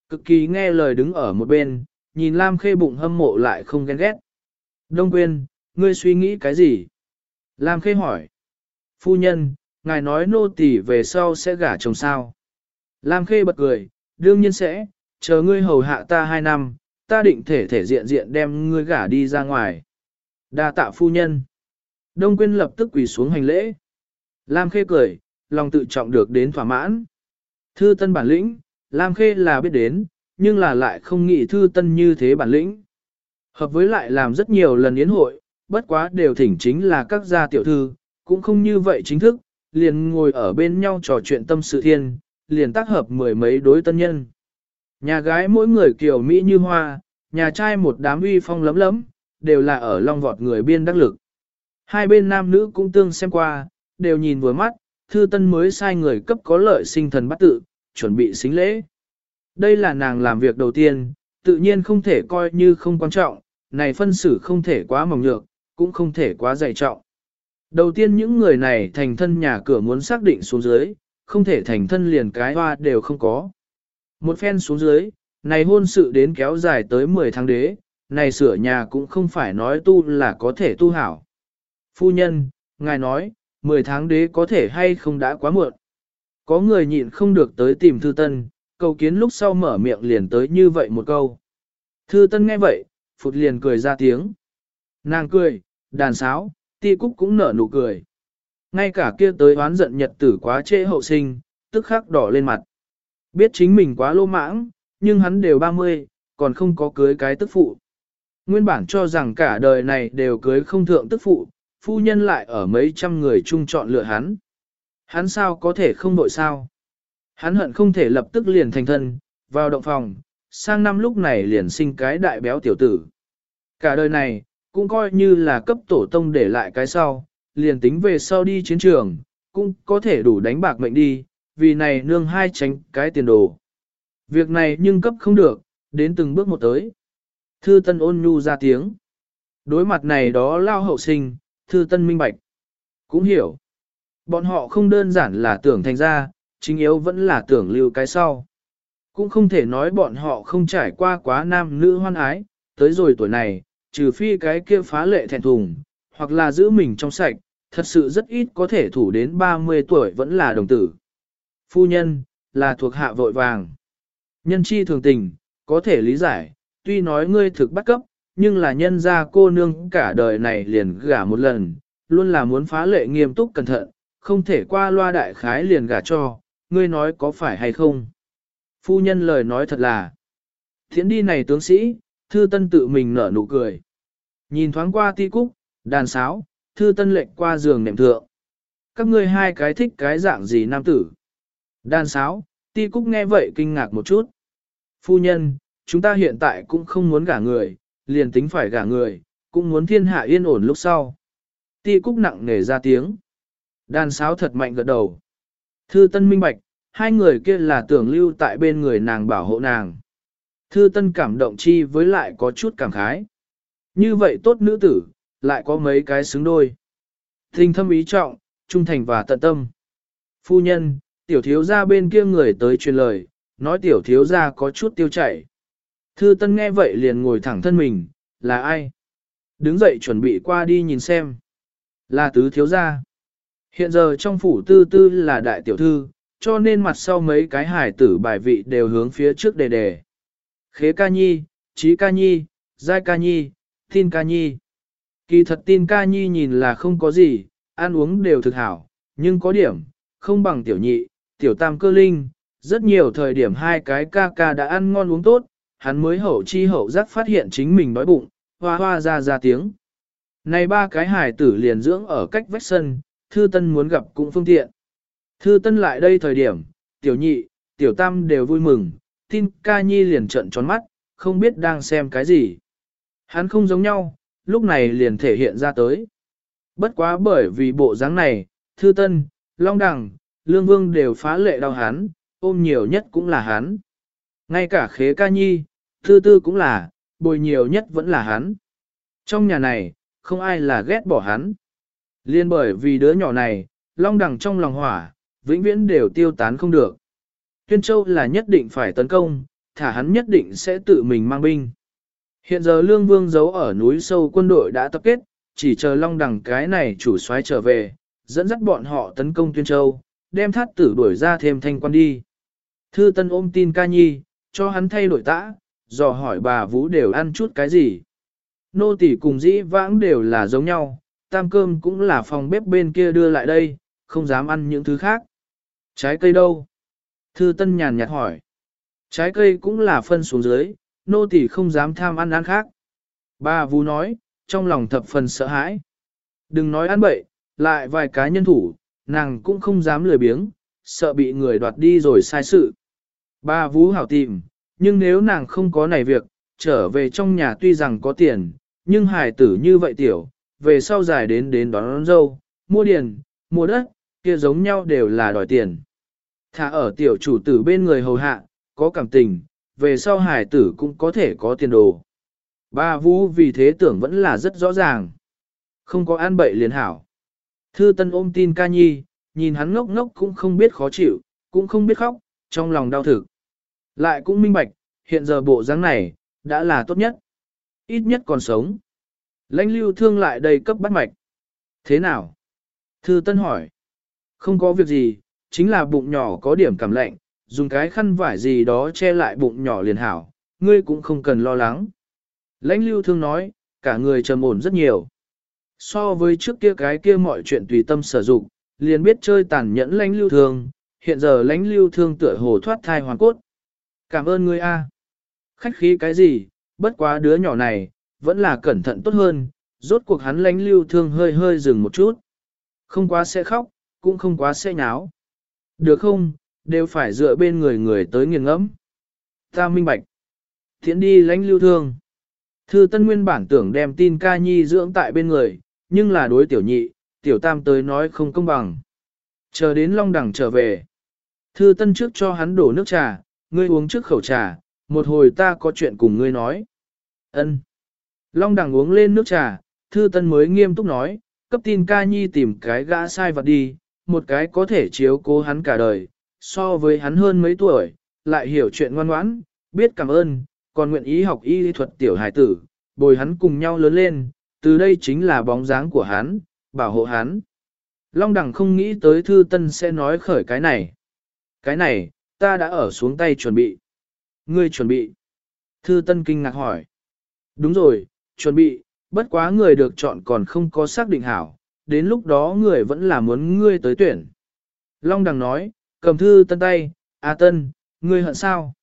Cực kỳ nghe lời đứng ở một bên, nhìn Lam Khê bụng hâm mộ lại không ghen ghét. Đông Quyên, ngươi suy nghĩ cái gì? Lam Khê hỏi. Phu nhân, ngài nói nô tỳ về sau sẽ gả chồng sao? Lam Khê bật cười, đương nhiên sẽ, chờ ngươi hầu hạ ta hai năm, ta định thể thể diện diện đem ngươi gả đi ra ngoài. Đa tạ phu nhân. Đông Quyên lập tức quỳ xuống hành lễ. Lam Khê cười, lòng tự trọng được đến thỏa mãn. Thư tân bản lĩnh, Lam Khê là biết đến, nhưng là lại không nghĩ thư tân như thế bản lĩnh. Hợp với lại làm rất nhiều lần yến hội, bất quá đều thỉnh chính là các gia tiểu thư, cũng không như vậy chính thức, liền ngồi ở bên nhau trò chuyện tâm sự thiên, liền tác hợp mười mấy đối tân nhân. Nhà gái mỗi người kiểu Mỹ như hoa, nhà trai một đám uy phong lấm lấm, đều là ở long vọt người biên đắc lực. Hai bên nam nữ cũng tương xem qua, đều nhìn vừa mắt, thư tân mới sai người cấp có lợi sinh thần bắt tự, chuẩn bị xính lễ. Đây là nàng làm việc đầu tiên, tự nhiên không thể coi như không quan trọng, này phân xử không thể quá mỏng nhược, cũng không thể quá dày trọng. Đầu tiên những người này thành thân nhà cửa muốn xác định xuống dưới, không thể thành thân liền cái hoa đều không có. Một phen xuống dưới, này hôn sự đến kéo dài tới 10 tháng đế, này sửa nhà cũng không phải nói tu là có thể tu hảo. Phu nhân, ngài nói, 10 tháng đế có thể hay không đã quá muộn. Có người nhịn không được tới tìm thư tân, cầu kiến lúc sau mở miệng liền tới như vậy một câu. Thư tân nghe vậy, phụt liền cười ra tiếng. Nàng cười, đàn sáo, ti cúc cũng nở nụ cười. Ngay cả kia tới oán giận nhật tử quá trễ hậu sinh, tức khắc đỏ lên mặt. Biết chính mình quá lô mãng, nhưng hắn đều 30, còn không có cưới cái tức phụ. Nguyên bản cho rằng cả đời này đều cưới không thượng tức phụ, phu nhân lại ở mấy trăm người chung chọn lựa hắn. Hắn sao có thể không đội sao? Hắn hận không thể lập tức liền thành thân, vào động phòng, sang năm lúc này liền sinh cái đại béo tiểu tử. Cả đời này, cũng coi như là cấp tổ tông để lại cái sau, liền tính về sau đi chiến trường, cũng có thể đủ đánh bạc mệnh đi, vì này nương hai tránh cái tiền đồ. Việc này nhưng cấp không được, đến từng bước một tới. Thư Tân ôn nhu ra tiếng. Đối mặt này đó lao hậu sinh, Thư Tân minh bạch. Cũng hiểu. Bọn họ không đơn giản là tưởng thành ra, chính yếu vẫn là tưởng lưu cái sau. Cũng không thể nói bọn họ không trải qua quá nam nữ hoan ái, tới rồi tuổi này, trừ phi cái kia phá lệ thẹn thùng, hoặc là giữ mình trong sạch, thật sự rất ít có thể thủ đến 30 tuổi vẫn là đồng tử. Phu nhân, là thuộc hạ vội vàng. Nhân chi thường tình, có thể lý giải, tuy nói ngươi thực bắt cấp, nhưng là nhân gia cô nương cả đời này liền gả một lần, luôn là muốn phá lệ nghiêm túc cẩn thận, không thể qua loa đại khái liền gả cho, ngươi nói có phải hay không? Phu nhân lời nói thật là, thiện đi này tướng sĩ, thư tân tự mình nở nụ cười. Nhìn thoáng qua ti cúc, đàn sáo, thư tân lệnh qua giường nệm thượng. Các ngươi hai cái thích cái dạng gì nam tử? Đàn sáo, ti cúc nghe vậy kinh ngạc một chút. Phu nhân, chúng ta hiện tại cũng không muốn gả người, liền tính phải gả người, cũng muốn thiên hạ yên ổn lúc sau. Ti cúc nặng nề ra tiếng. Đàn sáo thật mạnh gật đầu. Thư tân minh bạch, hai người kia là tưởng lưu tại bên người nàng bảo hộ nàng. Thư tân cảm động chi với lại có chút cảm khái. Như vậy tốt nữ tử, lại có mấy cái xứng đôi. Tình thâm ý trọng, trung thành và tận tâm. Phu nhân, tiểu thiếu gia bên kia người tới truyền lời, nói tiểu thiếu gia có chút tiêu chảy. Thư tân nghe vậy liền ngồi thẳng thân mình, là ai? Đứng dậy chuẩn bị qua đi nhìn xem. Là tứ thiếu gia. Hiện giờ trong phủ tư tư là đại tiểu thư, cho nên mặt sau mấy cái hải tử bài vị đều hướng phía trước đề đề. Khế ca nhi, trí ca nhi, giai ca nhi, tin ca nhi. Kỳ thật tin ca nhi nhìn là không có gì, ăn uống đều thực hảo, nhưng có điểm, không bằng tiểu nhị, tiểu tam cơ linh, rất nhiều thời điểm hai cái ca ca đã ăn ngon uống tốt, hắn mới hậu chi hậu giác phát hiện chính mình đói bụng, hoa hoa ra ra tiếng. Này ba cái Hải tử liền dưỡng ở cách vách sân, thư tân muốn gặp cũng phương tiện. Thư tân lại đây thời điểm, tiểu nhị, tiểu tam đều vui mừng, tin ca nhi liền trợn tròn mắt, không biết đang xem cái gì. Hắn không giống nhau, lúc này liền thể hiện ra tới. Bất quá bởi vì bộ dáng này, thư tân, long đằng, lương vương đều phá lệ đau hắn, ôm nhiều nhất cũng là hắn. Ngay cả khế ca nhi, thư tư cũng là, bồi nhiều nhất vẫn là hắn. Trong nhà này, không ai là ghét bỏ hắn. Liên bởi vì đứa nhỏ này, long đằng trong lòng hỏa, vĩnh viễn đều tiêu tán không được. Tuyên Châu là nhất định phải tấn công, thả hắn nhất định sẽ tự mình mang binh. Hiện giờ Lương Vương giấu ở núi sâu quân đội đã tập kết, chỉ chờ long đằng cái này chủ soái trở về, dẫn dắt bọn họ tấn công Tuyên Châu, đem thát tử đuổi ra thêm thanh quan đi. Thư Tân ôm tin ca nhi, cho hắn thay đổi tã, dò hỏi bà Vũ đều ăn chút cái gì. Nô tỷ cùng dĩ vãng đều là giống nhau, tam cơm cũng là phòng bếp bên kia đưa lại đây, không dám ăn những thứ khác. Trái cây đâu? Thư Tân nhàn nhạt hỏi. Trái cây cũng là phân xuống dưới, nô tỳ không dám tham ăn ăn khác. Ba Vũ nói, trong lòng thập phần sợ hãi. Đừng nói ăn bậy, lại vài cá nhân thủ, nàng cũng không dám lười biếng, sợ bị người đoạt đi rồi sai sự. Ba Vũ hảo tìm, nhưng nếu nàng không có này việc, trở về trong nhà tuy rằng có tiền, nhưng hài tử như vậy tiểu, về sau dài đến đến đón, đón dâu, mua điền, mua đất, kia giống nhau đều là đòi tiền. Thả ở tiểu chủ tử bên người hầu hạ, có cảm tình, về sau hải tử cũng có thể có tiền đồ. Ba Vũ vì thế tưởng vẫn là rất rõ ràng. Không có an bậy liền hảo. Thư Tân ôm tin ca nhi, nhìn hắn ngốc ngốc cũng không biết khó chịu, cũng không biết khóc, trong lòng đau thực. Lại cũng minh bạch, hiện giờ bộ dáng này, đã là tốt nhất. Ít nhất còn sống. Lãnh lưu thương lại đầy cấp bắt mạch. Thế nào? Thư Tân hỏi. Không có việc gì, chính là bụng nhỏ có điểm cảm lạnh, dùng cái khăn vải gì đó che lại bụng nhỏ liền hảo, ngươi cũng không cần lo lắng. Lãnh lưu thương nói, cả người trầm ổn rất nhiều. So với trước kia cái kia mọi chuyện tùy tâm sử dụng, liền biết chơi tàn nhẫn lãnh lưu thương, hiện giờ lãnh lưu thương tựa hồ thoát thai hoàn cốt. Cảm ơn ngươi a. Khách khí cái gì, bất quá đứa nhỏ này, vẫn là cẩn thận tốt hơn, rốt cuộc hắn lãnh lưu thương hơi hơi dừng một chút. Không quá sẽ khóc, cũng không quá sẽ nháo. Được không, đều phải dựa bên người người tới nghiền ngẫm. Ta minh bạch. Thiện đi lãnh lưu thương. Thư Tân nguyên bản tưởng đem tin ca nhi dưỡng tại bên người, nhưng là đối tiểu nhị, tiểu tam tới nói không công bằng. Chờ đến Long Đằng trở về. Thư Tân trước cho hắn đổ nước trà, ngươi uống trước khẩu trà, một hồi ta có chuyện cùng ngươi nói. Ân. Long Đằng uống lên nước trà, Thư Tân mới nghiêm túc nói, cấp tin ca nhi tìm cái gã sai vật đi, một cái có thể chiếu cố hắn cả đời, so với hắn hơn mấy tuổi, lại hiểu chuyện ngoan ngoãn, biết cảm ơn, còn nguyện ý học y thuật tiểu hài tử, bồi hắn cùng nhau lớn lên, từ đây chính là bóng dáng của hắn, bảo hộ hắn. Long đẳng không nghĩ tới thư tân sẽ nói khởi cái này. Cái này, ta đã ở xuống tay chuẩn bị. Ngươi chuẩn bị. Thư tân kinh ngạc hỏi. Đúng rồi, chuẩn bị, bất quá người được chọn còn không có xác định hảo, đến lúc đó người vẫn là muốn ngươi tới tuyển. Long đằng nói, cầm thư tân tay, A tân, ngươi hận sao?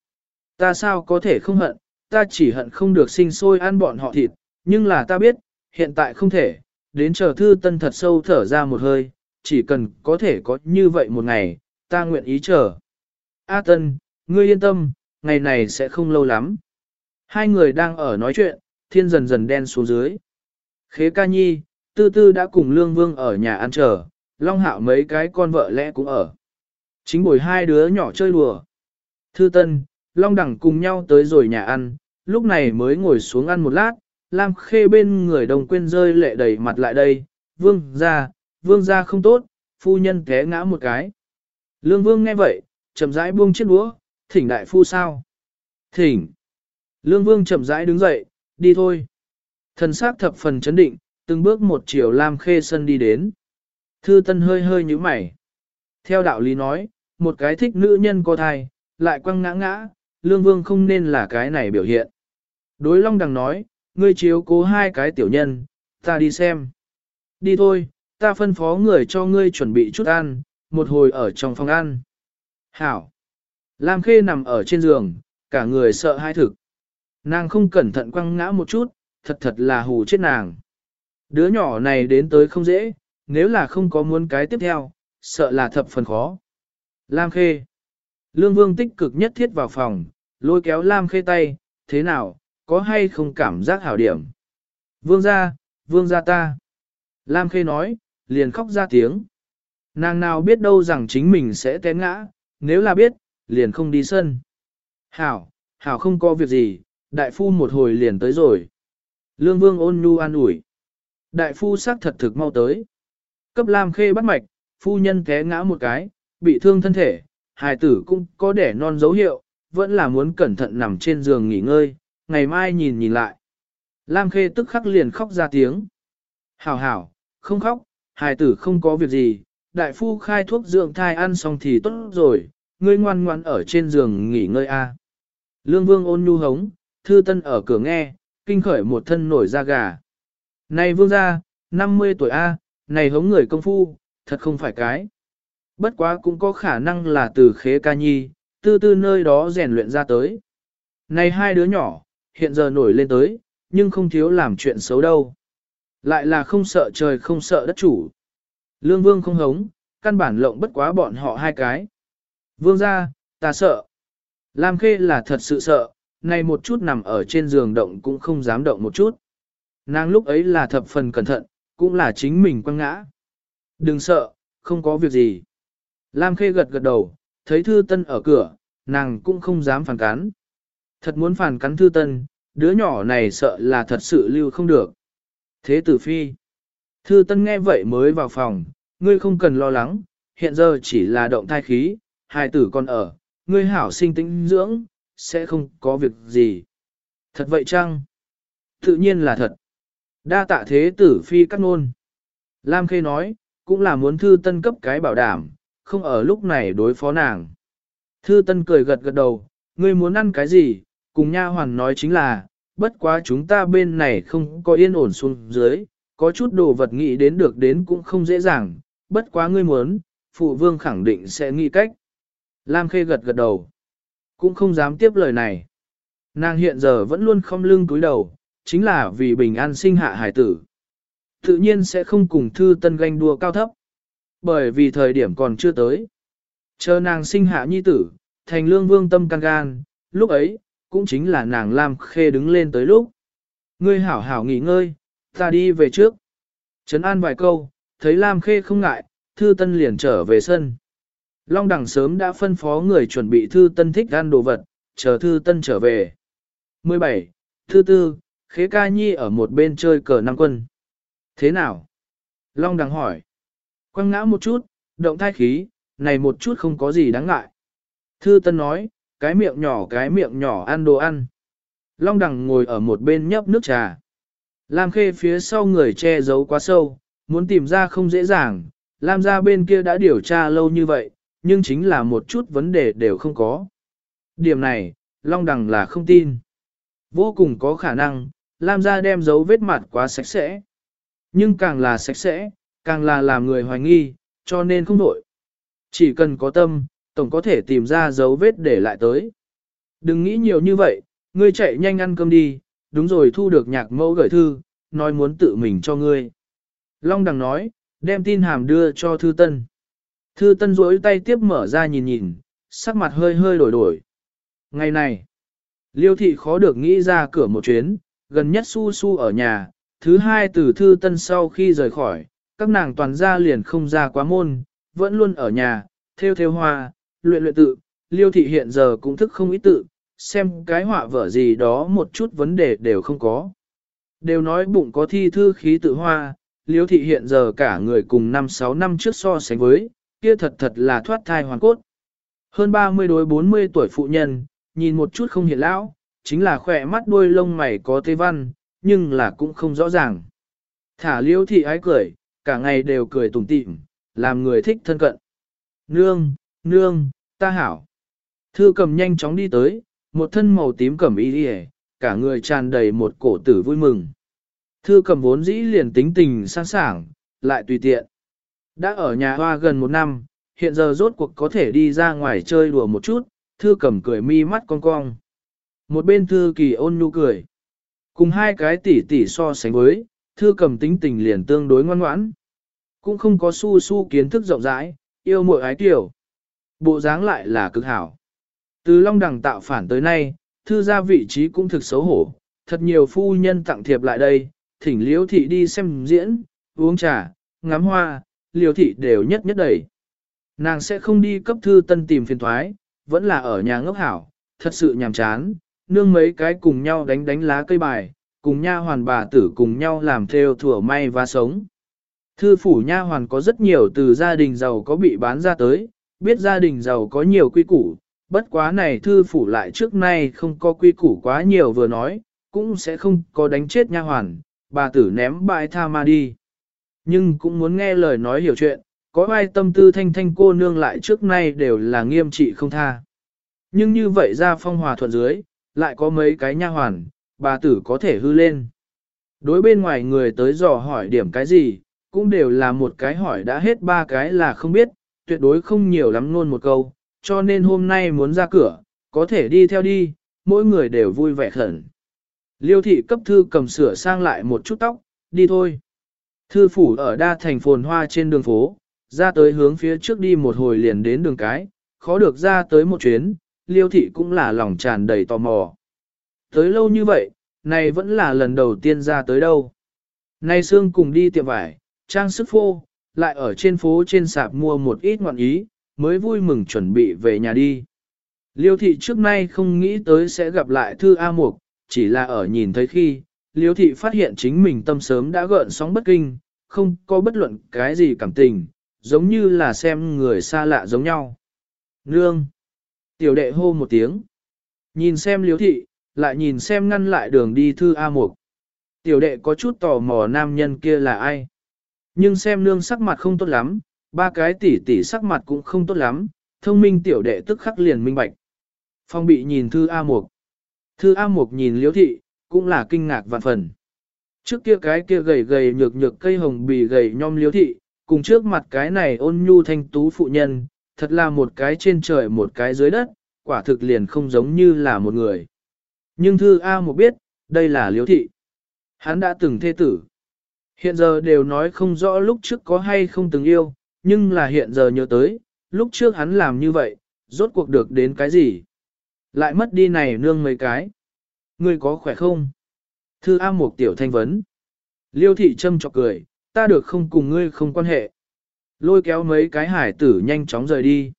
Ta sao có thể không hận, ta chỉ hận không được sinh sôi ăn bọn họ thịt, nhưng là ta biết, hiện tại không thể, đến chờ thư tân thật sâu thở ra một hơi, chỉ cần có thể có như vậy một ngày, ta nguyện ý chờ. A tân, ngươi yên tâm, ngày này sẽ không lâu lắm. Hai người đang ở nói chuyện, thiên dần dần đen xuống dưới. Khế ca nhi, tư tư đã cùng lương vương ở nhà ăn chờ, long hạo mấy cái con vợ lẽ cũng ở. Chính bồi hai đứa nhỏ chơi đùa. Thư tân, long đẳng cùng nhau tới rồi nhà ăn, lúc này mới ngồi xuống ăn một lát, Lam Khê bên người đồng quên rơi lệ đầy mặt lại đây, vương ra, vương ra không tốt, phu nhân té ngã một cái. Lương vương nghe vậy, chậm rãi buông chiếc đũa, thỉnh đại phu sao? Thỉnh. Lương vương chậm rãi đứng dậy, đi thôi. Thần sắc thập phần chấn định, từng bước một chiều Lam Khê sân đi đến. Thư Tân hơi hơi nhíu mày. Theo đạo lý nói, một cái thích nữ nhân có thai, lại quăng ngã ngã, Lương Vương không nên là cái này biểu hiện. Đối Long Đằng nói, ngươi chiếu cố hai cái tiểu nhân, ta đi xem. Đi thôi, ta phân phó người cho ngươi chuẩn bị chút ăn, một hồi ở trong phòng ăn. Hảo. Lam Khê nằm ở trên giường, cả người sợ hai thực. Nàng không cẩn thận quăng ngã một chút, thật thật là hù chết nàng. Đứa nhỏ này đến tới không dễ, nếu là không có muốn cái tiếp theo, sợ là thập phần khó. Lam Khê. Lương Vương tích cực nhất thiết vào phòng, lôi kéo Lam Khê tay, thế nào, có hay không cảm giác hảo điểm. Vương ra, vương ra ta. Lam Khê nói, liền khóc ra tiếng. Nàng nào biết đâu rằng chính mình sẽ té ngã, nếu là biết, liền không đi sân. Hảo, Hảo không có việc gì, đại phu một hồi liền tới rồi. Lương Vương ôn nhu an ủi. Đại phu xác thật thực mau tới. Cấp Lam Khê bắt mạch, phu nhân té ngã một cái, bị thương thân thể, hài tử cũng có đẻ non dấu hiệu, vẫn là muốn cẩn thận nằm trên giường nghỉ ngơi, ngày mai nhìn nhìn lại. Lam Khê tức khắc liền khóc ra tiếng. Hảo hảo, không khóc, hài tử không có việc gì, đại phu khai thuốc dưỡng thai ăn xong thì tốt rồi, ngươi ngoan ngoan ở trên giường nghỉ ngơi a. Lương Vương ôn nhu hống, thư tân ở cửa nghe, kinh khởi một thân nổi da gà. Này vương gia, 50 tuổi A, này hống người công phu, thật không phải cái. Bất quá cũng có khả năng là từ khế ca nhi, tư tư nơi đó rèn luyện ra tới. Này hai đứa nhỏ, hiện giờ nổi lên tới, nhưng không thiếu làm chuyện xấu đâu. Lại là không sợ trời không sợ đất chủ. Lương vương không hống, căn bản lộng bất quá bọn họ hai cái. Vương gia, ta sợ. Lam khê là thật sự sợ, này một chút nằm ở trên giường động cũng không dám động một chút. Nàng lúc ấy là thập phần cẩn thận, cũng là chính mình quăng ngã. Đừng sợ, không có việc gì. Lam Khê gật gật đầu, thấy Thư Tân ở cửa, nàng cũng không dám phản cắn. Thật muốn phản cắn Thư Tân, đứa nhỏ này sợ là thật sự lưu không được. Thế tử phi. Thư Tân nghe vậy mới vào phòng, ngươi không cần lo lắng, hiện giờ chỉ là động thai khí, hài tử còn ở, ngươi hảo sinh tĩnh dưỡng, sẽ không có việc gì. Thật vậy chăng? Tự nhiên là thật. Đa tạ thế tử phi cắt ngôn. Lam Khê nói, cũng là muốn thư tân cấp cái bảo đảm, không ở lúc này đối phó nàng. Thư tân cười gật gật đầu, ngươi muốn ăn cái gì, cùng nha hoàn nói chính là, bất quá chúng ta bên này không có yên ổn xuống dưới, có chút đồ vật nghĩ đến được đến cũng không dễ dàng, bất quá ngươi muốn, phụ vương khẳng định sẽ nghĩ cách. Lam Khê gật gật đầu, cũng không dám tiếp lời này. Nàng hiện giờ vẫn luôn không lưng túi đầu, chính là vì bình an sinh hạ hải tử. Tự nhiên sẽ không cùng thư tân ganh đua cao thấp. Bởi vì thời điểm còn chưa tới. Chờ nàng sinh hạ nhi tử, thành lương vương tâm can gan, lúc ấy, cũng chính là nàng Lam Khê đứng lên tới lúc. Ngươi hảo hảo nghỉ ngơi, ta đi về trước. Trấn an vài câu, thấy Lam Khê không ngại, thư tân liền trở về sân. Long đẳng sớm đã phân phó người chuẩn bị thư tân thích ăn đồ vật, chờ thư tân trở về. 17. Thư tư, khế ca nhi ở một bên chơi cờ năm quân. Thế nào? Long đằng hỏi. Quăng ngã một chút, động thai khí, này một chút không có gì đáng ngại. Thư Tân nói, cái miệng nhỏ cái miệng nhỏ ăn đồ ăn. Long đằng ngồi ở một bên nhấp nước trà. Lam khê phía sau người che giấu quá sâu, muốn tìm ra không dễ dàng. Lam ra bên kia đã điều tra lâu như vậy, nhưng chính là một chút vấn đề đều không có. Điểm này, Long đằng là không tin. Vô cùng có khả năng, Lam gia đem dấu vết mặt quá sạch sẽ. Nhưng càng là sạch sẽ, càng là làm người hoài nghi, cho nên không đổi. Chỉ cần có tâm, tổng có thể tìm ra dấu vết để lại tới. Đừng nghĩ nhiều như vậy, ngươi chạy nhanh ăn cơm đi, đúng rồi thu được nhạc mẫu gửi thư, nói muốn tự mình cho ngươi. Long đằng nói, đem tin hàm đưa cho thư tân. Thư tân rỗi tay tiếp mở ra nhìn nhìn, sắc mặt hơi hơi đổi đổi. Ngày này, liêu thị khó được nghĩ ra cửa một chuyến, gần nhất su su ở nhà, thứ hai từ thư tân sau khi rời khỏi, các nàng toàn ra liền không ra quá môn, vẫn luôn ở nhà, theo theo hoa, luyện luyện tự, liêu thị hiện giờ cũng thức không ý tự, xem cái họa vở gì đó một chút vấn đề đều không có. Đều nói bụng có thi thư khí tự hoa, liêu thị hiện giờ cả người cùng 5-6 năm trước so sánh với, kia thật thật là thoát thai hoàn cốt. Hơn 30 đối 40 tuổi phụ nhân, nhìn một chút không hiện lão, chính là khỏe mắt đuôi lông mày có tê văn, nhưng là cũng không rõ ràng. Thả liêu thị ái cười, cả ngày đều cười tủm tỉm, làm người thích thân cận. Nương, nương, ta hảo. Thư cầm nhanh chóng đi tới, một thân màu tím cẩm y đi cả người tràn đầy một cổ tử vui mừng. Thư cầm vốn dĩ liền tính tình sẵn sàng lại tùy tiện. Đã ở nhà hoa gần một năm, hiện giờ rốt cuộc có thể đi ra ngoài chơi đùa một chút, thư cầm cười mi mắt cong cong. Một bên thư kỳ ôn nhu cười. Cùng hai cái tỷ tỷ so sánh với, thư cầm tính tình liền tương đối ngoan ngoãn. Cũng không có su su kiến thức rộng rãi, yêu muội ái tiểu. Bộ dáng lại là cực hảo. Từ Long Đằng tạo phản tới nay, thư ra vị trí cũng thực xấu hổ. Thật nhiều phu nhân tặng thiệp lại đây, thỉnh liễu thị đi xem diễn, uống trà, ngắm hoa, liễu thị đều nhất nhất đẩy. Nàng sẽ không đi cấp thư tân tìm phiền thoái, vẫn là ở nhà ngốc hảo, thật sự nhàm chán, nương mấy cái cùng nhau đánh đánh lá cây bài, cùng nha hoàn bà tử cùng nhau làm theo thủa may và sống. Thư phủ nha hoàn có rất nhiều từ gia đình giàu có bị bán ra tới, biết gia đình giàu có nhiều quy củ, bất quá này thư phủ lại trước nay không có quy củ quá nhiều vừa nói, cũng sẽ không có đánh chết nha hoàn, bà tử ném bại tha ma đi. Nhưng cũng muốn nghe lời nói hiểu chuyện, có ai tâm tư thanh thanh cô nương lại trước nay đều là nghiêm trị không tha. Nhưng như vậy ra phong hòa thuận dưới, lại có mấy cái nha hoàn, bà tử có thể hư lên. Đối bên ngoài người tới dò hỏi điểm cái gì, cũng đều là một cái hỏi đã hết ba cái là không biết, tuyệt đối không nhiều lắm luôn một câu, cho nên hôm nay muốn ra cửa, có thể đi theo đi, mỗi người đều vui vẻ khẩn. Liêu thị cấp thư cầm sửa sang lại một chút tóc, đi thôi. Thư phủ ở đa thành phồn hoa trên đường phố, ra tới hướng phía trước đi một hồi liền đến đường cái, khó được ra tới một chuyến, liêu thị cũng là lòng tràn đầy tò mò. Tới lâu như vậy, này vẫn là lần đầu tiên ra tới đâu. Nay Sương cùng đi tiệm vải, trang sức phô, lại ở trên phố trên sạp mua một ít ngọn ý, mới vui mừng chuẩn bị về nhà đi. Liêu thị trước nay không nghĩ tới sẽ gặp lại thư A Mục, chỉ là ở nhìn thấy khi, Liêu thị phát hiện chính mình tâm sớm đã gợn sóng bất kinh, không có bất luận cái gì cảm tình, giống như là xem người xa lạ giống nhau. Nương! Tiểu đệ hô một tiếng. Nhìn xem liếu thị, lại nhìn xem ngăn lại đường đi thư A Mục. Tiểu đệ có chút tò mò nam nhân kia là ai. Nhưng xem nương sắc mặt không tốt lắm, ba cái tỷ tỷ sắc mặt cũng không tốt lắm, thông minh tiểu đệ tức khắc liền minh bạch. Phong bị nhìn thư A Mục. Thư A Mục nhìn liễu thị, cũng là kinh ngạc vạn phần. Trước kia cái kia gầy gầy nhược nhược cây hồng bì gầy nhom liễu thị, cùng trước mặt cái này ôn nhu thanh tú phụ nhân, thật là một cái trên trời một cái dưới đất, quả thực liền không giống như là một người. Nhưng thư A một biết, đây là liễu thị. Hắn đã từng thê tử. Hiện giờ đều nói không rõ lúc trước có hay không từng yêu, nhưng là hiện giờ nhớ tới, lúc trước hắn làm như vậy, rốt cuộc được đến cái gì? Lại mất đi này nương mấy cái. Ngươi có khỏe không? Thư A một tiểu thanh vấn. Liêu thị châm chọc cười, ta được không cùng ngươi không quan hệ. Lôi kéo mấy cái hải tử nhanh chóng rời đi.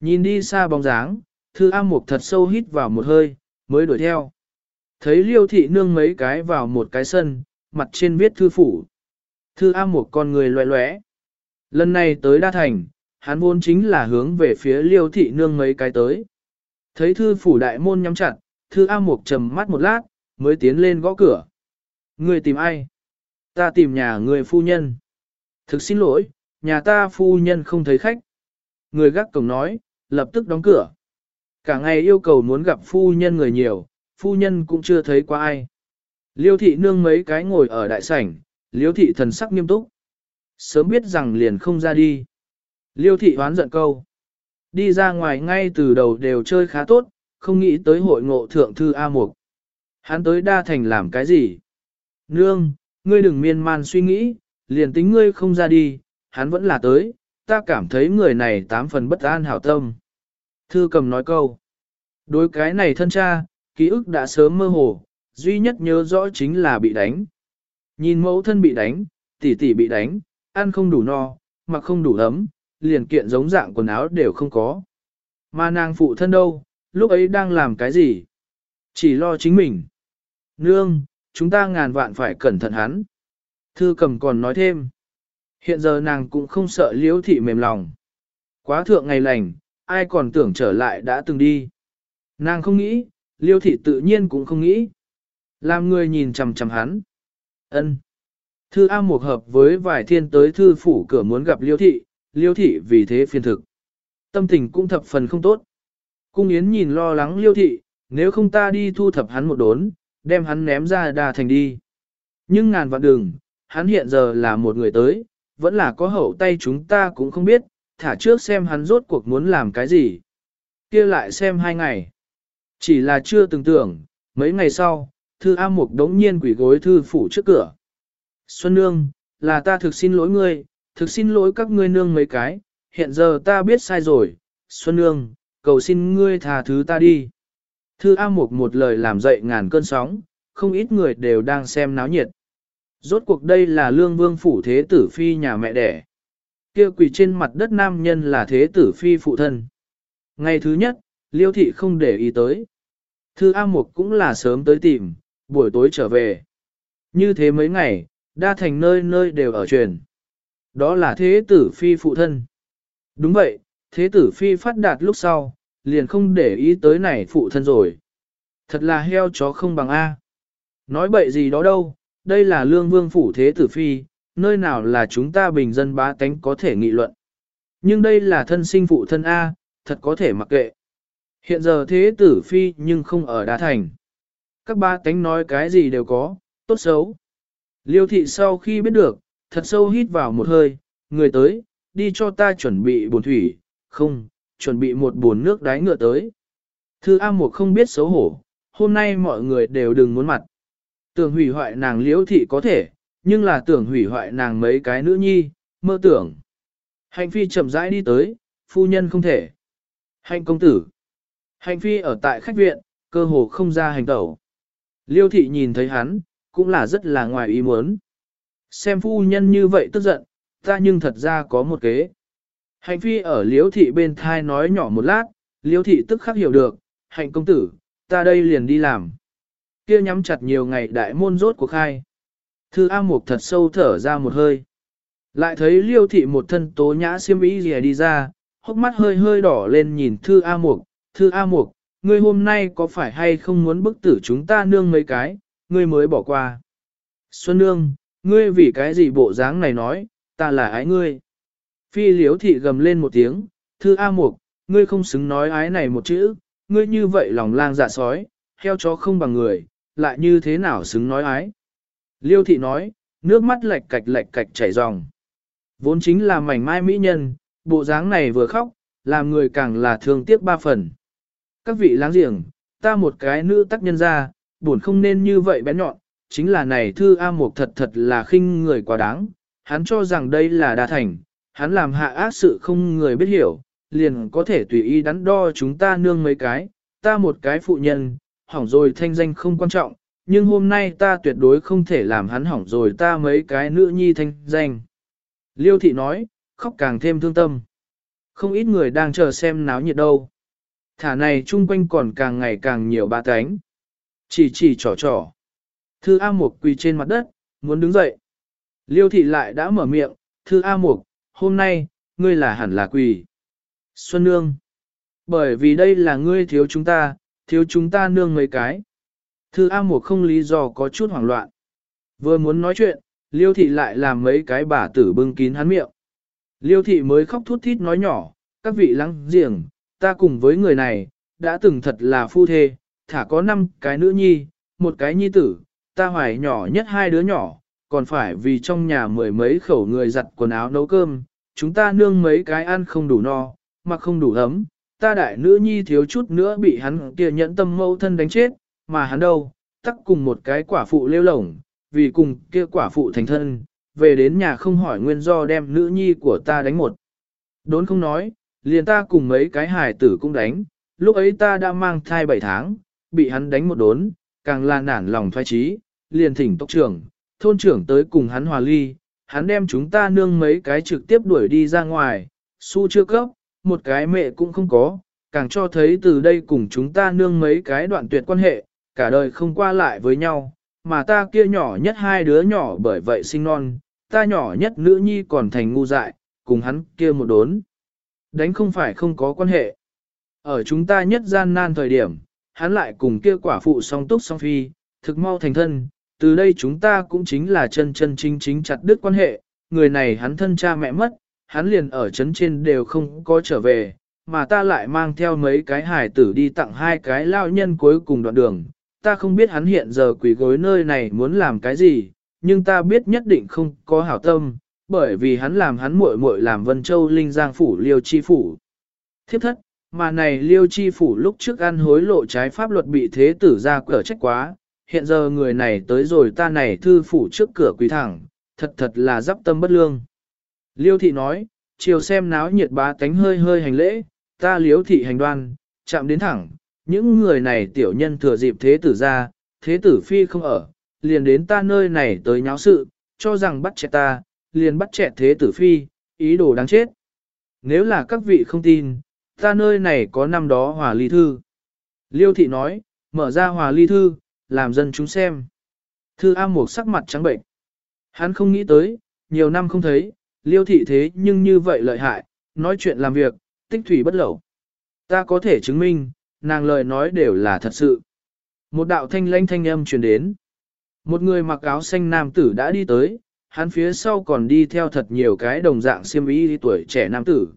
Nhìn đi xa bóng dáng, thư A Mục thật sâu hít vào một hơi, mới đuổi theo. Thấy liêu thị nương mấy cái vào một cái sân, mặt trên viết thư phủ. Thư A một con người loẹ loẹ. Lần này tới Đa Thành, hắn vốn chính là hướng về phía liêu thị nương mấy cái tới. Thấy thư phủ đại môn nhắm chặt, thư A Mục trầm mắt một lát, mới tiến lên gõ cửa. Người tìm ai? Ta tìm nhà người phu nhân. Thực xin lỗi, nhà ta phu nhân không thấy khách. Người gác cổng nói, lập tức đóng cửa. Cả ngày yêu cầu muốn gặp phu nhân người nhiều, phu nhân cũng chưa thấy qua ai. Liêu thị nương mấy cái ngồi ở đại sảnh, liêu thị thần sắc nghiêm túc. Sớm biết rằng liền không ra đi. Liêu thị hoán giận câu. Đi ra ngoài ngay từ đầu đều chơi khá tốt, không nghĩ tới hội ngộ thượng thư A Mục. Hắn tới đa thành làm cái gì? Nương, ngươi đừng miên man suy nghĩ, liền tính ngươi không ra đi, hắn vẫn là tới, ta cảm thấy người này tám phần bất an hảo tâm. Thư cầm nói câu. Đối cái này thân cha, ký ức đã sớm mơ hồ, duy nhất nhớ rõ chính là bị đánh. Nhìn mẫu thân bị đánh, tỷ tỷ bị đánh, ăn không đủ no, mặc không đủ ấm, liền kiện giống dạng quần áo đều không có. Mà nàng phụ thân đâu, lúc ấy đang làm cái gì? Chỉ lo chính mình. Nương, chúng ta ngàn vạn phải cẩn thận hắn. Thư cầm còn nói thêm. Hiện giờ nàng cũng không sợ liễu thị mềm lòng. Quá thượng ngày lành, ai còn tưởng trở lại đã từng đi. Nàng không nghĩ, liêu thị tự nhiên cũng không nghĩ. Làm người nhìn chằm chằm hắn. ân Thư A một hợp với vài thiên tới thư phủ cửa muốn gặp liêu thị, liêu thị vì thế phiền thực. Tâm tình cũng thập phần không tốt. Cung yến nhìn lo lắng liêu thị, nếu không ta đi thu thập hắn một đốn, đem hắn ném ra đà thành đi. Nhưng ngàn vạn đường, hắn hiện giờ là một người tới, vẫn là có hậu tay chúng ta cũng không biết, thả trước xem hắn rốt cuộc muốn làm cái gì. kia lại xem hai ngày. Chỉ là chưa từng tưởng, mấy ngày sau, thư A Mục đống nhiên quỷ gối thư phủ trước cửa. Xuân Nương, là ta thực xin lỗi ngươi, thực xin lỗi các ngươi nương mấy cái, hiện giờ ta biết sai rồi, Xuân Nương, cầu xin ngươi tha thứ ta đi. Thư A Mục một lời làm dậy ngàn cơn sóng, không ít người đều đang xem náo nhiệt. Rốt cuộc đây là lương vương phủ thế tử phi nhà mẹ đẻ. Kia quỳ trên mặt đất nam nhân là thế tử phi phụ thân. Ngày thứ nhất, liêu thị không để ý tới. Thư A Mục cũng là sớm tới tìm, buổi tối trở về. Như thế mấy ngày, đa thành nơi nơi đều ở truyền. Đó là thế tử phi phụ thân. Đúng vậy, thế tử phi phát đạt lúc sau, liền không để ý tới này phụ thân rồi. Thật là heo chó không bằng A. Nói bậy gì đó đâu, đây là lương vương phủ thế tử phi, nơi nào là chúng ta bình dân bá tánh có thể nghị luận. Nhưng đây là thân sinh phụ thân A, thật có thể mặc kệ. Hiện giờ thế tử phi nhưng không ở đá thành. Các ba tánh nói cái gì đều có, tốt xấu. Liêu thị sau khi biết được, thật sâu hít vào một hơi, người tới, đi cho ta chuẩn bị bồn thủy, không, chuẩn bị một bồn nước đáy ngựa tới. Thư A Mục không biết xấu hổ, hôm nay mọi người đều đừng muốn mặt. Tưởng hủy hoại nàng liễu thị có thể, nhưng là tưởng hủy hoại nàng mấy cái nữ nhi, mơ tưởng. Hạnh phi chậm rãi đi tới, phu nhân không thể. Hạnh công tử. Hạnh phi ở tại khách viện, cơ hồ không ra hành tẩu. Liêu thị nhìn thấy hắn, cũng là rất là ngoài ý muốn. Xem phu nhân như vậy tức giận, ta nhưng thật ra có một kế. Hạnh phi ở liêu thị bên thai nói nhỏ một lát, liêu thị tức khắc hiểu được, hạnh công tử, ta đây liền đi làm. Kia nhắm chặt nhiều ngày đại môn rốt cuộc khai. Thư A Mục thật sâu thở ra một hơi. Lại thấy liêu thị một thân tố nhã xiêm ý gì đi ra, hốc mắt hơi hơi đỏ lên nhìn Thư A Mục, Thư A Mục, ngươi hôm nay có phải hay không muốn bức tử chúng ta nương mấy cái, ngươi mới bỏ qua. Xuân nương, ngươi vì cái gì bộ dáng này nói, ta là ái ngươi. Phi liếu thị gầm lên một tiếng, Thư A Mục, ngươi không xứng nói ái này một chữ, ngươi như vậy lòng lang dạ sói, heo chó không bằng người, lại như thế nào xứng nói ái. Liêu thị nói, nước mắt lệch cạch lệch cạch chảy ròng. Vốn chính là mảnh mai mỹ nhân, bộ dáng này vừa khóc, làm người càng là thương tiếc ba phần. Các vị láng giềng, ta một cái nữ tác nhân ra, buồn không nên như vậy bén nhọn, chính là này thư A Mục thật thật là khinh người quá đáng, hắn cho rằng đây là đa thành, hắn làm hạ ác sự không người biết hiểu, liền có thể tùy ý đắn đo chúng ta nương mấy cái, ta một cái phụ nhân, hỏng rồi thanh danh không quan trọng, nhưng hôm nay ta tuyệt đối không thể làm hắn hỏng rồi ta mấy cái nữ nhi thanh danh. Liêu thị nói, khóc càng thêm thương tâm. Không ít người đang chờ xem náo nhiệt đâu. Thả này chung quanh còn càng ngày càng nhiều ba cánh. Chỉ chỉ trò trò. Thư A Mục quỳ trên mặt đất, muốn đứng dậy. Liêu thị lại đã mở miệng, Thư A Mục, hôm nay, ngươi là hẳn là quỳ. Xuân Nương. Bởi vì đây là ngươi thiếu chúng ta, thiếu chúng ta nương mấy cái. Thư A Mộc không lý do có chút hoảng loạn. Vừa muốn nói chuyện, Liêu thị lại làm mấy cái bà tử bưng kín hắn miệng. Liêu thị mới khóc thút thít nói nhỏ, các vị lắng giềng, ta cùng với người này, đã từng thật là phu thê, thả có năm cái nữ nhi, một cái nhi tử, ta hoài nhỏ nhất hai đứa nhỏ, còn phải vì trong nhà mười mấy khẩu người giặt quần áo nấu cơm, chúng ta nương mấy cái ăn không đủ no, mặc không đủ ấm, ta đại nữ nhi thiếu chút nữa bị hắn kia nhẫn tâm mâu thân đánh chết, mà hắn đâu, tắc cùng một cái quả phụ lêu lổng, vì cùng kia quả phụ thành thân, về đến nhà không hỏi nguyên do đem nữ nhi của ta đánh một. Đốn không nói, liền ta cùng mấy cái hài tử cũng đánh, lúc ấy ta đã mang thai 7 tháng, bị hắn đánh một đốn, càng là nản lòng thoái trí, liền thỉnh tốc trưởng, thôn trưởng tới cùng hắn hòa ly, hắn đem chúng ta nương mấy cái trực tiếp đuổi đi ra ngoài, su chưa cấp, một cái mẹ cũng không có, càng cho thấy từ đây cùng chúng ta nương mấy cái đoạn tuyệt quan hệ, cả đời không qua lại với nhau, mà ta kia nhỏ nhất hai đứa nhỏ bởi vậy sinh non, ta nhỏ nhất nữ nhi còn thành ngu dại, cùng hắn kia một đốn. Đánh không phải không có quan hệ. Ở chúng ta nhất gian nan thời điểm, hắn lại cùng kia quả phụ song túc song phi, thực mau thành thân, từ đây chúng ta cũng chính là chân chân chính chính chặt đứt quan hệ, người này hắn thân cha mẹ mất, hắn liền ở chấn trên đều không có trở về, mà ta lại mang theo mấy cái hải tử đi tặng hai cái lao nhân cuối cùng đoạn đường. Ta không biết hắn hiện giờ quỷ gối nơi này muốn làm cái gì, nhưng ta biết nhất định không có hảo tâm, bởi vì hắn làm hắn muội muội làm Vân Châu Linh Giang Phủ Liêu Chi Phủ. Thiếp thất, mà này Liêu Chi Phủ lúc trước ăn hối lộ trái pháp luật bị thế tử ra cửa trách quá, hiện giờ người này tới rồi ta này thư phủ trước cửa quý thẳng, thật thật là giáp tâm bất lương. Liêu thị nói, chiều xem náo nhiệt bá tánh hơi hơi hành lễ, ta liếu thị hành đoan, chạm đến thẳng, những người này tiểu nhân thừa dịp thế tử ra, thế tử phi không ở, liền đến ta nơi này tới nháo sự, cho rằng bắt trẻ ta, liền bắt trẻ thế tử phi, ý đồ đáng chết. Nếu là các vị không tin, ta nơi này có năm đó hòa ly thư. Liêu thị nói, mở ra hòa ly thư, làm dân chúng xem. Thư A Mộc sắc mặt trắng bệnh. Hắn không nghĩ tới, nhiều năm không thấy, liêu thị thế nhưng như vậy lợi hại, nói chuyện làm việc, tích thủy bất lẩu. Ta có thể chứng minh, nàng lời nói đều là thật sự. Một đạo thanh lãnh thanh âm truyền đến. Một người mặc áo xanh nam tử đã đi tới, hắn phía sau còn đi theo thật nhiều cái đồng dạng siêm ý tuổi trẻ nam tử,